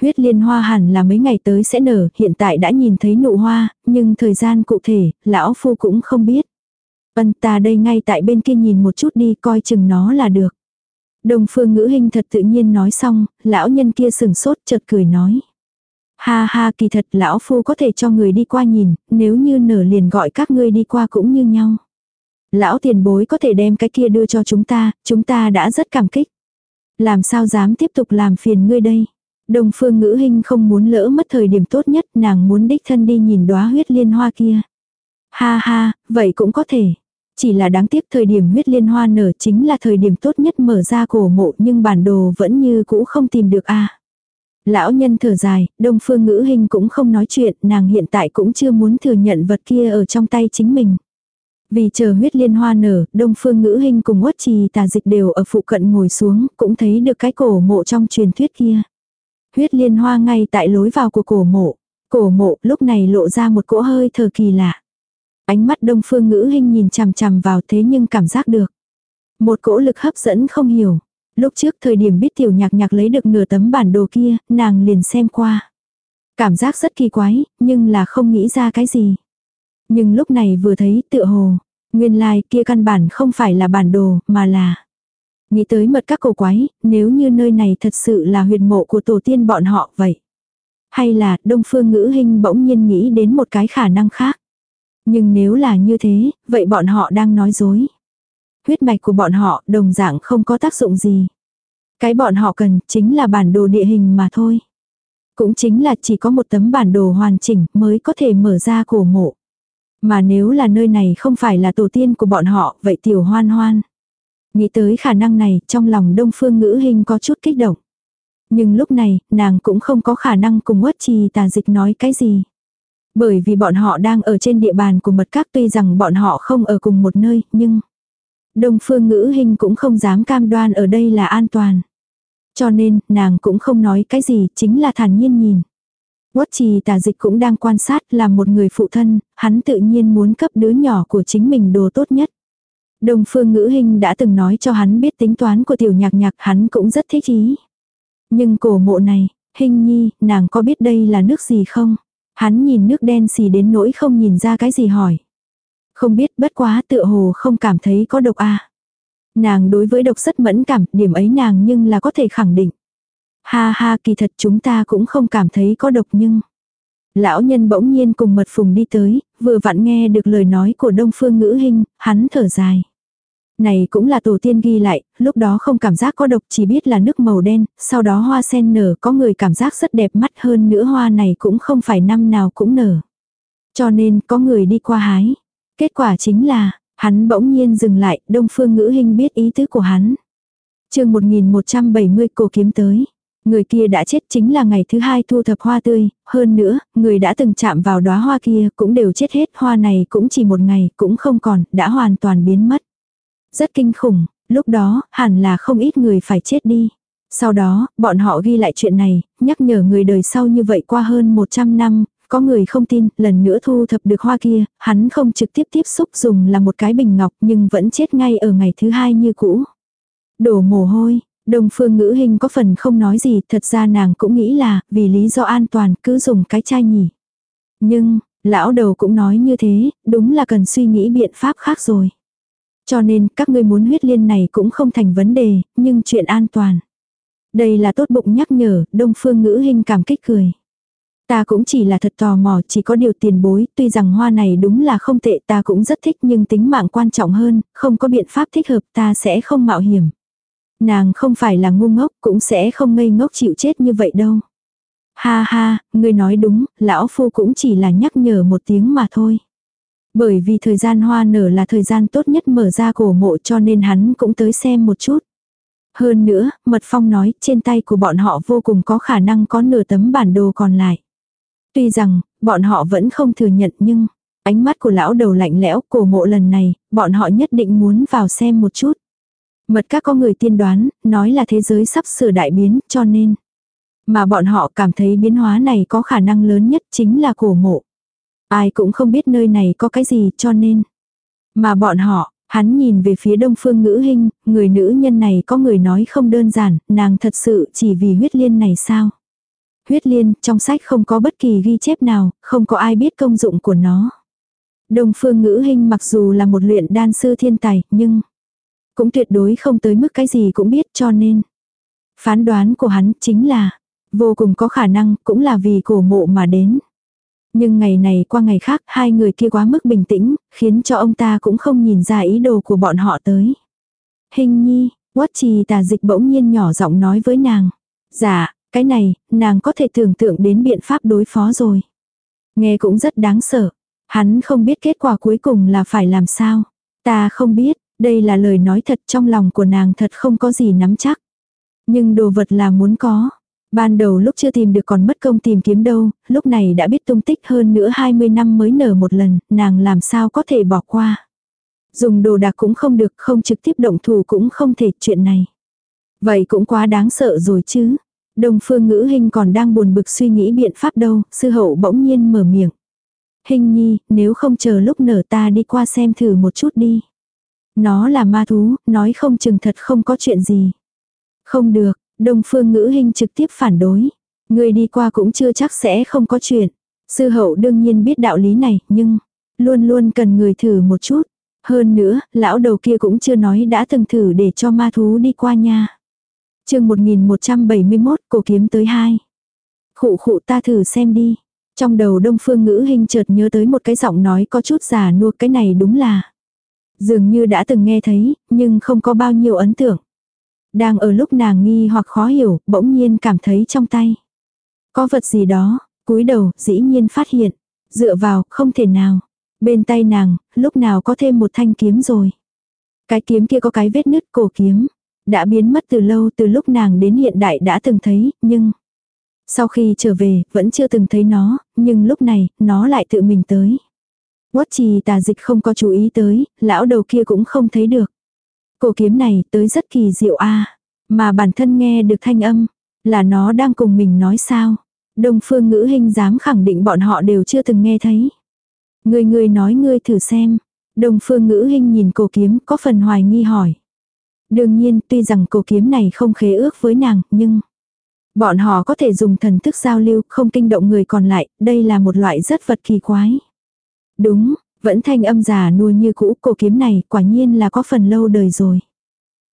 Speaker 1: Huyết liên hoa hẳn là mấy ngày tới sẽ nở, hiện tại đã nhìn thấy nụ hoa, nhưng thời gian cụ thể, lão phu cũng không biết. Vân ta đây ngay tại bên kia nhìn một chút đi coi chừng nó là được. Đồng phương ngữ hình thật tự nhiên nói xong, lão nhân kia sừng sốt chợt cười nói. Ha ha kỳ thật lão phu có thể cho người đi qua nhìn, nếu như nở liền gọi các ngươi đi qua cũng như nhau. Lão tiền bối có thể đem cái kia đưa cho chúng ta, chúng ta đã rất cảm kích. Làm sao dám tiếp tục làm phiền ngươi đây? Đồng phương ngữ hình không muốn lỡ mất thời điểm tốt nhất, nàng muốn đích thân đi nhìn đóa huyết liên hoa kia. Ha ha, vậy cũng có thể. Chỉ là đáng tiếc thời điểm huyết liên hoa nở chính là thời điểm tốt nhất mở ra cổ mộ nhưng bản đồ vẫn như cũ không tìm được a Lão nhân thở dài, đông phương ngữ hình cũng không nói chuyện, nàng hiện tại cũng chưa muốn thừa nhận vật kia ở trong tay chính mình. Vì chờ huyết liên hoa nở, đông phương ngữ hình cùng uất trì tà dịch đều ở phụ cận ngồi xuống, cũng thấy được cái cổ mộ trong truyền thuyết kia. Huyết liên hoa ngay tại lối vào của cổ mộ. Cổ mộ lúc này lộ ra một cỗ hơi thờ kỳ lạ. Ánh mắt đông phương ngữ hình nhìn chằm chằm vào thế nhưng cảm giác được. Một cỗ lực hấp dẫn không hiểu. Lúc trước thời điểm biết tiểu nhạc nhạc lấy được nửa tấm bản đồ kia, nàng liền xem qua. Cảm giác rất kỳ quái, nhưng là không nghĩ ra cái gì. Nhưng lúc này vừa thấy tựa hồ, nguyên lai like kia căn bản không phải là bản đồ, mà là Nghĩ tới mật các cổ quái, nếu như nơi này thật sự là huyệt mộ của tổ tiên bọn họ vậy. Hay là đông phương ngữ hình bỗng nhiên nghĩ đến một cái khả năng khác. Nhưng nếu là như thế, vậy bọn họ đang nói dối. Huyết mạch của bọn họ đồng dạng không có tác dụng gì. Cái bọn họ cần chính là bản đồ địa hình mà thôi. Cũng chính là chỉ có một tấm bản đồ hoàn chỉnh mới có thể mở ra cổ mộ. Mà nếu là nơi này không phải là tổ tiên của bọn họ, vậy tiểu hoan hoan. Nghĩ tới khả năng này, trong lòng đông phương ngữ hình có chút kích động. Nhưng lúc này, nàng cũng không có khả năng cùng quất trì tà dịch nói cái gì. Bởi vì bọn họ đang ở trên địa bàn của mật các tuy rằng bọn họ không ở cùng một nơi, nhưng... Đông phương ngữ hình cũng không dám cam đoan ở đây là an toàn. Cho nên, nàng cũng không nói cái gì, chính là thản nhiên nhìn. Quất trì tà dịch cũng đang quan sát là một người phụ thân, hắn tự nhiên muốn cấp đứa nhỏ của chính mình đồ tốt nhất. Đông phương ngữ hình đã từng nói cho hắn biết tính toán của tiểu nhạc nhạc hắn cũng rất thích ý. Nhưng cổ mộ này, hình nhi, nàng có biết đây là nước gì không? Hắn nhìn nước đen xì đến nỗi không nhìn ra cái gì hỏi. Không biết bất quá tựa hồ không cảm thấy có độc à. Nàng đối với độc rất mẫn cảm, điểm ấy nàng nhưng là có thể khẳng định. Ha ha kỳ thật chúng ta cũng không cảm thấy có độc nhưng. Lão nhân bỗng nhiên cùng mật phùng đi tới, vừa vặn nghe được lời nói của đông phương ngữ hình, hắn thở dài. Này cũng là tổ tiên ghi lại, lúc đó không cảm giác có độc chỉ biết là nước màu đen, sau đó hoa sen nở có người cảm giác rất đẹp mắt hơn nữa hoa này cũng không phải năm nào cũng nở. Cho nên có người đi qua hái. Kết quả chính là, hắn bỗng nhiên dừng lại, đông phương ngữ hình biết ý tứ của hắn. chương 1170 cổ kiếm tới. Người kia đã chết chính là ngày thứ hai thu thập hoa tươi, hơn nữa, người đã từng chạm vào đóa hoa kia cũng đều chết hết, hoa này cũng chỉ một ngày, cũng không còn, đã hoàn toàn biến mất. Rất kinh khủng, lúc đó, hẳn là không ít người phải chết đi. Sau đó, bọn họ ghi lại chuyện này, nhắc nhở người đời sau như vậy qua hơn 100 năm, có người không tin, lần nữa thu thập được hoa kia, hắn không trực tiếp tiếp xúc dùng là một cái bình ngọc nhưng vẫn chết ngay ở ngày thứ hai như cũ. Đổ mồ hôi, Đông phương ngữ hình có phần không nói gì, thật ra nàng cũng nghĩ là, vì lý do an toàn cứ dùng cái chai nhỉ. Nhưng, lão đầu cũng nói như thế, đúng là cần suy nghĩ biện pháp khác rồi. Cho nên, các ngươi muốn huyết liên này cũng không thành vấn đề, nhưng chuyện an toàn. Đây là tốt bụng nhắc nhở, đông phương ngữ hình cảm kích cười. Ta cũng chỉ là thật tò mò, chỉ có điều tiền bối, tuy rằng hoa này đúng là không tệ ta cũng rất thích nhưng tính mạng quan trọng hơn, không có biện pháp thích hợp ta sẽ không mạo hiểm. Nàng không phải là ngu ngốc, cũng sẽ không ngây ngốc chịu chết như vậy đâu. Ha ha, ngươi nói đúng, lão phu cũng chỉ là nhắc nhở một tiếng mà thôi. Bởi vì thời gian hoa nở là thời gian tốt nhất mở ra cổ mộ cho nên hắn cũng tới xem một chút. Hơn nữa, Mật Phong nói trên tay của bọn họ vô cùng có khả năng có nửa tấm bản đồ còn lại. Tuy rằng, bọn họ vẫn không thừa nhận nhưng, ánh mắt của lão đầu lạnh lẽo cổ mộ lần này, bọn họ nhất định muốn vào xem một chút. Mật các có người tiên đoán, nói là thế giới sắp sửa đại biến, cho nên. Mà bọn họ cảm thấy biến hóa này có khả năng lớn nhất chính là cổ mộ. Ai cũng không biết nơi này có cái gì cho nên. Mà bọn họ, hắn nhìn về phía đông phương ngữ hình, người nữ nhân này có người nói không đơn giản, nàng thật sự chỉ vì huyết liên này sao. Huyết liên, trong sách không có bất kỳ ghi chép nào, không có ai biết công dụng của nó. Đông phương ngữ hình mặc dù là một luyện đan sư thiên tài, nhưng cũng tuyệt đối không tới mức cái gì cũng biết cho nên. Phán đoán của hắn chính là, vô cùng có khả năng cũng là vì cổ mộ mà đến. Nhưng ngày này qua ngày khác hai người kia quá mức bình tĩnh, khiến cho ông ta cũng không nhìn ra ý đồ của bọn họ tới. Hình nhi, quất trì tà dịch bỗng nhiên nhỏ giọng nói với nàng. Dạ, cái này, nàng có thể tưởng tượng đến biện pháp đối phó rồi. Nghe cũng rất đáng sợ. Hắn không biết kết quả cuối cùng là phải làm sao. Ta không biết, đây là lời nói thật trong lòng của nàng thật không có gì nắm chắc. Nhưng đồ vật là muốn có. Ban đầu lúc chưa tìm được còn mất công tìm kiếm đâu, lúc này đã biết tung tích hơn nữa 20 năm mới nở một lần, nàng làm sao có thể bỏ qua. Dùng đồ đạc cũng không được, không trực tiếp động thủ cũng không thể chuyện này. Vậy cũng quá đáng sợ rồi chứ. Đông phương ngữ hình còn đang buồn bực suy nghĩ biện pháp đâu, sư hậu bỗng nhiên mở miệng. Hình nhi, nếu không chờ lúc nở ta đi qua xem thử một chút đi. Nó là ma thú, nói không chừng thật không có chuyện gì. Không được, Đông Phương Ngữ hình trực tiếp phản đối. Người đi qua cũng chưa chắc sẽ không có chuyện. Sư hậu đương nhiên biết đạo lý này, nhưng luôn luôn cần người thử một chút. Hơn nữa, lão đầu kia cũng chưa nói đã từng thử để cho ma thú đi qua nha. chương 1171, cổ kiếm tới hai. Khụ khụ ta thử xem đi. Trong đầu đông phương ngữ hình chợt nhớ tới một cái giọng nói có chút giả nua cái này đúng là. Dường như đã từng nghe thấy, nhưng không có bao nhiêu ấn tượng. Đang ở lúc nàng nghi hoặc khó hiểu, bỗng nhiên cảm thấy trong tay. Có vật gì đó, cúi đầu, dĩ nhiên phát hiện. Dựa vào, không thể nào. Bên tay nàng, lúc nào có thêm một thanh kiếm rồi. Cái kiếm kia có cái vết nứt cổ kiếm. Đã biến mất từ lâu từ lúc nàng đến hiện đại đã từng thấy, nhưng... Sau khi trở về, vẫn chưa từng thấy nó, nhưng lúc này, nó lại tự mình tới. Quất trì tà dịch không có chú ý tới, lão đầu kia cũng không thấy được. Cổ kiếm này tới rất kỳ diệu a Mà bản thân nghe được thanh âm, là nó đang cùng mình nói sao. Đông phương ngữ hình dám khẳng định bọn họ đều chưa từng nghe thấy. Người người nói ngươi thử xem. Đông phương ngữ hình nhìn cổ kiếm có phần hoài nghi hỏi. Đương nhiên tuy rằng cổ kiếm này không khế ước với nàng nhưng bọn họ có thể dùng thần thức giao lưu không kinh động người còn lại. Đây là một loại rất vật kỳ quái. Đúng, vẫn thanh âm già nua như cũ cổ kiếm này quả nhiên là có phần lâu đời rồi.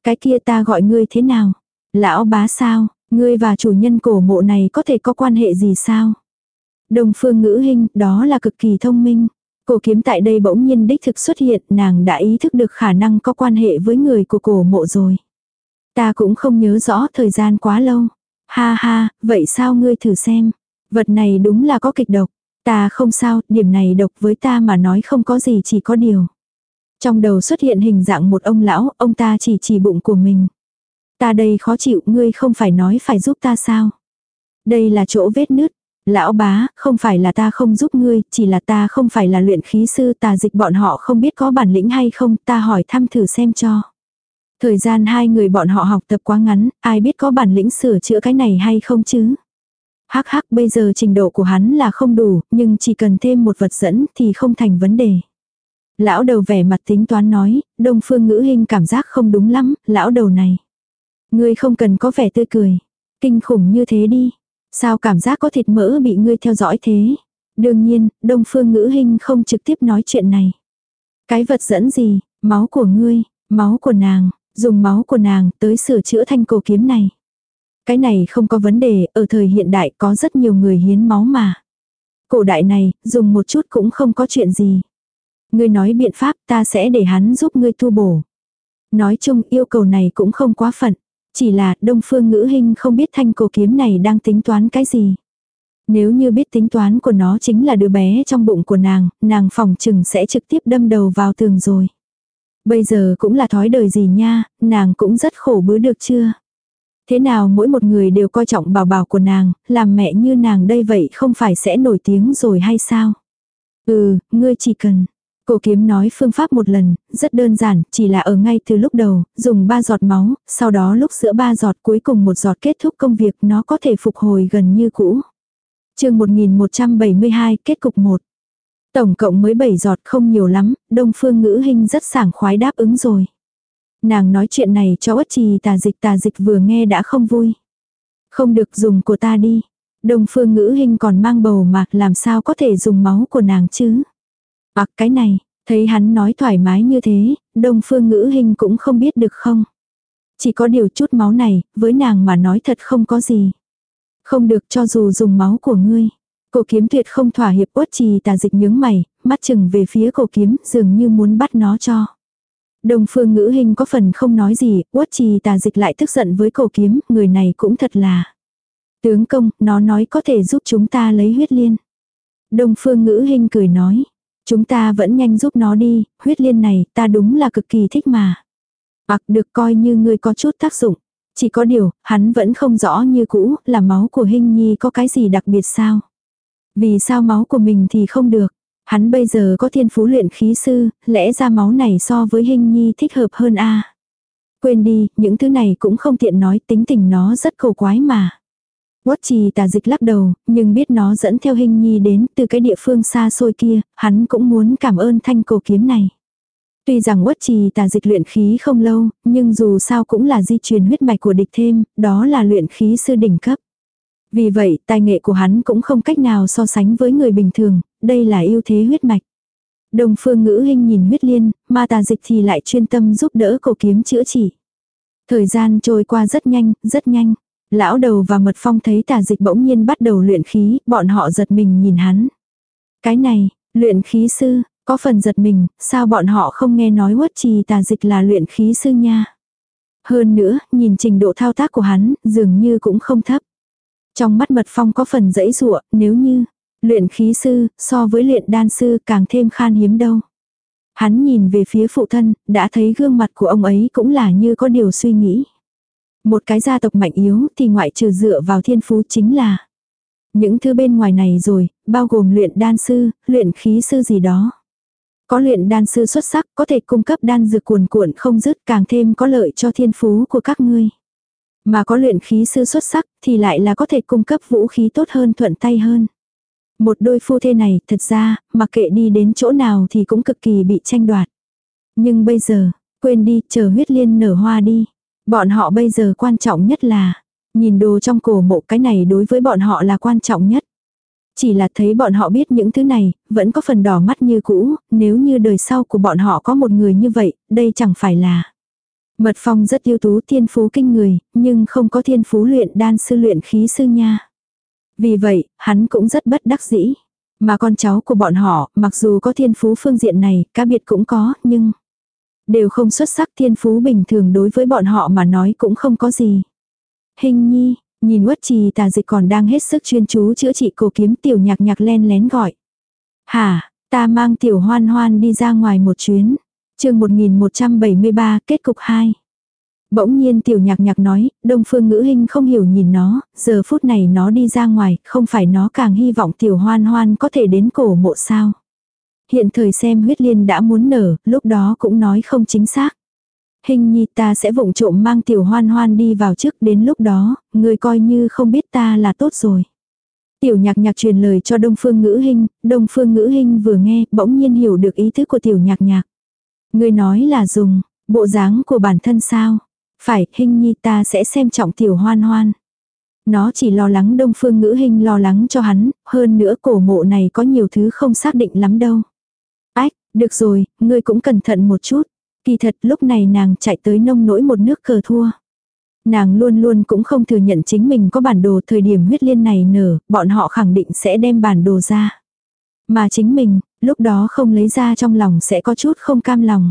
Speaker 1: Cái kia ta gọi ngươi thế nào? Lão bá sao? Ngươi và chủ nhân cổ mộ này có thể có quan hệ gì sao? Đồng phương ngữ hình, đó là cực kỳ thông minh. Cổ kiếm tại đây bỗng nhiên đích thực xuất hiện, nàng đã ý thức được khả năng có quan hệ với người của cổ mộ rồi. Ta cũng không nhớ rõ thời gian quá lâu. Ha ha, vậy sao ngươi thử xem. Vật này đúng là có kịch độc. Ta không sao, điểm này độc với ta mà nói không có gì chỉ có điều. Trong đầu xuất hiện hình dạng một ông lão, ông ta chỉ chỉ bụng của mình. Ta đây khó chịu, ngươi không phải nói phải giúp ta sao? Đây là chỗ vết nứt. Lão bá, không phải là ta không giúp ngươi, chỉ là ta không phải là luyện khí sư tà dịch bọn họ không biết có bản lĩnh hay không, ta hỏi thăm thử xem cho. Thời gian hai người bọn họ học tập quá ngắn, ai biết có bản lĩnh sửa chữa cái này hay không chứ. Hắc hắc bây giờ trình độ của hắn là không đủ, nhưng chỉ cần thêm một vật dẫn thì không thành vấn đề. Lão đầu vẻ mặt tính toán nói, đông phương ngữ hình cảm giác không đúng lắm, lão đầu này. Ngươi không cần có vẻ tươi cười. Kinh khủng như thế đi. Sao cảm giác có thịt mỡ bị ngươi theo dõi thế? Đương nhiên, đông phương ngữ hình không trực tiếp nói chuyện này. Cái vật dẫn gì? Máu của ngươi, máu của nàng, dùng máu của nàng tới sửa chữa thanh cổ kiếm này. Cái này không có vấn đề, ở thời hiện đại có rất nhiều người hiến máu mà. Cổ đại này, dùng một chút cũng không có chuyện gì. Ngươi nói biện pháp ta sẽ để hắn giúp ngươi tu bổ. Nói chung yêu cầu này cũng không quá phận. Chỉ là đông phương ngữ hình không biết thanh cổ kiếm này đang tính toán cái gì. Nếu như biết tính toán của nó chính là đứa bé trong bụng của nàng, nàng phòng chừng sẽ trực tiếp đâm đầu vào tường rồi. Bây giờ cũng là thói đời gì nha, nàng cũng rất khổ bữa được chưa? Thế nào mỗi một người đều coi trọng bảo bảo của nàng, làm mẹ như nàng đây vậy không phải sẽ nổi tiếng rồi hay sao? Ừ, ngươi chỉ cần. Cổ kiếm nói phương pháp một lần, rất đơn giản, chỉ là ở ngay từ lúc đầu, dùng ba giọt máu, sau đó lúc giữa ba giọt cuối cùng một giọt kết thúc công việc nó có thể phục hồi gần như cũ. chương 1172 kết cục 1. Tổng cộng mới 7 giọt không nhiều lắm, đông phương ngữ hình rất sảng khoái đáp ứng rồi. Nàng nói chuyện này cho ất trì tà dịch tà dịch vừa nghe đã không vui. Không được dùng của ta đi. Đông phương ngữ hình còn mang bầu mà làm sao có thể dùng máu của nàng chứ. bạc cái này, thấy hắn nói thoải mái như thế, đông phương ngữ hình cũng không biết được không. Chỉ có điều chút máu này, với nàng mà nói thật không có gì. Không được cho dù dùng máu của ngươi. Cổ kiếm tuyệt không thỏa hiệp uất trì tà dịch nhướng mày, mắt chừng về phía cổ kiếm dường như muốn bắt nó cho. Đông phương ngữ hình có phần không nói gì, uất trì tà dịch lại tức giận với cổ kiếm, người này cũng thật là. Tướng công, nó nói có thể giúp chúng ta lấy huyết liên. Đông phương ngữ hình cười nói, chúng ta vẫn nhanh giúp nó đi, huyết liên này ta đúng là cực kỳ thích mà. Ặc được coi như người có chút tác dụng. Chỉ có điều, hắn vẫn không rõ như cũ, là máu của hình nhi có cái gì đặc biệt sao. Vì sao máu của mình thì không được. Hắn bây giờ có thiên phú luyện khí sư, lẽ ra máu này so với hình nhi thích hợp hơn a Quên đi, những thứ này cũng không tiện nói tính tình nó rất cầu quái mà. Quất trì tà dịch lắc đầu, nhưng biết nó dẫn theo hình nhi đến từ cái địa phương xa xôi kia, hắn cũng muốn cảm ơn thanh cổ kiếm này. Tuy rằng quất trì tà dịch luyện khí không lâu, nhưng dù sao cũng là di truyền huyết mạch của địch thêm, đó là luyện khí sư đỉnh cấp. Vì vậy, tài nghệ của hắn cũng không cách nào so sánh với người bình thường, đây là ưu thế huyết mạch. Đồng phương ngữ hình nhìn huyết liên, mà tà dịch thì lại chuyên tâm giúp đỡ cổ kiếm chữa trị. Thời gian trôi qua rất nhanh, rất nhanh. Lão đầu và mật phong thấy tà dịch bỗng nhiên bắt đầu luyện khí, bọn họ giật mình nhìn hắn. Cái này, luyện khí sư, có phần giật mình, sao bọn họ không nghe nói quất trì tà dịch là luyện khí sư nha. Hơn nữa, nhìn trình độ thao tác của hắn, dường như cũng không thấp. Trong mắt mật phong có phần dễ dụa, nếu như, luyện khí sư, so với luyện đan sư càng thêm khan hiếm đâu. Hắn nhìn về phía phụ thân, đã thấy gương mặt của ông ấy cũng là như có điều suy nghĩ. Một cái gia tộc mạnh yếu thì ngoại trừ dựa vào thiên phú chính là những thứ bên ngoài này rồi, bao gồm luyện đan sư, luyện khí sư gì đó. Có luyện đan sư xuất sắc có thể cung cấp đan dược cuồn cuộn không dứt càng thêm có lợi cho thiên phú của các ngươi. Mà có luyện khí sư xuất sắc thì lại là có thể cung cấp vũ khí tốt hơn thuận tay hơn. Một đôi phu thê này thật ra, mặc kệ đi đến chỗ nào thì cũng cực kỳ bị tranh đoạt. Nhưng bây giờ, quên đi, chờ huyết liên nở hoa đi. Bọn họ bây giờ quan trọng nhất là, nhìn đồ trong cổ mộ cái này đối với bọn họ là quan trọng nhất. Chỉ là thấy bọn họ biết những thứ này, vẫn có phần đỏ mắt như cũ, nếu như đời sau của bọn họ có một người như vậy, đây chẳng phải là. Mật phong rất yêu tú thiên phú kinh người, nhưng không có thiên phú luyện đan sư luyện khí sư nha. Vì vậy, hắn cũng rất bất đắc dĩ. Mà con cháu của bọn họ, mặc dù có thiên phú phương diện này, cá biệt cũng có, nhưng đều không xuất sắc thiên phú bình thường đối với bọn họ mà nói cũng không có gì. Hình nhi, nhìn quất trì tà dịch còn đang hết sức chuyên chú chữa trị cổ kiếm tiểu nhạc nhạc len lén gọi. Hả, ta mang tiểu hoan hoan đi ra ngoài một chuyến chương 1173 kết cục 2. Bỗng nhiên tiểu nhạc nhạc nói, đông phương ngữ hình không hiểu nhìn nó, giờ phút này nó đi ra ngoài, không phải nó càng hy vọng tiểu hoan hoan có thể đến cổ mộ sao. Hiện thời xem huyết liên đã muốn nở, lúc đó cũng nói không chính xác. Hình nhi ta sẽ vụng trộm mang tiểu hoan hoan đi vào trước đến lúc đó, người coi như không biết ta là tốt rồi. Tiểu nhạc nhạc truyền lời cho Đông Phương Ngữ hình Đông Phương Ngữ hình vừa nghe, bỗng nhiên hiểu được ý thức của tiểu nhạc nhạc. Ngươi nói là dùng, bộ dáng của bản thân sao? Phải, hình nhi ta sẽ xem trọng tiểu hoan hoan. Nó chỉ lo lắng Đông Phương Ngữ hình lo lắng cho hắn, hơn nữa cổ mộ này có nhiều thứ không xác định lắm đâu. Ách, được rồi, ngươi cũng cẩn thận một chút. Kỳ thật lúc này nàng chạy tới nông nỗi một nước cờ thua. Nàng luôn luôn cũng không thừa nhận chính mình có bản đồ thời điểm huyết liên này nở, bọn họ khẳng định sẽ đem bản đồ ra. Mà chính mình, lúc đó không lấy ra trong lòng sẽ có chút không cam lòng.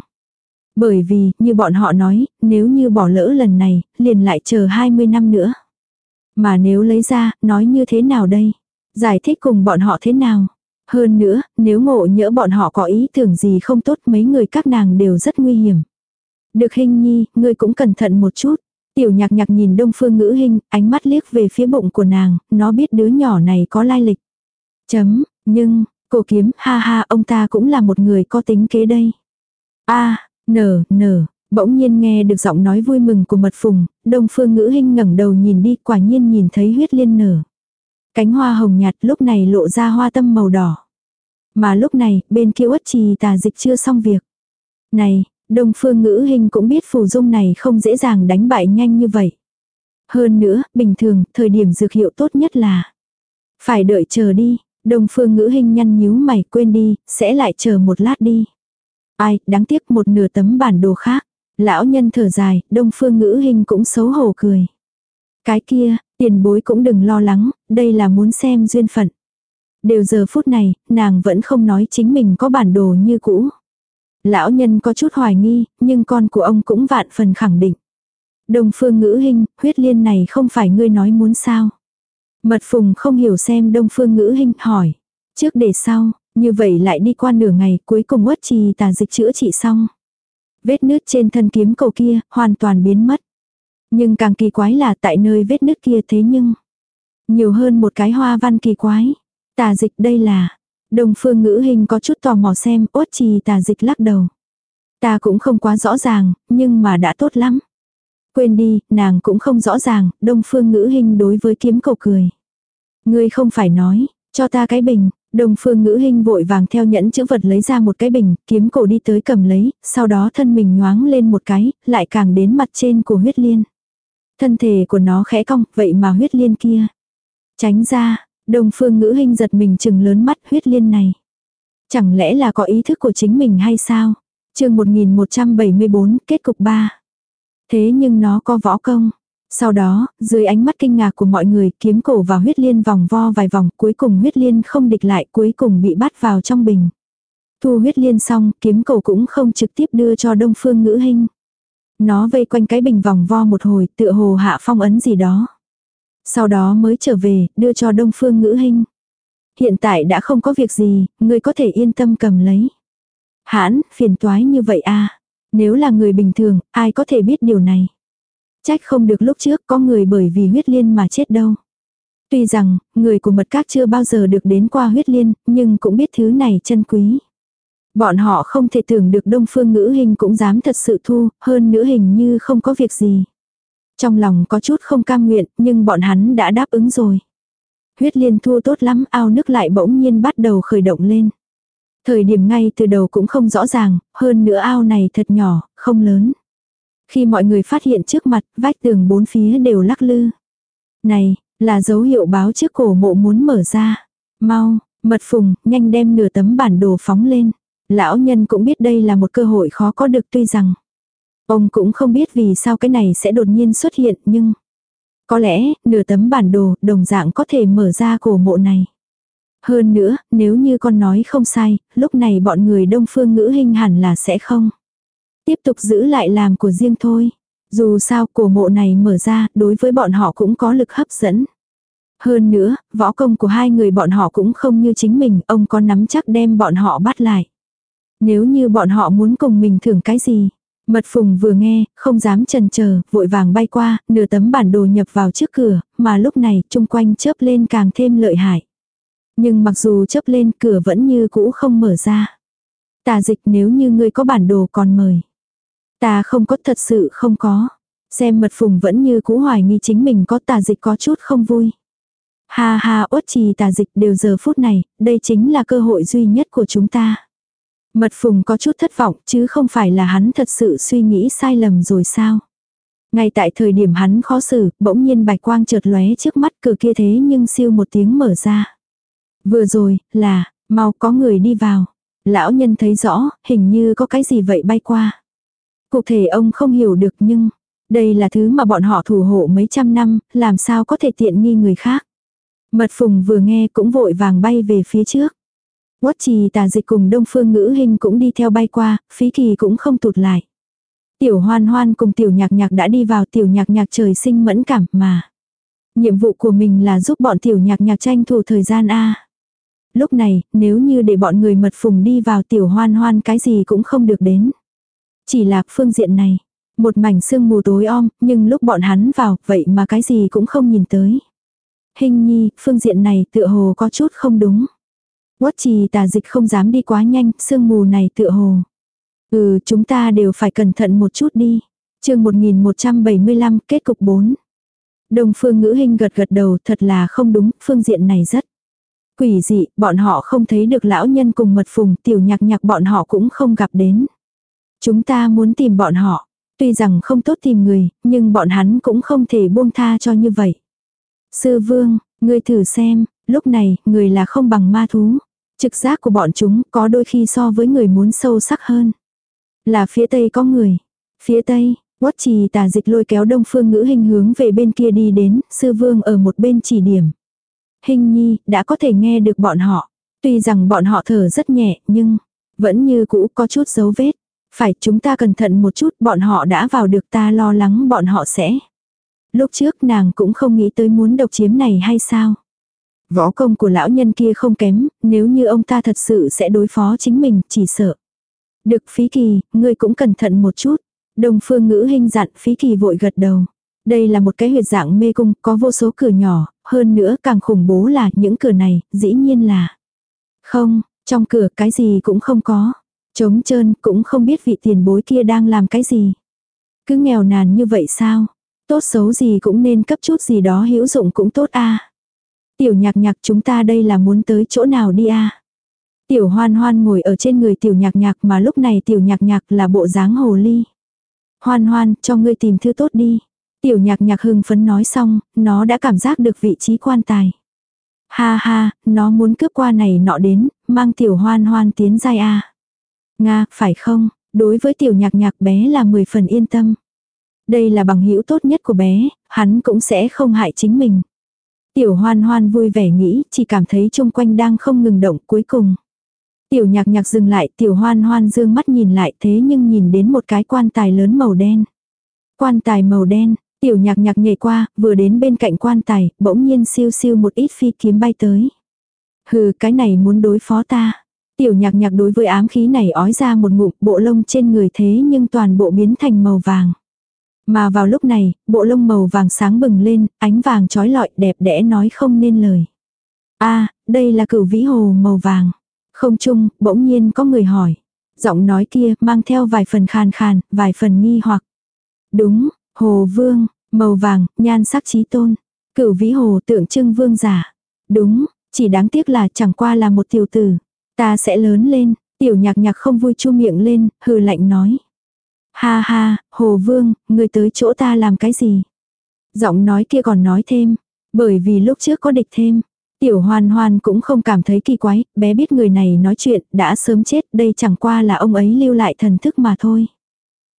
Speaker 1: Bởi vì, như bọn họ nói, nếu như bỏ lỡ lần này, liền lại chờ 20 năm nữa. Mà nếu lấy ra, nói như thế nào đây? Giải thích cùng bọn họ thế nào? Hơn nữa, nếu ngộ nhỡ bọn họ có ý tưởng gì không tốt mấy người các nàng đều rất nguy hiểm. Được hình nhi, ngươi cũng cẩn thận một chút. Tiểu nhạc nhạc nhìn đông phương ngữ hình, ánh mắt liếc về phía bụng của nàng, nó biết đứa nhỏ này có lai lịch. Chấm, nhưng, cổ kiếm, ha ha, ông ta cũng là một người có tính kế đây. a nở, nở, bỗng nhiên nghe được giọng nói vui mừng của mật phùng, đông phương ngữ hình ngẩng đầu nhìn đi, quả nhiên nhìn thấy huyết liên nở. Cánh hoa hồng nhạt lúc này lộ ra hoa tâm màu đỏ. Mà lúc này, bên kia uất trì tà dịch chưa xong việc. Này, đông phương ngữ hình cũng biết phù dung này không dễ dàng đánh bại nhanh như vậy. Hơn nữa, bình thường, thời điểm dược hiệu tốt nhất là phải đợi chờ đi. Đông phương ngữ hình nhăn nhíu mày quên đi, sẽ lại chờ một lát đi. Ai, đáng tiếc một nửa tấm bản đồ khác. Lão nhân thở dài, đông phương ngữ hình cũng xấu hổ cười. Cái kia, tiền bối cũng đừng lo lắng, đây là muốn xem duyên phận. Đều giờ phút này, nàng vẫn không nói chính mình có bản đồ như cũ. Lão nhân có chút hoài nghi, nhưng con của ông cũng vạn phần khẳng định. Đồng phương ngữ hình, huyết liên này không phải ngươi nói muốn sao. Mật phùng không hiểu xem đông phương ngữ hình hỏi. Trước để sau, như vậy lại đi qua nửa ngày cuối cùng uất trì tà dịch chữa trị xong. Vết nứt trên thân kiếm cầu kia hoàn toàn biến mất. Nhưng càng kỳ quái là tại nơi vết nứt kia thế nhưng. Nhiều hơn một cái hoa văn kỳ quái. Tà dịch đây là. Đồng phương ngữ hình có chút tò mò xem ốt trì tà dịch lắc đầu. Ta cũng không quá rõ ràng, nhưng mà đã tốt lắm. Quên đi, nàng cũng không rõ ràng, đông phương ngữ hình đối với kiếm cầu cười. Ngươi không phải nói, cho ta cái bình, Đông phương ngữ hình vội vàng theo nhẫn chữ vật lấy ra một cái bình, kiếm cổ đi tới cầm lấy, sau đó thân mình nhoáng lên một cái, lại càng đến mặt trên của huyết liên. Thân thể của nó khẽ cong, vậy mà huyết liên kia. Tránh ra, đông phương ngữ hình giật mình chừng lớn mắt huyết liên này. Chẳng lẽ là có ý thức của chính mình hay sao? chương 1174, kết cục 3. Thế nhưng nó có võ công. Sau đó, dưới ánh mắt kinh ngạc của mọi người, kiếm cổ và huyết liên vòng vo vài vòng, cuối cùng huyết liên không địch lại, cuối cùng bị bắt vào trong bình. Thu huyết liên xong, kiếm cổ cũng không trực tiếp đưa cho đông phương ngữ hình. Nó vây quanh cái bình vòng vo một hồi, tựa hồ hạ phong ấn gì đó. Sau đó mới trở về, đưa cho đông phương ngữ hình. Hiện tại đã không có việc gì, người có thể yên tâm cầm lấy. Hãn, phiền toái như vậy à. Nếu là người bình thường, ai có thể biết điều này. Trách không được lúc trước có người bởi vì huyết liên mà chết đâu. Tuy rằng, người của mật các chưa bao giờ được đến qua huyết liên, nhưng cũng biết thứ này chân quý. Bọn họ không thể tưởng được đông phương ngữ hình cũng dám thật sự thu, hơn nữ hình như không có việc gì. Trong lòng có chút không cam nguyện, nhưng bọn hắn đã đáp ứng rồi. Huyết liên thua tốt lắm, ao nước lại bỗng nhiên bắt đầu khởi động lên. Thời điểm ngay từ đầu cũng không rõ ràng, hơn nữa ao này thật nhỏ, không lớn. Khi mọi người phát hiện trước mặt, vách tường bốn phía đều lắc lư. Này, là dấu hiệu báo trước cổ mộ muốn mở ra. Mau, mật phùng, nhanh đem nửa tấm bản đồ phóng lên. Lão nhân cũng biết đây là một cơ hội khó có được tuy rằng. Ông cũng không biết vì sao cái này sẽ đột nhiên xuất hiện nhưng. Có lẽ, nửa tấm bản đồ đồng dạng có thể mở ra cổ mộ này. Hơn nữa, nếu như con nói không sai, lúc này bọn người đông phương ngữ hình hẳn là sẽ không. Tiếp tục giữ lại làm của riêng thôi. Dù sao cổ mộ này mở ra, đối với bọn họ cũng có lực hấp dẫn. Hơn nữa, võ công của hai người bọn họ cũng không như chính mình, ông có nắm chắc đem bọn họ bắt lại. Nếu như bọn họ muốn cùng mình thưởng cái gì. Mật phùng vừa nghe, không dám chần chờ, vội vàng bay qua, nửa tấm bản đồ nhập vào trước cửa, mà lúc này, chung quanh chớp lên càng thêm lợi hại. Nhưng mặc dù chấp lên, cửa vẫn như cũ không mở ra. Tà dịch nếu như ngươi có bản đồ còn mời. Ta không có thật sự không có. Xem mật phùng vẫn như cũ hoài nghi chính mình có tà dịch có chút không vui. Ha ha uất trì tà dịch đều giờ phút này, đây chính là cơ hội duy nhất của chúng ta. Mật phùng có chút thất vọng chứ không phải là hắn thật sự suy nghĩ sai lầm rồi sao. Ngay tại thời điểm hắn khó xử, bỗng nhiên bạch quang chợt lóe trước mắt cửa kia thế nhưng siêu một tiếng mở ra. Vừa rồi, là, mau có người đi vào. Lão nhân thấy rõ, hình như có cái gì vậy bay qua. Cụ thể ông không hiểu được nhưng, đây là thứ mà bọn họ thủ hộ mấy trăm năm, làm sao có thể tiện nghi người khác. Mật phùng vừa nghe cũng vội vàng bay về phía trước. Quất trì tà dịch cùng đông phương ngữ hình cũng đi theo bay qua, phí kỳ cũng không tụt lại. Tiểu hoan hoan cùng tiểu nhạc nhạc đã đi vào tiểu nhạc nhạc trời sinh mẫn cảm mà. Nhiệm vụ của mình là giúp bọn tiểu nhạc nhạc tranh thủ thời gian A. Lúc này, nếu như để bọn người mật phùng đi vào tiểu hoan hoan cái gì cũng không được đến. Chỉ là phương diện này, một mảnh sương mù tối om, nhưng lúc bọn hắn vào, vậy mà cái gì cũng không nhìn tới. Hình nhi, phương diện này tựa hồ có chút không đúng. Quất trì tà dịch không dám đi quá nhanh, sương mù này tựa hồ. Ừ, chúng ta đều phải cẩn thận một chút đi. chương 1175, kết cục 4. Đồng phương ngữ hình gật gật đầu thật là không đúng, phương diện này rất. Quỷ dị, bọn họ không thấy được lão nhân cùng mật phùng, tiểu nhạc nhạc bọn họ cũng không gặp đến. Chúng ta muốn tìm bọn họ. Tuy rằng không tốt tìm người, nhưng bọn hắn cũng không thể buông tha cho như vậy. Sư vương, ngươi thử xem, lúc này, người là không bằng ma thú. Trực giác của bọn chúng có đôi khi so với người muốn sâu sắc hơn. Là phía tây có người. Phía tây, quất trì tà dịch lôi kéo đông phương ngữ hình hướng về bên kia đi đến, sư vương ở một bên chỉ điểm. Hình nhi, đã có thể nghe được bọn họ. Tuy rằng bọn họ thở rất nhẹ, nhưng vẫn như cũ có chút dấu vết. Phải chúng ta cẩn thận một chút, bọn họ đã vào được ta lo lắng bọn họ sẽ. Lúc trước nàng cũng không nghĩ tới muốn độc chiếm này hay sao. Võ công của lão nhân kia không kém, nếu như ông ta thật sự sẽ đối phó chính mình, chỉ sợ. Được phí kỳ, ngươi cũng cẩn thận một chút. Đồng phương ngữ hình dặn phí kỳ vội gật đầu. Đây là một cái huyệt dạng mê cung, có vô số cửa nhỏ, hơn nữa càng khủng bố là những cửa này, dĩ nhiên là. Không, trong cửa cái gì cũng không có. Trống trơn cũng không biết vị tiền bối kia đang làm cái gì. Cứ nghèo nàn như vậy sao? Tốt xấu gì cũng nên cấp chút gì đó hữu dụng cũng tốt a. Tiểu nhạc nhạc chúng ta đây là muốn tới chỗ nào đi a? Tiểu hoan hoan ngồi ở trên người tiểu nhạc nhạc mà lúc này tiểu nhạc nhạc là bộ dáng hồ ly. Hoan hoan, cho ngươi tìm thứ tốt đi. Tiểu nhạc nhạc hưng phấn nói xong, nó đã cảm giác được vị trí quan tài. Ha ha, nó muốn cướp qua này nọ đến, mang tiểu hoan hoan tiến giai a. Nga, phải không? Đối với tiểu nhạc nhạc bé là 10 phần yên tâm. Đây là bằng hữu tốt nhất của bé, hắn cũng sẽ không hại chính mình. Tiểu hoan hoan vui vẻ nghĩ, chỉ cảm thấy chung quanh đang không ngừng động cuối cùng. Tiểu nhạc nhạc dừng lại, tiểu hoan hoan dương mắt nhìn lại thế nhưng nhìn đến một cái quan tài lớn màu đen. Quan tài màu đen, tiểu nhạc nhạc nhảy qua, vừa đến bên cạnh quan tài, bỗng nhiên siêu siêu một ít phi kiếm bay tới. Hừ, cái này muốn đối phó ta. Tiểu nhạc nhạc đối với ám khí này ói ra một ngụm bộ lông trên người thế nhưng toàn bộ biến thành màu vàng. Mà vào lúc này, bộ lông màu vàng sáng bừng lên, ánh vàng trói lọi đẹp đẽ nói không nên lời. a đây là cửu vĩ hồ màu vàng. Không chung, bỗng nhiên có người hỏi. Giọng nói kia mang theo vài phần khàn khàn, vài phần nghi hoặc. Đúng, hồ vương, màu vàng, nhan sắc trí tôn. Cửu vĩ hồ tượng trưng vương giả. Đúng, chỉ đáng tiếc là chẳng qua là một tiểu tử. Ta sẽ lớn lên, tiểu nhạc nhạc không vui chu miệng lên, hừ lạnh nói. Ha ha, hồ vương, người tới chỗ ta làm cái gì? Giọng nói kia còn nói thêm, bởi vì lúc trước có địch thêm. Tiểu hoan hoan cũng không cảm thấy kỳ quái, bé biết người này nói chuyện, đã sớm chết, đây chẳng qua là ông ấy lưu lại thần thức mà thôi.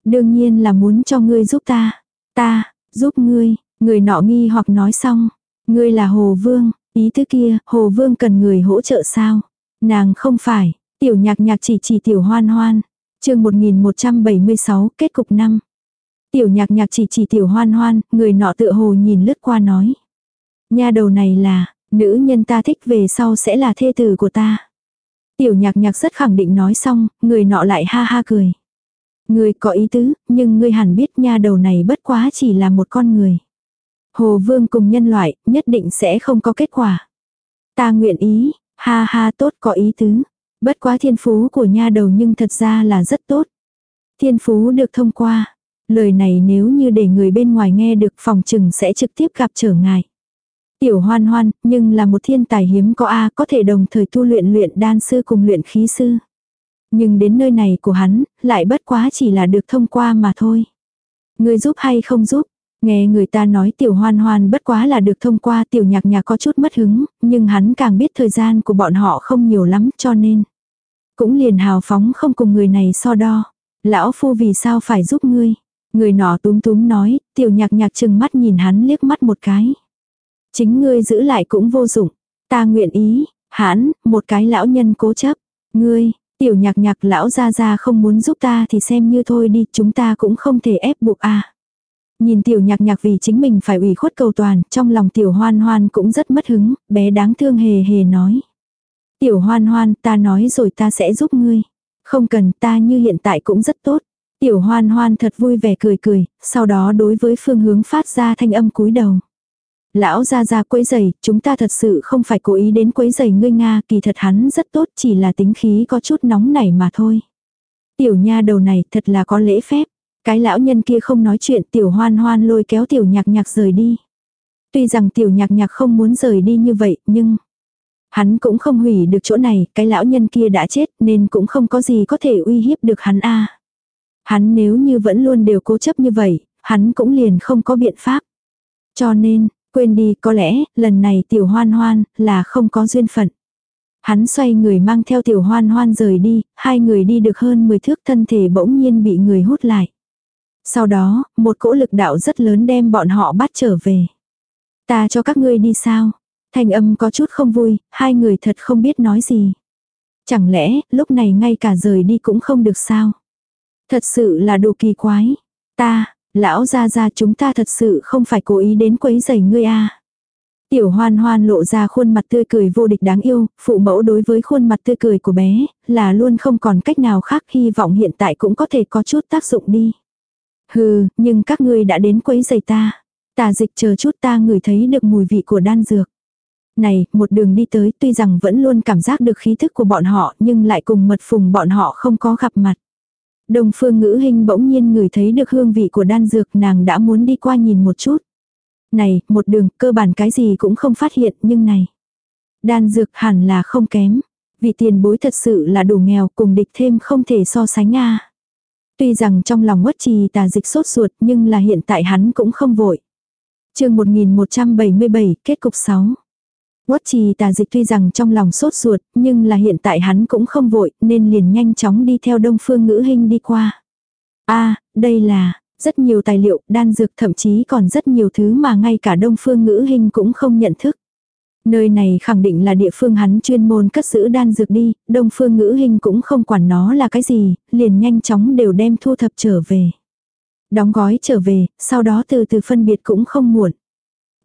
Speaker 1: Đương nhiên là muốn cho ngươi giúp ta. Ta, giúp ngươi, người nọ nghi hoặc nói xong. Ngươi là Hồ Vương, ý thứ kia, Hồ Vương cần người hỗ trợ sao? Nàng không phải, tiểu nhạc nhạc chỉ chỉ tiểu hoan hoan. chương 1176, kết cục năm. Tiểu nhạc nhạc chỉ chỉ tiểu hoan hoan, người nọ tựa hồ nhìn lướt qua nói. Nha đầu này là, nữ nhân ta thích về sau sẽ là thê tử của ta. Tiểu nhạc nhạc rất khẳng định nói xong, người nọ lại ha ha cười ngươi có ý tứ, nhưng ngươi hẳn biết nha đầu này bất quá chỉ là một con người. Hồ Vương cùng nhân loại, nhất định sẽ không có kết quả. Ta nguyện ý, Ha ha tốt có ý tứ. Bất quá thiên phú của nha đầu nhưng thật ra là rất tốt. Thiên phú được thông qua. Lời này nếu như để người bên ngoài nghe được phòng trừng sẽ trực tiếp gặp trở ngại. Tiểu hoan hoan, nhưng là một thiên tài hiếm có A có thể đồng thời tu luyện luyện đan sư cùng luyện khí sư. Nhưng đến nơi này của hắn, lại bất quá chỉ là được thông qua mà thôi. Người giúp hay không giúp, Nghe người ta nói tiểu hoan hoan bất quá là được thông qua tiểu nhạc nhạc có chút mất hứng, nhưng hắn càng biết thời gian của bọn họ không nhiều lắm cho nên. Cũng liền hào phóng không cùng người này so đo. Lão phu vì sao phải giúp ngươi? Người nọ túm túm nói, tiểu nhạc nhạc chừng mắt nhìn hắn liếc mắt một cái. Chính ngươi giữ lại cũng vô dụng. Ta nguyện ý, hắn, một cái lão nhân cố chấp. Ngươi, tiểu nhạc nhạc lão ra ra không muốn giúp ta thì xem như thôi đi, chúng ta cũng không thể ép buộc à. Nhìn tiểu nhạc nhạc vì chính mình phải ủy khuất cầu toàn, trong lòng tiểu hoan hoan cũng rất mất hứng, bé đáng thương hề hề nói. Tiểu hoan hoan, ta nói rồi ta sẽ giúp ngươi. Không cần ta như hiện tại cũng rất tốt. Tiểu hoan hoan thật vui vẻ cười cười, sau đó đối với phương hướng phát ra thanh âm cúi đầu. Lão ra ra quấy giày, chúng ta thật sự không phải cố ý đến quấy giày ngươi Nga, kỳ thật hắn rất tốt chỉ là tính khí có chút nóng nảy mà thôi. Tiểu nha đầu này thật là có lễ phép. Cái lão nhân kia không nói chuyện tiểu hoan hoan lôi kéo tiểu nhạc nhạc rời đi. Tuy rằng tiểu nhạc nhạc không muốn rời đi như vậy nhưng hắn cũng không hủy được chỗ này, cái lão nhân kia đã chết nên cũng không có gì có thể uy hiếp được hắn a. Hắn nếu như vẫn luôn đều cố chấp như vậy, hắn cũng liền không có biện pháp. Cho nên, quên đi có lẽ lần này tiểu hoan hoan là không có duyên phận. Hắn xoay người mang theo tiểu hoan hoan rời đi, hai người đi được hơn 10 thước thân thể bỗng nhiên bị người hút lại. Sau đó, một cỗ lực đạo rất lớn đem bọn họ bắt trở về. Ta cho các ngươi đi sao? Thanh âm có chút không vui, hai người thật không biết nói gì. Chẳng lẽ, lúc này ngay cả rời đi cũng không được sao? Thật sự là đồ kỳ quái. Ta, lão ra ra chúng ta thật sự không phải cố ý đến quấy rầy ngươi a. Tiểu hoan hoan lộ ra khuôn mặt tươi cười vô địch đáng yêu, phụ mẫu đối với khuôn mặt tươi cười của bé, là luôn không còn cách nào khác hy vọng hiện tại cũng có thể có chút tác dụng đi. Hừ, nhưng các ngươi đã đến quấy giày ta. Tà dịch chờ chút ta ngửi thấy được mùi vị của đan dược. Này, một đường đi tới tuy rằng vẫn luôn cảm giác được khí thức của bọn họ nhưng lại cùng mật phùng bọn họ không có gặp mặt. Đồng phương ngữ hình bỗng nhiên ngửi thấy được hương vị của đan dược nàng đã muốn đi qua nhìn một chút. Này, một đường cơ bản cái gì cũng không phát hiện nhưng này. Đan dược hẳn là không kém. Vì tiền bối thật sự là đủ nghèo cùng địch thêm không thể so sánh a Tuy rằng trong lòng quất trì tà dịch sốt ruột nhưng là hiện tại hắn cũng không vội. chương 1177 kết cục 6. Quất trì tà dịch tuy rằng trong lòng sốt ruột nhưng là hiện tại hắn cũng không vội nên liền nhanh chóng đi theo đông phương ngữ hình đi qua. a đây là rất nhiều tài liệu, đan dược thậm chí còn rất nhiều thứ mà ngay cả đông phương ngữ hình cũng không nhận thức. Nơi này khẳng định là địa phương hắn chuyên môn cất giữ đan dược đi, đông phương ngữ hình cũng không quản nó là cái gì, liền nhanh chóng đều đem thu thập trở về. Đóng gói trở về, sau đó từ từ phân biệt cũng không muộn.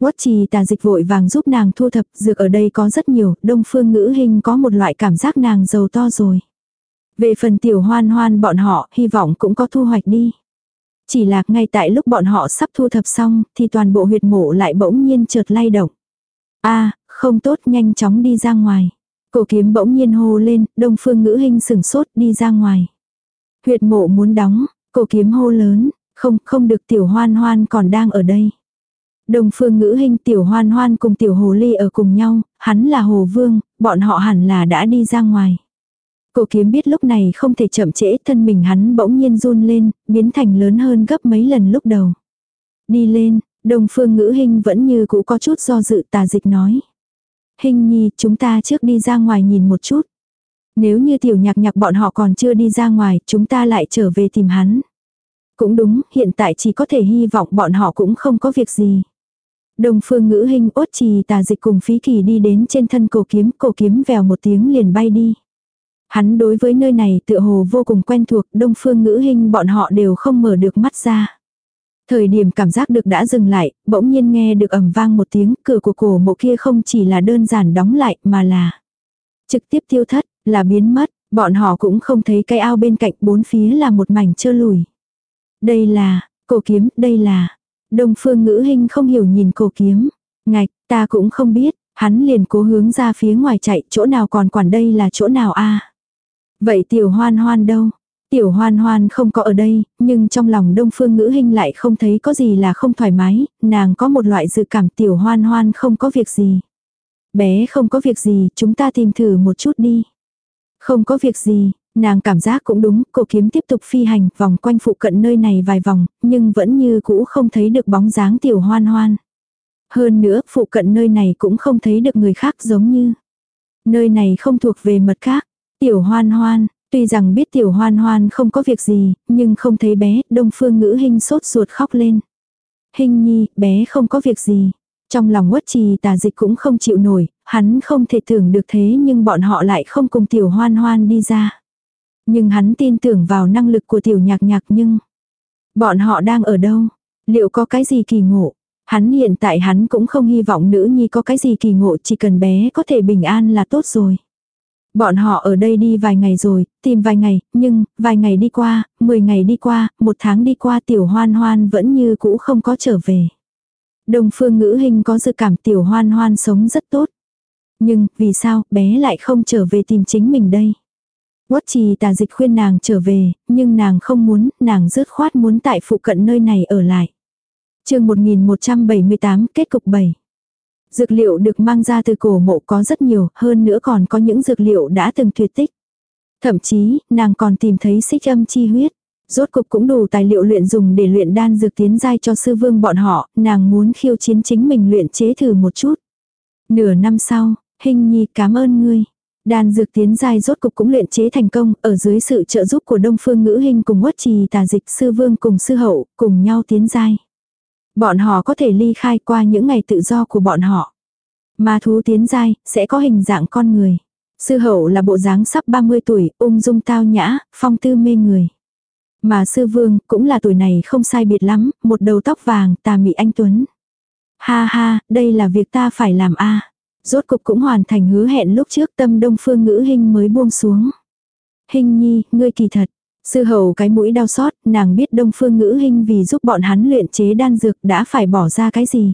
Speaker 1: Quất trì tà dịch vội vàng giúp nàng thu thập, dược ở đây có rất nhiều, đông phương ngữ hình có một loại cảm giác nàng giàu to rồi. Về phần tiểu hoan hoan bọn họ, hy vọng cũng có thu hoạch đi. Chỉ là ngay tại lúc bọn họ sắp thu thập xong, thì toàn bộ huyệt mộ lại bỗng nhiên chợt lay động. a không tốt nhanh chóng đi ra ngoài. Cổ kiếm bỗng nhiên hô lên, đông phương ngữ hình sừng sốt đi ra ngoài. Huyệt mộ muốn đóng, cổ kiếm hô lớn, không, không được tiểu hoan hoan còn đang ở đây. Đông phương ngữ hình tiểu hoan hoan cùng tiểu hồ ly ở cùng nhau, hắn là hồ vương, bọn họ hẳn là đã đi ra ngoài. Cổ kiếm biết lúc này không thể chậm trễ thân mình hắn bỗng nhiên run lên, biến thành lớn hơn gấp mấy lần lúc đầu. Đi lên, đồng phương ngữ hình vẫn như cũ có chút do dự tà dịch nói. Hình nhi, chúng ta trước đi ra ngoài nhìn một chút. Nếu như tiểu nhạc nhạc bọn họ còn chưa đi ra ngoài, chúng ta lại trở về tìm hắn. Cũng đúng, hiện tại chỉ có thể hy vọng bọn họ cũng không có việc gì. Đồng phương ngữ hình ốt trì tà dịch cùng phí kỳ đi đến trên thân cổ kiếm, cổ kiếm vèo một tiếng liền bay đi. Hắn đối với nơi này tựa hồ vô cùng quen thuộc, đông phương ngữ hình bọn họ đều không mở được mắt ra. Thời điểm cảm giác được đã dừng lại, bỗng nhiên nghe được ầm vang một tiếng, cửa của cổ mộ kia không chỉ là đơn giản đóng lại mà là trực tiếp tiêu thất, là biến mất, bọn họ cũng không thấy cái ao bên cạnh bốn phía là một mảnh trơ lùi. Đây là, cổ kiếm, đây là, đông phương ngữ hình không hiểu nhìn cổ kiếm, ngạch, ta cũng không biết, hắn liền cố hướng ra phía ngoài chạy, chỗ nào còn quản đây là chỗ nào a Vậy tiểu hoan hoan đâu? Tiểu hoan hoan không có ở đây, nhưng trong lòng đông phương ngữ hình lại không thấy có gì là không thoải mái, nàng có một loại dự cảm tiểu hoan hoan không có việc gì. Bé không có việc gì, chúng ta tìm thử một chút đi. Không có việc gì, nàng cảm giác cũng đúng, cổ kiếm tiếp tục phi hành vòng quanh phụ cận nơi này vài vòng, nhưng vẫn như cũ không thấy được bóng dáng tiểu hoan hoan. Hơn nữa, phụ cận nơi này cũng không thấy được người khác giống như. Nơi này không thuộc về mật khác. Tiểu hoan hoan, tuy rằng biết tiểu hoan hoan không có việc gì, nhưng không thấy bé, đông phương ngữ hình sốt ruột khóc lên. Hình nhi, bé không có việc gì. Trong lòng quất trì tà dịch cũng không chịu nổi, hắn không thể tưởng được thế nhưng bọn họ lại không cùng tiểu hoan hoan đi ra. Nhưng hắn tin tưởng vào năng lực của tiểu nhạc nhạc nhưng... Bọn họ đang ở đâu? Liệu có cái gì kỳ ngộ? Hắn hiện tại hắn cũng không hy vọng nữ nhi có cái gì kỳ ngộ chỉ cần bé có thể bình an là tốt rồi. Bọn họ ở đây đi vài ngày rồi, tìm vài ngày, nhưng, vài ngày đi qua, 10 ngày đi qua, một tháng đi qua tiểu hoan hoan vẫn như cũ không có trở về. Đồng phương ngữ hình có dự cảm tiểu hoan hoan sống rất tốt. Nhưng, vì sao, bé lại không trở về tìm chính mình đây? Quất trì tà dịch khuyên nàng trở về, nhưng nàng không muốn, nàng rớt khoát muốn tại phụ cận nơi này ở lại. chương 1178 kết cục 7 Dược liệu được mang ra từ cổ mộ có rất nhiều, hơn nữa còn có những dược liệu đã từng tuyệt tích. Thậm chí, nàng còn tìm thấy xích âm chi huyết. Rốt cục cũng đủ tài liệu luyện dùng để luyện đan dược tiến giai cho sư vương bọn họ, nàng muốn khiêu chiến chính mình luyện chế thử một chút. Nửa năm sau, hình nhi cảm ơn ngươi. Đan dược tiến giai rốt cục cũng luyện chế thành công, ở dưới sự trợ giúp của Đông Phương Ngữ Hình cùng Quất Trì Tà Dịch sư vương cùng sư hậu, cùng nhau tiến giai. Bọn họ có thể ly khai qua những ngày tự do của bọn họ. Ma thú tiến giai, sẽ có hình dạng con người. Sư hậu là bộ dáng sắp 30 tuổi, ung dung tao nhã, phong tư mê người. Mà sư vương cũng là tuổi này không sai biệt lắm, một đầu tóc vàng, tà mị anh Tuấn. Ha ha, đây là việc ta phải làm a Rốt cục cũng hoàn thành hứa hẹn lúc trước tâm đông phương ngữ hình mới buông xuống. Hình nhi, ngươi kỳ thật. Sư hầu cái mũi đau xót, nàng biết đông phương ngữ hình vì giúp bọn hắn luyện chế đan dược đã phải bỏ ra cái gì.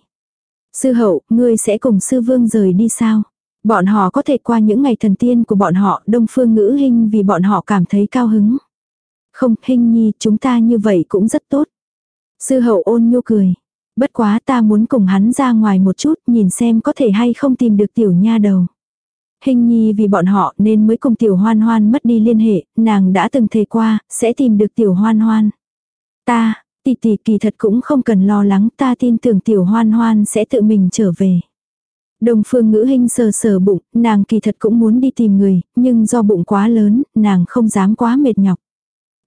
Speaker 1: Sư hậu, ngươi sẽ cùng sư vương rời đi sao? Bọn họ có thể qua những ngày thần tiên của bọn họ, đông phương ngữ hình vì bọn họ cảm thấy cao hứng. Không, hình nhi, chúng ta như vậy cũng rất tốt. Sư hậu ôn nhu cười. Bất quá ta muốn cùng hắn ra ngoài một chút nhìn xem có thể hay không tìm được tiểu nha đầu. Hình nhi vì bọn họ nên mới cùng tiểu hoan hoan mất đi liên hệ, nàng đã từng thề qua, sẽ tìm được tiểu hoan hoan. Ta, tỷ tỷ kỳ thật cũng không cần lo lắng ta tin tưởng tiểu hoan hoan sẽ tự mình trở về. Đồng phương ngữ hình sờ sờ bụng, nàng kỳ thật cũng muốn đi tìm người, nhưng do bụng quá lớn, nàng không dám quá mệt nhọc.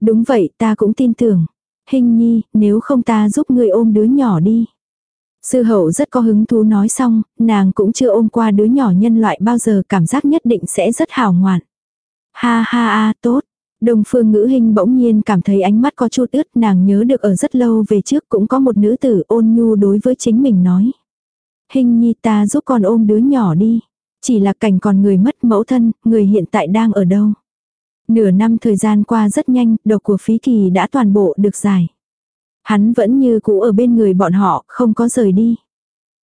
Speaker 1: Đúng vậy ta cũng tin tưởng. Hình nhi, nếu không ta giúp người ôm đứa nhỏ đi. Sư hậu rất có hứng thú nói xong, nàng cũng chưa ôm qua đứa nhỏ nhân loại bao giờ cảm giác nhất định sẽ rất hào ngoạn. Ha ha ha, tốt. Đồng phương ngữ hình bỗng nhiên cảm thấy ánh mắt có chút ướt nàng nhớ được ở rất lâu về trước cũng có một nữ tử ôn nhu đối với chính mình nói. Hình nhi ta giúp con ôm đứa nhỏ đi. Chỉ là cảnh còn người mất mẫu thân, người hiện tại đang ở đâu. Nửa năm thời gian qua rất nhanh, độc của phí kỳ đã toàn bộ được giải. Hắn vẫn như cũ ở bên người bọn họ, không có rời đi.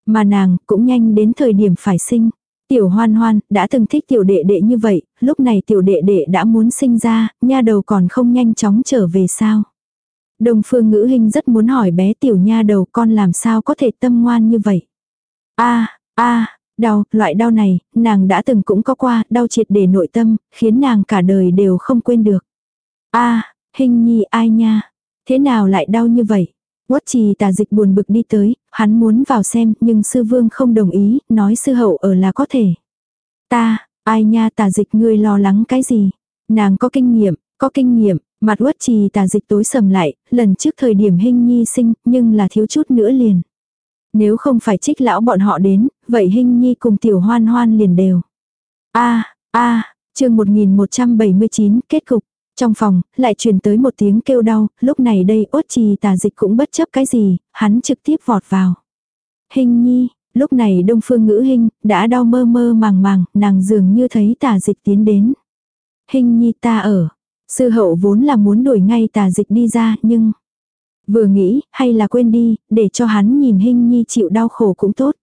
Speaker 1: Mà nàng cũng nhanh đến thời điểm phải sinh. Tiểu hoan hoan, đã từng thích tiểu đệ đệ như vậy, lúc này tiểu đệ đệ đã muốn sinh ra, nha đầu còn không nhanh chóng trở về sao. Đồng phương ngữ hình rất muốn hỏi bé tiểu nha đầu con làm sao có thể tâm ngoan như vậy. a a đau, loại đau này, nàng đã từng cũng có qua, đau triệt để nội tâm, khiến nàng cả đời đều không quên được. a hình nhi ai nha, thế nào lại đau như vậy? Quất trì tà dịch buồn bực đi tới, hắn muốn vào xem, nhưng sư vương không đồng ý, nói sư hậu ở là có thể. Ta, ai nha tà dịch ngươi lo lắng cái gì? Nàng có kinh nghiệm, có kinh nghiệm, mặt quất trì tà dịch tối sầm lại, lần trước thời điểm hình nhi sinh, nhưng là thiếu chút nữa liền. Nếu không phải trích lão bọn họ đến, vậy hình nhi cùng tiểu hoan hoan liền đều. a a à, chương 1179 kết cục. Trong phòng, lại truyền tới một tiếng kêu đau, lúc này đây ốt trì tà dịch cũng bất chấp cái gì, hắn trực tiếp vọt vào. Hình nhi, lúc này đông phương ngữ hình, đã đau mơ mơ màng màng, nàng dường như thấy tà dịch tiến đến. Hình nhi ta ở. Sư hậu vốn là muốn đuổi ngay tà dịch đi ra, nhưng... Vừa nghĩ, hay là quên đi, để cho hắn nhìn hình nhi chịu đau khổ cũng tốt.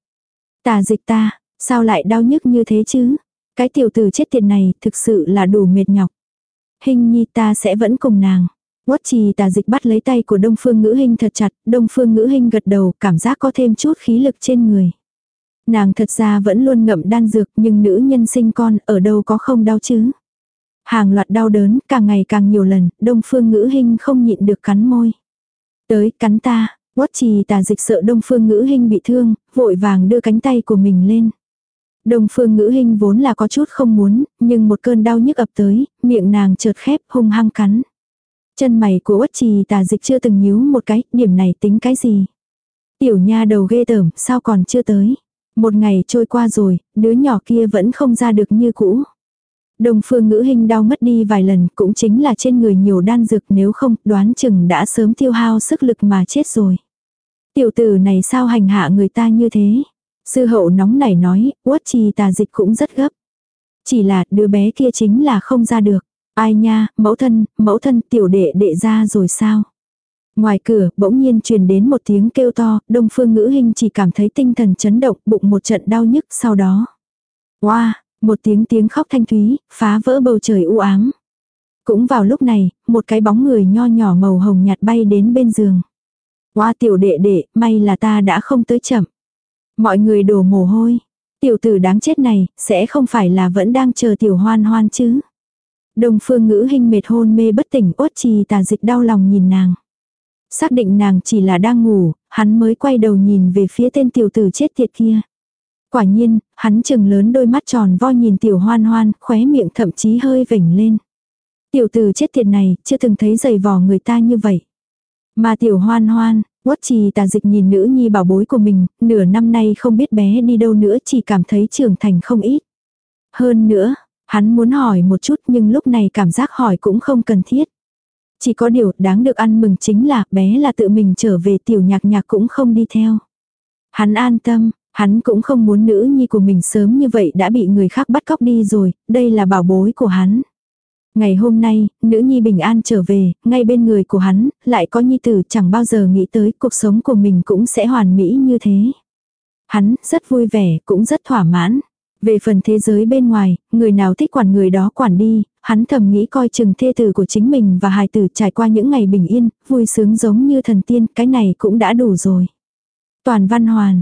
Speaker 1: Tà dịch ta, sao lại đau nhức như thế chứ? Cái tiểu tử chết tiệt này thực sự là đủ mệt nhọc. hình nhi ta sẽ vẫn cùng nàng. Quất trì tà dịch bắt lấy tay của đông phương ngữ hình thật chặt, đông phương ngữ hình gật đầu, cảm giác có thêm chút khí lực trên người. Nàng thật ra vẫn luôn ngậm đan dược nhưng nữ nhân sinh con ở đâu có không đau chứ. Hàng loạt đau đớn, càng ngày càng nhiều lần, đông phương ngữ hình không nhịn được cắn môi. Tới, cắn ta, quất trì tà dịch sợ đông phương ngữ hình bị thương, vội vàng đưa cánh tay của mình lên. Đông phương ngữ hình vốn là có chút không muốn, nhưng một cơn đau nhức ập tới, miệng nàng chợt khép hung hăng cắn. Chân mày của quất trì tà dịch chưa từng nhíu một cái, điểm này tính cái gì? Tiểu nha đầu ghê tởm, sao còn chưa tới? Một ngày trôi qua rồi, đứa nhỏ kia vẫn không ra được như cũ. Đồng phương ngữ hình đau mất đi vài lần cũng chính là trên người nhiều đan dược nếu không đoán chừng đã sớm tiêu hao sức lực mà chết rồi. Tiểu tử này sao hành hạ người ta như thế? Sư hậu nóng nảy nói, uất trì tà dịch cũng rất gấp. Chỉ là đứa bé kia chính là không ra được. Ai nha, mẫu thân, mẫu thân tiểu đệ đệ ra rồi sao? Ngoài cửa, bỗng nhiên truyền đến một tiếng kêu to, đông phương ngữ hình chỉ cảm thấy tinh thần chấn động, bụng một trận đau nhức sau đó. Wow, một tiếng tiếng khóc thanh thúy, phá vỡ bầu trời u ám. Cũng vào lúc này, một cái bóng người nho nhỏ màu hồng nhạt bay đến bên giường. Hoa tiểu đệ đệ, may là ta đã không tới chậm. Mọi người đổ mồ hôi. Tiểu tử đáng chết này, sẽ không phải là vẫn đang chờ tiểu hoan hoan chứ. Đồng phương ngữ hình mệt hôn mê bất tỉnh ốt trì tà dịch đau lòng nhìn nàng. Xác định nàng chỉ là đang ngủ, hắn mới quay đầu nhìn về phía tên tiểu tử chết tiệt kia. Quả nhiên, hắn chừng lớn đôi mắt tròn vo nhìn tiểu hoan hoan, khóe miệng thậm chí hơi vểnh lên. Tiểu tử chết tiệt này, chưa từng thấy giày vò người ta như vậy. Mà tiểu hoan hoan, quất trì tà dịch nhìn nữ nhi bảo bối của mình, nửa năm nay không biết bé đi đâu nữa chỉ cảm thấy trưởng thành không ít. Hơn nữa, Hắn muốn hỏi một chút nhưng lúc này cảm giác hỏi cũng không cần thiết. Chỉ có điều đáng được ăn mừng chính là bé là tự mình trở về tiểu nhạc nhạc cũng không đi theo. Hắn an tâm, hắn cũng không muốn nữ nhi của mình sớm như vậy đã bị người khác bắt cóc đi rồi, đây là bảo bối của hắn. Ngày hôm nay, nữ nhi bình an trở về, ngay bên người của hắn, lại có nhi tử chẳng bao giờ nghĩ tới cuộc sống của mình cũng sẽ hoàn mỹ như thế. Hắn rất vui vẻ, cũng rất thỏa mãn. Về phần thế giới bên ngoài, người nào thích quản người đó quản đi, hắn thầm nghĩ coi chừng thê tử của chính mình và hài tử trải qua những ngày bình yên, vui sướng giống như thần tiên, cái này cũng đã đủ rồi. Toàn văn hoàn,